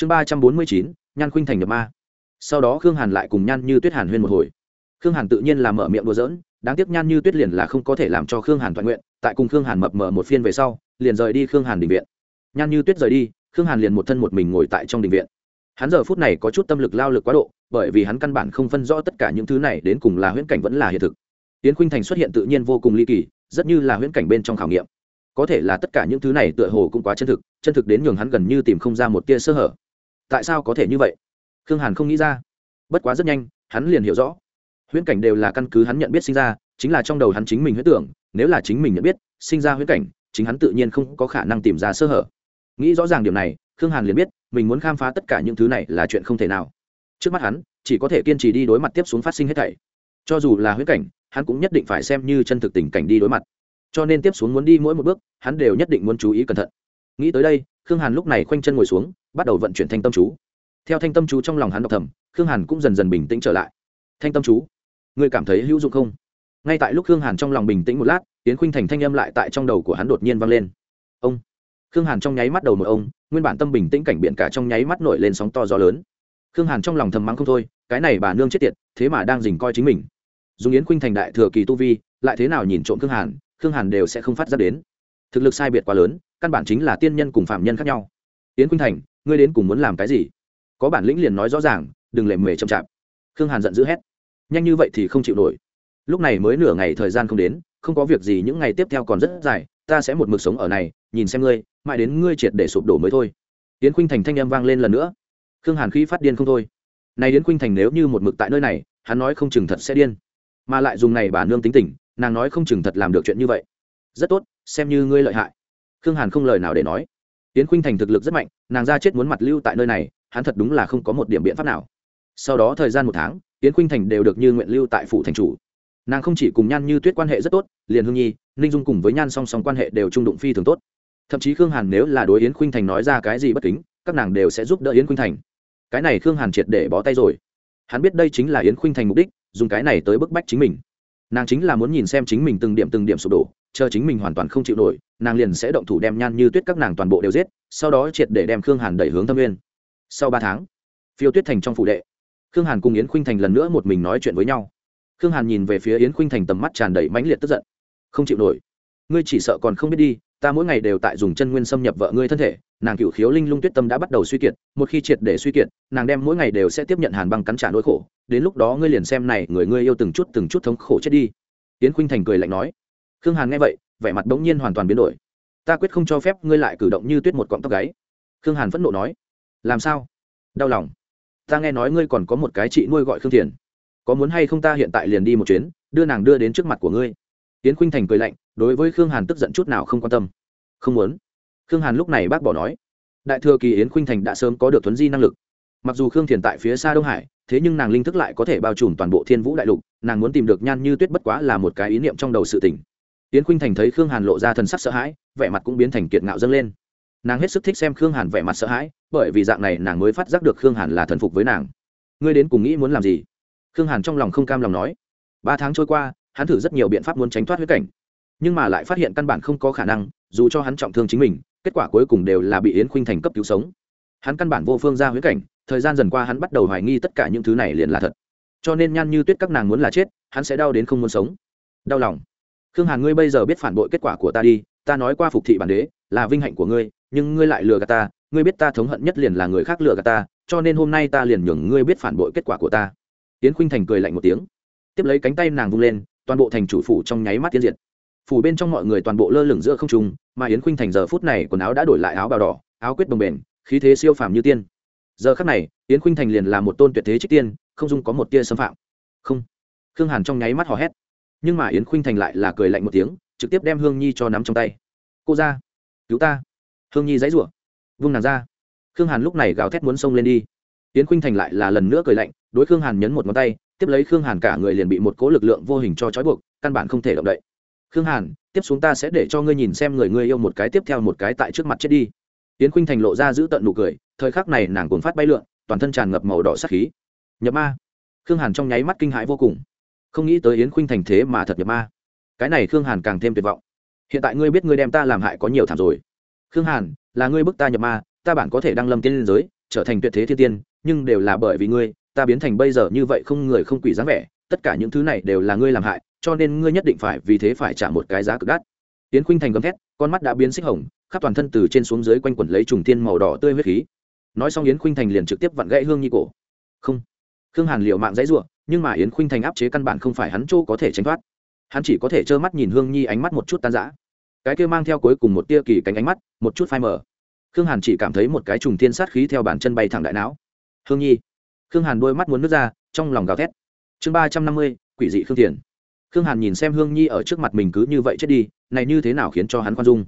chương ba trăm bốn mươi chín, nhan khuynh thành nhập ma. Sau đó khương hàn lại cùng nhan như tuyết hàn huyên một hồi. Khương hàn tự nhiên là mở miệng đùa giỡn, đáng tiếc nhan như tuyết liền là không có thể làm cho khương hàn toàn nguyện, tại cùng khương hàn mập mờ một phiên về sau, liền rời đi khương hàn đình viện. Nhan như tuyết rời đi, khương hàn liền một thân một mình ngồi tại trong đình viện. Hắn giờ phút này có chút tâm lực lao lực quá độ, bởi vì hắn căn bản không phân rõ tất cả những thứ này đến cùng là huyễn cảnh vẫn là hiện thực. Tiến khuynh thành xuất hiện tự nhiên vô cùng ly kỳ, rất như là huyễn cảnh bên trong khảo nghiệm. Có thể là tất cả những thứ này tựa hồ cũng quá chân thực chân thực đến nhường hắn gần như tìm không ra một tia sơ hở tại sao có thể như vậy? Khương hàn không nghĩ ra. Bất quá rất nhanh, hắn liền hiểu rõ. Huyễn cảnh đều là căn cứ hắn nhận biết sinh ra, chính là trong đầu hắn chính mình huyễn tưởng, nếu là chính mình nhận biết, sinh ra huyễn cảnh, chính hắn tự nhiên không có khả năng tìm ra sơ hở. Nghĩ rõ ràng điểm này, khương hàn liền biết, mình muốn khám phá tất cả những thứ này là chuyện không thể nào. Trước mắt hắn, chỉ có thể kiên trì đi đối mặt tiếp xuống phát sinh hết thảy. Cho dù là huyễn cảnh, hắn cũng nhất định phải xem như chân thực tình cảnh đi đối mặt. Cho nên tiếp xuống muốn đi mỗi một bước, hắn đều nhất định muốn chú ý cẩn thận. Nghĩ tới đây, khương hàn lúc này khoanh chân ngồi xuống bắt đầu vận chuyển thanh tâm chú. Theo thanh tâm chú trong lòng hắn đọc thầm, khương hàn cũng dần dần bình tĩnh trở lại. Thanh tâm chú, ngươi cảm thấy hữu dụng không? Ngay tại lúc khương hàn trong lòng bình tĩnh một lát tiến khuynh thành thanh âm lại tại trong đầu của hắn đột nhiên vang lên. Ông! Khương hàn trong nháy mắt đầu một ông, nguyên bản tâm bình tĩnh cảnh biển cả trong nháy mắt nổi lên sóng to gió lớn. Khương hàn trong lòng thầm mắng không thôi, cái này bà nương chết tiệt, thế mà đang dình coi chính mình. Dùng yến khuynh thành đại thừa kỳ tu vi, lại thế nào nhìn trộm khương hàn khương hàn đều sẽ không phát ra đến. Thực lực sai biệt quá lớn, căn bản chính là tiên nhân cùng phạm nhân khác nhau. Yến khuynh thành ngươi đến cùng muốn làm cái gì? Có bản lĩnh liền nói rõ ràng, đừng lề mề chậm chạp. Khương hàn giận dữ hét. Nhanh như vậy thì không chịu nổi. Lúc này mới nửa ngày thời gian không đến, không có việc gì những ngày tiếp theo còn rất dài, ta sẽ một mực sống ở này, nhìn xem ngươi, mãi đến ngươi triệt để sụp đổ mới thôi. Yến khuynh thành thanh âm vang lên lần nữa. Khương hàn khí phát điên không thôi. Này yến khuynh thành nếu như một mực tại nơi này, hắn nói không chừng thật sẽ điên. Mà lại dùng này bà nương tính tình, nàng nói không chừng thật làm được chuyện như vậy. Rất tốt, xem như ngươi lợi hại. Khương hàn không lời nào để nói yến khuynh thành thực lực rất mạnh, nàng ra chết muốn mặt lưu tại nơi này, hắn thật đúng là không có một điểm biện pháp nào. Sau đó thời gian một tháng, yến khuynh thành đều được như nguyện lưu tại phủ thành chủ. Nàng không chỉ cùng nhan như tuyết quan hệ rất tốt, liền hương nhi, ninh dung cùng với nhan song song quan hệ đều trung đụng phi thường tốt. Thậm chí khương hàn nếu là đối yến khuynh thành nói ra cái gì bất kính, các nàng đều sẽ giúp đỡ yến khuynh thành. Cái này khương hàn triệt để bó tay rồi. Hắn biết đây chính là yến khuynh thành mục đích, dùng cái này tới bức bách chính mình nàng chính là muốn nhìn xem chính mình từng điểm từng điểm sụp đổ, chờ chính mình hoàn toàn không chịu nổi, nàng liền sẽ động thủ đem nhan như tuyết các nàng toàn bộ đều giết, sau đó triệt để đem khương hàn đẩy hướng thâm nguyên. Sau ba tháng, phiêu tuyết thành trong phủ đệ, khương hàn cùng yến khuynh thành lần nữa một mình nói chuyện với nhau. Khương hàn nhìn về phía yến khuynh thành tầm mắt tràn đầy mãnh liệt tức giận. Không chịu nổi. Ngươi chỉ sợ còn không biết đi ta mỗi ngày đều tại dùng chân nguyên xâm nhập vợ ngươi thân thể, nàng cựu khiếu linh lung tuyết tâm đã bắt đầu suy kiệt, một khi triệt để suy kiệt, nàng đem mỗi ngày đều sẽ tiếp nhận hàn băng cắn trả nỗi khổ, đến lúc đó ngươi liền xem này, người ngươi yêu từng chút từng chút thống khổ chết đi. Tiến khuynh thành cười lạnh nói. Khương hàn nghe vậy, vẻ mặt bỗng nhiên hoàn toàn biến đổi. Ta quyết không cho phép ngươi lại cử động như tuyết một cọng tóc gáy. Khương hàn phẫn nộ nói. Làm sao? Đau lòng. Ta nghe nói ngươi còn có một cái chị nuôi gọi khương thiền. Có muốn hay không ta hiện tại liền đi một chuyến, đưa nàng đưa đến trước mặt của ngươi tiến khuynh thành cười lạnh, đối với khương hàn tức giận chút nào không quan tâm. Không muốn. Khương hàn lúc này bác bỏ nói, đại thừa kỳ yến khuynh thành đã sớm có được thuấn di năng lực. Mặc dù khương thiền tại phía xa đông hải, thế nhưng nàng linh thức lại có thể bao trùm toàn bộ thiên vũ đại lục, nàng muốn tìm được nhan như tuyết bất quá là một cái ý niệm trong đầu sự tỉnh yến khuynh thành thấy khương hàn lộ ra thần sắc sợ hãi, vẻ mặt cũng biến thành kiệt ngạo dâng lên. Nàng hết sức thích xem khương hàn vẻ mặt sợ hãi, bởi vì dạng này nàng mới phát giác được khương hàn là thần phục với nàng. Ngươi đến cùng nghĩ muốn làm gì? Khương hàn trong lòng không cam lòng nói. Ba tháng trôi qua hắn thử rất nhiều biện pháp muốn tránh thoát huyết cảnh, nhưng mà lại phát hiện căn bản không có khả năng, dù cho hắn trọng thương chính mình, kết quả cuối cùng đều là bị yến khuynh thành cấp cứu sống. Hắn căn bản vô phương ra huyết cảnh, thời gian dần qua hắn bắt đầu hoài nghi tất cả những thứ này liền là thật. Cho nên nhan như tuyết các nàng muốn là chết, hắn sẽ đau đến không muốn sống. Đau lòng. Khương hàn ngươi bây giờ biết phản bội kết quả của ta đi, ta nói qua phục thị bản đế, là vinh hạnh của ngươi, nhưng ngươi lại lừa gạt ta, ngươi biết ta thống hận nhất liền là người khác lừa gạt ta, cho nên hôm nay ta liền nhường ngươi biết phản bội kết quả của ta. Yến khuynh thành cười lạnh một tiếng. Tiếp lấy cánh tay nàng vung lên toàn bộ thành chủ phủ trong nháy mắt tiến diệt. Phủ bên trong mọi người toàn bộ lơ lửng giữa không trung, mà yến khuynh thành giờ phút này quần áo đã đổi lại áo bào đỏ, áo quyết đồng bền, khí thế siêu phàm như tiên. Giờ khắc này, yến khuynh thành liền là một tôn tuyệt thế trích tiên, không dung có một tia xâm phạm. Không. Khương hàn trong nháy mắt hò hét. Nhưng mà yến khuynh thành lại là cười lạnh một tiếng, trực tiếp đem hương nhi cho nắm trong tay. Cô ra, cứu ta. Hương nhi dãy rủa vung nàng ra. Khương hàn lúc này gào thét muốn xông lên đi. Yến khuynh thành lại là lần nữa cười lạnh, đối khương hàn nhấn một ngón tay tiếp lấy khương hàn cả người liền bị một cố lực lượng vô hình cho trói buộc, căn bản không thể động đậy. Khương hàn, tiếp xuống ta sẽ để cho ngươi nhìn xem người ngươi yêu một cái tiếp theo một cái tại trước mặt chết đi. Yến khuynh thành lộ ra giữ tận nụ cười, thời khắc này nàng cuốn phát bay lượn, toàn thân tràn ngập màu đỏ sắc khí. Nhập ma. Khương hàn trong nháy mắt kinh hãi vô cùng. Không nghĩ tới yến khuynh thành thế mà thật nhập ma. Cái này khương hàn càng thêm tuyệt vọng. Hiện tại ngươi biết ngươi đem ta làm hại có nhiều thảm rồi. Khương hàn, là ngươi bức ta nhập ma, ta bản có thể đăng lâm tiên liên giới, trở thành tuyệt thế thiên tiên, nhưng đều là bởi vì ngươi ta biến thành bây giờ như vậy không người không quỷ dáng vẻ, tất cả những thứ này đều là ngươi làm hại, cho nên ngươi nhất định phải vì thế phải trả một cái giá cực đắt. Tiến khuynh thành gầm thét, con mắt đã biến xích hồng, khắp toàn thân từ trên xuống dưới quanh quẩn lấy trùng thiên màu đỏ tươi huyết khí. Nói xong yến khuynh thành liền trực tiếp vặn gãy hương nhi cổ. Không, khương hàn liệu mạng dãy ruộng nhưng mà yến khuynh thành áp chế căn bản không phải hắn chỗ có thể tránh thoát. Hắn chỉ có thể trơ mắt nhìn hương nhi ánh mắt một chút tan rã. Cái kia mang theo cuối cùng một tia kỳ cánh ánh mắt, một chút phai mờ. Khương hàn chỉ cảm thấy một cái trùng thiên sát khí theo bàn chân bay thẳng đại não. Hương nhi khương hàn đôi mắt muốn nước ra, trong lòng gào thét. Chương ba trăm năm mươi, quỷ dị khương thiền. Khương hàn nhìn xem hương nhi ở trước mặt mình cứ như vậy chết đi, này như thế nào khiến cho hắn khoan dung?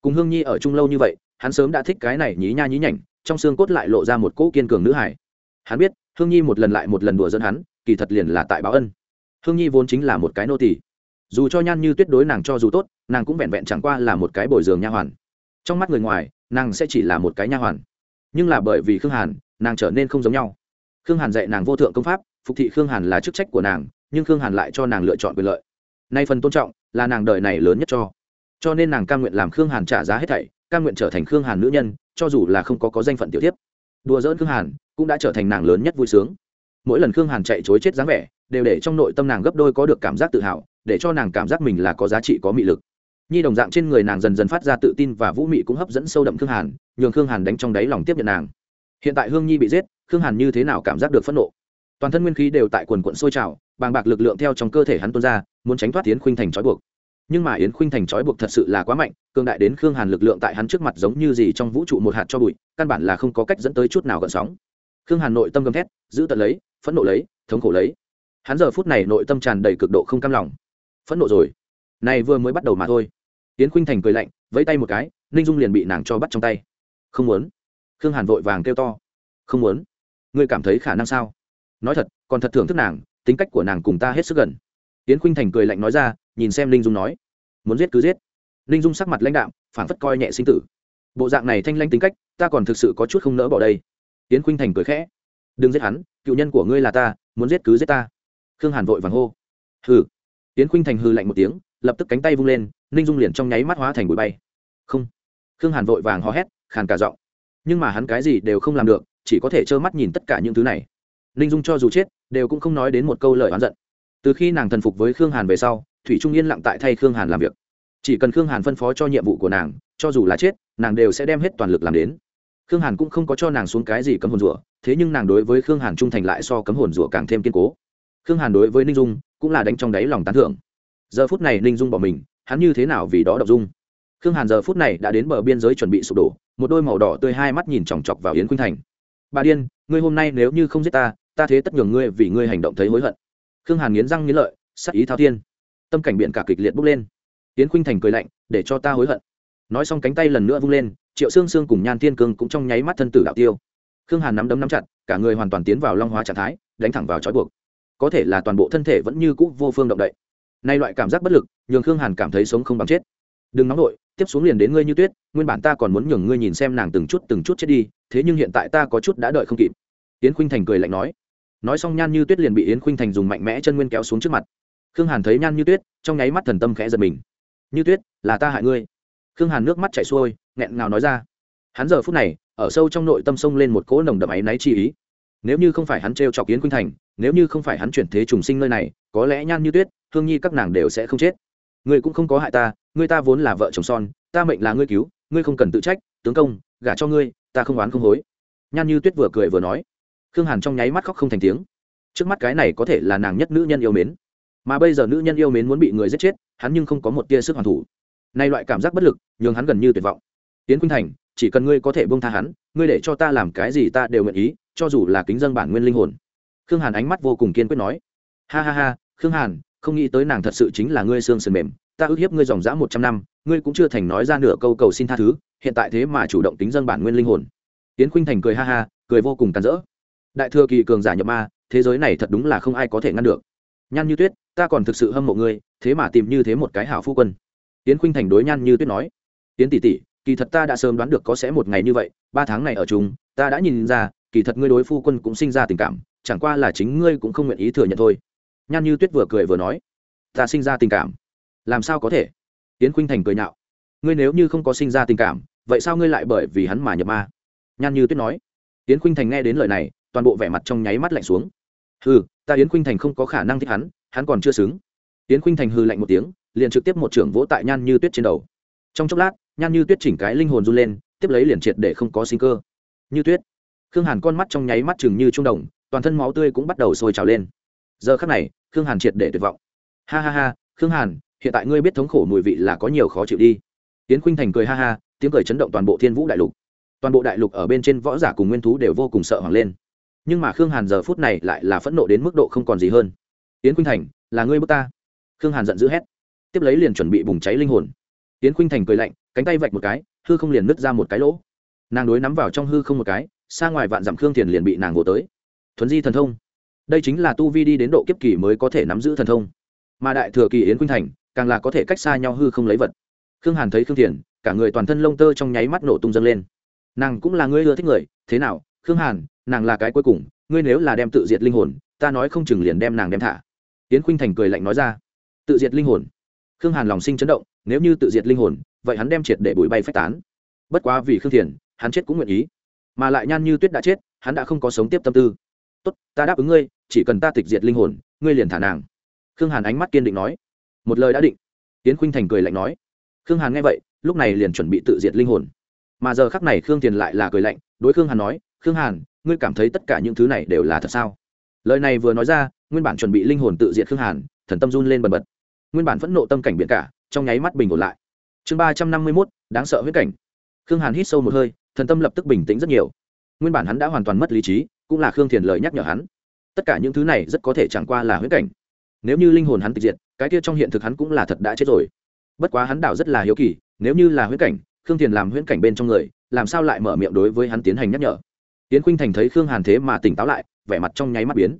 Cùng hương nhi ở chung lâu như vậy, hắn sớm đã thích cái này nhí nha nhí nhảnh, trong xương cốt lại lộ ra một cỗ kiên cường nữ hải hắn biết, hương nhi một lần lại một lần đùa dẫn hắn, kỳ thật liền là tại báo ân. Hương nhi vốn chính là một cái nô tỳ. Dù cho nhan như tuyết đối nàng cho dù tốt, nàng cũng vẹn vẹn chẳng qua là một cái bồi giường nha hoàn. Trong mắt người ngoài, nàng sẽ chỉ là một cái nha hoàn. Nhưng là bởi vì khương hàn, nàng trở nên không giống nhau khương hàn dạy nàng vô thượng công pháp, phục thị khương hàn là chức trách của nàng, nhưng khương hàn lại cho nàng lựa chọn quyền lợi. Nay phần tôn trọng là nàng đời này lớn nhất cho. Cho nên nàng cam nguyện làm khương hàn trả giá hết thảy, cam nguyện trở thành khương hàn nữ nhân, cho dù là không có có danh phận tiểu tiếp đùa dỡn khương hàn cũng đã trở thành nàng lớn nhất vui sướng. Mỗi lần khương hàn chạy chối chết dáng vẻ, đều để trong nội tâm nàng gấp đôi có được cảm giác tự hào, để cho nàng cảm giác mình là có giá trị, có mị lực. Nhi đồng dạng trên người nàng dần dần phát ra tự tin và vũ mị cũng hấp dẫn sâu đậm khương hàn, nhường khương hàn đánh trong đáy lòng tiếp nhận nàng hiện tại hương nhi bị giết, khương hàn như thế nào cảm giác được phẫn nộ? Toàn thân nguyên khí đều tại quần quận sôi trào, bàng bạc lực lượng theo trong cơ thể hắn tuôn ra, muốn tránh thoát yến khuynh thành trói buộc. Nhưng mà yến khuynh thành trói buộc thật sự là quá mạnh, cường đại đến khương hàn lực lượng tại hắn trước mặt giống như gì trong vũ trụ một hạt cho bụi, căn bản là không có cách dẫn tới chút nào gợn sóng. Khương hàn nội tâm gầm thét, giữ tận lấy, phẫn nộ lấy, thống khổ lấy. Hắn giờ phút này nội tâm tràn đầy cực độ không cam lòng. Phẫn nộ rồi. Này vừa mới bắt đầu mà thôi. Yến khuynh thành cười lạnh, vẫy tay một cái, ninh dung liền bị nàng cho bắt trong tay. Không muốn khương hàn vội vàng kêu to. Không muốn. Ngươi cảm thấy khả năng sao? Nói thật, còn thật thưởng thức nàng, tính cách của nàng cùng ta hết sức gần. Yến khuynh thành cười lạnh nói ra, nhìn xem ninh dung nói. Muốn giết cứ giết. Ninh dung sắc mặt lãnh đạm phản phất coi nhẹ sinh tử. Bộ dạng này thanh lanh tính cách, ta còn thực sự có chút không nỡ bỏ đây. Yến khuynh thành cười khẽ. Đừng giết hắn, cựu nhân của ngươi là ta, muốn giết cứ giết ta. Khương hàn vội vàng hô. Hừ. Yến khuynh thành hư lạnh một tiếng, lập tức cánh tay vung lên, ninh dung liền trong nháy mắt hóa thành bụi bay. Không. Khương hàn vội vàng hò hét, khàn cả giọng nhưng mà hắn cái gì đều không làm được, chỉ có thể trơ mắt nhìn tất cả những thứ này. Ninh dung cho dù chết, đều cũng không nói đến một câu lời oán giận. Từ khi nàng thần phục với khương hàn về sau, thủy trung yên lặng tại thay khương hàn làm việc. Chỉ cần khương hàn phân phó cho nhiệm vụ của nàng, cho dù là chết, nàng đều sẽ đem hết toàn lực làm đến. Khương hàn cũng không có cho nàng xuống cái gì cấm hồn rủa, thế nhưng nàng đối với khương hàn trung thành lại so cấm hồn rủa càng thêm kiên cố. Khương hàn đối với ninh dung cũng là đánh trong đáy lòng tán thưởng. Giờ phút này ninh dung bỏ mình, hắn như thế nào vì đó đọc dung? Khương hàn giờ phút này đã đến bờ biên giới chuẩn bị sụp đổ, một đôi màu đỏ tươi hai mắt nhìn chòng chọc vào yến khuynh thành. Bà điên, ngươi hôm nay nếu như không giết ta ta thế tất nhường ngươi vì ngươi hành động thấy hối hận. Khương hàn nghiến răng nghiến lợi, sắc ý thao thiên. Tâm cảnh biện cả kịch liệt bốc lên. Yến khuynh thành cười lạnh, để cho ta hối hận. Nói xong cánh tay lần nữa vung lên, triệu xương xương cùng nhan thiên cương cũng trong nháy mắt thân tử đạo tiêu. Khương hàn nắm đấm nắm chặt, cả người hoàn toàn tiến vào long hóa trạng thái, đánh thẳng vào trói buộc. Có thể là toàn bộ thân thể vẫn như cũ vô phương động đậy. Nay loại cảm giác bất lực, nhường khương hàn cảm thấy sống không bằng chết. Đừng nóng nổi tiếp xuống liền đến ngươi như tuyết, nguyên bản ta còn muốn nhường ngươi nhìn xem nàng từng chút từng chút chết đi, thế nhưng hiện tại ta có chút đã đợi không kịp. Yến khuynh thành cười lạnh nói. Nói xong nhan như tuyết liền bị yến khuynh thành dùng mạnh mẽ chân nguyên kéo xuống trước mặt. Khương hàn thấy nhan như tuyết, trong nháy mắt thần tâm khẽ giật mình. Như tuyết, là ta hại ngươi. Khương hàn nước mắt chảy xuôi, nghẹn ngào nói ra. Hắn giờ phút này, ở sâu trong nội tâm sông lên một cỗ nồng đậm áy náy chi ý. Nếu như không phải hắn trêu chọc yến khuynh thành, nếu như không phải hắn chuyển thế trùng sinh nơi này, có lẽ nhan như tuyết, hương nhi các nàng đều sẽ không chết. Ngươi cũng không có hại ta ngươi ta vốn là vợ chồng son, ta mệnh là ngươi cứu, ngươi không cần tự trách, tướng công, gả cho ngươi, ta không oán không hối. Nhan như tuyết vừa cười vừa nói. Khương hàn trong nháy mắt khóc không thành tiếng. Trước mắt cái này có thể là nàng nhất nữ nhân yêu mến. Mà bây giờ nữ nhân yêu mến muốn bị người giết chết, hắn nhưng không có một tia sức hoàn thủ. Nay loại cảm giác bất lực, nhường hắn gần như tuyệt vọng. Tiến khuynh thành, chỉ cần ngươi có thể buông tha hắn, ngươi để cho ta làm cái gì ta đều nguyện ý, cho dù là kính dân bản nguyên linh hồn. Khương hàn ánh mắt vô cùng kiên quyết nói. Ha ha ha, khương hàn, không nghĩ tới nàng thật sự chính là ngươi xương sườn mềm ta ức hiếp ngươi dòng dã một trăm năm, ngươi cũng chưa thành nói ra nửa câu cầu xin tha thứ, hiện tại thế mà chủ động tính dân bản nguyên linh hồn. Tiến khuynh thành cười ha ha, cười vô cùng tàn rỡ. Đại thừa kỳ cường giả nhập ma, thế giới này thật đúng là không ai có thể ngăn được. Nhan như tuyết, ta còn thực sự hâm mộ ngươi, thế mà tìm như thế một cái hảo phu quân. Tiến khuynh thành đối nhan như tuyết nói tiến tỷ tỷ, kỳ thật ta đã sớm đoán được có sẽ một ngày như vậy, ba tháng này ở chung, ta đã nhìn ra, kỳ thật ngươi đối phu quân cũng sinh ra tình cảm, chẳng qua là chính ngươi cũng không nguyện ý thừa nhận thôi. Nhan như tuyết vừa cười vừa nói, ta sinh ra tình cảm làm sao có thể? Tiến khuynh thành cười nhạo. Ngươi nếu như không có sinh ra tình cảm, vậy sao ngươi lại bởi vì hắn mà nhập ma? Nhan như tuyết nói. Tiến khuynh thành nghe đến lời này, toàn bộ vẻ mặt trong nháy mắt lạnh xuống. Hừ, ta yến khuynh thành không có khả năng thích hắn hắn còn chưa xứng. Yến khuynh thành hừ lạnh một tiếng, liền trực tiếp một trưởng vỗ tại nhan như tuyết trên đầu. Trong chốc lát, nhan như tuyết chỉnh cái linh hồn run lên, tiếp lấy liền triệt để không có sinh cơ. Như tuyết. Khương hàn con mắt trong nháy mắt chừng như trung đồng, toàn thân máu tươi cũng bắt đầu sôi trào lên. Giờ khắc này, khương hàn triệt để tuyệt vọng. Ha ha ha, khương hàn hiện tại ngươi biết thống khổ mùi vị là có nhiều khó chịu đi. Tiến khuynh thành cười ha ha, tiếng cười chấn động toàn bộ thiên vũ đại lục. Toàn bộ đại lục ở bên trên võ giả cùng nguyên thú đều vô cùng sợ hoàng lên. Nhưng mà khương hàn giờ phút này lại là phẫn nộ đến mức độ không còn gì hơn. Tiến khuynh thành, là ngươi bước ta. Khương hàn giận dữ hét. Tiếp lấy liền chuẩn bị bùng cháy linh hồn. Tiến khuynh thành cười lạnh, cánh tay vạch một cái, hư không liền nứt ra một cái lỗ. Nàng đối nắm vào trong hư không một cái, xa ngoài vạn dặm khương thiền liền bị nàng vỗ tới. Thuấn di thần thông. Đây chính là tu vi đi đến độ kiếp kỳ mới có thể nắm giữ thần thông. Mà đại thừa kỳ yến khuynh thành càng là có thể cách xa nhau hư không lấy vật. Khương hàn thấy khương thiền cả người toàn thân lông tơ trong nháy mắt nổ tung dâng lên. Nàng cũng là ngươi ưa thích người, thế nào, khương hàn, nàng là cái cuối cùng, ngươi nếu là đem tự diệt linh hồn, ta nói không chừng liền đem nàng đem thả. Yến khuynh thành cười lạnh nói ra. Tự diệt linh hồn. Khương hàn lòng sinh chấn động, nếu như tự diệt linh hồn, vậy hắn đem triệt để bụi bay phách tán. Bất quá vì khương thiền hắn chết cũng nguyện ý. Mà lại nhan như tuyết đã chết, hắn đã không có sống tiếp tâm tư. Tốt, ta đáp ứng ngươi, chỉ cần ta tịch diệt linh hồn, ngươi liền thả nàng. Khương hàn ánh mắt kiên định nói một lời đã định. Tiến khuynh thành cười lạnh nói, khương hàn nghe vậy, lúc này liền chuẩn bị tự diệt linh hồn. Mà giờ khắc này khương tiền lại là cười lạnh, đối khương hàn nói, khương hàn, ngươi cảm thấy tất cả những thứ này đều là thật sao? Lời này vừa nói ra, nguyên bản chuẩn bị linh hồn tự diệt khương hàn, thần tâm run lên bần bật. Nguyên bản phẫn nộ tâm cảnh biển cả, trong nháy mắt bình ổn lại. Chương ba trăm năm mươi mốt, đáng sợ huyết cảnh. Khương hàn hít sâu một hơi, thần tâm lập tức bình tĩnh rất nhiều. Nguyên bản hắn đã hoàn toàn mất lý trí, cũng là khương thiền lời nhắc nhở hắn. Tất cả những thứ này rất có thể chẳng qua là huyết cảnh. Nếu như linh hồn hắn tịch diệt cái kia trong hiện thực hắn cũng là thật đã chết rồi. Bất quá hắn đảo rất là hiếu kỳ, nếu như là huyễn cảnh, khương thiền làm huyễn cảnh bên trong người, làm sao lại mở miệng đối với hắn tiến hành nhắc nhở? Tiến khuynh thành thấy khương hàn thế mà tỉnh táo lại, vẻ mặt trong nháy mắt biến.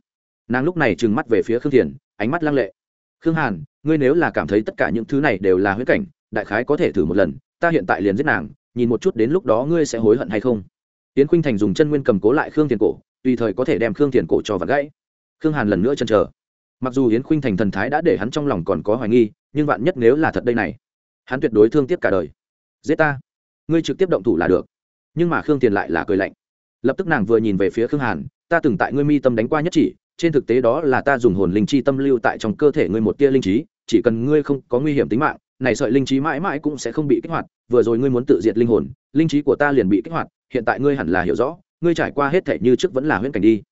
Nàng lúc này trừng mắt về phía khương thiền, ánh mắt lăng lệ. Khương hàn, ngươi nếu là cảm thấy tất cả những thứ này đều là huyễn cảnh, đại khái có thể thử một lần, ta hiện tại liền giết nàng, nhìn một chút đến lúc đó ngươi sẽ hối hận hay không? Tiến khuynh thành dùng chân nguyên cầm cố lại khương thiền cổ, tùy thời có thể đem khương thiền cổ cho vặn gãy. Khương hàn lần nữa chân chờ mặc dù yến khuynh thành thần thái đã để hắn trong lòng còn có hoài nghi, nhưng vạn nhất nếu là thật đây này, hắn tuyệt đối thương tiếc cả đời. Giết ta. Ngươi trực tiếp động thủ là được. Nhưng mà khương tiền lại là cười lạnh. Lập tức nàng vừa nhìn về phía khương hàn, ta từng tại ngươi mi tâm đánh qua nhất chỉ, trên thực tế đó là ta dùng hồn linh chi tâm lưu tại trong cơ thể ngươi một tia linh trí, chỉ cần ngươi không có nguy hiểm tính mạng, này sợi linh trí mãi mãi cũng sẽ không bị kích hoạt, vừa rồi ngươi muốn tự diệt linh hồn, linh trí của ta liền bị kích hoạt, hiện tại ngươi hẳn là hiểu rõ, ngươi trải qua hết thể như trước vẫn là huyễn cảnh đi.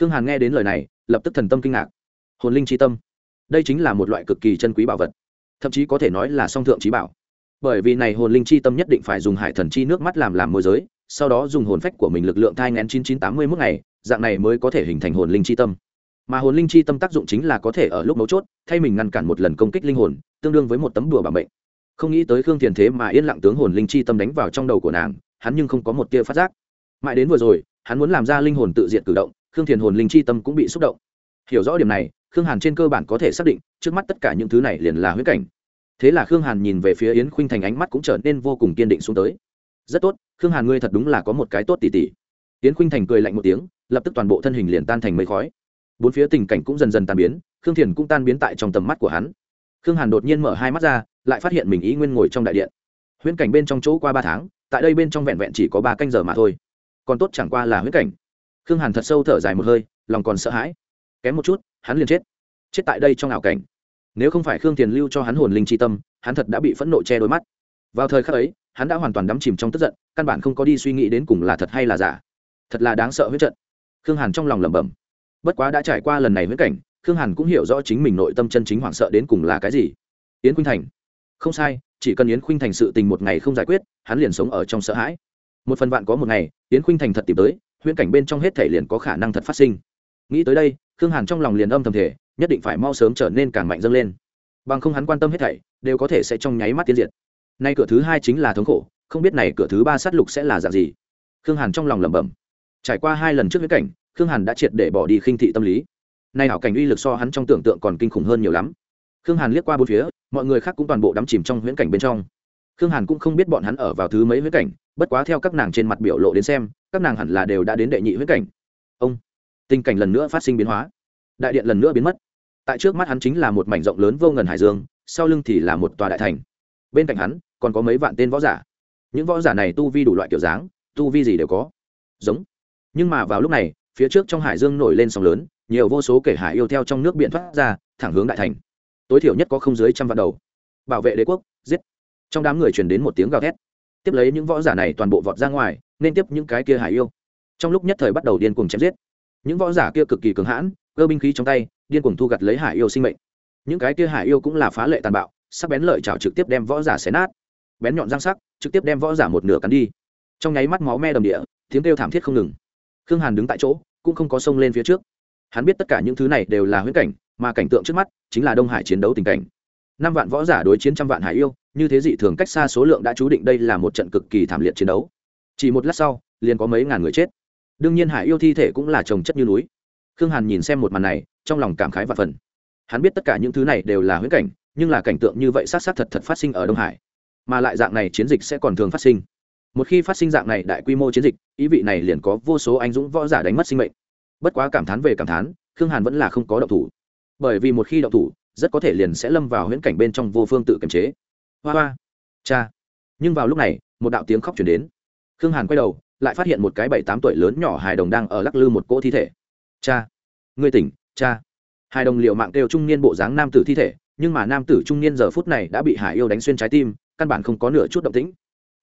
Khương hàn nghe đến lời này, lập tức thần tâm kinh ngạc hồn linh chi tâm. Đây chính là một loại cực kỳ chân quý bảo vật. Thậm chí có thể nói là song thượng trí bảo. Bởi vì này hồn linh chi tâm nhất định phải dùng hải thần chi nước mắt làm làm môi giới, sau đó dùng hồn phách của mình lực lượng thai ngén chín chín tám mươi mốt ngày, dạng này mới có thể hình thành hồn linh chi tâm. Mà hồn linh chi tâm tác dụng chính là có thể ở lúc mấu chốt, thay mình ngăn cản một lần công kích linh hồn, tương đương với một tấm đùa bảo mệnh. Không nghĩ tới khương thiền thế mà yên lặng tướng hồn linh chi tâm đánh vào trong đầu của nàng, hắn nhưng không có một tia phát giác. Mãi đến vừa rồi, hắn muốn làm ra linh hồn tự diện cử động, khương thiền hồn linh chi tâm cũng bị xúc động. Hiểu rõ điểm này khương hàn trên cơ bản có thể xác định, trước mắt tất cả những thứ này liền là huyết cảnh. Thế là khương hàn nhìn về phía yến khuynh thành ánh mắt cũng trở nên vô cùng kiên định xuống tới. Rất tốt, khương hàn ngươi thật đúng là có một cái tốt tỉ tỉ. Yến khuynh thành cười lạnh một tiếng, lập tức toàn bộ thân hình liền tan thành mây khói. Bốn phía tình cảnh cũng dần dần tan biến, khương thiền cũng tan biến tại trong tầm mắt của hắn. Khương hàn đột nhiên mở hai mắt ra, lại phát hiện mình ý nguyên ngồi trong đại điện. Huyễn cảnh bên trong chỗ qua ba tháng, tại đây bên trong vẹn vẹn chỉ có ba canh giờ mà thôi. Còn tốt chẳng qua là huyễn cảnh. Khương hàn thật sâu thở dài một hơi, lòng còn sợ hãi. Kém một chút hắn liền chết. Chết tại đây trong ảo cảnh. Nếu không phải khương tiền lưu cho hắn hồn linh tri tâm, hắn thật đã bị phẫn nộ che đôi mắt. Vào thời khắc ấy, hắn đã hoàn toàn đắm chìm trong tức giận, căn bản không có đi suy nghĩ đến cùng là thật hay là giả. Thật là đáng sợ huyết trận. Khương hàn trong lòng lẩm bẩm. Bất quá đã trải qua lần này huyết cảnh, khương hàn cũng hiểu rõ chính mình nội tâm chân chính hoảng sợ đến cùng là cái gì. Yến khuynh thành. Không sai, chỉ cần yến khuynh thành sự tình một ngày không giải quyết, hắn liền sống ở trong sợ hãi. Một phần vạn có một ngày, yến khuynh thành thật tìm tới, huyễn cảnh bên trong hết thể liền có khả năng thật phát sinh nghĩ tới đây, khương hàn trong lòng liền âm thầm thể nhất định phải mau sớm trở nên càng mạnh dâng lên. Bằng không hắn quan tâm hết thảy, đều có thể sẽ trong nháy mắt tiến diệt. Nay cửa thứ hai chính là thống khổ, không biết này cửa thứ ba sát lục sẽ là dạng gì. Khương hàn trong lòng lẩm bẩm. Trải qua hai lần trước huyết cảnh, khương hàn đã triệt để bỏ đi khinh thị tâm lý. Nay hảo cảnh uy lực so hắn trong tưởng tượng còn kinh khủng hơn nhiều lắm. Khương hàn liếc qua bốn phía, mọi người khác cũng toàn bộ đắm chìm trong huyễn cảnh bên trong. Khương hàn cũng không biết bọn hắn ở vào thứ mấy huyễn cảnh, bất quá theo các nàng trên mặt biểu lộ đến xem, các nàng hẳn là đều đã đến đệ nhị huyễn cảnh. Ông! Tình cảnh lần nữa phát sinh biến hóa. Đại điện lần nữa biến mất. Tại trước mắt hắn chính là một mảnh rộng lớn vô ngần hải dương, sau lưng thì là một tòa đại thành. Bên cạnh hắn, còn có mấy vạn tên võ giả. Những võ giả này tu vi đủ loại kiểu dáng, tu vi gì đều có. Giống. Nhưng mà vào lúc này, phía trước trong hải dương nổi lên sóng lớn, nhiều vô số kể hải yêu theo trong nước biển thoát ra, thẳng hướng đại thành. Tối thiểu nhất có không dưới trăm vạn đầu. Bảo vệ đế quốc, giết. Trong đám người truyền đến một tiếng gào thét. Tiếp lấy những võ giả này toàn bộ vọt ra ngoài, nên tiếp những cái kia hải yêu. Trong lúc nhất thời bắt đầu điên cuồng chém giết những võ giả kia cực kỳ cứng hãn, cơ binh khí trong tay, điên cuồng thu gặt lấy hải yêu sinh mệnh. Những cái kia hải yêu cũng là phá lệ tàn bạo, sắc bén lợi chảo trực tiếp đem võ giả xé nát. Bén nhọn răng sắc, trực tiếp đem võ giả một nửa cắn đi. Trong nháy mắt máu me đầm địa, tiếng kêu thảm thiết không ngừng. Khương hàn đứng tại chỗ, cũng không có sông lên phía trước. Hắn biết tất cả những thứ này đều là huyễn cảnh, mà cảnh tượng trước mắt chính là đông hải chiến đấu tình cảnh. Năm vạn võ giả đối chiến trăm vạn hải yêu, như thế dị thường cách xa số lượng đã chú định đây là một trận cực kỳ thảm liệt chiến đấu. Chỉ một lát sau, liền có mấy ngàn người chết đương nhiên hải yêu thi thể cũng là trồng chất như núi. Khương hàn nhìn xem một màn này, trong lòng cảm khái và phần. Hắn biết tất cả những thứ này đều là huyễn cảnh, nhưng là cảnh tượng như vậy sát sát thật thật phát sinh ở đông hải. Mà lại dạng này chiến dịch sẽ còn thường phát sinh. Một khi phát sinh dạng này đại quy mô chiến dịch, ý vị này liền có vô số anh dũng võ giả đánh mất sinh mệnh. Bất quá cảm thán về cảm thán, khương hàn vẫn là không có động thủ. Bởi vì một khi động thủ, rất có thể liền sẽ lâm vào huyễn cảnh bên trong vô phương tự kiềm chế. Hoa hoa. Cha. Nhưng vào lúc này, một đạo tiếng khóc chuyển đến. Khương hàn quay đầu lại phát hiện một cái bảy tám tuổi lớn nhỏ hài đồng đang ở lắc lư một cỗ thi thể. Cha! Người tỉnh, cha! Hài đồng liệu mạng kêu trung niên bộ dáng nam tử thi thể, nhưng mà nam tử trung niên giờ phút này đã bị hải yêu đánh xuyên trái tim, căn bản không có nửa chút động tĩnh.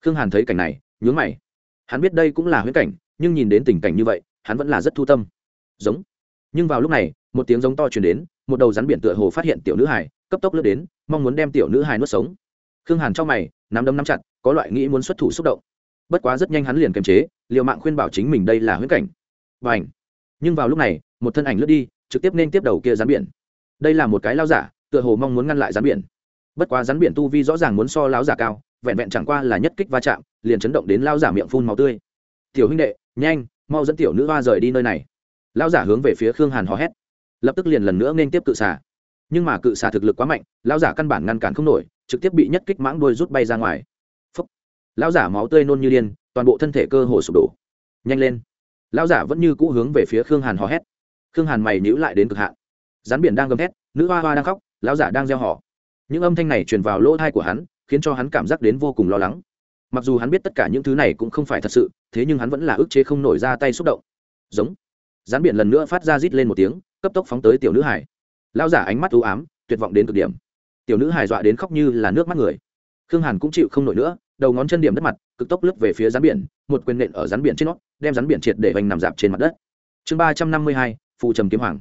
Khương hàn thấy cảnh này, nhướng mày. Hắn biết đây cũng là huyễn cảnh, nhưng nhìn đến tình cảnh như vậy, hắn vẫn là rất thu tâm. Giống. Nhưng vào lúc này, một tiếng giống to chuyển đến, một đầu rắn biển tựa hồ phát hiện tiểu nữ hải cấp tốc lướt đến, mong muốn đem tiểu nữ hải nuốt sống. Khương hàn trong mày, nắm đấm nắm chặt, có loại nghĩ muốn xuất thủ xúc động bất quá rất nhanh hắn liền kiềm chế, liều mạng khuyên bảo chính mình đây là huyễn cảnh. Và ảnh nhưng vào lúc này, một thân ảnh lướt đi, trực tiếp nên tiếp đầu kia rắn biển. Đây là một cái lao giả, tựa hồ mong muốn ngăn lại rắn biển. Bất quá rắn biển tu vi rõ ràng muốn so lão giả cao, vẹn vẹn chẳng qua là nhất kích va chạm, liền chấn động đến lao giả miệng phun màu tươi. Tiểu huynh đệ, nhanh, mau dẫn tiểu nữ hoa rời đi nơi này. Lao giả hướng về phía khương hàn hò hét. Lập tức liền lần nữa nên tiếp cự xà. Nhưng mà cự xà thực lực quá mạnh lao giả căn bản ngăn cản không nổi, trực tiếp bị nhất kích mãng đuôi rút bay ra ngoài lão giả máu tươi nôn như điên, toàn bộ thân thể cơ hồ sụp đổ. Nhanh lên. Lão giả vẫn như cũ hướng về phía khương hàn hò hét. Khương hàn mày nhữ lại đến cực hạn. Rắn biển đang gầm hét nữ hoa hoa đang khóc, lão giả đang gieo họ những âm thanh này truyền vào lỗ thai của hắn, khiến cho hắn cảm giác đến vô cùng lo lắng. Mặc dù hắn biết tất cả những thứ này cũng không phải thật sự, thế nhưng hắn vẫn là ức chế không nổi ra tay xúc động. Giống. Rắn biển lần nữa phát ra rít lên một tiếng, cấp tốc phóng tới tiểu nữ hải. Lão giả ánh mắt u ám, tuyệt vọng đến cực điểm. Tiểu nữ hải dọa đến khóc như là nước mắt người khương hàn cũng chịu không nổi nữa, đầu ngón chân điểm đất mặt, cực tốc lướt về phía rắn biển, một quyền nện ở rắn biển trên nó, đem rắn biển triệt để vành nằm dạp trên mặt đất. Chương ba trăm năm mươi hai phụ trầm kiếm hoàng.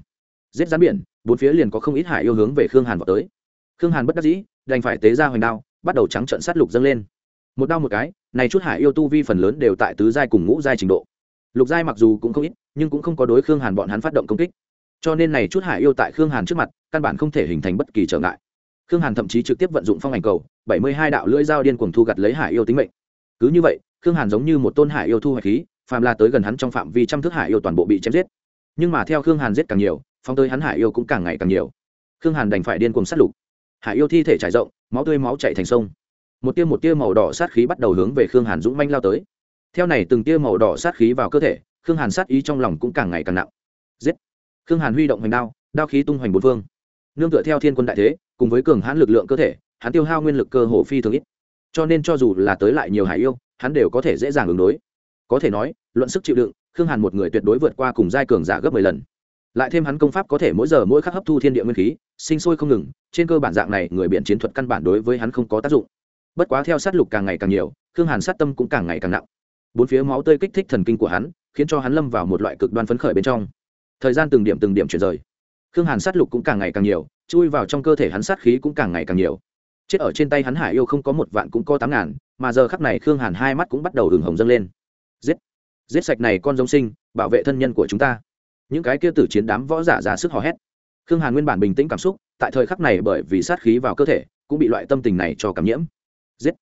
Giết rắn biển, bốn phía liền có không ít hải yêu hướng về khương hàn vào tới. Khương hàn bất đắc dĩ, đành phải tế ra hoành đao, bắt đầu trắng trận sát lục dâng lên. Một đao một cái, này chút hải yêu tu vi phần lớn đều tại tứ giai cùng ngũ giai trình độ. Lục giai mặc dù cũng không ít, nhưng cũng không có đối khương hàn bọn hắn phát động công kích. Cho nên này chút hải yêu tại khương hàn trước mặt, căn bản không thể hình thành bất kỳ trở ngại. Khương hàn thậm chí trực tiếp vận dụng phong ảnh cầu bảy mươi hai đạo lưỡi dao điên cuồng thu gặt lấy hải yêu tính mệnh. Cứ như vậy, khương hàn giống như một tôn hải yêu thu hoạch khí, phàm la tới gần hắn trong phạm vi trăm thước hải yêu toàn bộ bị chém giết. Nhưng mà theo khương hàn giết càng nhiều phong tới hắn hải yêu cũng càng ngày càng nhiều. Khương hàn đành phải điên cuồng sát lục. Hải yêu thi thể trải rộng, máu tươi máu chạy thành sông. Một tia một tia màu đỏ sát khí bắt đầu hướng về khương hàn dũng manh lao tới. Theo này từng tia màu đỏ sát khí vào cơ thể, khương hàn sát ý trong lòng cũng càng ngày càng nặng. Giết! Khương hàn huy động hoành đao đao khí tung hoành bốn phương. Nương tựa theo thiên quân đại thế, cùng với cường hãn lực lượng cơ thể hắn tiêu hao nguyên lực cơ hồ phi thường ít. Cho nên cho dù là tới lại nhiều hải yêu, hắn đều có thể dễ dàng ứng đối. Có thể nói, luận sức chịu đựng, khương hàn một người tuyệt đối vượt qua cùng giai cường giả gấp mười lần. Lại thêm hắn công pháp có thể mỗi giờ mỗi khắc hấp thu thiên địa nguyên khí, sinh sôi không ngừng, trên cơ bản dạng này, người biện chiến thuật căn bản đối với hắn không có tác dụng. Bất quá theo sát lục càng ngày càng nhiều, khương hàn sát tâm cũng càng ngày càng nặng. Bốn phía máu tươi kích thích thần kinh của hắn, khiến cho hắn lâm vào một loại cực đoan phấn khởi bên trong. Thời gian từng điểm từng điểm chuyển rời. Khương hàn sát lục cũng càng ngày càng nhiều, chui vào trong cơ thể hắn sát khí cũng càng ngày càng nhiều chết ở trên tay hắn hải yêu không có một vạn cũng có tám ngàn, mà giờ khắc này khương hàn hai mắt cũng bắt đầu hừng hồng dâng lên. Giết! Giết sạch này con giống sinh, bảo vệ thân nhân của chúng ta. Những cái kia tử chiến đám võ giả ra sức hò hét. Khương hàn nguyên bản bình tĩnh cảm xúc, tại thời khắc này bởi vì sát khí vào cơ thể, cũng bị loại tâm tình này cho cảm nhiễm. Giết!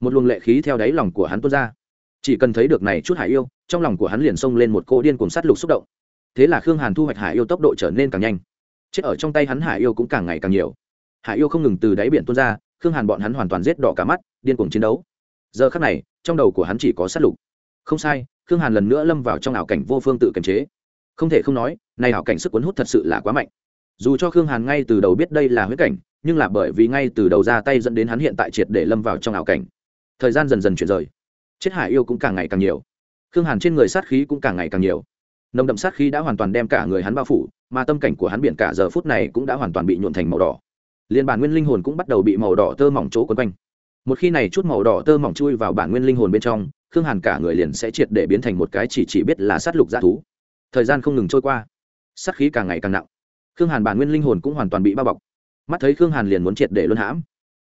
Một luồng lệ khí theo đáy lòng của hắn tuôn ra. Chỉ cần thấy được này chút hải yêu, trong lòng của hắn liền xông lên một cô điên cùng sát lục xúc động. Thế là khương hàn thu hoạch hải yêu tốc độ trở nên càng nhanh. Chết ở trong tay hắn hải yêu cũng càng ngày càng nhiều. Hải yêu không ngừng từ đáy biển tuôn ra khương hàn bọn hắn hoàn toàn giết đỏ cả mắt, điên cuồng chiến đấu. Giờ khắc này, trong đầu của hắn chỉ có sát lục. Không sai, khương hàn lần nữa lâm vào trong ảo cảnh vô phương tự kiềm chế. Không thể không nói, này ảo cảnh sức cuốn hút thật sự là quá mạnh. Dù cho khương hàn ngay từ đầu biết đây là huyết cảnh, nhưng là bởi vì ngay từ đầu ra tay dẫn đến hắn hiện tại triệt để lâm vào trong ảo cảnh. Thời gian dần dần chuyển rời. Chết hải yêu cũng càng ngày càng nhiều. Khương hàn trên người sát khí cũng càng ngày càng nhiều. Nồng đậm sát khí đã hoàn toàn đem cả người hắn bao phủ, mà tâm cảnh của hắn biển cả giờ phút này cũng đã hoàn toàn bị nhuộn thành màu đỏ liên bản nguyên linh hồn cũng bắt đầu bị màu đỏ tơ mỏng chỗ quấn quanh. Một khi này chút màu đỏ tơ mỏng chui vào bản nguyên linh hồn bên trong, khương hàn cả người liền sẽ triệt để biến thành một cái chỉ chỉ biết là sát lục g thú. Thời gian không ngừng trôi qua, sát khí càng ngày càng nặng. Khương hàn bản nguyên linh hồn cũng hoàn toàn bị bao bọc. Mắt thấy khương hàn liền muốn triệt để luân hãm.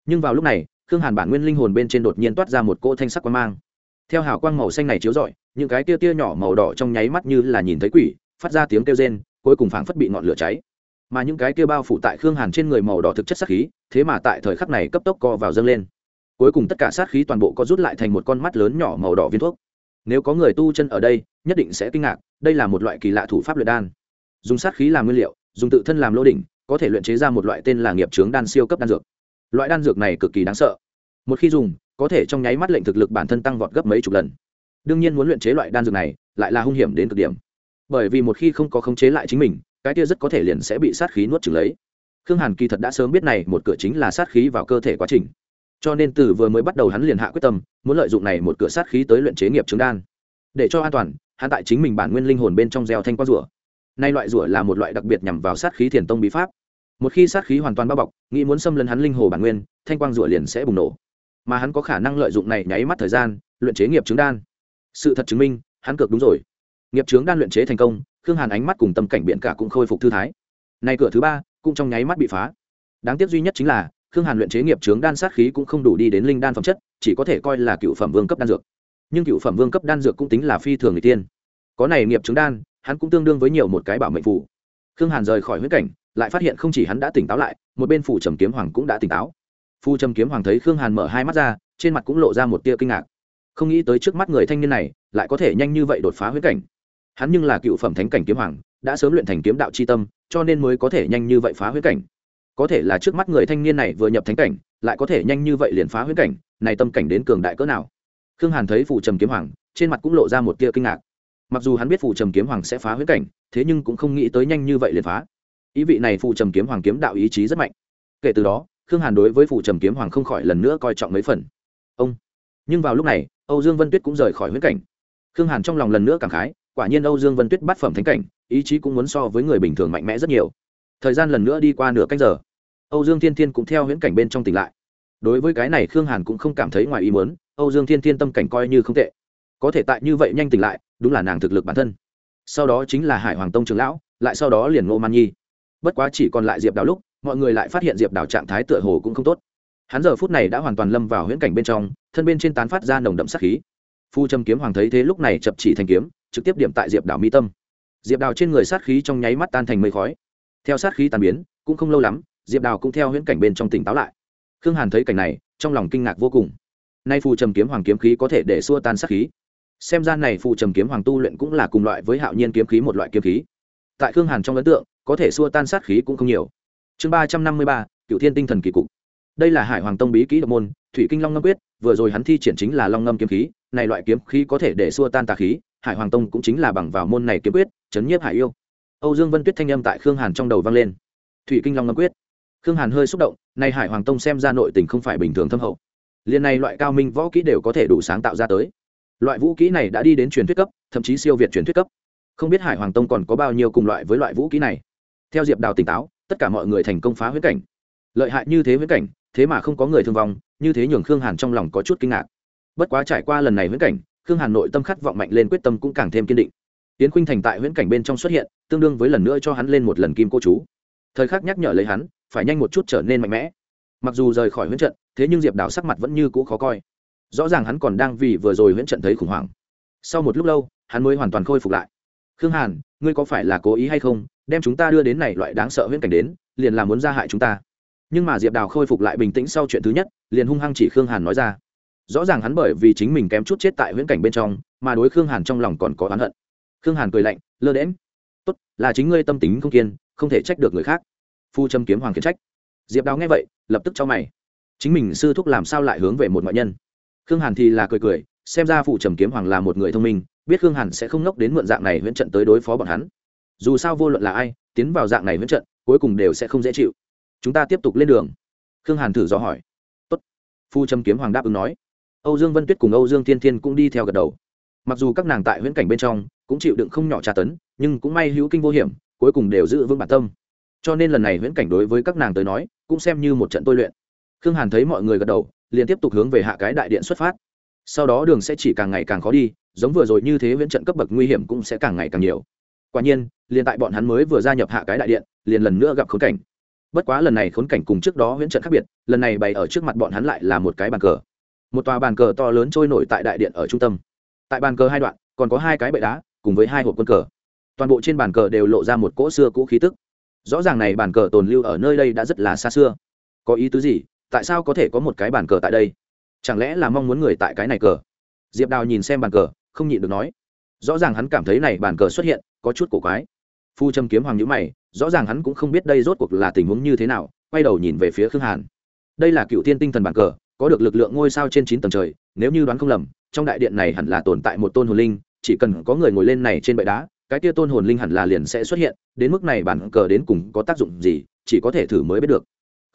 Nhưng vào lúc này, khương hàn bản nguyên linh hồn bên trên đột nhiên toát ra một cỗ thanh sắc quang mang. Theo hào quang màu xanh này chiếu rọi, những cái tia tia nhỏ màu đỏ trong nháy mắt như là nhìn thấy quỷ, phát ra tiếng kêu rên, cuối cùng phảng phất bị ngọn lửa cháy mà những cái kia bao phủ tại khương hàn trên người màu đỏ thực chất sát khí, thế mà tại thời khắc này cấp tốc co vào dâng lên. Cuối cùng tất cả sát khí toàn bộ có rút lại thành một con mắt lớn nhỏ màu đỏ viên thuốc. Nếu có người tu chân ở đây, nhất định sẽ kinh ngạc, đây là một loại kỳ lạ thủ pháp luyện đan. Dùng sát khí làm nguyên liệu, dùng tự thân làm lô đỉnh, có thể luyện chế ra một loại tên là nghiệp trướng đan siêu cấp đan dược. Loại đan dược này cực kỳ đáng sợ. Một khi dùng, có thể trong nháy mắt lệnh thực lực bản thân tăng vọt gấp mấy chục lần. Đương nhiên muốn luyện chế loại đan dược này, lại là hung hiểm đến cực điểm. Bởi vì một khi không có khống chế lại chính mình cái kia rất có thể liền sẽ bị sát khí nuốt chửng lấy. Khương hàn kỳ thật đã sớm biết này một cửa chính là sát khí vào cơ thể quá trình. Cho nên từ vừa mới bắt đầu hắn liền hạ quyết tâm, muốn lợi dụng này một cửa sát khí tới luyện chế nghiệp trứng đan. Để cho an toàn, hắn tại chính mình bản nguyên linh hồn bên trong gieo thanh quang rủa. Nay loại rủa là một loại đặc biệt nhằm vào sát khí thiền tông bí pháp. Một khi sát khí hoàn toàn bao bọc, nghĩ muốn xâm lấn hắn linh hồ bản nguyên, thanh quang rủa liền sẽ bùng nổ. Mà hắn có khả năng lợi dụng này nháy mắt thời gian, luyện chế nghiệp trứng đan. Sự thật chứng minh, hắn cược đúng rồi. Nghiệp trướng đan luyện chế thành công khương hàn ánh mắt cùng tâm cảnh biện cả cũng khôi phục thư thái. Nay cửa thứ ba, cũng trong nháy mắt bị phá. Đáng tiếc duy nhất chính là, khương hàn luyện chế nghiệp trướng đan sát khí cũng không đủ đi đến linh đan phẩm chất, chỉ có thể coi là cựu phẩm vương cấp đan dược. Nhưng cựu phẩm vương cấp đan dược cũng tính là phi thường người tiên. Có này nghiệp trướng đan, hắn cũng tương đương với nhiều một cái bảo mệnh phủ khương hàn rời khỏi huyết cảnh, lại phát hiện không chỉ hắn đã tỉnh táo lại, một bên phủ trầm kiếm hoàng cũng đã tỉnh táo. Phu trầm kiếm hoàng thấy khương hàn mở hai mắt ra, trên mặt cũng lộ ra một tia kinh ngạc. Không nghĩ tới trước mắt người thanh niên này, lại có thể nhanh như vậy đột phá huyết cảnh hắn nhưng là cựu phẩm thánh cảnh kiếm hoàng, đã sớm luyện thành kiếm đạo c h i tâm, cho nên mới có thể nhanh như vậy phá huyết cảnh. Có thể là trước mắt người thanh niên này vừa nhập thánh cảnh, lại có thể nhanh như vậy liền phá huyết cảnh, này tâm cảnh đến cường đại cỡ nào? Khương hàn thấy phụ trầm kiếm hoàng, trên mặt cũng lộ ra một tia kinh ngạc. Mặc dù hắn biết phụ trầm kiếm hoàng sẽ phá huyết cảnh, thế nhưng cũng không nghĩ tới nhanh như vậy liền phá. Ý vị này phụ trầm kiếm hoàng kiếm đạo ý chí rất mạnh. Kể từ đó, khương hàn đối với phụ trầm kiếm hoàng không khỏi lần nữa coi trọng mấy phần. Ông. Nhưng vào lúc này, âu dương vân tuyết cũng rời khỏi huyết cảnh. Khương hàn trong lòng lần nữa cảm khái quả nhiên âu dương vân tuyết bắt phẩm thánh cảnh, ý chí cũng muốn so với người bình thường mạnh mẽ rất nhiều. Thời gian lần nữa đi qua nửa canh giờ, âu dương thiên thiên cũng theo huyễn cảnh bên trong tỉnh lại. Đối với cái này khương hàn cũng không cảm thấy ngoài ý muốn, âu dương thiên thiên tâm cảnh coi như không tệ. Có thể tại như vậy nhanh tỉnh lại, đúng là nàng thực lực bản thân. Sau đó chính là hải hoàng tông trường lão, lại sau đó liền ngô man nhi. Bất quá chỉ còn lại diệp đào lúc, mọi người lại phát hiện diệp đào trạng thái tựa hồ cũng không tốt. Hắn giờ phút này đã hoàn toàn lâm vào huyễn cảnh bên trong, thân bên trên tán phát ra nồng đậm sát khí. Phu Trâm kiếm hoàng thấy thế lúc này chập chỉ thành kiếm trực tiếp điểm tại diệp đào mi tâm. Diệp đào trên người sát khí trong nháy mắt tan thành mây khói. Theo sát khí tàn biến, cũng không lâu lắm, diệp đào cũng theo huyễn cảnh bên trong tỉnh táo lại. Khương hàn thấy cảnh này, trong lòng kinh ngạc vô cùng. Nay phù trầm kiếm hoàng kiếm khí có thể để xua tan sát khí. Xem ra này phù trầm kiếm hoàng tu luyện cũng là cùng loại với hạo nhiên kiếm khí một loại kiếm khí. Tại khương hàn trong ấn tượng, có thể xua tan sát khí cũng không nhiều. Chương ba trăm năm mươi ba cựu thiên tinh thần kỳ cục. Đây là hải hoàng tông bí kỹ độc môn, thủy kinh long ngâm quyết, vừa rồi hắn thi triển chính là long ngâm kiếm khí, này loại kiếm khí có thể để xua tan tà khí hải hoàng tông cũng chính là bằng vào môn này kiếm quyết, chấn nhiếp hải yêu. Âu dương vân tuyết thanh âm tại khương hàn trong đầu vang lên. Thủy kinh long ngâm quyết. Khương hàn hơi xúc động, nay hải hoàng tông xem ra nội tình không phải bình thường thâm hậu. Liền này loại cao minh võ kỹ đều có thể đủ sáng tạo ra tới. Loại vũ kỹ này đã đi đến truyền thuyết cấp, thậm chí siêu việt truyền thuyết cấp. Không biết hải hoàng tông còn có bao nhiêu cùng loại với loại vũ kỹ này. Theo diệp đào tỉnh táo, tất cả mọi người thành công phá huyễn cảnh. Lợi hại như thế huyễn cảnh, thế mà không có người thương vong, như thế nhường khương hàn trong lòng có chút kinh ngạc. Bất quá trải qua lần này huyễn cảnh khương hàn nội tâm khát vọng mạnh lên quyết tâm cũng càng thêm kiên định. Tiến khuynh thành tại huyễn cảnh bên trong xuất hiện, tương đương với lần nữa cho hắn lên một lần kim cô chú. Thời khắc nhắc nhở lấy hắn, phải nhanh một chút trở nên mạnh mẽ. Mặc dù rời khỏi huyễn trận, thế nhưng diệp đào sắc mặt vẫn như cũ khó coi. Rõ ràng hắn còn đang vì vừa rồi huyễn trận thấy khủng hoảng. Sau một lúc lâu, hắn mới hoàn toàn khôi phục lại. Khương hàn, ngươi có phải là cố ý hay không? Đem chúng ta đưa đến này loại đáng sợ huyễn cảnh đến, liền là muốn ra hại chúng ta. Nhưng mà diệp đào khôi phục lại bình tĩnh sau chuyện thứ nhất, liền hung hăng chỉ khương hàn nói ra rõ ràng hắn bởi vì chính mình kém chút chết tại huyễn cảnh bên trong, mà đối khương hàn trong lòng còn có oán hận. Khương hàn cười lạnh, lơ đễm tốt, là chính ngươi tâm tính không kiên, không thể trách được người khác. Phu châm kiếm hoàng kiến trách. Diệp đào nghe vậy, lập tức cho mày. Chính mình sư thúc làm sao lại hướng về một ngoại nhân? Khương hàn thì là cười cười, xem ra phụ trầm kiếm hoàng là một người thông minh, biết khương hàn sẽ không ngốc đến mượn dạng này huyễn trận tới đối phó bọn hắn. Dù sao vô luận là ai, tiến vào dạng này huyễn trận, cuối cùng đều sẽ không dễ chịu. Chúng ta tiếp tục lên đường. Khương hàn thử dò hỏi. Tốt. phu trầm kiếm hoàng đáp ứng nói âu dương vân tuyết cùng âu dương thiên thiên cũng đi theo gật đầu. Mặc dù các nàng tại huyễn cảnh bên trong cũng chịu đựng không nhỏ tra tấn, nhưng cũng may hữu kinh vô hiểm, cuối cùng đều giữ vững bản tâm. Cho nên lần này huyễn cảnh đối với các nàng tới nói, cũng xem như một trận tôi luyện. Khương hàn thấy mọi người gật đầu, liền tiếp tục hướng về hạ cái đại điện xuất phát. Sau đó đường sẽ chỉ càng ngày càng khó đi, giống vừa rồi như thế viễn trận cấp bậc nguy hiểm cũng sẽ càng ngày càng nhiều. Quả nhiên, liền tại bọn hắn mới vừa gia nhập hạ cái đại điện, liền lần nữa gặp khốn cảnh. Bất quá lần này khốn cảnh cùng trước đó viễn trận khác biệt, lần này bày ở trước mặt bọn hắn lại là một cái bàn cờ một tòa bàn cờ to lớn trôi nổi tại đại điện ở trung tâm. Tại bàn cờ hai đoạn, còn có hai cái bệ đá, cùng với hai hộp quân cờ. Toàn bộ trên bàn cờ đều lộ ra một cỗ xưa cũ khí tức. Rõ ràng này bàn cờ tồn lưu ở nơi đây đã rất là xa xưa. Có ý tứ gì? Tại sao có thể có một cái bàn cờ tại đây? Chẳng lẽ là mong muốn người tại cái này cờ? Diệp đào nhìn xem bàn cờ, không nhịn được nói. Rõ ràng hắn cảm thấy này bàn cờ xuất hiện, có chút cổ quái. Phu châm kiếm hoàng nhữ mày, rõ ràng hắn cũng không biết đây rốt cuộc là tình huống như thế nào, quay đầu nhìn về phía khương hàn. Đây là cựu thiên tinh thần bàn cờ có được lực lượng ngôi sao trên chín tầng trời, nếu như đoán không lầm, trong đại điện này hẳn là tồn tại một tôn hồn linh, chỉ cần có người ngồi lên này trên bệ đá, cái tia tôn hồn linh hẳn là liền sẽ xuất hiện, đến mức này bản cờ đến cùng có tác dụng gì, chỉ có thể thử mới biết được.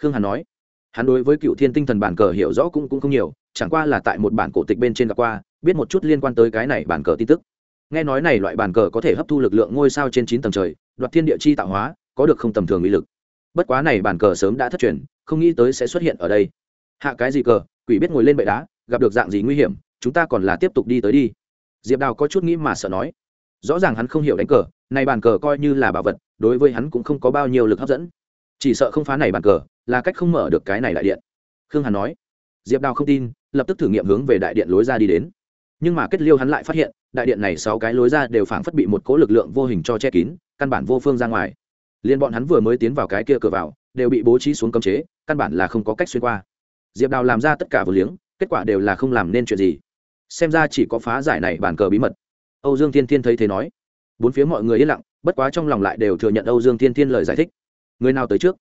Khương hàn nói. Hắn đối với cựu thiên tinh thần bản cờ hiểu rõ cũng cũng không nhiều, chẳng qua là tại một bản cổ tịch bên trên gặp qua, biết một chút liên quan tới cái này bản cờ tin tức. Nghe nói này loại bản cờ có thể hấp thu lực lượng ngôi sao trên chín tầng trời, đoạt thiên địa chi tạo hóa, có được không tầm thường uy lực. Bất quá này bản cờ sớm đã thất truyền, không nghĩ tới sẽ xuất hiện ở đây hạ cái gì cờ, quỷ biết ngồi lên bệ đá, gặp được dạng gì nguy hiểm, chúng ta còn là tiếp tục đi tới đi. Diệp đào có chút nghĩ mà sợ nói. Rõ ràng hắn không hiểu đánh cờ, này bàn cờ coi như là bảo vật, đối với hắn cũng không có bao nhiêu lực hấp dẫn. Chỉ sợ không phá này bàn cờ, là cách không mở được cái này đại điện. Khương hàn nói. Diệp đào không tin, lập tức thử nghiệm hướng về đại điện lối ra đi đến. Nhưng mà kết liêu hắn lại phát hiện, đại điện này sáu cái lối ra đều phảng phất bị một cố lực lượng vô hình cho che kín, căn bản vô phương ra ngoài. Liên bọn hắn vừa mới tiến vào cái kia cửa vào, đều bị bố trí xuống cấm chế, căn bản là không có cách xuyên qua diệp đào làm ra tất cả vừa liếng, kết quả đều là không làm nên chuyện gì. Xem ra chỉ có phá giải này bàn cờ bí mật. Âu dương thiên thiên thấy thế nói. Bốn phía mọi người yên lặng, bất quá trong lòng lại đều thừa nhận âu dương thiên thiên lời giải thích. Người nào tới trước?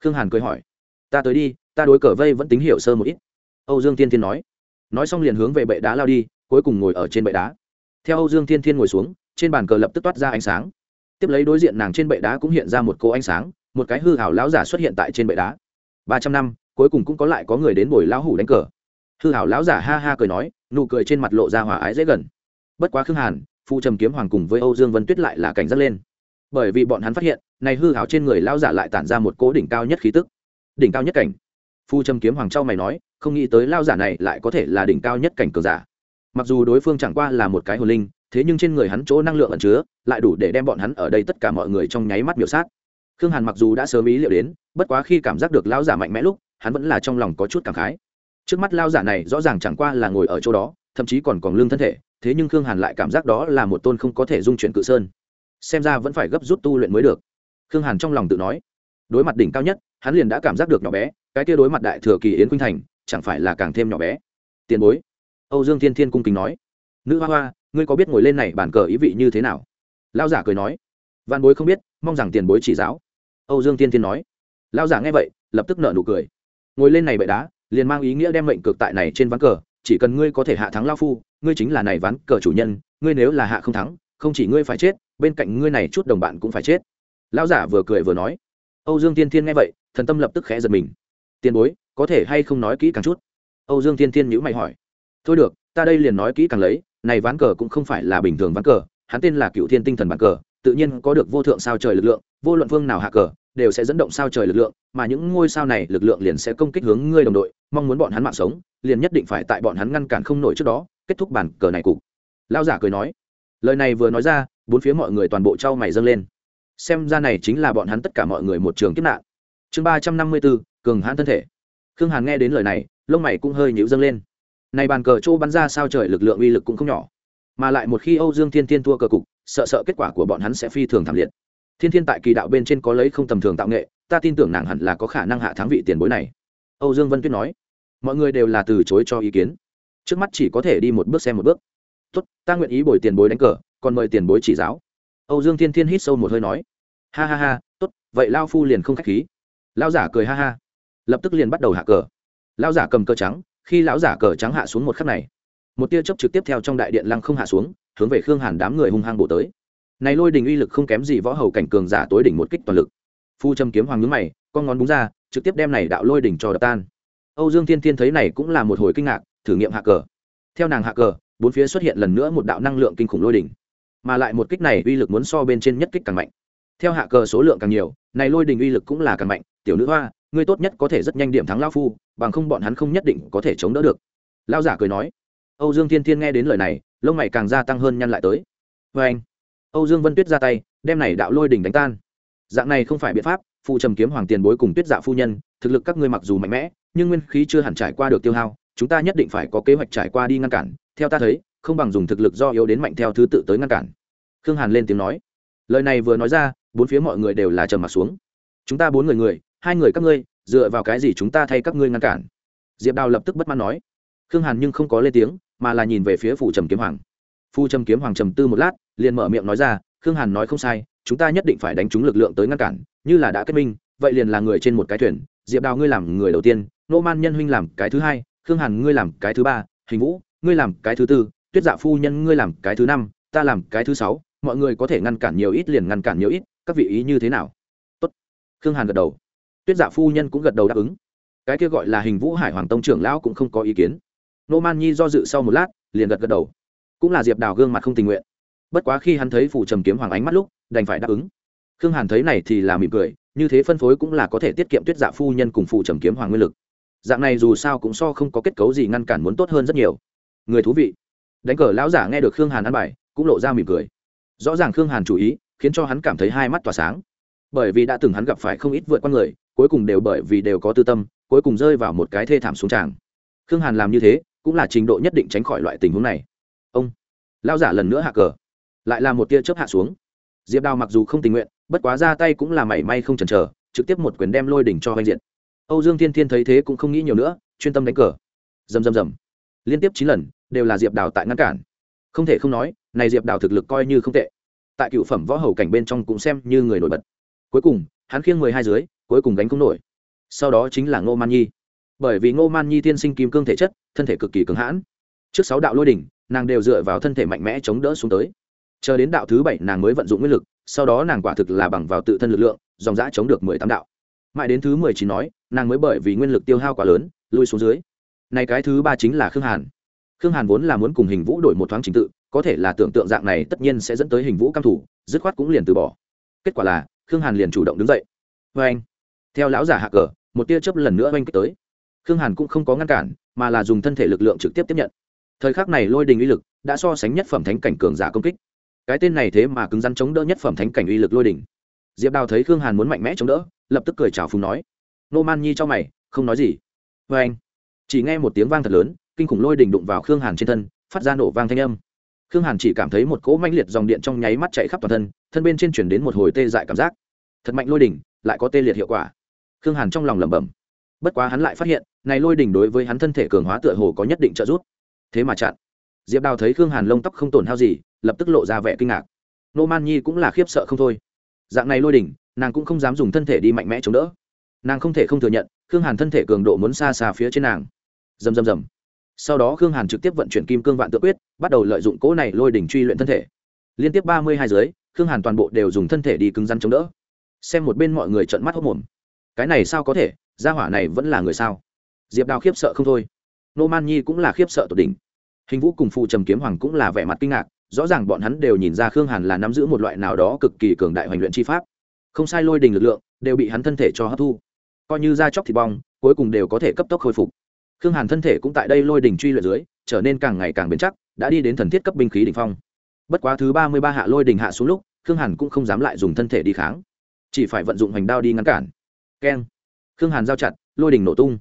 Khương hàn cười hỏi. Ta tới đi, ta đối cờ vây vẫn tính hiểu sơ một ít. Âu dương thiên thiên nói. Nói xong liền hướng về bệ đá lao đi, cuối cùng ngồi ở trên bệ đá. Theo âu dương thiên thiên ngồi xuống, trên bàn cờ lập tức toát ra ánh sáng. Tiếp lấy đối diện nàng trên bệ đá cũng hiện ra một cô ánh sáng, một cái hư hảo lão giả xuất hiện tại trên bệ đá. Ba trăm năm cuối cùng cũng có lại có người đến bồi lão hủ đánh cờ. Hư hảo lão giả ha ha cười nói, nụ cười trên mặt lộ ra hòa ái dễ gần. Bất quá khương hàn, phu trầm kiếm hoàng cùng với âu dương vân tuyết lại là cảnh giác lên. Bởi vì bọn hắn phát hiện, này hư hảo trên người lão giả lại tản ra một cố đỉnh cao nhất khí tức. Đỉnh cao nhất cảnh. Phu trầm kiếm hoàng châu mày nói, không nghĩ tới lão giả này lại có thể là đỉnh cao nhất cảnh cường giả. Mặc dù đối phương chẳng qua là một cái hồn linh, thế nhưng trên người hắn chỗ năng lượng ẩn chứa, lại đủ để đem bọn hắn ở đây tất cả mọi người trong nháy mắt biểu sát. Khương hàn mặc dù đã sớm ý liệu đến, bất quá khi cảm giác được lão giả mạnh mẽ lúc hắn vẫn là trong lòng có chút cảm khái. Trước mắt lao giả này rõ ràng chẳng qua là ngồi ở chỗ đó, thậm chí còn còn lương thân thể, thế nhưng khương hàn lại cảm giác đó là một tôn không có thể dung chuyển cự sơn. Xem ra vẫn phải gấp rút tu luyện mới được. Khương hàn trong lòng tự nói. Đối mặt đỉnh cao nhất, hắn liền đã cảm giác được nhỏ bé, cái kia đối mặt đại thừa kỳ yến khuynh thành, chẳng phải là càng thêm nhỏ bé. Tiền bối. Âu dương thiên thiên cung kính nói. Nữ hoa hoa, ngươi có biết ngồi lên này bản cờ ý vị như thế nào? Lao giả cười nói. Văn bối không biết, mong rằng tiền bối chỉ giáo. Âu dương thiên thiên nói. Lao giả nghe vậy, lập tức nợ nụ cười ngồi lên này bệ đá, liền mang ý nghĩa đem mệnh cực tại này trên ván cờ, chỉ cần ngươi có thể hạ thắng lao phu, ngươi chính là này ván cờ chủ nhân, ngươi nếu là hạ không thắng, không chỉ ngươi phải chết, bên cạnh ngươi này chút đồng bạn cũng phải chết. Lão giả vừa cười vừa nói. Âu dương tiên thiên nghe vậy, thần tâm lập tức khẽ giật mình. Tiền bối, có thể hay không nói kỹ càng chút? Âu dương tiên thiên nhữ mày hỏi. Thôi được, ta đây liền nói kỹ càng lấy, này ván cờ cũng không phải là bình thường ván cờ, hắn tên là cựu thiên tinh thần bàn cờ, tự nhiên có được vô thượng sao trời lực lượng, vô luận phương nào hạ cờ đều sẽ dẫn động sao trời lực lượng, mà những ngôi sao này lực lượng liền sẽ công kích hướng ngươi đồng đội, mong muốn bọn hắn mạng sống, liền nhất định phải tại bọn hắn ngăn cản không nổi trước đó, kết thúc bàn cờ này cục. Lao giả cười nói. Lời này vừa nói ra, bốn phía mọi người toàn bộ trao mày dâng lên. Xem ra này chính là bọn hắn tất cả mọi người một trường kiếp nạn. Chương ba trăm năm mươi bốn, cường hãn thân thể. Khương hàn nghe đến lời này, lông mày cũng hơi nhịu dâng lên. Này bàn cờ chỗ bắn ra sao trời lực lượng uy lực cũng không nhỏ, mà lại một khi âu dương thiên thiên thua cờ cục, sợ sợ kết quả của bọn hắn sẽ phi thường thảm liệt thiên thiên tại kỳ đạo bên trên có lấy không tầm thường tạo nghệ, ta tin tưởng nàng hẳn là có khả năng hạ thắng vị tiền bối này. Âu dương vân tuyết nói. Mọi người đều là từ chối cho ý kiến. Trước mắt chỉ có thể đi một bước xem một bước. Tốt, ta nguyện ý bồi tiền bối đánh cờ, còn mời tiền bối chỉ giáo. Âu dương thiên thiên hít sâu một hơi nói. Ha ha ha, tốt, vậy lao phu liền không k h á c h khí. Lao giả cười ha ha. Lập tức liền bắt đầu hạ cờ. Lao giả cầm cờ trắng, khi lão giả cờ trắng hạ xuống một khắc này, một tia chớp trực tiếp theo trong đại điện lăng không hạ xuống, hướng về khương hàn đám người hung hăng bổ tới này lôi đình uy lực không kém gì võ hầu cảnh cường giả tối đỉnh một kích toàn lực. Phu châm kiếm hoàng nhướng mày, con ngón búng ra, trực tiếp đem này đạo lôi đỉnh cho đập tan. Âu dương thiên thiên thấy này cũng là một hồi kinh ngạc, thử nghiệm hạ cờ. Theo nàng hạ cờ, bốn phía xuất hiện lần nữa một đạo năng lượng kinh khủng lôi đỉnh mà lại một kích này uy lực muốn so bên trên nhất kích càng mạnh. Theo hạ cờ số lượng càng nhiều, này lôi đình uy lực cũng là càng mạnh, tiểu nữ hoa, ngươi tốt nhất có thể rất nhanh điểm thắng lao phu, bằng không bọn hắn không nhất định có thể chống đỡ được. Lao giả cười nói. Âu dương thiên thiên nghe đến lời này, lông mày càng gia tăng hơn nhăn lại tới. Vê anh âu dương vân tuyết ra tay, đem này đạo lôi đình đánh tan. Dạng này không phải biện pháp phụ trầm kiếm hoàng tiền bối cùng tuyết dạ phu nhân, thực lực các ngươi mặc dù mạnh mẽ, nhưng nguyên khí chưa hẳn trải qua được tiêu hao, chúng ta nhất định phải có kế hoạch trải qua đi ngăn cản. Theo ta thấy, không bằng dùng thực lực do yếu đến mạnh theo thứ tự tới ngăn cản. Khương hàn lên tiếng nói. Lời này vừa nói ra, bốn phía mọi người đều là trầm mặt xuống. Chúng ta bốn người người, hai người các ngươi, dựa vào cái gì chúng ta thay các ngươi ngăn cản? Diệp đào lập tức bất mãn nói. Khương hàn nhưng không có lên tiếng, mà là nhìn về phía phủ trầm kiếm hoàng. Phu trầm kiếm hoàng trầm tư một lát liền mở miệng nói ra, khương hàn nói không sai, chúng ta nhất định phải đánh trúng lực lượng tới ngăn cản, như là đã kết minh, vậy liền là người trên một cái thuyền, diệp đào ngươi làm người đầu tiên nô man nhân huynh làm cái thứ hai, khương hàn ngươi làm cái thứ ba, hình vũ, ngươi làm cái thứ tư, tuyết dạ phu nhân ngươi làm cái thứ năm, ta làm cái thứ sáu, mọi người có thể ngăn cản nhiều ít liền ngăn cản nhiều ít, các vị ý như thế nào? Tốt. khương hàn gật đầu. Tuyết dạ phu nhân cũng gật đầu đáp ứng. Cái kia gọi là hình vũ hải hoàng tông trưởng lão cũng không có ý kiến. Nô man nhi do dự sau một lát, liền gật gật đầu. Cũng là diệp đào gương mặt không tình nguyện bất quá khi hắn thấy phủ trầm kiếm hoàng ánh mắt lúc, đành phải đáp ứng. Khương hàn thấy này thì là mỉm cười, như thế phân phối cũng là có thể tiết kiệm tuyết dạ phu nhân cùng phủ trầm kiếm hoàng nguyên lực. Dạng này dù sao cũng so không có kết cấu gì ngăn cản muốn tốt hơn rất nhiều. Người thú vị. Đánh cờ lão giả nghe được khương hàn ăn bài, cũng lộ ra mỉm cười. Rõ ràng khương hàn chủ ý, khiến cho hắn cảm thấy hai mắt tỏa sáng. Bởi vì đã từng hắn gặp phải không ít vượt con người, cuối cùng đều bởi vì đều có tư tâm, cuối cùng rơi vào một cái thê thảm xuống tràng. Khương hàn làm như thế, cũng là trình độ nhất định tránh khỏi loại tình huống này. Ông, lão giả lần nữa hạ cờ lại là một tia chớp hạ xuống. Diệp đào mặc dù không tình nguyện, bất quá ra tay cũng là mảy may không chần chờ, trực tiếp một quyền đem lôi đỉnh cho hoành diện âu dương thiên thiên thấy thế cũng không nghĩ nhiều nữa, chuyên tâm đánh cờ. Rầm rầm rầm. Liên tiếp chín lần, đều là diệp đào tại ngăn cản. Không thể không nói, này diệp đào thực lực coi như không tệ. Tại cựu phẩm võ hầu cảnh bên trong cũng xem như người nổi bật. Cuối cùng, hắn khiêng mười hai dưới, cuối cùng gánh không nổi. Sau đó chính là ngô man nhi. Bởi vì ngô man nhi tiên sinh kim cương thể chất, thân thể cực kỳ cứng hãn. Trước sáu đạo lôi đỉnh, nàng đều dựa vào thân thể mạnh mẽ chống đỡ xuống tới chờ đến đạo thứ bảy, nàng mới vận dụng nguyên lực, sau đó nàng quả thực là bằng vào tự thân lực lượng, dòng giã chống được mười tám đạo. Mãi đến thứ mười chín nói, nàng mới bởi vì nguyên lực tiêu hao quá lớn, lui xuống dưới. Này cái thứ ba chính là khương hàn. Khương hàn vốn là muốn cùng hình vũ đổi một thoáng trình tự, có thể là tưởng tượng dạng này tất nhiên sẽ dẫn tới hình vũ căm thủ dứt khoát cũng liền từ bỏ. Kết quả là, khương hàn liền chủ động đứng dậy. Vê anh, theo lão giả hạ cờ, một tia chớp lần nữa oanh kích tới. Khương hàn cũng không có ngăn cản, mà là dùng thân thể lực lượng trực tiếp tiếp nhận. Thời khắc này lôi đình uy lực đã so sánh nhất phẩm thánh cảnh cường giả công kích cái tên này thế mà cứng rắn chống đỡ nhất phẩm thánh cảnh uy lực lôi đỉnh. diệp đào thấy khương hàn muốn mạnh mẽ chống đỡ, lập tức cười chào phùng nói, nô man nhi cho mày, không nói gì. Vê anh, chỉ nghe một tiếng vang thật lớn, kinh khủng lôi đỉnh đụng vào khương hàn trên thân, phát ra nổ vang thanh âm. Khương hàn chỉ cảm thấy một cỗ manh liệt dòng điện trong nháy mắt chạy khắp toàn thân thân bên trên chuyển đến một hồi tê dại cảm giác. Thật mạnh lôi đỉnh, lại có tê liệt hiệu quả. Khương hàn trong lòng lẩm bẩm. Bất quá hắn lại phát hiện, này lôi đỉnh đối với hắn thân thể cường hóa tựa hồ có nhất định trợ giúp. Thế mà chặn diệp đào thấy khương hàn lông tóc không tổn hao gì, lập tức lộ ra vẻ kinh ngạc. Nô man nhi cũng là khiếp sợ không thôi. Dạng này lôi đỉnh, nàng cũng không dám dùng thân thể đi mạnh mẽ chống đỡ. Nàng không thể không thừa nhận, khương hàn thân thể cường độ muốn xa xa phía trên nàng. Dầm dầm dầm sau đó khương hàn trực tiếp vận chuyển kim cương vạn tự quyết, bắt đầu lợi dụng cỗ này lôi đỉnh truy luyện thân thể. Liên tiếp ba mươi hai giới khương hàn toàn bộ đều dùng thân thể đi cứng rắn chống đỡ. Xem một bên mọi người trợn mắt hốc mồm cái này sao có thể? Gia hỏa này vẫn là người sao? Diệp đào khiếp sợ không thôi. Nô man nhi cũng là khiếp sợ tột đỉnh hình vũ cùng phụ trầm kiếm hoàng cũng là vẻ mặt kinh ngạc, rõ ràng bọn hắn đều nhìn ra khương hàn là nắm giữ một loại nào đó cực kỳ cường đại hoành luyện chi pháp. Không sai lôi đình lực lượng đều bị hắn thân thể cho hấp thu. Coi như da chóc thịt bong, cuối cùng đều có thể cấp tốc khôi phục. Khương hàn thân thể cũng tại đây lôi đình truy luyện dưới, trở nên càng ngày càng bền chắc, đã đi đến thần thiết cấp binh khí đ ỉ n h phong. Bất quá thứ ba mươi ba hạ lôi đình hạ xuống lúc, khương hàn cũng không dám lại dùng thân thể đi kháng. Chỉ phải vận dụng hành đao đi ngăn cản. Keng. Khương hàn giao chặt, lôi đình nổ tung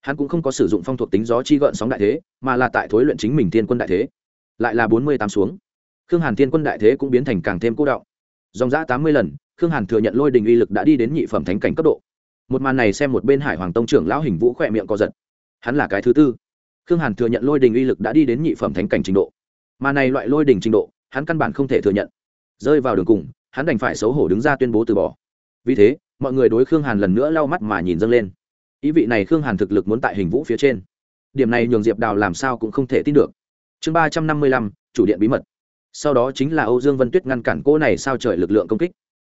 hắn cũng không có sử dụng phong thuộc tính gió chi gợn sóng đại thế, mà là tại thối luyện chính mình thiên quân đại thế. Lại là bốn mươi tám xuống. Khương hàn thiên quân đại thế cũng biến thành càng thêm cố đạo dòng giã tám mươi lần, khương hàn thừa nhận lôi đình uy lực đã đi đến nhị phẩm thánh cảnh cấp độ. Một màn này xem một bên hải hoàng tông trưởng lão hình vũ khỏe miệng co giật. Hắn là cái thứ tư. Khương hàn thừa nhận lôi đình uy lực đã đi đến nhị phẩm thánh cảnh trình độ. Mà này loại lôi đình trình độ, hắn căn bản không thể thừa nhận. Rơi vào đường cùng, hắn đành phải xấu hổ đứng ra tuyên bố từ bỏ. Vì thế, mọi người đối khương hàn lần nữa lau mắt mà nhìn dâng lên ý vị này khương hàn thực lực muốn tại hình vũ phía trên. Điểm này nhường diệp đào làm sao cũng không thể tin được. Chương ba trăm năm mươi lăm, chủ điện bí mật. Sau đó chính là âu dương vân tuyết ngăn cản cô này sao trời lực lượng công kích.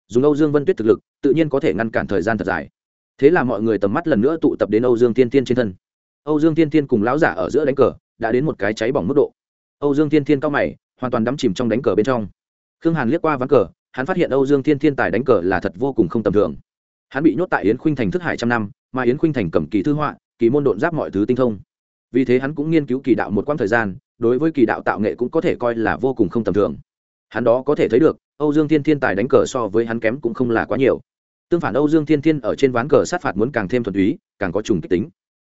Dùng âu dương vân tuyết thực lực, tự nhiên có thể ngăn cản thời gian thật dài. Thế là mọi người tầm mắt lần nữa tụ tập đến âu dương tiên tiên trên thân. Âu dương tiên tiên cùng lão giả ở giữa đánh cờ, đã đến một cái cháy bỏng mức độ. Âu dương tiên tiên cao mày, hoàn toàn đắm chìm trong đánh cờ bên trong. Khương hàn liếc qua ván cờ, hắn phát hiện âu dương thiên thiên tài đánh cờ là thật vô cùng không tầm thường. Hắn bị nhốt tại yến khuynh thành thức hải trăm năm mà yến khuynh thành cầm kỳ thư họa, kỳ môn độn giáp mọi thứ tinh thông. Vì thế hắn cũng nghiên cứu kỳ đạo một quãng thời gian, đối với kỳ đạo tạo nghệ cũng có thể coi là vô cùng không tầm thường. Hắn đó có thể thấy được, âu dương thiên thiên tài đánh cờ so với hắn kém cũng không là quá nhiều. Tương phản âu dương thiên thiên ở trên ván cờ sát phạt muốn càng thêm thuần túy, càng có trùng kích tính.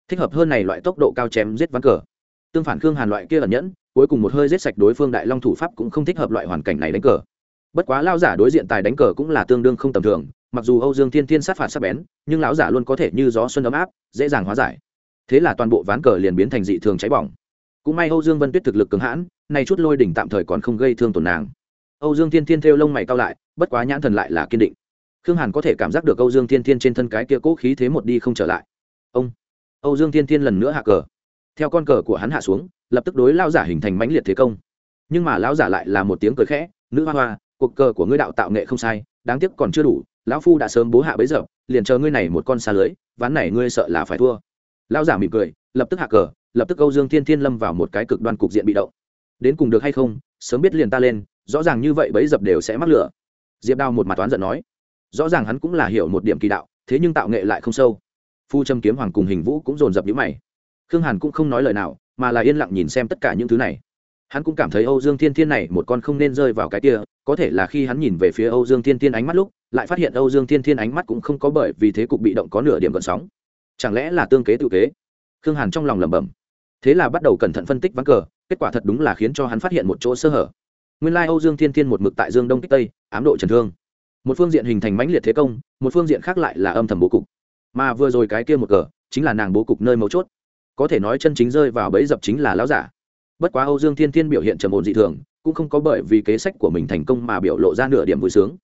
Thích hợp hơn này loại tốc độ cao chém giết ván cờ. Tương phản khương hàn loại kia ẩn nhẫn, cuối cùng một hơi giết sạch đối phương đại long thủ pháp cũng không thích hợp loại hoàn cảnh này đánh cờ bất quá lao giả đối diện tài đánh cờ cũng là tương đương không tầm thường, mặc dù âu dương thiên thiên sát phạt sắc bén, nhưng lão giả luôn có thể như gió xuân ấm áp, dễ dàng hóa giải. Thế là toàn bộ ván cờ liền biến thành dị thường cháy bỏng. Cũng may âu dương vân tuyết thực lực cứng hãn, nay chút lôi đỉnh tạm thời còn không gây thương tổn nàng. Âu dương thiên thiên thêu lông mày cao lại, bất quá nhãn thần lại là kiên định. Khương hàn có thể cảm giác được âu dương thiên thiên trên thân cái kia cố khí thế một đi không trở lại. Ông, âu dương thiên thiên lần nữa hạ cờ. Theo con cờ của hắn hạ xuống, lập tức đối lao giả hình thành mãnh liệt thế công. Nhưng mà lão giả lại là một tiếng cười khẽ, nữ hoa hoa cuộc cờ của ngươi đạo tạo nghệ không sai, đáng tiếc còn chưa đủ, lão phu đã sớm bố hạ bấy giờ, liền chờ ngươi này một con xa lưới, ván này ngươi sợ là phải thua. Lão giả mỉm cười, lập tức hạ cờ, lập tức âu dương thiên thiên lâm vào một cái cực đoan cục diện bị động. Đến cùng được hay không, sớm biết liền ta lên, rõ ràng như vậy bấy dập đều sẽ mắc lửa. Diệp đao một mặt toán giận nói, rõ ràng hắn cũng là hiểu một điểm kỳ đạo, thế nhưng tạo nghệ lại không sâu. Phu trâm kiếm hoàng cùng hình vũ cũng dồn dập nhữ mày. Khương hàn cũng không nói lời nào, mà là yên lặng nhìn xem tất cả những thứ này hắn cũng cảm thấy âu dương thiên thiên này một con không nên rơi vào cái kia, có thể là khi hắn nhìn về phía âu dương thiên thiên ánh mắt lúc, lại phát hiện âu dương thiên thiên ánh mắt cũng không có bởi vì thế cục bị động có nửa điểm gợn sóng. Chẳng lẽ là tương kế tự kế? Khương hàn trong lòng lẩm bẩm. Thế là bắt đầu cẩn thận phân tích ván cờ, kết quả thật đúng là khiến cho hắn phát hiện một chỗ sơ hở. Nguyên lai âu dương thiên thiên một mực tại dương đông kích tây, ám độ trần thương. Một phương diện hình thành mãnh liệt thế công, một phương diện khác lại là âm thầm bố cục. Mà vừa rồi cái kia một cờ, chính là nàng bố cục nơi mấu chốt. Có thể nói chân chính rơi vào bẫy dập chính là lão giả bất quá âu dương thiên thiên biểu hiện trầm ổn dị thường, cũng không có bởi vì kế sách của mình thành công mà biểu lộ ra nửa điểm vui sướng.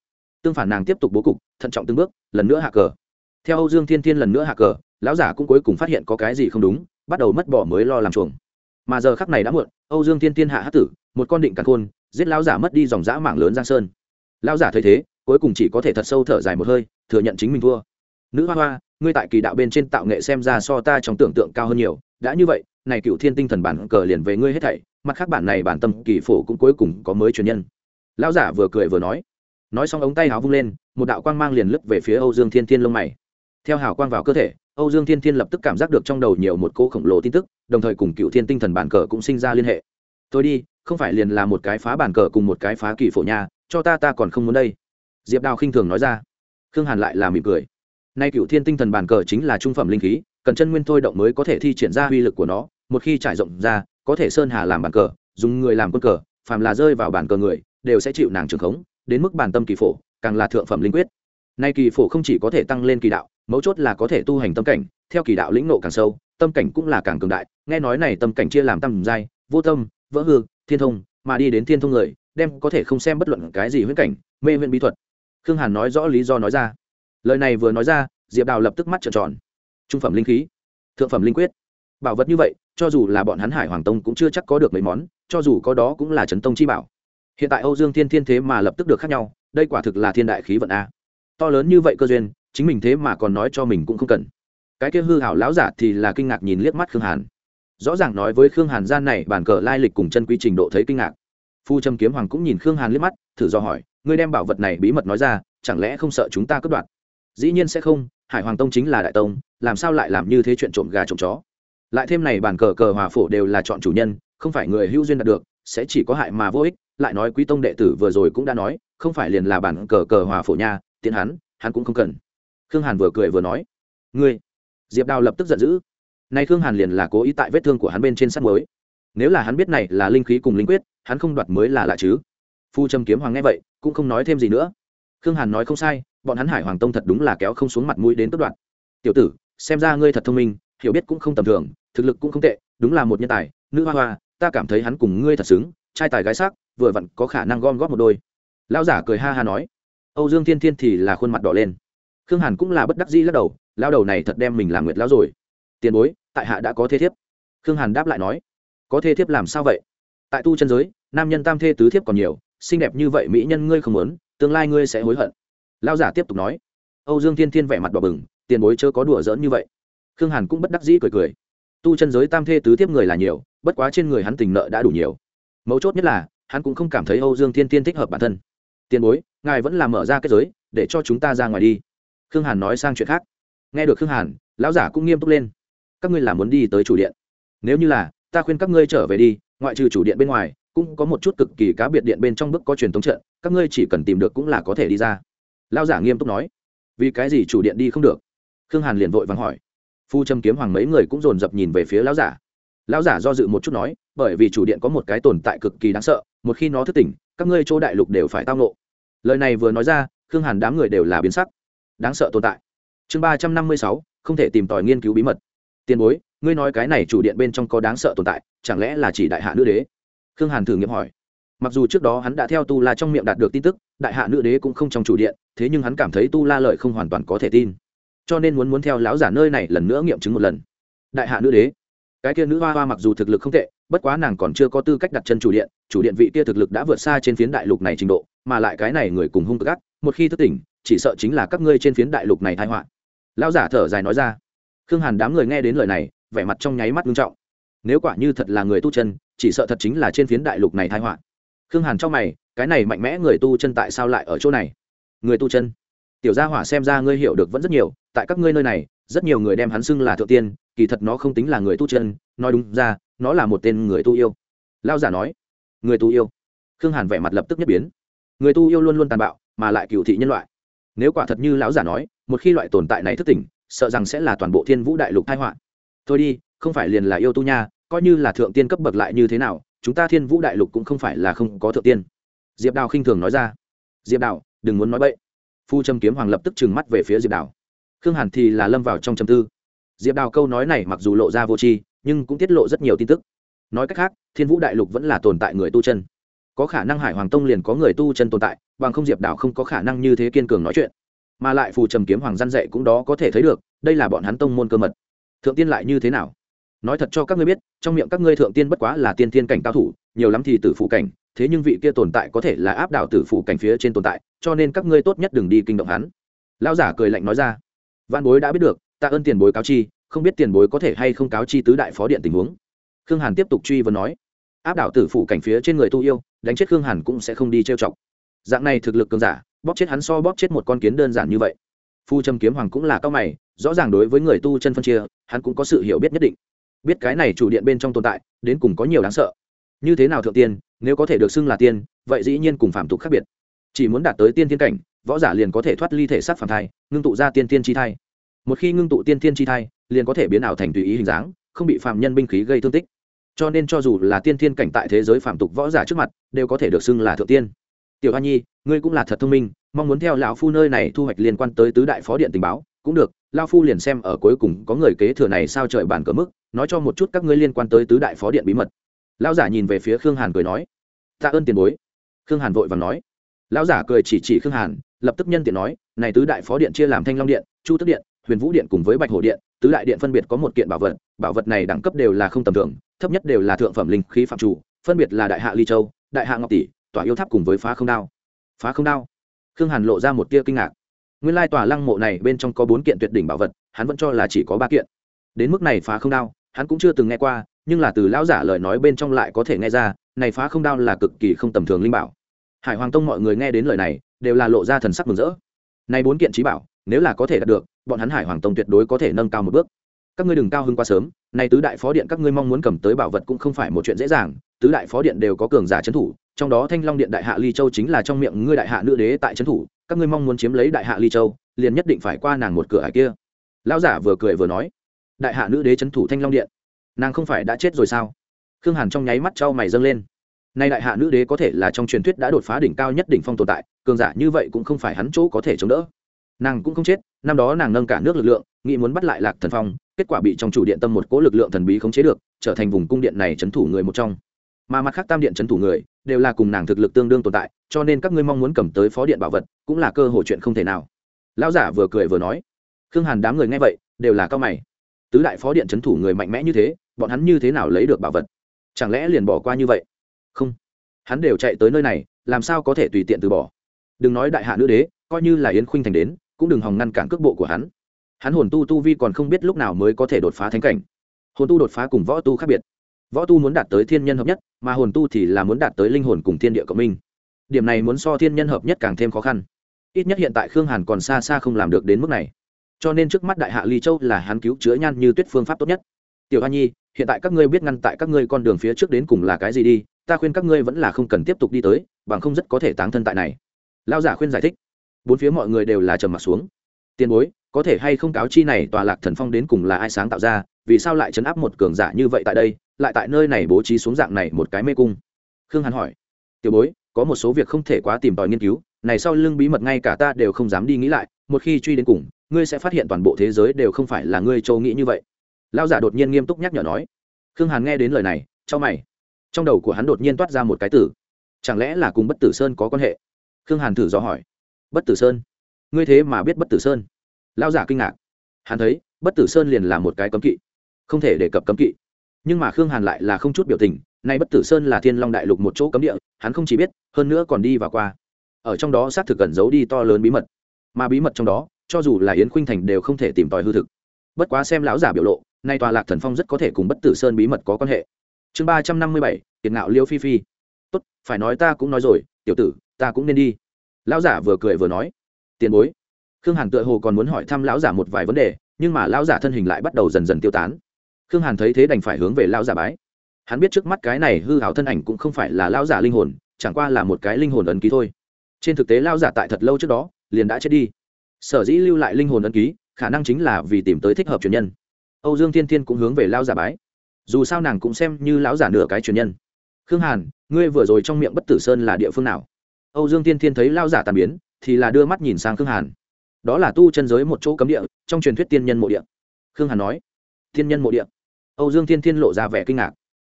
Tương phản nàng tiếp tục bố cục, thận trọng từng bước, lần nữa hạ cờ. Theo âu dương thiên thiên lần nữa hạ cờ, lão giả cũng cuối cùng phát hiện có cái gì không đúng, bắt đầu mất bỏ mới lo làm chuồng. Mà giờ khắc này đã muộn, âu dương thiên thiên hạ hát tử, một con định cả khôn, giết lão giả mất đi dòng dã mảng lớn giang sơn. Lão giả thấy thế, cuối cùng chỉ có thể thật sâu thở dài một hơi, thừa nhận chính mình thua. Nữ hoa hoa, ngươi tại kỳ đạo bên trên tạo nghệ xem ra so ta trong tưởng tượng cao hơn nhiều, đã như vậy này cựu thiên tinh thần bản cờ liền về ngươi hết thảy mặt khác bản này bản tâm kỳ phổ cũng cuối cùng có mới truyền nhân. Lão giả vừa cười vừa nói. Nói xong ống tay áo vung lên một đạo quang mang liền lướt về phía âu dương thiên thiên lông mày. Theo hào quang vào cơ thể âu dương thiên thiên lập tức cảm giác được trong đầu nhiều một cô khổng lồ tin tức đồng thời cùng cựu thiên tinh thần bản cờ cũng sinh ra liên hệ. Tôi đi không phải liền là một cái phá bản cờ cùng một cái phá kỳ phổ nhà, cho ta ta còn không muốn đây. Diệp đào khinh thường nói ra. Khương hàn lại là mỉm cười. Nay cựu thiên tinh thần bản cờ chính là trung phẩm linh khí cần chân nguyên thôi động mới có thể thi triển ra uy lực của nó một khi trải rộng ra, có thể sơn hà làm bàn cờ, dùng người làm quân cờ, phàm là rơi vào bàn cờ người, đều sẽ chịu nàng trường khống, đến mức bản tâm kỳ phổ, càng là thượng phẩm linh quyết. Nay kỳ phổ không chỉ có thể tăng lên kỳ đạo, mấu chốt là có thể tu hành tâm cảnh, theo kỳ đạo lĩnh nộ càng sâu, tâm cảnh cũng là càng cường đại. Nghe nói này tâm cảnh chia làm tâm giai, vô tâm, vỡ hư, thiên thông, mà đi đến thiên thông người, đem có thể không xem bất luận cái gì huyễn cảnh, mê huyễn bí thuật. Khương hàn nói rõ lý do nói ra. Lời này vừa nói ra, diệp đào lập tức mắt trợn tròn. Trung phẩm linh khí, thượng phẩm linh quyết bảo vật như vậy, cho dù là bọn hắn hải hoàng tông cũng chưa chắc có được mấy món, cho dù có đó cũng là trấn tông chi bảo. Hiện tại âu dương thiên thiên thế mà lập tức được khác nhau, đây quả thực là thiên đại khí vận a. To lớn như vậy cơ duyên, chính mình thế mà còn nói cho mình cũng không cần. Cái kia hư hảo lão giả thì là kinh ngạc nhìn liếc mắt khương hàn. Rõ ràng nói với khương hàn gian này, bản cờ lai lịch cùng chân quy trình độ thấy kinh ngạc. Phu Trâm kiếm hoàng cũng nhìn khương hàn liếc mắt, thử do hỏi, ngươi đem bảo vật này bí mật nói ra, chẳng lẽ không sợ chúng ta cướp đoạt? Dĩ nhiên sẽ không, hải hoàng tông chính là đại tông, làm sao lại làm như thế chuyện trộm gà trộm chó? Lại thêm này bản cờ cờ hòa phổ đều là chọn chủ nhân, không phải người hữu duyên đạt được, sẽ chỉ có hại mà vô ích. Lại nói quý tông đệ tử vừa rồi cũng đã nói, không phải liền là bản cờ cờ hòa phổ nha, tiện hắn hắn cũng không cần. Khương hàn vừa cười vừa nói, ngươi. Diệp đào lập tức giận dữ. Nay khương hàn liền là cố ý tại vết thương của hắn bên trên sắt mới nếu là hắn biết này là linh khí cùng linh quyết, hắn không đoạt mới là lạ chứ. Phu trầm kiếm hoàng nghe vậy, cũng không nói thêm gì nữa. Khương hàn nói không sai, bọn hắn hải hoàng tông thật đúng là kéo không xuống mặt mũi đến tất đoạn tiểu tử, xem ra ngươi thật thông minh hiểu biết cũng không tầm thường, thực lực cũng không tệ, đúng là một nhân tài, nữ hoa hoa, ta cảm thấy hắn cùng ngươi thật xứng, trai tài gái sắc, vừa vặn có khả năng gom góp một đôi. Lão giả cười ha ha nói. Âu dương thiên thiên thì là khuôn mặt đỏ lên. Khương hàn cũng là bất đắc dĩ lắc đầu lao đầu này thật đem mình làm nguyệt lão rồi. Tiền bối, tại hạ đã có thế thiếp. Khương hàn đáp lại nói. Có thế thiếp làm sao vậy? Tại tu chân giới, nam nhân tam thê tứ thiếp còn nhiều, xinh đẹp như vậy mỹ nhân ngươi không muốn, tương lai ngươi sẽ hối hận. Lao giả tiếp tục nói. Âu dương thiên thiên vẻ mặt đỏ bừng, tiền bối chớ có đùa giỡn như vậy khương hàn cũng bất đắc dĩ cười cười. Tu chân giới tam thê tứ tiếp người là nhiều, bất quá trên người hắn tình nợ đã đủ nhiều. Mấu chốt nhất là, hắn cũng không cảm thấy âu dương thiên thiên thích hợp bản thân. Tiền bối, ngài vẫn là mở ra kết giới, để cho chúng ta ra ngoài đi. Khương hàn nói sang chuyện khác. Nghe được khương hàn, lão giả cũng nghiêm túc lên. Các ngươi là muốn đi tới chủ điện. Nếu như là, ta khuyên các ngươi trở về đi, ngoại trừ chủ điện bên ngoài, cũng có một chút cực kỳ cá biệt điện bên trong bức có truyền thống trận, các ngươi chỉ cần tìm được cũng là có thể đi ra. Lão giả nghiêm túc nói. Vì cái gì chủ điện đi không được? Khương hàn liền vội vàng hỏi phu trâm kiếm hoàng mấy người cũng dồn dập nhìn về phía lão giả. Lão giả do dự một chút nói, bởi vì chủ điện có một cái tồn tại cực kỳ đáng sợ, một khi nó thức tỉnh, các ngươi chỗ đại lục đều phải tao nộ lời này vừa nói ra, khương hàn đám người đều là biến sắc. Đáng sợ tồn tại. Chương ba trăm năm mươi sáu, không thể tìm tòi nghiên cứu bí mật. Tiền bối, ngươi nói cái này chủ điện bên trong có đáng sợ tồn tại, chẳng lẽ là chỉ đại hạ nữ đế? Khương hàn thử nghiệm hỏi. Mặc dù trước đó hắn đã theo tu la trong miệng đạt được tin tức, đại hạ nữ đế cũng không trong chủ điện, thế nhưng hắn cảm thấy tu la lợi không hoàn toàn có thể tin cho nên muốn muốn theo lão giả nơi này lần nữa nghiệm chứng một lần. Đại hạ nữ đế. Cái kia nữ hoa hoa mặc dù thực lực không tệ, bất quá nàng còn chưa có tư cách đặt chân chủ điện chủ điện vị kia thực lực đã vượt xa trên phiến đại lục này trình độ, mà lại cái này người cùng hung gắt một khi thức tỉnh, chỉ sợ chính là các ngươi trên phiến đại lục này thai họa. Lão giả thở dài nói ra. Khương hàn đám người nghe đến lời này, vẻ mặt trong nháy mắt nghiêm trọng. Nếu quả như thật là người tu chân, chỉ sợ thật chính là trên phiến đại lục này thai họa. Khương hàn trong mày, cái này mạnh mẽ người tu chân tại sao lại ở chỗ này? Người tu chân? Tiểu gia hỏa xem ra ngươi hiểu được vẫn rất nhiều, tại các ngươi nơi này, rất nhiều người đem hắn xưng là thượng tiên, kỳ thật nó không tính là người tu chân, nói đúng ra, nó là một tên người tu yêu. Lao giả nói, người tu yêu. Khương hàn vẻ mặt lập tức nhất biến. Người tu yêu luôn luôn tàn bạo, mà lại cựu thị nhân loại. Nếu quả thật như lão giả nói, một khi loại tồn tại này thức tỉnh, sợ rằng sẽ là toàn bộ thiên vũ đại lục thái họa. Thôi đi, không phải liền là yêu tu nha, coi như là thượng tiên cấp bậc lại như thế nào, chúng ta thiên vũ đại lục cũng không phải là không có thượng tiên. Diệp đào khinh thường nói ra. Diệp đào, đừng muốn nói bậy phu trâm kiếm hoàng lập tức trừng mắt về phía diệp đào. Khương hàn thì là lâm vào trong trầm tư. Diệp đào câu nói này mặc dù lộ ra vô tri, nhưng cũng tiết lộ rất nhiều tin tức. Nói cách khác, thiên vũ đại lục vẫn là tồn tại người tu chân. Có khả năng hải hoàng tông liền có người tu chân tồn tại, bằng không diệp đào không có khả năng như thế kiên cường nói chuyện. Mà lại phù trầm kiếm hoàng gian dạy cũng đó có thể thấy được, đây là bọn hắn tông môn cơ mật. Thượng tiên lại như thế nào? Nói thật cho các ngươi biết, trong miệng các ngươi thượng tiên bất quá là tiên tiên cảnh cao thủ, nhiều lắm thì tử phụ cảnh thế nhưng vị kia tồn tại có thể là áp đảo tử phủ cảnh phía trên tồn tại, cho nên các ngươi tốt nhất đừng đi kinh động hắn. Lão giả cười lạnh nói ra. Văn bối đã biết được tạ ơn tiền bối cáo chi, không biết tiền bối có thể hay không cáo chi tứ đại phó điện tình huống. Khương hàn tiếp tục truy vấn nói. Áp đảo tử phủ cảnh phía trên người tu yêu, đánh chết khương hàn cũng sẽ không đi trêu chọc. Dạng này thực lực cường giả, bóp chết hắn so bóp chết một con kiến đơn giản như vậy. Phu Trâm kiếm hoàng cũng là cao mày, rõ ràng đối với người tu chân phân chia, hắn cũng có sự hiểu biết nhất định. Biết cái này chủ điện bên trong tồn tại, đến cùng có nhiều đáng sợ như thế nào thượng tiên, nếu có thể được xưng là tiên, vậy dĩ nhiên cùng phạm tục khác biệt. Chỉ muốn đạt tới tiên thiên cảnh, võ giả liền có thể thoát ly thể xác phản thai, ngưng tụ ra tiên tiên chi thai. Một khi ngưng tụ tiên tiên chi thai, liền có thể biến ảo thành tùy ý hình dáng, không bị phạm nhân binh khí gây thương tích. Cho nên cho dù là tiên thiên cảnh tại thế giới phạm tục võ giả trước mặt, đều có thể được xưng là thượng tiên. Tiểu hoa nhi, ngươi cũng là thật thông minh, mong muốn theo lão phu nơi này thu hoạch liên quan tới tứ đại phó điện tình báo, cũng được lao phu liền xem ở cuối cùng có người kế thừa này sao trời bàn cờ mức, nói cho một chút các ngươi liên quan tới tứ đại phó điện bí mật lão giả nhìn về phía khương hàn cười nói, tạ ơn tiền bối. Khương hàn vội và nói, lão giả cười chỉ chỉ khương hàn, lập tức nhân tiện nói, này tứ đại phó điện chia làm thanh long điện, chu tức điện, huyền vũ điện cùng với bạch hổ điện, tứ đại điện phân biệt có một kiện bảo vật bảo vật này đẳng cấp đều là không tầm thường, thấp nhất đều là thượng phẩm linh khí phạm chủ, phân biệt là đại hạ ly châu, đại hạ ngọc tỷ tỏa yêu tháp cùng với phá không đao. Phá không đao? Khương hàn lộ ra một tia kinh ngạc. Nguyên lai tòa lăng mộ này bên trong có bốn kiện tuyệt đỉnh bảo vật, hắn vẫn cho là chỉ có ba kiện. Đến mức này phá không đao, hắn cũng chưa từng nghe qua nhưng là từ lão giả lời nói bên trong lại có thể nghe ra, này phá không đao là cực kỳ không tầm thường linh bảo. Hải hoàng tông mọi người nghe đến lời này, đều là lộ ra thần sắc mừng rỡ. Này bốn kiện trí bảo, nếu là có thể đạt được, bọn hắn hải hoàng tông tuyệt đối có thể nâng cao một bước. Các ngươi đừng cao hơn quá sớm, này tứ đại phó điện các ngươi mong muốn cầm tới bảo vật cũng không phải một chuyện dễ dàng, tứ đại phó điện đều có cường giả trấn thủ, trong đó thanh long điện đại hạ ly châu chính là trong miệng ngươi đại hạ nữ đế tại trấn thủ, các ngươi mong muốn chiếm lấy đại hạ ly châu, liền nhất định phải qua nàng một cửa ải kia. Lão giả vừa cười vừa nói. Đại hạ nữ đế trấn thủ thanh long điện nàng không phải đã chết rồi sao? Khương hàn trong nháy mắt trao mày dâng lên. Nay đại hạ nữ đế có thể là trong truyền thuyết đã đột phá đỉnh cao nhất đỉnh phong tồn tại, cường giả như vậy cũng không phải hắn chỗ có thể chống đỡ. Nàng cũng không chết, năm đó nàng nâng cả nước lực lượng, nghĩ muốn bắt lại lạc thần phong, kết quả bị trong chủ điện tâm một cố lực lượng thần bí khống chế được, trở thành vùng cung điện này trấn thủ người một trong. Mà mặt khác tam điện trấn thủ người, đều là cùng nàng thực lực tương đương tồn tại, cho nên các ngươi mong muốn cầm tới phó điện bảo vật, cũng là cơ hội chuyện không thể nào. Lão giả vừa cười vừa nói. Khương hàn đám người nghe vậy, đều là cao mày. Tứ đại phó điện trấn thủ người mạnh mẽ như thế bọn hắn như thế nào lấy được bảo vật? Chẳng lẽ liền bỏ qua như vậy? Không. Hắn đều chạy tới nơi này, làm sao có thể tùy tiện từ bỏ? Đừng nói đại hạ nữ đế, coi như là yến khuynh thành đến, cũng đừng hòng ngăn cản cước bộ của hắn. Hắn hồn tu tu vi còn không biết lúc nào mới có thể đột phá thánh cảnh. Hồn tu đột phá cùng võ tu khác biệt. Võ tu muốn đạt tới thiên nhân hợp nhất, mà hồn tu thì là muốn đạt tới linh hồn cùng thiên địa cộng minh. Điểm này muốn so thiên nhân hợp nhất càng thêm khó khăn. Ít nhất hiện tại khương hàn còn xa xa không làm được đến mức này. Cho nên trước mắt đại hạ ly châu là hắn cứu chữa nhan như tuyết phương pháp tốt nhất. Tiểu hoa nhi hiện tại các ngươi biết ngăn tại các ngươi con đường phía trước đến cùng là cái gì đi, ta khuyên các ngươi vẫn là không cần tiếp tục đi tới, bằng không rất có thể táng thân tại này. Lao giả khuyên giải thích. Bốn phía mọi người đều là trầm m ặ t xuống. Tiền bối, có thể hay không cáo chi này tòa lạc thần phong đến cùng là ai sáng tạo ra, vì sao lại chấn áp một cường giả như vậy tại đây, lại tại nơi này bố trí xuống dạng này một cái mê cung? Khương hàn hỏi. Tiểu bối, có một số việc không thể quá tìm tòi nghiên cứu, này sau lưng bí mật ngay cả ta đều không dám đi nghĩ lại, một khi truy đến cùng, ngươi sẽ phát hiện toàn bộ thế giới đều không phải là ngươi châu nghĩ như vậy lao giả đột nhiên nghiêm túc nhắc nhở nói. Khương hàn nghe đến lời này cho mày. Trong đầu của hắn đột nhiên toát ra một cái tử. Chẳng lẽ là cùng bất tử sơn có quan hệ? Khương hàn thử dò hỏi. Bất tử sơn? Ngươi thế mà biết bất tử sơn? Lao giả kinh ngạc. Hắn thấy, bất tử sơn liền là một cái cấm kỵ. Không thể đề cập cấm kỵ. Nhưng mà khương hàn lại là không chút biểu tình. Nay bất tử sơn là thiên long đại lục một chỗ cấm địa, hắn không chỉ biết, hơn nữa còn đi và qua. Ở trong đó xác thực gần giấu đi to lớn bí mật. Mà bí mật trong đó, cho dù là yến khuynh thành đều không thể tìm tòi hư thực. Bất quá xem lão giả biểu lộ nay tòa lạc thần phong rất có thể cùng bất tử sơn bí mật có quan hệ. Chương ba trăm năm mươi bảy tiền ngạo liêu phi phi. Tốt, phải nói ta cũng nói rồi, tiểu tử, ta cũng nên đi. Lão giả vừa cười vừa nói. Tiền bối. Khương hàn tựa hồ còn muốn hỏi thăm lão giả một vài vấn đề, nhưng mà lão giả thân hình lại bắt đầu dần dần tiêu tán. Khương hàn thấy thế đành phải hướng về lão giả bái. Hắn biết trước mắt cái này hư hảo thân ảnh cũng không phải là lão giả linh hồn, chẳng qua là một cái linh hồn ấn ký thôi. Trên thực tế lão giả tại thật lâu trước đó, liền đã chết đi. Sở dĩ lưu lại linh hồn ấn ký, khả năng chính là vì tìm tới thích hợp truyền nhân âu dương thiên thiên cũng hướng về lão giả bái. Dù sao nàng cũng xem như lão giả nửa cái truyền nhân. Khương hàn, ngươi vừa rồi trong miệng bất tử sơn là địa phương nào? Âu dương thiên thiên thấy lão giả tàn biến, thì là đưa mắt nhìn sang khương hàn. Đó là tu chân giới một chỗ cấm địa, trong truyền thuyết tiên nhân mộ địa. Khương hàn nói, tiên nhân mộ địa? Âu dương thiên thiên lộ ra vẻ kinh ngạc.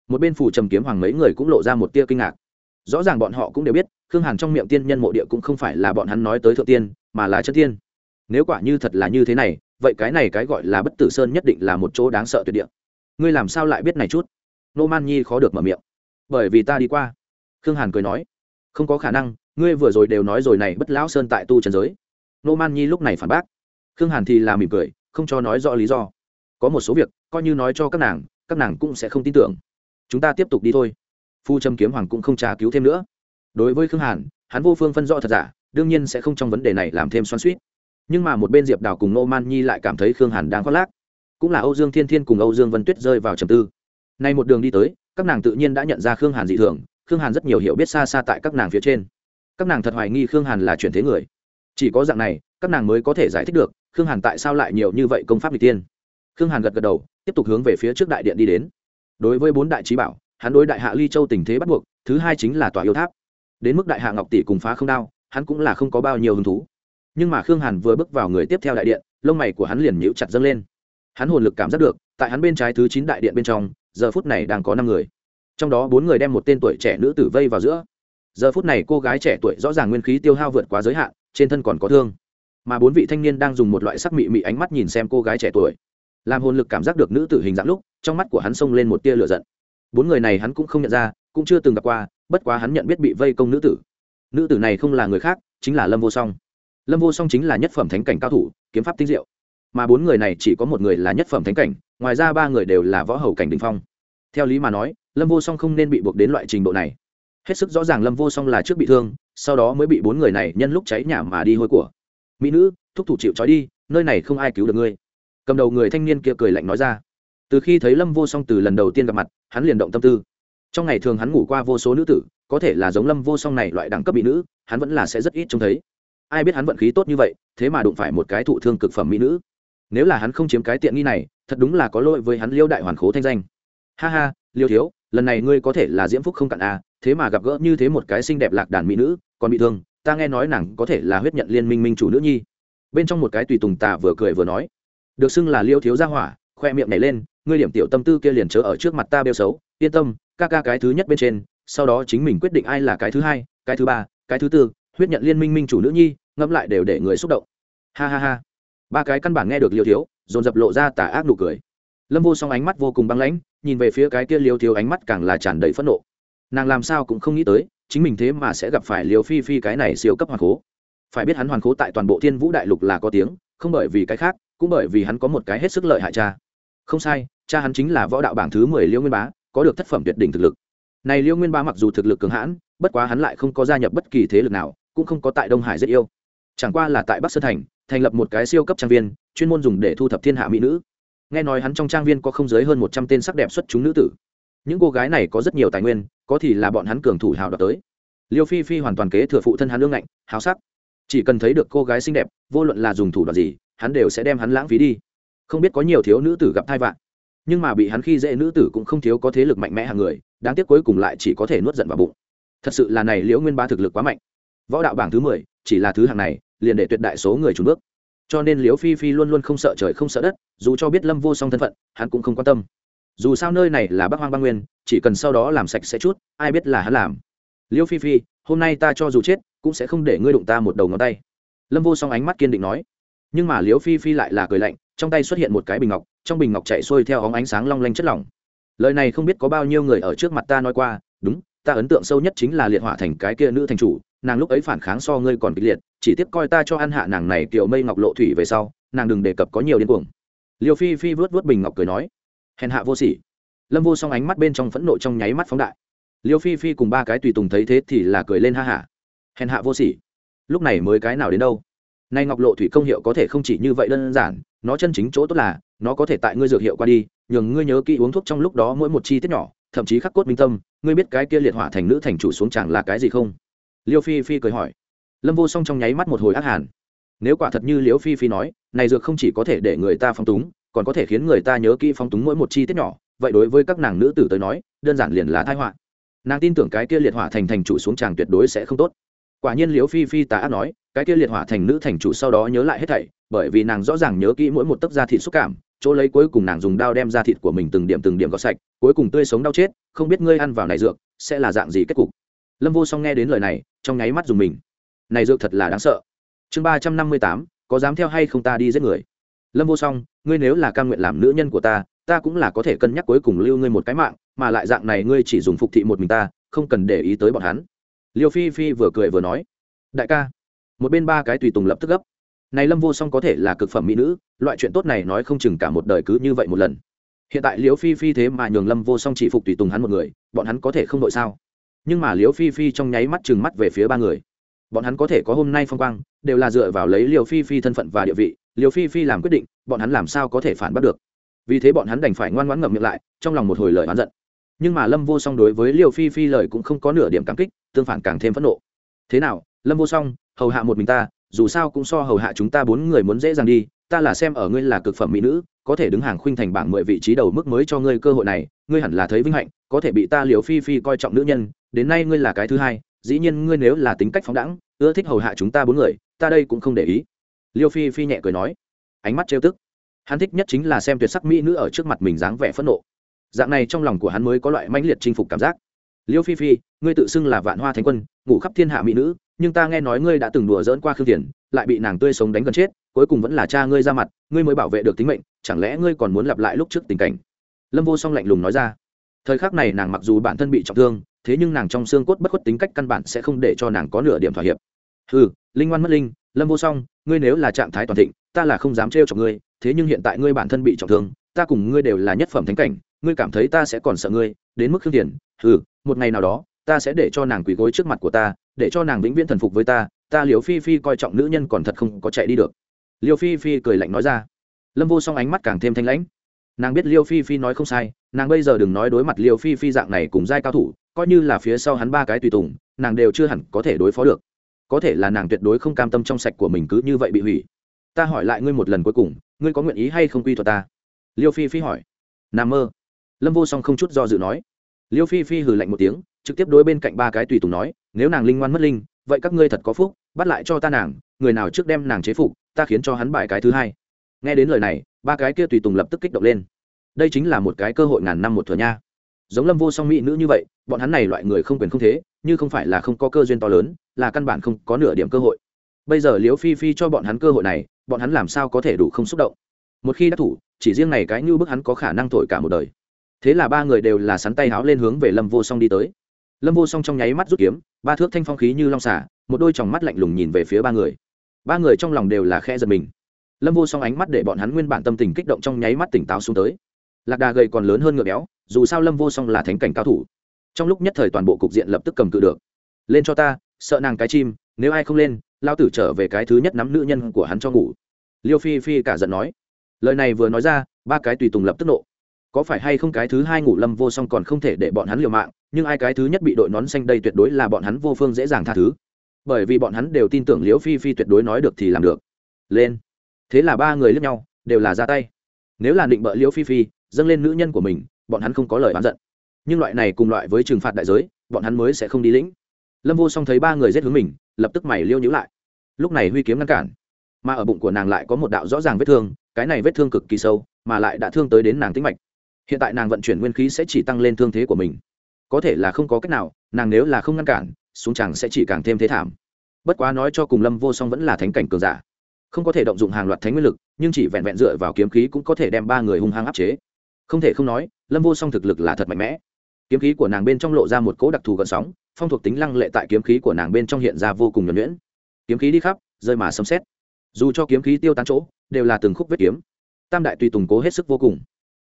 Một bên phủ trầm kiếm hoàng mấy người cũng lộ ra một tia kinh ngạc. Rõ ràng bọn họ cũng đều biết, khương hàn trong miệng tiên nhân mộ địa cũng không phải là bọn hắn nói tới thượng tiên, mà là chất tiên. Nếu quả như thật là như thế này vậy cái này cái gọi là bất tử sơn nhất định là một chỗ đáng sợ tuyệt địa. Ngươi làm sao lại biết này chút? Nô man nhi khó được mở miệng. Bởi vì ta đi qua. Khương hàn cười nói. Không có khả năng, ngươi vừa rồi đều nói rồi này bất lão sơn tại tu trần giới. Nô man nhi lúc này phản bác. Khương hàn thì là mỉm cười, không cho nói rõ lý do. Có một số việc, coi như nói cho các nàng các nàng cũng sẽ không tin tưởng. Chúng ta tiếp tục đi thôi. Phu trâm kiếm hoàng cũng không tra cứu thêm nữa. Đối với khương hàn, hắn vô phương phân rõ thật giả, đương nhiên sẽ không trong vấn đề này làm thêm xoan suýt nhưng mà một bên diệp đào cùng nô man nhi lại cảm thấy khương hàn đang khoác lác. Cũng là âu dương thiên thiên cùng âu dương vân tuyết rơi vào trầm tư. Nay một đường đi tới, các nàng tự nhiên đã nhận ra khương hàn dị thường, khương hàn rất nhiều hiểu biết xa xa tại các nàng phía trên. Các nàng thật hoài nghi khương hàn là chuyển thế người. Chỉ có dạng này, các nàng mới có thể giải thích được, khương hàn tại sao lại nhiều như vậy công pháp n g tiên khương hàn gật gật đầu, tiếp tục hướng về phía trước đại điện đi đến. Đối với bốn đại trí bảo, hắn đối đại hạ ly châu tình thế bắt buộc, thứ hai chính là tòa yêu tháp. Đến mức đại hạ ngọc tỷ cùng phá không đao, hắn cũng là không có bao nhiêu hứng thú nhưng mà khương hàn vừa bước vào người tiếp theo đại điện, lông mày của hắn liền nhíu chặt dâng lên. Hắn hồn lực cảm giác được, tại hắn bên trái thứ chín đại điện bên trong, giờ phút này đang có năm người. Trong đó bốn người đem một tên tuổi trẻ nữ tử vây vào giữa. Giờ phút này cô gái trẻ tuổi rõ ràng nguyên khí tiêu hao vượt quá giới hạn, trên thân còn có thương. Mà bốn vị thanh niên đang dùng một loại sắc mị mị ánh mắt nhìn xem cô gái trẻ tuổi. Làm hồn lực cảm giác được nữ tử hình dạng lúc, trong mắt của hắn xông lên một tia lửa giận. Bốn người này hắn cũng không nhận ra, cũng chưa từng gặp qua, bất quá hắn nhận biết bị vây công nữ tử. Nữ tử này không là người khác, chính là lâm vô song lâm vô song chính là nhất phẩm thánh cảnh cao thủ, kiếm pháp tinh diệu. Mà bốn người này chỉ có một người là nhất phẩm thánh cảnh, ngoài ra ba người đều là võ hầu cảnh đình phong. Theo lý mà nói, lâm vô song không nên bị buộc đến loại trình độ này. Hết sức rõ ràng lâm vô song là trước bị thương, sau đó mới bị bốn người này nhân lúc cháy nhà mà đi hôi của. Mỹ nữ, thúc thủ chịu trói đi, nơi này không ai cứu được ngươi. Cầm đầu người thanh niên kia cười lạnh nói ra. Từ khi thấy lâm vô song từ lần đầu tiên gặp mặt, hắn liền động tâm tư. Trong ngày thường hắn ngủ qua vô số nữ tử, có thể là giống lâm vô song này loại đẳng cấp mỹ nữ, hắn vẫn là sẽ rất ít trông thấy ai biết hắn vận khí tốt như vậy, thế mà đụng phải một cái thụ thương cực phẩm mỹ nữ. Nếu là hắn không chiếm cái tiện nghi này, thật đúng là có lỗi với hắn liêu đại hoàn khố thanh danh. Ha ha, liêu thiếu, lần này ngươi có thể là diễm phúc không cạn a thế mà gặp gỡ như thế một cái xinh đẹp lạc đàn mỹ nữ, còn bị thương, ta nghe nói nàng có thể là huyết nhận liên minh minh chủ nữ nhi. Bên trong một cái tùy tùng tà vừa cười vừa nói, được xưng là liêu thiếu gia hỏa, khoe miệng nhảy lên, ngươi điểm tiểu tâm tư kia liền chớ ở trước mặt ta bêu xấu, yên tâm, ca ca cái thứ nhất bên trên, sau đó chính mình quyết định ai là cái thứ hai, cái thứ ba, cái thứ tư, huyết nhận liên minh minh chủ nữ nhi ngẫm lại đều để người xúc động. Ha ha ha. Ba cái căn bản nghe được liêu thiếu, dồn dập lộ ra tà ác nụ cười. Lâm vô song ánh mắt vô cùng băng lãnh, nhìn về phía cái kia liêu thiếu ánh mắt càng là tràn đầy phẫn nộ. Nàng làm sao cũng không nghĩ tới, chính mình thế mà sẽ gặp phải liều phi phi cái này siêu cấp hoàn cố phải biết hắn hoàn cố tại toàn bộ thiên vũ đại lục là có tiếng, không bởi vì cái khác, cũng bởi vì hắn có một cái hết sức lợi hại cha. Không sai, cha hắn chính là võ đạo bảng thứ mười liêu nguyên bá, có được thất phẩm tuyệt đỉnh thực lực. Này liêu nguyên bá mặc dù thực lực cường hãn, bất quá hắn lại không có gia nhập bất kỳ thế lực nào, cũng không có tại đông hải rất yêu chẳng qua là tại bắc sơn thành thành lập một cái siêu cấp trang viên, chuyên môn dùng để thu thập thiên hạ mỹ nữ. Nghe nói hắn trong trang viên có không dưới hơn một trăm tên sắc đẹp xuất chúng nữ tử. Những cô gái này có rất nhiều tài nguyên, có thì là bọn hắn cường thủ hào đoạt tới. Liêu phi phi hoàn toàn kế thừa phụ thân hắn lương ngạnh, háo sắc. Chỉ cần thấy được cô gái xinh đẹp, vô luận là dùng thủ đoạn gì, hắn đều sẽ đem hắn lãng phí đi. Không biết có nhiều thiếu nữ tử gặp thai vạn nhưng mà bị hắn khi dễ nữ tử cũng không thiếu có thế lực mạnh mẽ hàng người, đáng tiếc cuối cùng lại chỉ có thể nuốt giận vào bụng. Thật sự là này liễu nguyên ba thực lực quá mạnh. Võ đạo bảng thứ mười chỉ là thứ hạng này, liền để tuyệt đại số người trùn bước. Cho nên liễu phi phi luôn luôn không sợ trời không sợ đất, dù cho biết lâm vô song thân phận, hắn cũng không quan tâm. Dù sao nơi này là bắc hoang băng nguyên, chỉ cần sau đó làm sạch sẽ chút, ai biết là hắn làm. Liễu phi phi, hôm nay ta cho dù chết, cũng sẽ không để ngươi đụng ta một đầu ngón tay. Lâm vô song ánh mắt kiên định nói. Nhưng mà liễu phi phi lại là cười lạnh, trong tay xuất hiện một cái bình ngọc, trong bình ngọc chạy xuôi theo óng ánh sáng long lanh chất lỏng. Lời này không biết có bao nhiêu người ở trước mặt ta nói qua, đúng, ta ấn tượng sâu nhất chính là liệt hỏa thành cái kia nữ thành chủ nàng lúc ấy phản kháng so ngươi còn kịch liệt, chỉ tiếp coi ta cho ăn hạ nàng này kiểu mây ngọc lộ thủy về sau, nàng đừng đề cập có nhiều điên cuồng. Liêu phi phi vớt vớt bình ngọc cười nói, hèn hạ vô sỉ. Lâm vô song ánh mắt bên trong phẫn nộ trong nháy mắt phóng đại. Liêu phi phi cùng ba cái tùy tùng thấy thế thì là cười lên ha hả. Hèn hạ vô sỉ, lúc này mới cái nào đến đâu? Nay ngọc lộ thủy công hiệu có thể không chỉ như vậy đơn giản, nó chân chính chỗ tốt là, nó có thể tại ngươi dược hiệu qua đi, nhường ngươi nhớ kỹ uống thuốc trong lúc đó mỗi một chi tiết nhỏ, thậm chí khắc cốt minh tâm, ngươi biết cái kia liệt hỏa thành nữ thành chủ xuống chẳng là cái gì không? Liêu phi phi cười hỏi. Lâm vô song trong nháy mắt một hồi ác hàn. Nếu quả thật như liễu phi phi nói, này dược không chỉ có thể để người ta phong túng, còn có thể khiến người ta nhớ kỹ phong túng mỗi một chi tiết nhỏ, vậy đối với các nàng nữ tử tới nói, đơn giản liền là thái họa. Nàng tin tưởng cái kia liệt hỏa thành thành chủ xuống tràng tuyệt đối sẽ không tốt. Quả nhiên liễu phi phi tá ác nói, cái kia liệt hỏa thành nữ thành chủ sau đó nhớ lại hết thảy, bởi vì nàng rõ ràng nhớ kỹ mỗi một tấc da thịt xúc cảm, chỗ lấy cuối cùng nàng dùng đao đem da thịt của mình từng điểm từng điểm gọt sạch, cuối cùng tươi sống đau chết, không biết ngươi ăn vào này dược sẽ là dạng gì kết cục. Lâm vô song nghe đến lời này trong nháy mắt dùng mình. Này dược thật là đáng sợ. Chương ba trăm năm mươi tám, có dám theo hay không ta đi giết người? Lâm vô song, ngươi nếu là cam nguyện làm nữ nhân của ta ta cũng là có thể cân nhắc cuối cùng lưu ngươi một cái mạng, mà lại dạng này ngươi chỉ dùng phục thị một mình ta, không cần để ý tới bọn hắn. Liêu phi phi vừa cười vừa nói, đại ca. Một bên ba cái tùy tùng lập tức gấp. Này lâm vô song có thể là cực phẩm mỹ nữ, loại chuyện tốt này nói không chừng cả một đời cứ như vậy một lần. Hiện tại liêu phi phi thế mà nhường lâm vô song chỉ phục tùy tùng hắn một người, bọn hắn có thể không đội sao? Nhưng mà liễu phi phi trong nháy mắt chừng mắt về phía ba người. Bọn hắn có thể có hôm nay phong quang, đều là dựa vào lấy liều phi phi thân phận và địa vị liều phi phi làm quyết định, bọn hắn làm sao có thể phản bắt được. Vì thế bọn hắn đành phải ngoan ngoãn ngậm miệng lại, trong lòng một hồi lời oán giận. Nhưng mà lâm vô song đối với liều phi phi lời cũng không có nửa điểm cảm kích, tương phản càng thêm phẫn nộ. Thế nào, lâm vô song, hầu hạ một mình ta, dù sao cũng so hầu hạ chúng ta bốn người muốn dễ dàng đi, ta là xem ở ngươi là cực phẩm mỹ nữ, có thể đứng hàng khuynh thành bảng mười vị trí đầu mức mới cho ngươi cơ hội này, ngươi hẳn là thấy vinh hạnh, có thể bị ta liều phi phi coi trọng nữ nhân đến nay ngươi là cái thứ hai, dĩ nhiên ngươi nếu là tính cách phóng đẳng ưa thích hầu hạ chúng ta bốn người, ta đây cũng không để ý. Liêu phi phi nhẹ cười nói. Ánh mắt trêu tức. Hắn thích nhất chính là xem tuyệt sắc mỹ nữ ở trước mặt mình dáng vẻ phẫn nộ. Dạng này trong lòng của hắn mới có loại mãnh liệt chinh phục cảm giác. Liêu phi phi, ngươi tự xưng là vạn hoa thánh quân, ngủ khắp thiên hạ mỹ nữ, nhưng ta nghe nói ngươi đã từng đùa dỡn qua khương tiền lại bị nàng tươi sống đánh gần chết, cuối cùng vẫn là cha ngươi ra mặt, ngươi mới bảo vệ được tính mệnh, chẳng lẽ ngươi còn muốn lặp lại lúc trước tình cảnh? Lâm vô song lạnh lùng nói ra. Thời khắc này nàng mặc dù bản thân bị trọng thương thế nhưng nàng trong xương cốt bất khuất tính cách căn bản sẽ không để cho nàng có nửa điểm thỏa hiệp. Ừ linh ngoan mất linh, lâm vô song, ngươi nếu là trạng thái toàn thịnh, ta là không dám trêu chọc ngươi, thế nhưng hiện tại ngươi bản thân bị trọng thương, ta cùng ngươi đều là nhất phẩm thánh cảnh, ngươi cảm thấy ta sẽ còn sợ ngươi, đến mức khương tiền ừ một ngày nào đó, ta sẽ để cho nàng quỳ gối trước mặt của ta, để cho nàng vĩnh viễn thần phục với ta ta liều phi phi coi trọng nữ nhân còn thật không có chạy đi được. Liêu phi phi cười lạnh nói ra. Lâm vô song ánh mắt càng thêm thanh lãnh. Nàng biết liêu phi phi nói không sai, nàng bây giờ đừng nói đối mặt liêu phi phi dạng này cùng giai cao thủ coi như là phía sau hắn ba cái tùy tùng, nàng đều chưa hẳn có thể đối phó được. Có thể là nàng tuyệt đối không cam tâm trong sạch của mình cứ như vậy bị hủy. Ta hỏi lại ngươi một lần cuối cùng, ngươi có nguyện ý hay không quy thuật ta? Liêu phi phi hỏi. N mơ. Lâm vô song không chút do dự nói. Liêu phi phi hừ lạnh một tiếng, trực tiếp đối bên cạnh ba cái tùy tùng nói, nếu nàng linh ngoan mất linh, vậy các ngươi thật có phúc, bắt lại cho ta nàng, người nào trước đem nàng chế phục, ta khiến cho hắn bài cái thứ hai. Nghe đến lời này, ba cái kia tùy tùng lập tức kích động lên. Đây chính là một cái cơ hội ngàn năm một thừa nha giống lâm vô song mỹ nữ như vậy, bọn hắn này loại người không quyền không thế, như không phải là không có cơ duyên to lớn, là căn bản không có nửa điểm cơ hội. Bây giờ liễu phi phi cho bọn hắn cơ hội này, bọn hắn làm sao có thể đủ không xúc động? Một khi đắc thủ, chỉ riêng này cái như bức hắn có khả năng thổi cả một đời. Thế là ba người đều là sắn tay háo lên hướng về lâm vô song đi tới. Lâm vô song trong nháy mắt rút kiếm, ba thước thanh phong khí như long xả một đôi tròng mắt lạnh lùng nhìn về phía ba người. Ba người trong lòng đều là khe giật mình. Lâm vô song ánh mắt để bọn hắn nguyên bản tâm tình kích động trong nháy mắt tỉnh táo xuống tới. Lạc đà gầy còn lớn hơn ngựa béo dù sao lâm vô song là thánh cảnh cao thủ. Trong lúc nhất thời toàn bộ cục diện lập tức cầm cự được. Lên cho ta, sợ nàng cái chim, nếu ai không lên lao tử trở về cái thứ nhất nắm nữ nhân của hắn cho ngủ. Liêu phi phi cả giận nói. Lời này vừa nói ra, ba cái tùy tùng lập tức nộ. Có phải hay không cái thứ hai ngủ lâm vô song còn không thể để bọn hắn liều mạng, nhưng ai cái thứ nhất bị đội nón xanh đây tuyệt đối là bọn hắn vô phương dễ dàng tha thứ. Bởi vì bọn hắn đều tin tưởng liễu phi phi tuyệt đối nói được thì làm được. Lên. Thế là ba người lướt nhau, đều là ra tay. Nếu là định bợ liễu phi phi, dâng lên nữ nhân của mình bọn hắn không có lời oán giận. Nhưng loại này cùng loại với trừng phạt đại giới, bọn hắn mới sẽ không đi lĩnh. Lâm vô song thấy ba người giết hướng mình, lập tức mày liêu nhữ lại. Lúc này huy kiếm ngăn cản, mà ở bụng của nàng lại có một đạo rõ ràng vết thương, cái này vết thương cực kỳ sâu, mà lại đã thương tới đến nàng tĩnh mạch. Hiện tại nàng vận chuyển nguyên khí sẽ chỉ tăng lên thương thế của mình. Có thể là không có cách nào, nàng nếu là không ngăn cản, xuống chẳng sẽ chỉ càng thêm thế thảm. Bất quá nói cho cùng lâm vô song vẫn là thánh cảnh cường giả. Không có thể động dụng hàng loạt thánh nguyên lực, nhưng chỉ vẹn vẹn dựa vào kiếm khí cũng có thể đem ba người hung hăng áp chế không thể không nói, lâm vô song thực lực là thật mạnh mẽ. Kiếm khí của nàng bên trong lộ ra một cỗ đặc thù gợn sóng, phong thuộc tính lăng lệ tại kiếm khí của nàng bên trong hiện ra vô cùng nhuẩn nhuyễn. Kiếm khí đi khắp, rơi mà sấm xét dù cho kiếm khí tiêu tán chỗ, đều là từng khúc vết kiếm. Tam đại tùy tùng cố hết sức vô cùng.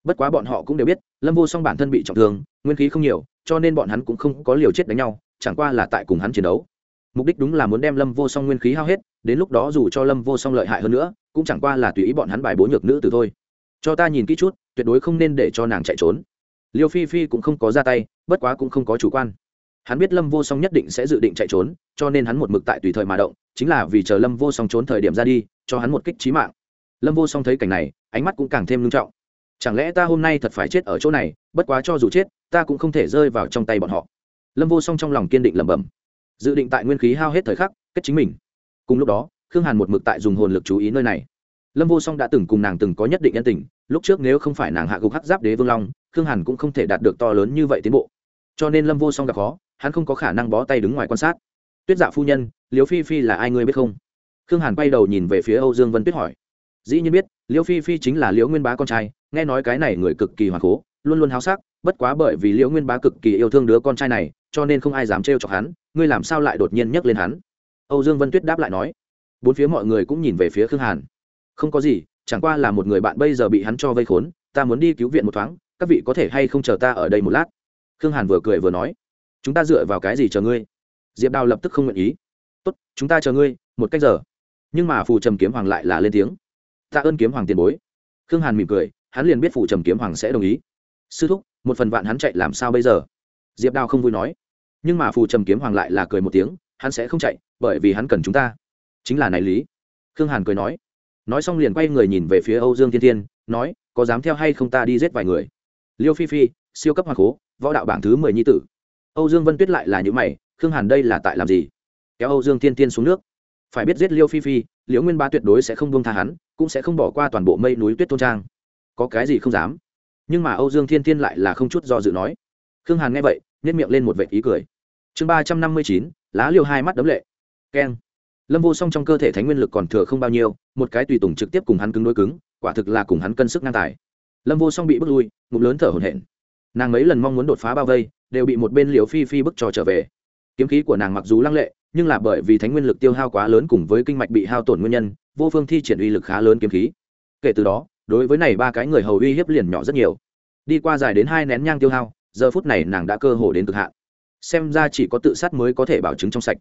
Bất quá bọn họ cũng đều biết, lâm vô song bản thân bị trọng thương, nguyên khí không nhiều, cho nên bọn hắn cũng không có liều chết đánh nhau, chẳng qua là tại cùng hắn chiến đấu. Mục đích đúng là muốn đem lâm vô song nguyên khí hao hết, đến lúc đó dù cho lâm vô song lợi hại hơn nữa, cũng chẳng qua là tùy ý bọn hắn bài bố nhược nữ từ thôi cho ta nhìn kỹ chút, tuyệt đối không nên để cho nàng chạy trốn. Liêu phi phi cũng không có ra tay, bất quá cũng không có chủ quan. Hắn biết lâm vô song nhất định sẽ dự định chạy trốn, cho nên hắn một mực tại tùy thời mà động, chính là vì chờ lâm vô song trốn thời điểm ra đi, cho hắn một kích trí mạng. Lâm vô song thấy cảnh này, ánh mắt cũng càng thêm nghiêm trọng. Chẳng lẽ ta hôm nay thật phải chết ở chỗ này, bất quá cho dù chết, ta cũng không thể rơi vào trong tay bọn họ. Lâm vô song trong lòng kiên định lẩm bẩm. Dự định tại nguyên khí hao hết thời khắc, kết chính mình. Cùng lúc đó, khương hàn một mực tại dùng hồn lực chú ý nơi này. Lâm vô song đã từng cùng nàng từng có nhất định nhân tình lúc trước nếu không phải nàng hạ gục hắc giáp đế vương long, khương hàn cũng không thể đạt được to lớn như vậy tiến bộ. Cho nên lâm vô song gặp khó, hắn không có khả năng bó tay đứng ngoài quan sát. Tuyết dạ phu nhân liễu phi phi là ai ngươi biết không? Khương hàn quay đầu nhìn về phía âu dương vân tuyết hỏi. Dĩ nhiên biết liễu phi phi chính là liễu nguyên bá con trai, nghe nói cái này người cực kỳ hoàng cố, luôn luôn háo sắc, bất quá bởi vì liễu nguyên bá cực kỳ yêu thương đứa con trai này, cho nên không ai dám trêu chọc hắn, ngươi làm sao lại đột nhiên nhắc lên hắn? Âu dương vân tuyết đáp lại nói. Bốn phía mọi người cũng nhìn về phía khương hàn. Không có gì chẳng qua là một người bạn bây giờ bị hắn cho vây khốn, ta muốn đi cứu viện một thoáng, các vị có thể hay không chờ ta ở đây một lát? Khương hàn vừa cười vừa nói, chúng ta dựa vào cái gì chờ ngươi? Diệp đào lập tức không nguyện ý. Tốt, chúng ta chờ ngươi, một cách giờ. Nhưng mà phù trầm kiếm hoàng lại là lên tiếng. Ta ơn kiếm hoàng tiền bối. Khương hàn mỉm cười, hắn liền biết phù trầm kiếm hoàng sẽ đồng ý. Sư thúc, một phần vạn hắn chạy làm sao bây giờ? Diệp đào không vui nói. Nhưng mà phù trầm kiếm hoàng lại là cười một tiếng, hắn sẽ không chạy, bởi vì hắn cần chúng ta. Chính là này lý. Khương hàn cười nói nói xong liền quay người nhìn về phía âu dương thiên thiên, nói, có dám theo hay không ta đi giết vài người? Liêu phi phi, siêu cấp hoàng cố võ đạo bảng thứ mười nhi tử. Âu dương vân tuyết lại là những mày, khương hàn đây là tại làm gì? Kéo âu dương thiên thiên xuống nước. Phải biết giết liêu phi phi, liễu nguyên ba tuyệt đối sẽ không buông tha hắn, cũng sẽ không bỏ qua toàn bộ mây núi tuyết tôn trang. Có cái gì không dám? Nhưng mà âu dương thiên thiên lại là không chút do dự nói. Khương hàn nghe vậy nhét miệng lên một vệ ý cười. Chương ba trăm năm mươi chín, lá liêu hai mắt đấm lệ. Keng lâm vô song trong cơ thể thánh nguyên lực còn thừa không bao nhiêu, một cái tùy tùng trực tiếp cùng hắn cứng đối cứng, quả thực là cùng hắn cân sức ngang tài. Lâm vô song bị bước lui, ngụm lớn thở hổn hển. Nàng mấy lần mong muốn đột phá bao vây, đều bị một bên liều phi phi bức cho trở về. Kiếm khí của nàng mặc dù lăng lệ, nhưng là bởi vì thánh nguyên lực tiêu hao quá lớn cùng với kinh mạch bị hao tổn nguyên nhân, vô phương thi triển uy lực khá lớn kiếm khí. Kể từ đó, đối với này ba cái người hầu uy hiếp liền nhỏ rất nhiều. Đi qua dài đến hai nén nhang tiêu hao, giờ phút này nàng đã cơ hồ đến cực hạn. Xem ra chỉ có tự sát mới có thể bảo chứng trong sạch.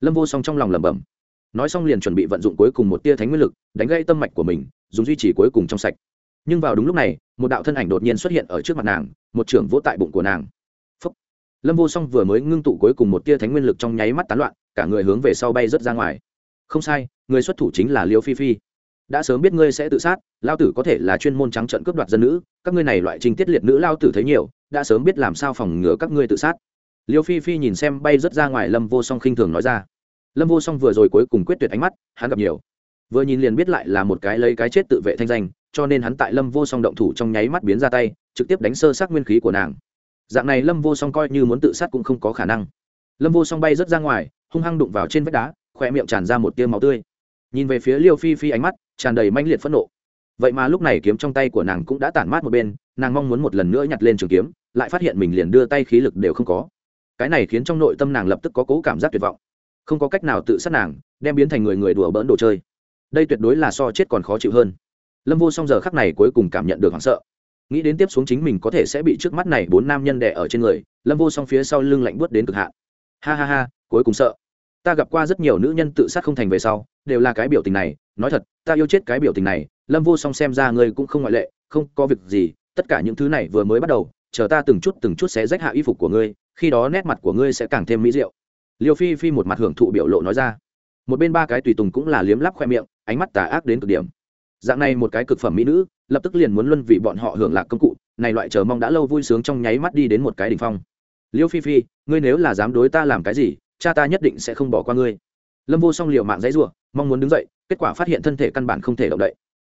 Lâm vô song trong lòng lẩm bẩm nói xong liền chuẩn bị vận dụng cuối cùng một tia thánh nguyên lực, đánh gây tâm mạch của mình, dùng duy trì cuối cùng trong sạch. Nhưng vào đúng lúc này, một đạo thân ảnh đột nhiên xuất hiện ở trước mặt nàng, một trưởng vỗ tại bụng của nàng. Phúc. lâm vô song vừa mới ngưng tụ cuối cùng một tia thánh nguyên lực trong nháy mắt tán loạn, cả người hướng về sau bay rớt ra ngoài. Không sai, người xuất thủ chính là liêu phi phi. Đã sớm biết ngươi sẽ tự sát lao tử có thể là chuyên môn trắng trận cướp đoạt dân nữ, các ngươi này loại trình tiết liệt nữ lao tử thấy nhiều, đã sớm biết làm sao phòng ngừa các ngươi tự sát. Liêu phi phi nhìn xem bay rớt ra ngoài lâm vô song khinh thường nói ra lâm vô song vừa rồi cuối cùng quyết tuyệt ánh mắt, hắn gặp nhiều. Vừa nhìn liền biết lại là một cái lấy cái chết tự vệ thanh danh, cho nên hắn tại lâm vô song động thủ trong nháy mắt biến ra tay, trực tiếp đánh sơ sát nguyên khí của nàng. Dạng này lâm vô song coi như muốn tự sát cũng không có khả năng. Lâm vô song bay rớt ra ngoài, hung hăng đụng vào trên vách đá khoe miệng tràn ra một tiêu máu tươi. Nhìn về phía liêu phi phi ánh mắt, tràn đầy manh liệt phẫn nộ. Vậy mà lúc này kiếm trong tay của nàng cũng đã tản mát một bên, nàng mong muốn một lần nữa nhặt lên trường kiếm, lại phát hiện mình liền đưa tay khí lực đều không có. Cái này khiến trong nội tâm nàng lập tức có cố cảm giác tuyệt vọng không có cách nào tự sát nàng, đem biến thành người người đùa bỡn đồ chơi. Đây tuyệt đối là so chết còn khó chịu hơn. Lâm vô song giờ khắc này cuối cùng cảm nhận được hoảng sợ. Nghĩ đến tiếp xuống chính mình có thể sẽ bị trước mắt này bốn nam nhân đẻ ở trên người, lâm vô song phía sau lưng lạnh buốt đến cực hạn. Ha ha ha, cuối cùng sợ. Ta gặp qua rất nhiều nữ nhân tự sát không thành về sau, đều là cái biểu tình này, nói thật, ta yêu chết cái biểu tình này, lâm vô song xem ra ngươi cũng không ngoại lệ, không có việc gì, tất cả những thứ này vừa mới bắt đầu, chờ ta từng chút từng chút sẽ rách hạ y phục của ngươi, khi đó nét mặt của ngươi sẽ càng thêm mỹ diệu liêu phi phi một mặt hưởng thụ biểu lộ nói ra. Một bên ba cái tùy tùng cũng là liếm lắp khoe miệng, ánh mắt tà ác đến cực điểm. Dạng này một cái cực phẩm mỹ nữ, lập tức liền muốn luân vị bọn họ hưởng lạc công cụ, này loại chờ mong đã lâu vui sướng trong nháy mắt đi đến một cái đỉnh phong. Liêu phi phi, ngươi nếu là dám đối ta làm cái gì, cha ta nhất định sẽ không bỏ qua ngươi. Lâm vô song liệu mạng dãy ruộng mong muốn đứng dậy, kết quả phát hiện thân thể căn bản không thể động đậy.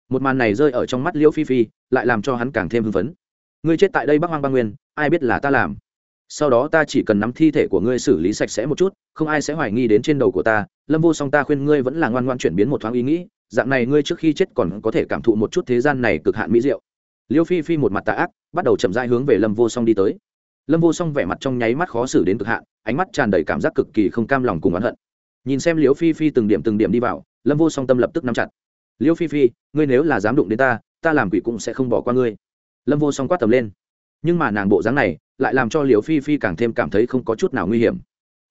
Một màn này rơi ở trong mắt liêu phi phi, lại làm cho hắn càng thêm hưng phấn. Ngươi chết tại đây bắc hoang ba nguyên, ai biết là ta làm? Sau đó ta chỉ cần nắm thi thể của ngươi xử lý sạch sẽ một chút, không ai sẽ hoài nghi đến trên đầu của ta. Lâm vô song, ta khuyên ngươi vẫn là ngoan ngoan chuyển biến một thoáng ý nghĩ, dạng này ngươi trước khi chết còn có thể cảm thụ một chút thế gian này cực hạn mỹ diệu. Liêu phi phi một mặt tạ ác, bắt đầu chậm rãi hướng về lâm vô song đi tới. Lâm vô song vẻ mặt trong nháy mắt khó xử đến cực hạn, ánh mắt tràn đầy cảm giác cực kỳ không cam lòng cùng oán hận. Nhìn xem liêu phi phi từng điểm từng điểm đi vào, lâm vô song tâm lập tức nắm chặt. Liêu phi phi, ngươi nếu là dám đụng đến ta ta làm quỷ cũng sẽ không bỏ qua ngươi. Lâm vô song quát tầm lên nhưng mà nàng bộ dáng này lại làm cho liều phi phi càng thêm cảm thấy không có chút nào nguy hiểm.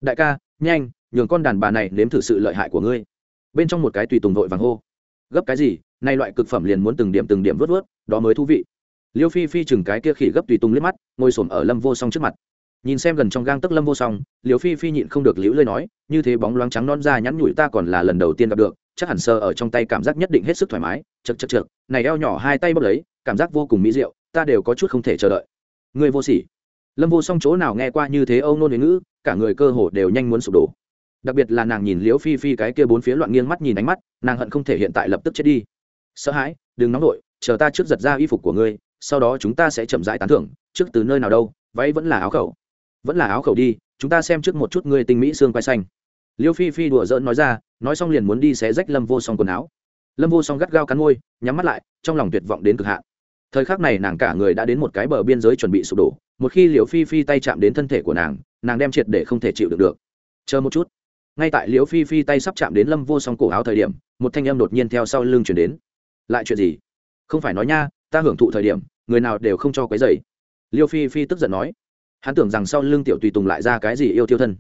Đại ca, nhanh, nhường con đàn bà này nếm thử sự lợi hại của ngươi. Bên trong một cái tùy tùng vội vàng hô. Gấp cái gì? Nay loại cực phẩm liền muốn từng điểm từng điểm vớt vớt đó mới thú vị. Liêu phi phi chừng cái kia khỉ gấp tùy tùng liếc mắt, ngồi s ở lâm vô song trước mặt. Nhìn xem gần trong gang tấc lâm vô song liều phi phi nhịn không được liễu lơi nói, như thế bóng loáng trắng non ra nhắn nhủi ta còn là lần đầu tiên gặp được, chắc hẳn sơ ở trong tay cảm giác nhất định hết sức thoải mái. Chật chật chật này eo nhỏ hai tay bốc lấy, cảm giác vô cùng mỹ diệu, ta đều có chút không thể chờ đợi người vô sỉ. Lâm vô song chỗ nào nghe qua như thế âu nôn huế ngữ, cả người cơ hồ đều nhanh muốn sụp đổ. Đặc biệt là nàng nhìn liễu phi phi cái kia bốn phía loạn nghiêng mắt nhìn ánh mắt, nàng hận không thể hiện tại lập tức chết đi. Sợ hãi, đừng nóng nổi chờ ta trước giật ra y phục của ngươi, sau đó chúng ta sẽ chậm rãi tán thưởng, trước từ nơi nào đâu, váy vẫn là áo khẩu. Vẫn là áo khẩu đi, chúng ta xem trước một chút ngươi tinh mỹ xương quay xanh. Liêu phi phi đùa giỡn nói ra, nói xong liền muốn đi xé rách lâm vô song quần áo. Lâm vô song gắt gao cắn môi, nhắm mắt lại, trong lòng tuyệt vọng đến cực hạn thời khắc này nàng cả người đã đến một cái bờ biên giới chuẩn bị sụp đổ, một khi liều phi phi tay chạm đến thân thể của nàng nàng đem triệt để không thể chịu được được. Chờ một chút. Ngay tại liễu phi phi tay sắp chạm đến lâm vô song cổ áo thời điểm, một thanh âm đột nhiên theo sau lưng chuyển đến. Lại chuyện gì? Không phải nói nha, ta hưởng thụ thời điểm, người nào đều không cho cái dày liêu phi phi tức giận nói. Hắn tưởng rằng sau lưng tiểu tùy tùng lại ra cái gì yêu tiêu thân.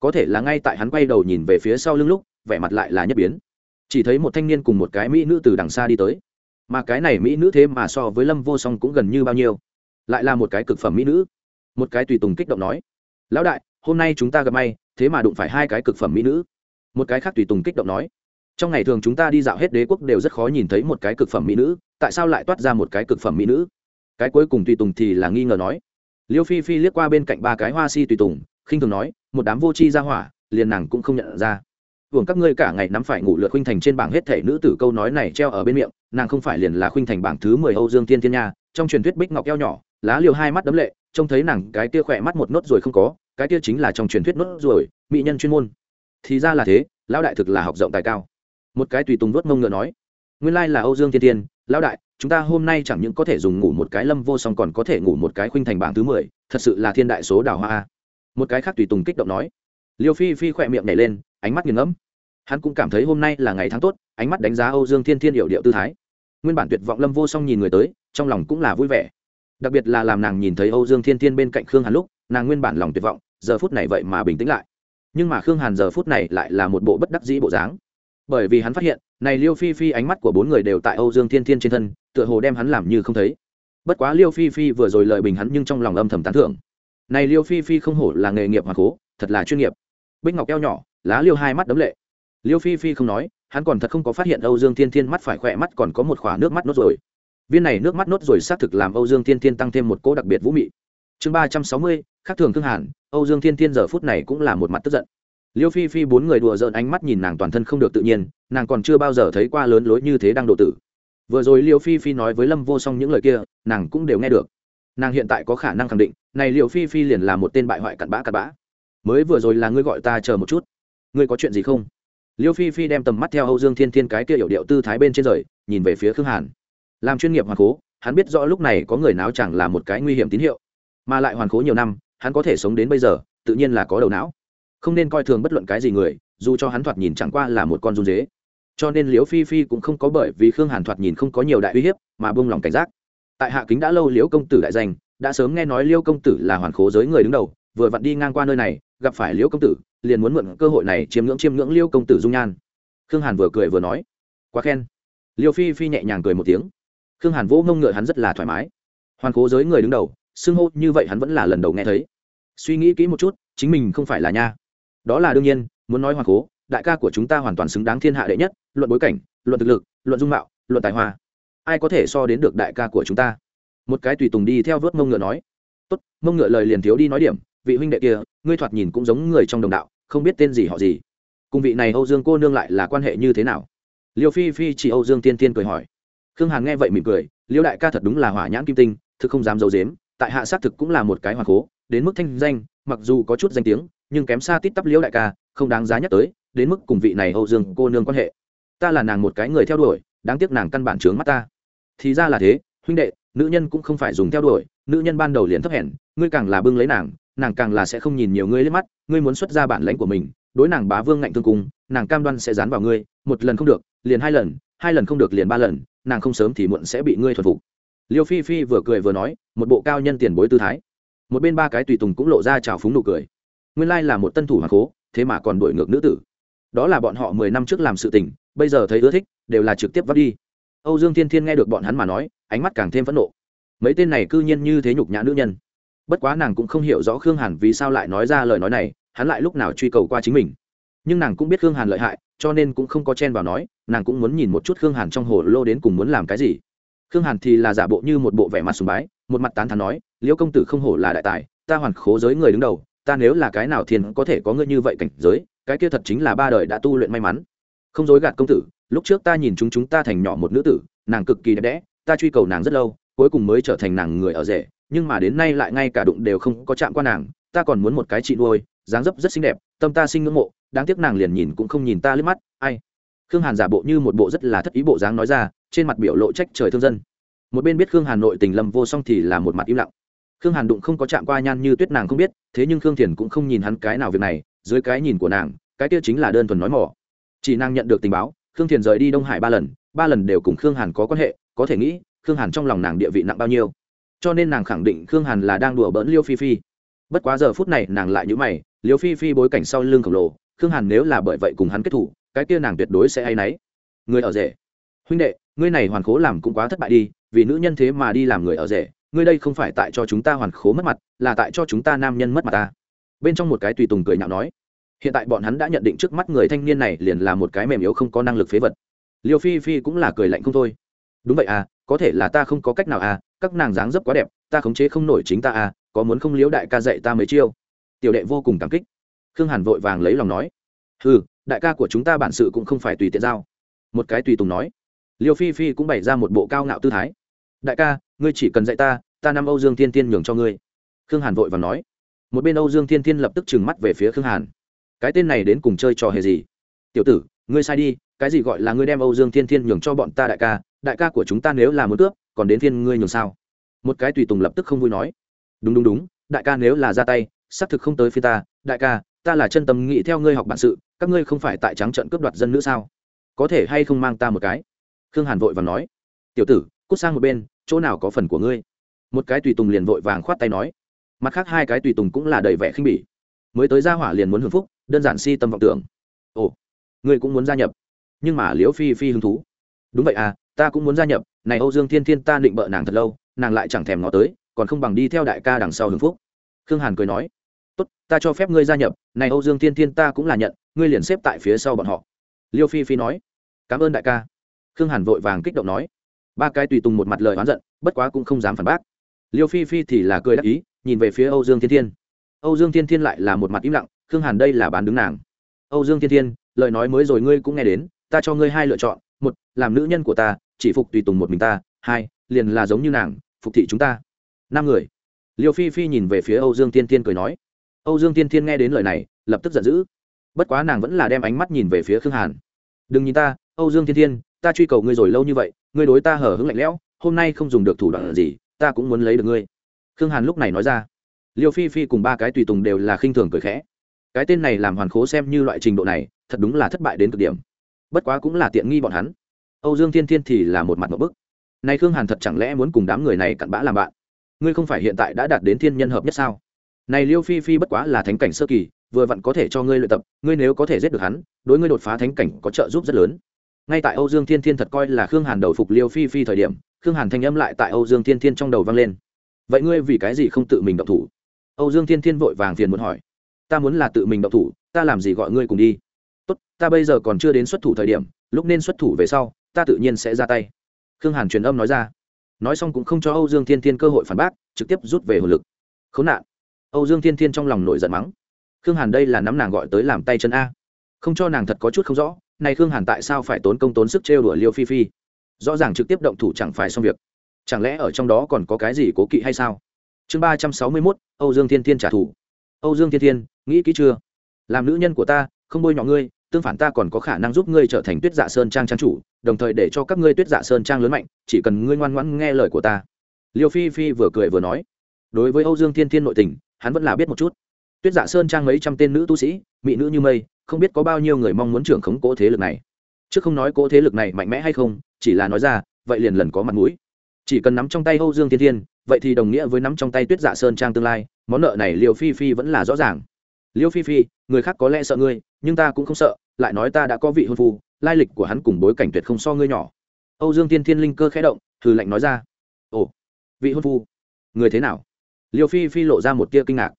Có thể là ngay tại hắn quay đầu nhìn về phía sau lưng lúc, vẻ mặt lại là nhất biến. Chỉ thấy một thanh niên cùng một cái mỹ nữ từ đằng xa đi tới mà cái này mỹ nữ thế mà so với lâm vô song cũng gần như bao nhiêu. Lại là một cái cực phẩm mỹ nữ. Một cái tùy tùng kích động nói, lão đại, hôm nay chúng ta gặp may, thế mà đụng phải hai cái cực phẩm mỹ nữ. Một cái khác tùy tùng kích động nói, trong ngày thường chúng ta đi dạo hết đế quốc đều rất khó nhìn thấy một cái cực phẩm mỹ nữ, tại sao lại toát ra một cái cực phẩm mỹ nữ? Cái cuối cùng tùy tùng thì là nghi ngờ nói, liêu phi phi liếc qua bên cạnh ba cái hoa si tùy tùng, khinh thường nói, một đám vô tri ra hỏa, liền nàng cũng không nhận ra hưởng các ngươi cả ngày nắm phải ngủ lượt khuynh thành trên bảng hết thể nữ tử câu nói này treo ở bên miệng, nàng không phải liền là khuynh thành bảng thứ mười âu dương tiên thiên nha, trong truyền thuyết bích ngọc eo nhỏ, lá liều hai mắt đấm lệ, trông thấy nàng cái tia khỏe mắt một nốt rồi không có, cái tia chính là trong truyền thuyết nốt rồi, mỹ nhân chuyên môn. Thì ra là thế, lão đại thực là học rộng tài cao. Một cái tùy tùng vớt mông ngựa nói, nguyên lai là âu dương thiên tiên lão đại, chúng ta hôm nay chẳng những có thể dùng ngủ một cái lâm vô song còn có thể ngủ một cái khuynh thành bảng thứ mười, thật sự là thiên đại số đào hoa một cái khác tùy tùng kích động nói, liêu phi phi khỏe miệng nhảy lên ánh mắt nghiền ngẫm. Hắn cũng cảm thấy hôm nay là ngày tháng tốt, ánh mắt đánh giá âu dương thiên thiên hiệu điệu tư thái. Nguyên bản tuyệt vọng lâm vô song nhìn người tới, trong lòng cũng là vui vẻ. Đặc biệt là làm nàng nhìn thấy âu dương thiên thiên bên cạnh khương hàn lúc, nàng nguyên bản lòng tuyệt vọng, giờ phút này vậy mà bình tĩnh lại. Nhưng mà khương hàn giờ phút này lại là một bộ bất đắc dĩ bộ dáng. Bởi vì hắn phát hiện, này liêu phi phi ánh mắt của bốn người đều tại âu dương thiên thiên trên thân, tựa hồ đem hắn làm như không thấy. Bất quá liêu phi phi vừa rồi lợi bình hắn nhưng trong lòng âm thầm tán thưởng. Này liêu phi phi không hổ là nghề nghiệp hoàng cố, thật là chuyên nghiệp. Bích ngọc eo nhỏ lá liêu hai mắt đấm lệ. Liêu phi phi không nói, hắn còn thật không có phát hiện âu dương thiên thiên mắt phải khỏe mắt còn có một khỏa nước mắt nốt rồi viên này nước mắt nốt rồi xác thực làm âu dương thiên thiên tăng thêm một cỗ đặc biệt vũ mị. Chương ba trăm sáu mươi, khác thường thương hàn, âu dương thiên thiên giờ phút này cũng là một mặt tức giận. Liêu phi phi bốn người đùa giỡn ánh mắt nhìn nàng toàn thân không được tự nhiên, nàng còn chưa bao giờ thấy qua lớn lối như thế đang độ tử. Vừa rồi liêu phi phi nói với lâm vô song những lời kia, nàng cũng đều nghe được. Nàng hiện tại có khả năng khẳng định, này liêu phi phi liền là một tên bại hoại cặn bã cặn bã. Mới vừa rồi là ngươi gọi ta chờ một chút ngươi có chuyện gì không? Liêu phi phi đem tầm mắt theo âu dương thiên thiên cái kia hiểu điệu tư thái bên trên rời, nhìn về phía khương hàn. Làm chuyên nghiệp hoàn cố hắn biết rõ lúc này có người náo chẳng là một cái nguy hiểm tín hiệu. Mà lại hoàn cố nhiều năm, hắn có thể sống đến bây giờ, tự nhiên là có đầu não. Không nên coi thường bất luận cái gì người, dù cho hắn thoạt nhìn chẳng qua là một con run dế. Cho nên liễu phi phi cũng không có bởi vì khương hàn thoạt nhìn không có nhiều đại uy hiếp, mà buông lòng cảnh giác. Tại hạ kính đã lâu liễu công tử đại danh, đã sớm nghe nói liễu công tử là hoàn khố giới người đứng đầu, vừa vặn đi ngang qua nơi này, gặp phải liễu công tử liền muốn mượn cơ hội này chiếm ngưỡng chiêm ngưỡng liêu công tử dung nhan. Khương hàn vừa cười vừa nói, quá khen. Liêu phi phi nhẹ nhàng cười một tiếng. Khương hàn vỗ ngông ngựa hắn rất là thoải mái. Hoàn cố giới người đứng đầu, xưng hô như vậy hắn vẫn là lần đầu nghe thấy. Suy nghĩ kỹ một chút, chính mình không phải là nha. Đó là đương nhiên, muốn nói hoàn cố, đại ca của chúng ta hoàn toàn xứng đáng thiên hạ đệ nhất, luận bối cảnh, luận thực lực, luận dung mạo, luận tài hoa. Ai có thể so đến được đại ca của chúng ta? Một cái tùy tùng đi theo vớt mông ngựa nói. Tốt, mông ngựa lời liền thiếu đi nói điểm, vị huynh đệ kia, ngươi thoạt nhìn cũng giống người trong đồng đạo không biết tên gì họ gì. Cùng vị này âu dương cô nương lại là quan hệ như thế nào? Liêu phi phi chỉ âu dương tiên tiên cười hỏi. Khương hàn nghe vậy mỉm cười, liêu đại ca thật đúng là hỏa nhãn kim tinh, thực không dám d i ấ u dếm tại hạ xác thực cũng là một cái hoàng cố đến mức thanh danh, mặc dù có chút danh tiếng, nhưng kém xa tít tắp liêu đại ca, không đáng giá nhắc tới, đến mức cùng vị này âu dương cô nương quan hệ. Ta là nàng một cái người theo đuổi, đáng tiếc nàng căn bản trướng mắt ta. Thì ra là thế, huynh đệ, nữ nhân cũng không phải dùng theo đuổi, nữ nhân ban đầu liền thấp hèn, ngươi càng là bưng lấy nàng nàng càng là sẽ không nhìn nhiều ngươi lên mắt, ngươi muốn xuất ra bản lãnh của mình, đối nàng bá vương ngạnh thương cung nàng cam đoan sẽ dán vào ngươi, một lần không được, liền hai lần hai lần không được liền ba lần, nàng không sớm thì muộn sẽ bị ngươi thuần phục. Liêu phi phi vừa cười vừa nói, một bộ cao nhân tiền bối tư thái. Một bên ba cái tùy tùng cũng lộ ra trào phúng nụ cười. Nguyên lai là một tân thủ hoàng cố, thế mà còn đổi ngược nữ tử. Đó là bọn họ mười năm trước làm sự tình, bây giờ thấy ưa thích, đều là trực tiếp vắt đi. Âu dương thiên thiên nghe được bọn hắn mà nói, ánh mắt càng thêm phẫn nộ. Mấy tên này cư nhiên như thế nhục nhã nữ nhân bất quá nàng cũng không hiểu rõ khương hàn vì sao lại nói ra lời nói này, hắn lại lúc nào truy cầu qua chính mình. Nhưng nàng cũng biết khương hàn lợi hại, cho nên cũng không có chen vào nói, nàng cũng muốn nhìn một chút khương hàn trong hồ lô đến cùng muốn làm cái gì. Khương hàn thì là giả bộ như một bộ vẻ mặt sùng bái, một mặt tán thán nói, liễu công tử không hổ là đại tài, ta hoàn khố giới người đứng đầu, ta nếu là cái nào thiền có thể có ngươi như vậy cảnh giới, cái kia thật chính là ba đời đã tu luyện may mắn. Không dối gạt công tử, lúc trước ta nhìn chúng chúng ta thành nhỏ một nữ tử, nàng cực kỳ đẹp đẽ, ta truy cầu nàng rất lâu, cuối cùng mới trở thành nàng người ở rể nhưng mà đến nay lại ngay cả đụng đều không có chạm qua nàng, ta còn muốn một cái chị nuôi, dáng dấp rất xinh đẹp, tâm ta sinh ngưỡng mộ, đáng tiếc nàng liền nhìn cũng không nhìn ta lướt mắt, ai? Khương hàn giả bộ như một bộ rất là thất ý bộ dáng nói ra, trên mặt biểu lộ trách trời thương dân. Một bên biết khương hàn nội tình lâm vô song thì là một mặt im lặng. Khương hàn đụng không có chạm qua nhan như tuyết nàng không biết, thế nhưng khương thiền cũng không nhìn hắn cái nào việc này, dưới cái nhìn của nàng, cái kia chính là đơn thuần nói mỏ. Chỉ nàng nhận được tình báo, khương thiền rời đi đông hải ba lần ba lần đều cùng khương hàn có quan hệ, có thể nghĩ, khương hàn trong lòng nàng địa vị nặng bao nhiêu cho nên nàng khẳng định khương hàn là đang đùa bỡn liêu phi phi. Bất quá giờ phút này nàng lại nhữ mày, liêu phi phi bối cảnh sau lưng khổng lồ, khương hàn nếu là bởi vậy cùng hắn kết thủ, cái kia nàng tuyệt đối sẽ hay náy. Người ở rể. Huynh đệ, ngươi này hoàn khố làm cũng quá thất bại đi, vì nữ nhân thế mà đi làm người ở rể, ngươi đây không phải tại cho chúng ta hoàn khố mất mặt, là tại cho chúng ta nam nhân mất mặt ta. Bên trong một cái tùy tùng cười nhạo nói, hiện tại bọn hắn đã nhận định trước mắt người thanh niên này liền là một cái mềm yếu không có năng lực phế vật. Liêu phi phi cũng là cười lạnh không thôi. Đúng vậy à có thể là ta không có cách nào à các nàng dáng dấp quá đẹp, ta khống chế không nổi chính ta à có muốn không liếu đại ca dạy ta mấy chiêu? Tiểu đệ vô cùng cảm kích. Khương hàn vội vàng lấy lòng nói. Ừ đại ca của chúng ta bản sự cũng không phải tùy tiện giao. Một cái tùy tùng nói. Liêu phi phi cũng bày ra một bộ cao ngạo tư thái. Đại ca, ngươi chỉ cần dạy ta ta năm âu dương Thiên tiên nhường cho ngươi. Khương hàn vội vàng nói. Một bên âu dương Thiên tiên lập tức trừng mắt về phía khương hàn. Cái tên này đến cùng chơi trò hề gì? Tiểu tử, ngươi sai đi, cái gì gọi là ngươi đem âu dương thiên thiên nhường cho bọn ta đại ca? Đại ca của chúng ta nếu là muốn cướp còn đến thiên ngươi nhường sao? Một cái tùy tùng lập tức không vui nói. Đúng đúng đúng, đại ca nếu là ra tay, xác thực không tới phía ta. Đại ca, ta là chân tâm nghĩ theo ngươi học bản sự, các ngươi không phải tại trắng trận cướp đoạt dân nữa sao? Có thể hay không mang ta một cái? Khương hàn vội và nói. Tiểu tử, cút sang một bên, chỗ nào có phần của ngươi? Một cái tùy tùng liền vội vàng khoát tay nói. Mặt khác hai cái tùy tùng cũng là đầy vẻ khinh bỉ. Mới tới gia hỏa liền muốn hưởng phúc, đơn giản si tâm vọng tưởng. Ồ, ngươi cũng muốn gia nhập. Nhưng mà liễu phi phi hứng thú. Đúng vậy à ta cũng muốn gia nhập. Này âu dương thiên thiên ta định bợ nàng thật lâu nàng lại chẳng thèm ngó tới, còn không bằng đi theo đại ca đằng sau hưng phúc. Khương hàn cười nói, tốt, ta cho phép ngươi gia nhập, này âu dương thiên thiên ta cũng là nhận, ngươi liền xếp tại phía sau bọn họ. Liêu phi phi nói, cảm ơn đại ca. Khương hàn vội vàng kích động nói, ba cái tùy tùng một mặt lời oán giận, bất quá cũng không dám phản bác. Liêu phi phi thì là cười đắc ý, nhìn về phía âu dương thiên thiên. Âu dương thiên thiên lại là một mặt im lặng, khương hàn đây là bán đứng nàng. Âu dương thiên thiên, lời nói mới rồi ngươi cũng nghe đến, ta cho ngươi hai lựa chọn, một, làm nữ nhân của ta, chỉ phục tùy tùng một mình ta, hai liền là giống như nàng, phục thị chúng ta. Năm người. Liêu phi phi nhìn về phía âu dương tiên tiên cười nói. Âu dương tiên tiên nghe đến lời này, lập tức giận dữ. Bất quá nàng vẫn là đem ánh mắt nhìn về phía khương hàn. Đừng nhìn ta, âu dương tiên tiên ta truy cầu ngươi rồi lâu như vậy, ngươi đối ta hở hứng lạnh lẽo, hôm nay không dùng được thủ đoạn gì, ta cũng muốn lấy được ngươi. Khương hàn lúc này nói ra. Liêu phi phi cùng ba cái tùy tùng đều là khinh thường cười khẽ. Cái tên này làm hoàn khố xem như loại trình độ này, thật đúng là thất bại đến cực điểm. Bất quá cũng là tiện nghi bọn hắn. Âu dương thiên thiên thì là một mặt một bức nay khương hàn thật chẳng lẽ muốn cùng đám người này cặn bã làm bạn? Ngươi không phải hiện tại đã đạt đến thiên nhân hợp nhất sao? Này liêu phi phi bất quá là thánh cảnh sơ kỳ, vừa vặn có thể cho ngươi luyện tập, ngươi nếu có thể giết được hắn, đối ngươi đột phá thánh cảnh có trợ giúp rất lớn. Ngay tại âu dương thiên thiên thật coi là khương hàn đầu phục liêu phi phi thời điểm, khương hàn thanh âm lại tại âu dương thiên thiên trong đầu vang lên. Vậy ngươi vì cái gì không tự mình động thủ? Âu dương thiên thiên vội vàng phiền muốn hỏi. Ta muốn là tự mình động thủ, ta làm gì gọi ngươi cùng đi? Tốt, ta bây giờ còn chưa đến xuất thủ thời điểm, lúc nên xuất thủ về sau, ta tự nhiên sẽ ra tay khương hàn truyền âm nói ra. Nói xong cũng không cho âu dương thiên thiên cơ hội phản bác, trực tiếp rút về hồ lực. Khốn nạn. Âu dương thiên thiên trong lòng nổi giận mắng. Khương hàn đây là nắm nàng gọi tới làm tay chân a. Không cho nàng thật có chút không rõ, này khương hàn tại sao phải tốn công tốn sức trêu đùa liêu phi phi? Rõ ràng trực tiếp động thủ chẳng phải xong việc. Chẳng lẽ ở trong đó còn có cái gì cố kỵ hay sao? Chương ba trăm sáu mươi mốt, âu dương thiên thiên trả thù. Âu dương thiên thiên, nghĩ kỹ chưa? Làm nữ nhân của ta, không bôi nhọ ngươi tương phản ta còn có khả năng giúp ngươi trở thành tuyết dạ sơn trang trang chủ, đồng thời để cho các ngươi tuyết dạ sơn trang lớn mạnh, chỉ cần ngươi ngoan ngoãn nghe lời của ta. Liêu phi phi vừa cười vừa nói. Đối với âu dương thiên thiên nội tình, hắn vẫn là biết một chút. Tuyết dạ sơn trang mấy trăm tên nữ tu sĩ, mỹ nữ như mây, không biết có bao nhiêu người mong muốn trưởng khống cỗ thế lực này. Chứ không nói cỗ thế lực này mạnh mẽ hay không, chỉ là nói ra, vậy liền lần có mặt mũi. Chỉ cần nắm trong tay âu dương thiên thiên, vậy thì đồng nghĩa với nắm trong tay tuyết dạ sơn trang tương lai, món nợ này liều phi phi vẫn là rõ ràng. Liêu phi phi, người khác có lẽ sợ ngươi nhưng ta cũng không sợ, lại nói ta đã có vị hôn phu, lai lịch của hắn cùng bối cảnh tuyệt không so ngươi nhỏ. Âu dương tiên thiên linh cơ khẽ động thư lệnh nói ra. Ồ, vị hôn phu, người thế nào? Liêu phi phi lộ ra một tia kinh ngạc.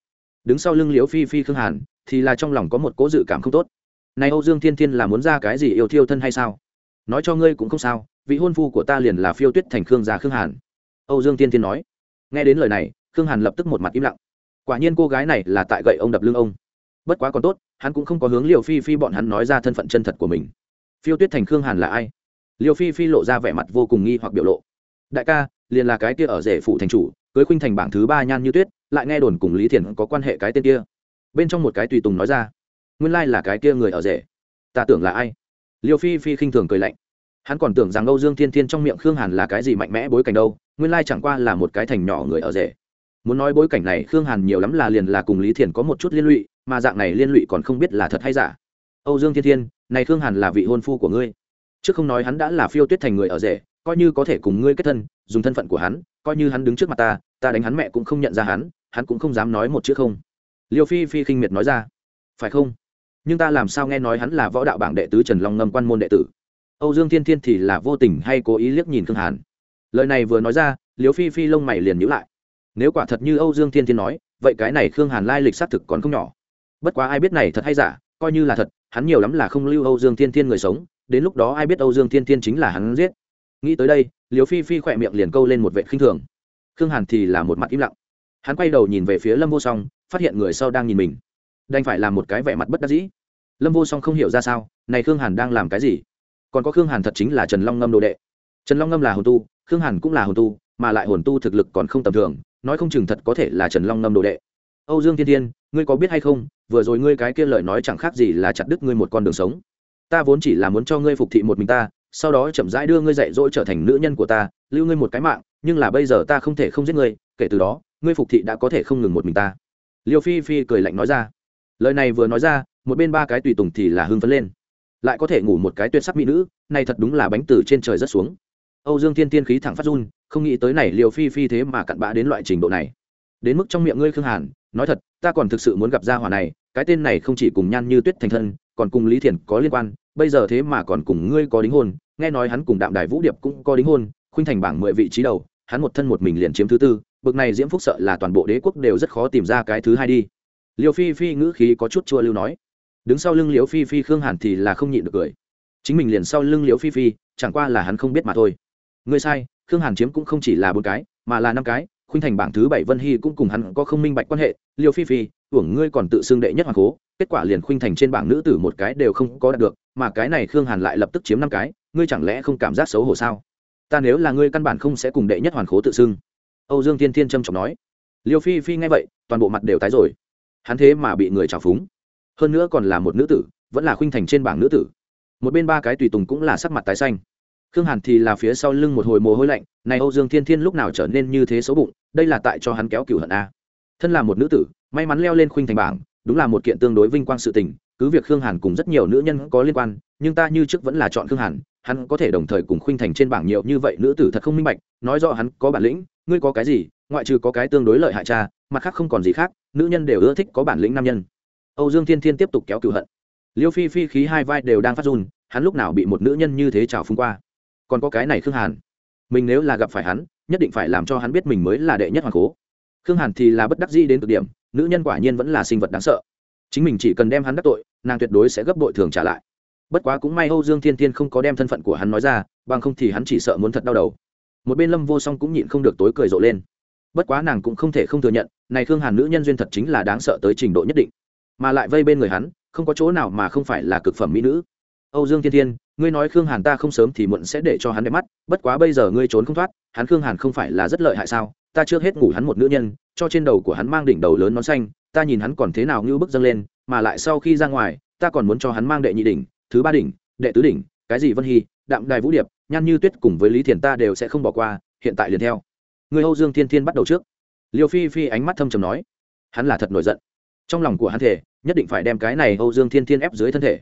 Đứng sau lưng liêu phi phi khương hàn, thì là trong lòng có một cố dự cảm không tốt. Này âu dương thiên thiên là muốn ra cái gì yêu thiêu thân hay sao? Nói cho ngươi cũng không sao, vị hôn phu của ta liền là phiêu tuyết thành khương già khương hàn. Âu dương thiên thiên nói. Nghe đến lời này, khương hàn lập tức một mặt im lặng. Quả nhiên cô gái này là tại gậy ông đập lưng ông bất quá còn tốt, hắn cũng không có hướng liều phi phi bọn hắn nói ra thân phận chân thật của mình. Phiêu tuyết thành khương hàn là ai? Liều phi phi lộ ra vẻ mặt vô cùng nghi hoặc biểu lộ. Đại ca, liền là cái kia ở rể phụ thành chủ, cưới khuynh thành bảng thứ ba nhan như tuyết, lại nghe đồn cùng lý thiền có quan hệ cái tên kia. Bên trong một cái tùy tùng nói ra, nguyên lai là cái kia người ở rể. Ta tưởng là ai? Liều phi phi khinh thường cười lạnh. Hắn còn tưởng rằng âu dương thiên thiên trong miệng khương hàn là cái gì mạnh mẽ bối cảnh đâu, nguyên lai chẳng qua là một cái thành nhỏ người ở rể. Muốn nói bối cảnh này khương hàn nhiều lắm là liền là cùng lý thiền có một chút liên lụy mà dạng này liên lụy còn không biết là thật hay giả. Âu dương thiên thiên, này khương hàn là vị hôn phu của ngươi. Chứ không nói hắn đã là phiêu tuyết thành người ở rể, coi như có thể cùng ngươi kết thân, dùng thân phận của hắn, coi như hắn đứng trước mặt ta ta đánh hắn mẹ cũng không nhận ra hắn hắn cũng không dám nói một chữ không. Liêu phi phi khinh miệt nói ra. Phải không? Nhưng ta làm sao nghe nói hắn là võ đạo bảng đệ tứ trần long ngâm quan môn đệ tử? Âu dương thiên thiên thì là vô tình hay cố ý liếc nhìn khương hàn. Lời này vừa nói ra, liêu phi phi lông mày liền nhữ lại. Nếu quả thật như âu dương thiên thiên nói, vậy cái này khương hàn lai lịch xác thực còn không nhỏ bất quá ai biết này thật hay giả, coi như là thật, hắn nhiều lắm là không lưu âu dương thiên thiên người sống, đến lúc đó ai biết âu dương thiên thiên chính là hắn giết. Nghĩ tới đây liều phi phi khỏe miệng liền câu lên một vệ khinh thường. Khương hàn thì là một mặt im lặng. Hắn quay đầu nhìn về phía lâm vô song, phát hiện người sau đang nhìn mình. Đành phải làm một cái vẻ mặt bất đắc dĩ. Lâm vô song không hiểu ra sao, này khương hàn đang làm cái gì? Còn có khương hàn thật chính là trần long ngâm đồ đệ. Trần long ngâm là hồn tu, khương hàn cũng là hồn tu, mà lại hồn tu thực lực còn không tầm thường, nói không chừng thật có thể là trần long ngâm đồ đệ âu dương thiên thiên, ngươi có biết hay không, vừa rồi ngươi cái kia lời nói chẳng khác gì là chặt đứt ngươi một con đường sống. Ta vốn chỉ là muốn cho ngươi phục thị một mình ta, sau đó chậm rãi đưa ngươi dạy dỗ trở thành nữ nhân của ta, lưu ngươi một cái mạng, nhưng là bây giờ ta không thể không giết ngươi, kể từ đó, ngươi phục thị đã có thể không ngừng một mình ta. Liêu phi phi cười lạnh nói ra. Lời này vừa nói ra, một bên ba cái tùy tùng thì là hưng phấn lên. Lại có thể ngủ một cái tuyệt sắc mỹ nữ, này thật đúng là bánh từ trên trời rất xuống. Âu dương thiên tiên khí thẳng phát run, không nghĩ tới này liều phi phi thế mà cặn bã đến loại trình độ này đến mức trong miệng ngươi khương hàn, nói thật, ta còn thực sự muốn gặp gia hỏa này, cái tên này không chỉ cùng nhan như tuyết thành thân, còn cùng lý thiền có liên quan, bây giờ thế mà còn cùng ngươi có đính hôn, nghe nói hắn cùng đạm đài vũ điệp cũng có đính hôn, khuynh thành bảng mười vị trí đầu, hắn một thân một mình liền chiếm thứ tư, bực này diễm phúc sợ là toàn bộ đế quốc đều rất khó tìm ra cái thứ hai đi. Liêu phi phi ngữ khí có chút chua lưu nói. Đứng sau lưng liễu phi phi khương hàn thì là không nhịn được cười. Chính mình liền sau lưng liễu phi phi, chẳng qua là hắn không biết mà thôi. Ngươi sai, khương hàn chiếm cũng không chỉ là bốn cái, mà là năm cái khuynh thành bảng thứ bảy vân hy cũng cùng hắn có không minh bạch quan hệ, liêu phi phi uổng ngươi còn tự xưng đệ nhất hoàng cố kết quả liền khuynh thành trên bảng nữ tử một cái đều không có đạt được, mà cái này khương hàn lại lập tức chiếm năm cái, ngươi chẳng lẽ không cảm giác xấu hổ sao? Ta nếu là ngươi căn bản không sẽ cùng đệ nhất hoàn khố tự xưng. Âu dương thiên thiên trâm trọng nói. Liêu phi phi nghe vậy, toàn bộ mặt đều tái rồi. Hắn thế mà bị người trào phúng. Hơn nữa còn là một nữ tử, vẫn là khuynh thành trên bảng nữ tử. Một bên ba cái tùy tùng cũng là sắc mặt tái xanh khương hàn thì là phía sau lưng một hồi mồ hôi lạnh, này âu dương thiên thiên lúc nào trở nên như thế xấu bụng, đây là tại cho hắn kéo cửu hận a. Thân là một nữ tử, may mắn leo lên khuynh thành bảng, đúng là một kiện tương đối vinh quang sự tình, cứ việc khương hàn cùng rất nhiều nữ nhân có liên quan, nhưng ta như trước vẫn là chọn khương hàn, hắn có thể đồng thời cùng khuynh thành trên bảng nhiều như vậy nữ tử thật không minh bạch, nói rõ hắn có bản lĩnh, ngươi có cái gì, ngoại trừ có cái tương đối lợi hại cha, mặt khác không còn gì khác, nữ nhân đều ưa thích có bản lĩnh nam nhân. Âu dương thiên thiên tiếp tục kéo cựu hận. Liêu phi phi khí hai vai đều đang phát run, hắn lúc nào bị một nữ nhân như thế trào phung qua? Còn có cái này khương hàn. Mình nếu là gặp phải hắn, nhất định phải làm cho hắn biết mình mới là đệ nhất hoàng cố. Khương hàn thì là bất đắc di đến cực điểm, nữ nhân quả nhiên vẫn là sinh vật đáng sợ. Chính mình chỉ cần đem hắn đắc tội, nàng tuyệt đối sẽ gấp đội thường trả lại. Bất quá cũng may âu dương thiên thiên không có đem thân phận của hắn nói ra, bằng không thì hắn chỉ sợ muốn thật đau đầu. Một bên lâm vô song cũng nhịn không được tối cười rộ lên. Bất quá nàng cũng không thể không thừa nhận, này khương hàn nữ nhân duyên thật chính là đáng sợ tới trình độ nhất định. Mà lại vây bên người hắn, không có chỗ nào mà không phải là cực phẩm mỹ nữ. Âu dương thiên thiên ngươi nói khương hàn ta không sớm thì muộn sẽ để cho hắn đẹp mắt, bất quá bây giờ ngươi trốn không thoát, hắn khương hàn không phải là rất lợi hại sao? Ta chưa hết ngủ hắn một nữ nhân, cho trên đầu của hắn mang đỉnh đầu lớn nón xanh, ta nhìn hắn còn thế nào như bức dâng lên, mà lại sau khi ra ngoài, ta còn muốn cho hắn mang đệ nhị đỉnh, thứ ba đỉnh, đệ tứ đỉnh, cái gì vân hy, đạm đài vũ điệp, nhan như tuyết cùng với lý thiền ta đều sẽ không bỏ qua, hiện tại liền theo. Người âu dương thiên thiên bắt đầu trước. Liêu phi phi ánh mắt thâm trầm nói, hắn là thật nổi giận. Trong lòng của hắn thể nhất định phải đem cái này âu dương thiên thiên ép dưới thân thể.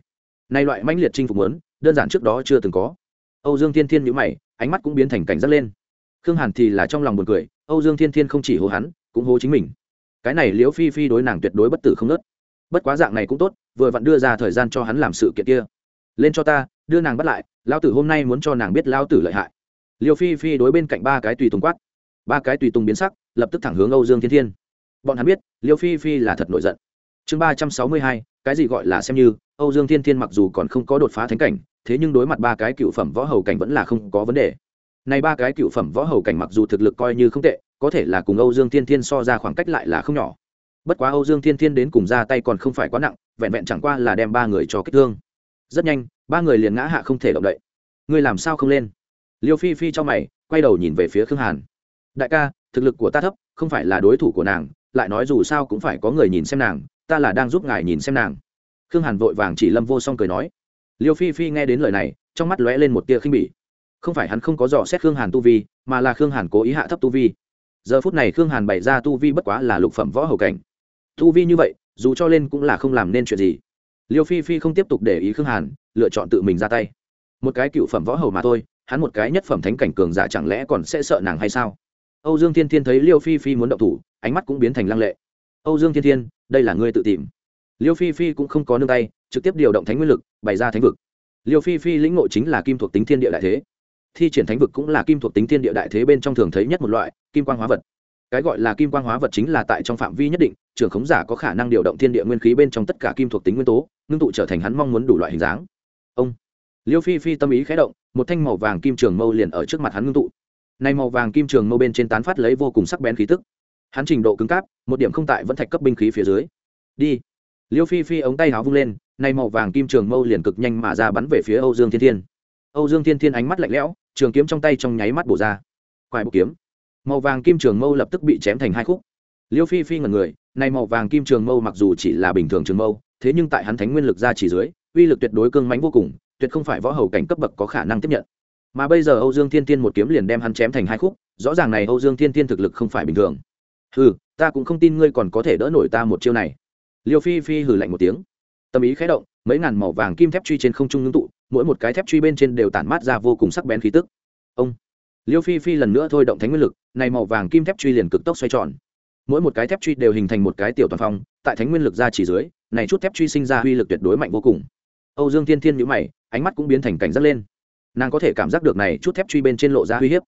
Nay loại mãnh liệt chinh phục lớn đơn giản trước đó chưa từng có. Âu dương thiên thiên nhữ mày, ánh mắt cũng biến thành cảnh giác lên. Khương hàn thì là trong lòng buồn cười, âu dương thiên thiên không chỉ hô hắn, cũng hô chính mình. Cái này liễu phi phi đối nàng tuyệt đối bất tử không nớt. Bất quá dạng này cũng tốt, vừa vặn đưa ra thời gian cho hắn làm sự kiện kia. Lên cho ta, đưa nàng bắt lại lao tử hôm nay muốn cho nàng biết lao tử lợi hại. Liêu phi phi đối bên cạnh ba cái tùy tùng quát. Ba cái tùy tùng biến sắc, lập tức thẳng hướng âu dương thiên thiên. Bọn hắn biết liêu phi phi là thật nổi giận. Chương ba trăm sáu mươi hai cái gì gọi là xem như, âu dương thiên thiên mặc dù còn không có đột phá thánh cảnh, thế nhưng đối mặt ba cái cựu phẩm võ hầu cảnh vẫn là không có vấn đề. Này ba cái cựu phẩm võ hầu cảnh mặc dù thực lực coi như không tệ, có thể là cùng âu dương thiên thiên so ra khoảng cách lại là không nhỏ. Bất quá âu dương thiên thiên đến cùng ra tay còn không phải quá nặng, vẹn vẹn chẳng qua là đem ba người cho kích thương. Rất nhanh, ba người liền ngã hạ không thể động đậy. Ngươi làm sao không lên? Liêu phi phi cho mày, quay đầu nhìn về phía khương hàn. Đại ca, thực lực của ta thấp, không phải là đối thủ của nàng, lại nói dù sao cũng phải có người nhìn xem nàng ta là đang giúp ngài nhìn xem nàng. Khương hàn vội vàng chỉ lâm vô song cười nói. Liêu phi phi nghe đến lời này, trong mắt lóe lên một tia khinh bỉ. Không phải hắn không có dò xét khương hàn tu vi, mà là khương hàn cố ý hạ thấp tu vi. Giờ phút này khương hàn bày ra tu vi bất quá là lục phẩm võ hầu cảnh. Tu vi như vậy, dù cho lên cũng là không làm nên chuyện gì. Liêu phi phi không tiếp tục để ý khương hàn, lựa chọn tự mình ra tay. Một cái cựu phẩm võ hầu mà thôi, hắn một cái nhất phẩm thánh cảnh cường giả chẳng lẽ còn sẽ sợ nàng hay sao? Âu dương thiên thiên thấy liêu phi phi muốn động thủ, ánh mắt cũng biến thành lăng lệ. Âu dương thiên thiên đây là ngươi tự tìm. Liêu phi phi cũng không có nương tay, trực tiếp điều động thánh nguyên lực, bày ra thánh vực. Liêu phi phi lĩnh ngộ chính là kim thuộc tính thiên địa đại thế. Thi triển thánh vực cũng là kim thuộc tính thiên địa đại thế bên trong thường thấy nhất một loại, kim quang hóa vật. Cái gọi là kim quang hóa vật chính là tại trong phạm vi nhất định, trưởng khống giả có khả năng điều động thiên địa nguyên khí bên trong tất cả kim thuộc tính nguyên tố, ngưng tụ trở thành hắn mong muốn đủ loại hình dáng. Ông. Liêu phi phi tâm ý khé động, một thanh màu vàng kim trường mâu liền ở trước mặt hắn ngưng tụ. Nay màu vàng kim trường mâu bên trên tán phát lấy vô cùng sắc bén khí tức hắn trình độ cứng cáp, một điểm không tại vẫn thạch cấp binh khí phía dưới. Đi. Liêu phi phi ống tay háo vung lên, nay màu vàng kim trường mâu liền cực nhanh mà ra bắn về phía âu dương thiên thiên. Âu dương thiên thiên ánh mắt lạnh lẽo, trường kiếm trong tay trong nháy mắt bổ ra. Quài bộ kiếm. Màu vàng kim trường mâu lập tức bị chém thành hai khúc. Liêu phi phi ngần người, nay màu vàng kim trường mâu mặc dù chỉ là bình thường trường mâu, thế nhưng tại hắn thánh nguyên lực ra chỉ dưới, uy lực tuyệt đối cương mánh vô cùng, tuyệt không phải võ hầu cảnh cấp bậc có khả năng tiếp nhận. Mà bây giờ âu dương thiên thiên một kiếm liền đem hắn chém thành hai khúc, rõ ràng này âu dương thiên thiên thực lực không phải bình thường hừ, ta cũng không tin ngươi còn có thể đỡ nổi ta một chiêu này. Liêu phi phi hừ lạnh một tiếng. Tâm ý khé động, mấy ngàn màu vàng kim thép truy trên không trung ngưng tụ, mỗi một cái thép truy bên trên đều tản mát ra vô cùng sắc bén khí tức. Ông, liêu phi phi lần nữa thôi động thánh nguyên lực, này màu vàng kim thép truy liền cực tốc xoay tròn. Mỗi một cái thép truy đều hình thành một cái tiểu toàn phong, tại thánh nguyên lực ra chỉ dưới, này chút thép truy sinh ra uy lực tuyệt đối mạnh vô cùng. Âu dương thiên thiên nhữ mày, ánh mắt cũng biến thành cảnh giác lên. Nàng có thể cảm giác được này chút thép truy bên trên lộ ra uy hiếp.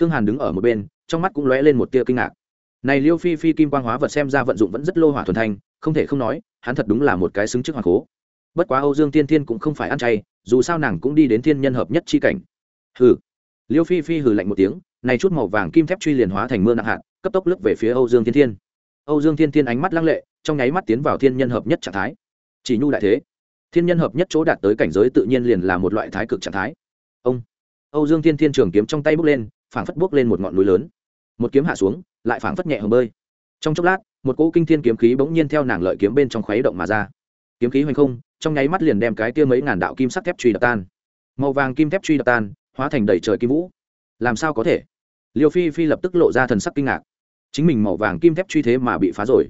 Khương hàn đứng ở một bên, trong mắt cũng lóe lên một tia kinh ngạc này liêu phi phi kim quang hóa vật xem ra vận dụng vẫn rất lô hỏa thuần thanh, không thể không nói, hắn thật đúng là một cái xứng trước hoàng cố. Bất quá âu dương tiên thiên cũng không phải ăn chay, dù sao nàng cũng đi đến thiên nhân hợp nhất chi cảnh. Hừ. Liêu phi phi hừ lạnh một tiếng, này chút màu vàng kim thép truy liền hóa thành mưa nặng hạt, cấp tốc lướt về phía âu dương thiên thiên. Âu dương thiên thiên ánh mắt lăng lệ, trong nháy mắt tiến vào thiên nhân hợp nhất trạng thái. Chỉ nhu đại thế. Thiên nhân hợp nhất chỗ đạt tới cảnh giới tự nhiên liền là một loại thái cực trạng thái. Ông. Âu dương thiên thiên trường kiếm trong tay bước lên, phảng phất bước lên một ngọn núi lớn. Một kiếm hạ xuống lại phảng phất nhẹ hồng bơi. Trong chốc lát, một cỗ kinh thiên kiếm khí bỗng nhiên theo nàng lợi kiếm bên trong khuấy động mà ra. Kiếm khí hoành không, trong nháy mắt liền đem cái kia mấy ngàn đạo kim sắt thép truy đập tan. Màu vàng kim thép truy đập tan, hóa thành đầy trời kim vũ. Làm sao có thể? Liêu phi phi lập tức lộ ra thần sắc kinh ngạc. Chính mình màu vàng kim thép truy thế mà bị phá rồi.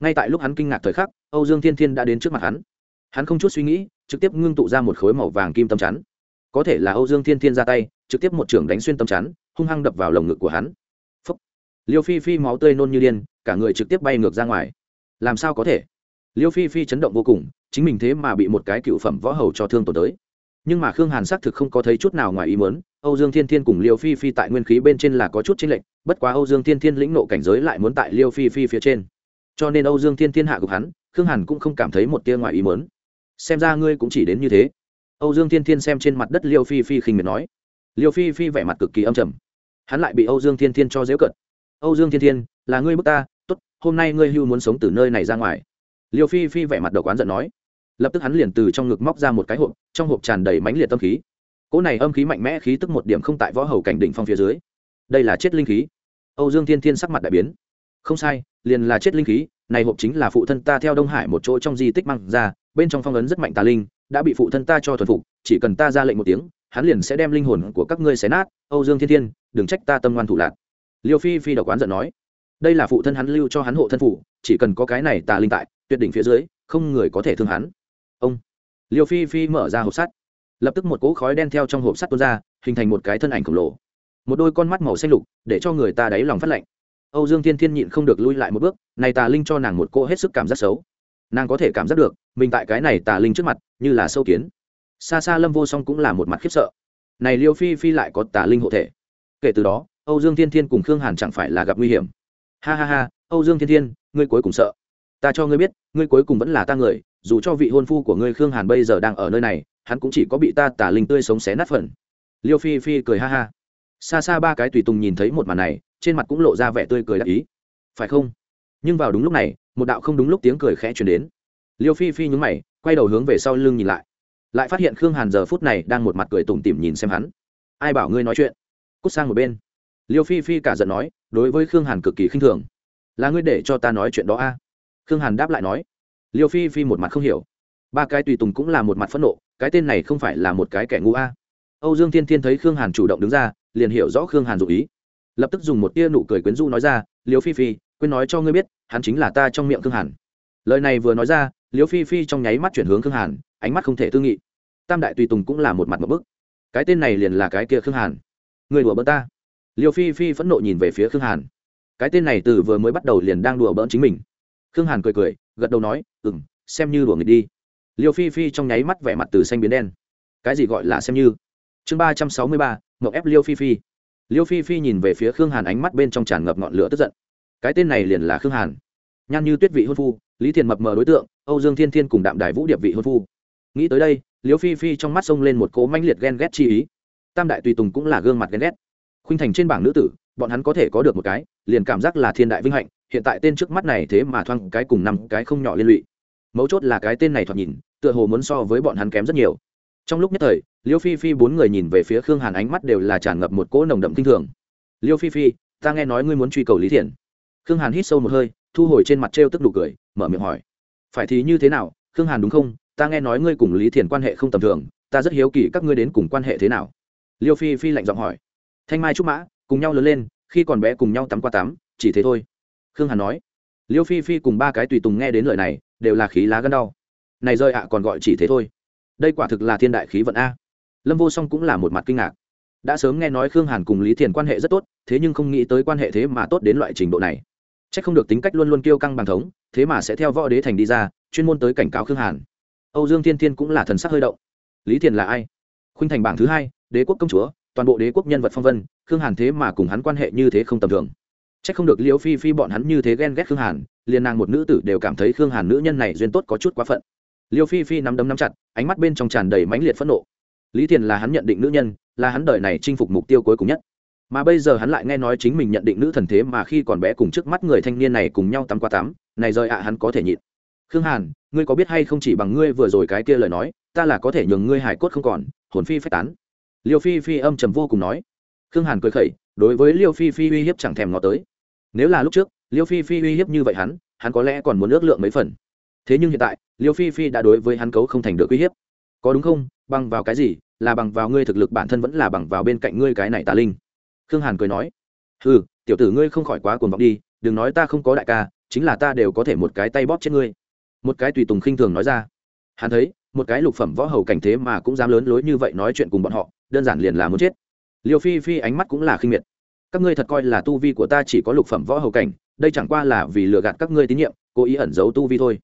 Ngay tại lúc hắn kinh ngạc thời khắc, âu dương thiên thiên đã đến trước mặt hắn. Hắn không chút suy nghĩ, trực tiếp ngưng tụ ra một khối màu vàng kim tâm chắn. Có thể là âu dương thiên thiên ra tay, trực tiếp một trưởng đánh xuyên tâm chắn, hung hăng đập vào lồng ngực của hắn liêu phi phi máu tươi nôn như điên, cả người trực tiếp bay ngược ra ngoài. Làm sao có thể? Liêu phi phi chấn động vô cùng, chính mình thế mà bị một cái cựu phẩm võ hầu cho thương tổn tới. Nhưng mà khương hàn xác thực không có thấy chút nào ngoài ý muốn, âu dương thiên thiên cùng liêu phi phi tại nguyên khí bên trên là có chút chênh lệch, bất quá âu dương thiên thiên lĩnh nộ cảnh giới lại muốn tại liêu phi phi phía trên. Cho nên âu dương thiên thiên hạ gục hắn, khương hàn cũng không cảm thấy một tia ngoài ý muốn. Xem ra ngươi cũng chỉ đến như thế. Âu dương thiên thiên xem trên mặt đất liêu phi phi khinh miệt nói. Liêu phi phi vẻ mặt cực kỳ âm trầm. Hắn lại bị âu dương thiên thiên cho dễu cận âu dương thiên thiên, là ngươi bức ta t ố t hôm nay ngươi hưu muốn sống từ nơi này ra ngoài. Liêu phi phi vẻ mặt đầu quán giận nói. Lập tức hắn liền từ trong ngực móc ra một cái hộp, trong hộp tràn đầy mánh liệt tâm khí. Cỗ này âm khí mạnh mẽ khí tức một điểm không tại võ hầu cảnh đỉnh phong phía dưới. Đây là chết linh khí. Âu dương thiên thiên sắc mặt đại biến. Không sai, liền là chết linh khí, này hộp chính là phụ thân ta theo đông hải một chỗ trong di tích mang ra, bên trong phong ấn rất mạnh tà linh, đã bị phụ thân ta cho thuần phục, chỉ cần ta ra lệnh một tiếng, hắn liền sẽ đem linh hồn của các ngươi xé nát. Âu dương thiên thiên, đừng trách ta tâm ngoan thủ lạc liêu phi phi độc quán giận nói, đây là phụ thân hắn lưu cho hắn hộ thân phủ, chỉ cần có cái này tà linh tại, tuyệt đỉnh phía dưới, không người có thể thương hắn. Ông liêu phi phi mở ra hộp sắt, lập tức một cỗ khói đen theo trong hộp sắt tuôn ra, hình thành một cái thân ảnh khổng lồ. Một đôi con mắt màu xanh lục, để cho người ta đáy lòng phát lạnh. Âu dương thiên thiên nhịn không được lui lại một bước, này tà linh cho nàng một cỗ hết sức cảm giác xấu. Nàng có thể cảm giác được, mình tại cái này tà linh trước mặt, như là sâu kiến. Xa xa lâm vô song cũng là một mặt khiếp sợ. Này liêu phi phi lại có tà linh hộ thể. Kể từ đó âu dương thiên thiên cùng khương hàn chẳng phải là gặp nguy hiểm. Ha ha ha, âu dương thiên thiên, ngươi cuối cùng sợ. Ta cho ngươi biết, ngươi cuối cùng vẫn là ta người, dù cho vị hôn phu của ngươi khương hàn bây giờ đang ở nơi này, hắn cũng chỉ có bị ta tả linh tươi sống xé nát phần. Liêu phi phi cười ha ha. Xa xa ba cái tùy tùng nhìn thấy một màn này, trên mặt cũng lộ ra vẻ tươi cười đắc ý. Phải không? Nhưng vào đúng lúc này, một đạo không đúng lúc tiếng cười khẽ chuyển đến. Liêu phi phi nhúng mày, quay đầu hướng về sau lưng nhìn lại. Lại phát hiện khương hàn giờ phút này đang một mặt cười tủm tỉm nhìn xem hắn. Ai bảo ngươi nói chuyện? Cút sang một bên liêu phi phi cả giận nói, đối với khương hàn cực kỳ khinh thường. Là ngươi để cho ta nói chuyện đó a? Khương hàn đáp lại nói. Liêu phi phi một mặt không hiểu. Ba cái tùy tùng cũng là một mặt phẫn nộ, cái tên này không phải là một cái kẻ ngu a. Âu dương thiên thiên thấy khương hàn chủ động đứng ra, liền hiểu rõ khương hàn dụ ý. Lập tức dùng một tia nụ cười quyến rũ nói ra, liêu phi phi, quên nói cho ngươi biết, hắn chính là ta trong miệng khương hàn. Lời này vừa nói ra, liêu phi phi trong nháy mắt chuyển hướng khương hàn, ánh mắt không thể tư nghị. Tam đại tùy tùng cũng là một mặt một bức. Cái tên này liền là cái kia khương hàn. Người đùa bỡ ta liêu phi phi phẫn nộ nhìn về phía khương hàn. Cái tên này từ vừa mới bắt đầu liền đang đùa bỡn chính mình. Khương hàn cười cười, gật đầu nói ừ m xem như đùa nghịch đi. Liêu phi phi trong nháy mắt vẻ mặt từ xanh biến đen. Cái gì gọi là xem như? Chương ba trăm sáu mươi ba, mậu ép liêu phi phi. Liêu phi phi nhìn về phía khương hàn ánh mắt bên trong tràn ngập ngọn lửa tức giận. Cái tên này liền là khương hàn. Nhan như tuyết vị hôn phu, lý thiền mập mờ đối tượng, âu dương thiên thiên cùng đạm đài vũ điệp vị hôn phu. Nghĩ tới đây, liêu phi phi trong mắt xông lên một cố manh liệt ghen ghét chi ý. Tam đại tùy tùng cũng là gương mặt ghen ghét khuynh thành trên bảng nữ tử, bọn hắn có thể có được một cái, liền cảm giác là thiên đại vinh hạnh, hiện tại tên trước mắt này thế mà thoang cái cùng năm cái không nhỏ liên lụy. Mấu chốt là cái tên này thoạt nhìn, tựa hồ muốn so với bọn hắn kém rất nhiều. Trong lúc nhất thời, liêu phi phi bốn người nhìn về phía khương hàn ánh mắt đều là tràn ngập một cỗ nồng đậm kinh thường. Liêu phi phi, ta nghe nói ngươi muốn truy cầu lý thiện. Khương hàn hít sâu một hơi, thu hồi trên mặt t r e o tức đủ cười, mở miệng hỏi. Phải thì như thế nào, khương hàn đúng không? Ta nghe nói ngươi cùng lý thiện quan hệ không tầm thường, ta rất hiếu kỳ các ngươi đến cùng quan hệ thế nào. Liêu phi phi lạnh giọng hỏi thanh mai trúc mã, cùng nhau lớn lên, khi còn bé cùng nhau tắm qua tắm, chỉ thế thôi. Khương hàn nói, liêu phi phi cùng ba cái tùy tùng nghe đến lời này, đều là khí lá gân đau. Này rơi ạ, còn gọi chỉ thế thôi. Đây quả thực là thiên đại khí vận a. Lâm vô song cũng là một mặt kinh ngạc. Đã sớm nghe nói khương hàn cùng lý thiền quan hệ rất tốt, thế nhưng không nghĩ tới quan hệ thế mà tốt đến loại trình độ này. C h ắ c không được tính cách luôn luôn kiêu căng bằng thống, thế mà sẽ theo võ đế thành đi ra, chuyên môn tới cảnh cáo khương hàn. Âu dương thiên thiên cũng là thần sắc hơi động. Lý thiền là ai? Khuynh thành bảng thứ hai, đế quốc công chúa toàn bộ đế quốc nhân vật phong vân khương hàn thế mà cùng hắn quan hệ như thế không tầm thường Chắc không được Liễu Phi Phi bọn hắn như thế ghen ghét Khương Hàn, liền nàng một nữ tử đều cảm thấy Khương Hàn nữ nhân này duyên tốt có chút quá phận. Liêu Phi Phi nắm đấm nắm chặt, ánh mắt bên trong tràn đầy mãnh liệt phẫn nộ. Lý Thiền là hắn nhận định nữ nhân, là hắn đời này chinh phục mục tiêu cuối cùng nhất. Mà bây giờ hắn lại nghe nói chính mình nhận định nữ thần thế mà khi còn bé cùng trước mắt người thanh niên này cùng nhau tắm qua tắm, này rời ạ hắn có thể nhịn. Khương Hàn, ngươi có biết hay không chỉ bằng ngươi vừa rồi cái kia lời nói, ta là có thể nhường ngươi hài cốt không còn, hồn phi phách tán. Liêu Phi Phi âm trầm vô cùng nói. Khương Hàn cười khẩy, đối với Liêu Phi Phi uy hiếp chẳng thèm ngó tới. Nếu là lúc trước liêu phi phi uy hiếp như vậy hắn hắn có lẽ còn muốn ước lượng mấy phần. Thế nhưng hiện tại liêu phi phi đã đối với hắn cấu không thành được uy hiếp. Có đúng không? Bằng vào cái gì? Là bằng vào ngươi thực lực bản thân vẫn là bằng vào bên cạnh ngươi cái này tà linh. Khương hàn cười nói. Ừ tiểu tử ngươi không khỏi quá cuồng vọng đi đừng nói ta không có đại ca chính là ta đều có thể một cái tay bóp chết ngươi. Một cái tùy tùng khinh thường nói ra. Hắn thấy một cái lục phẩm võ hầu cảnh thế mà cũng dám lớn lối như vậy nói chuyện cùng bọn họ đơn giản liền là muốn chết. Liêu phi phi ánh mắt cũng là khinh miệt. Các ngươi thật coi là tu vi của ta chỉ có lục phẩm võ hầu cảnh, đây chẳng qua là vì lừa gạt các ngươi tín nhiệm, cố ý ẩn giấu tu vi thôi.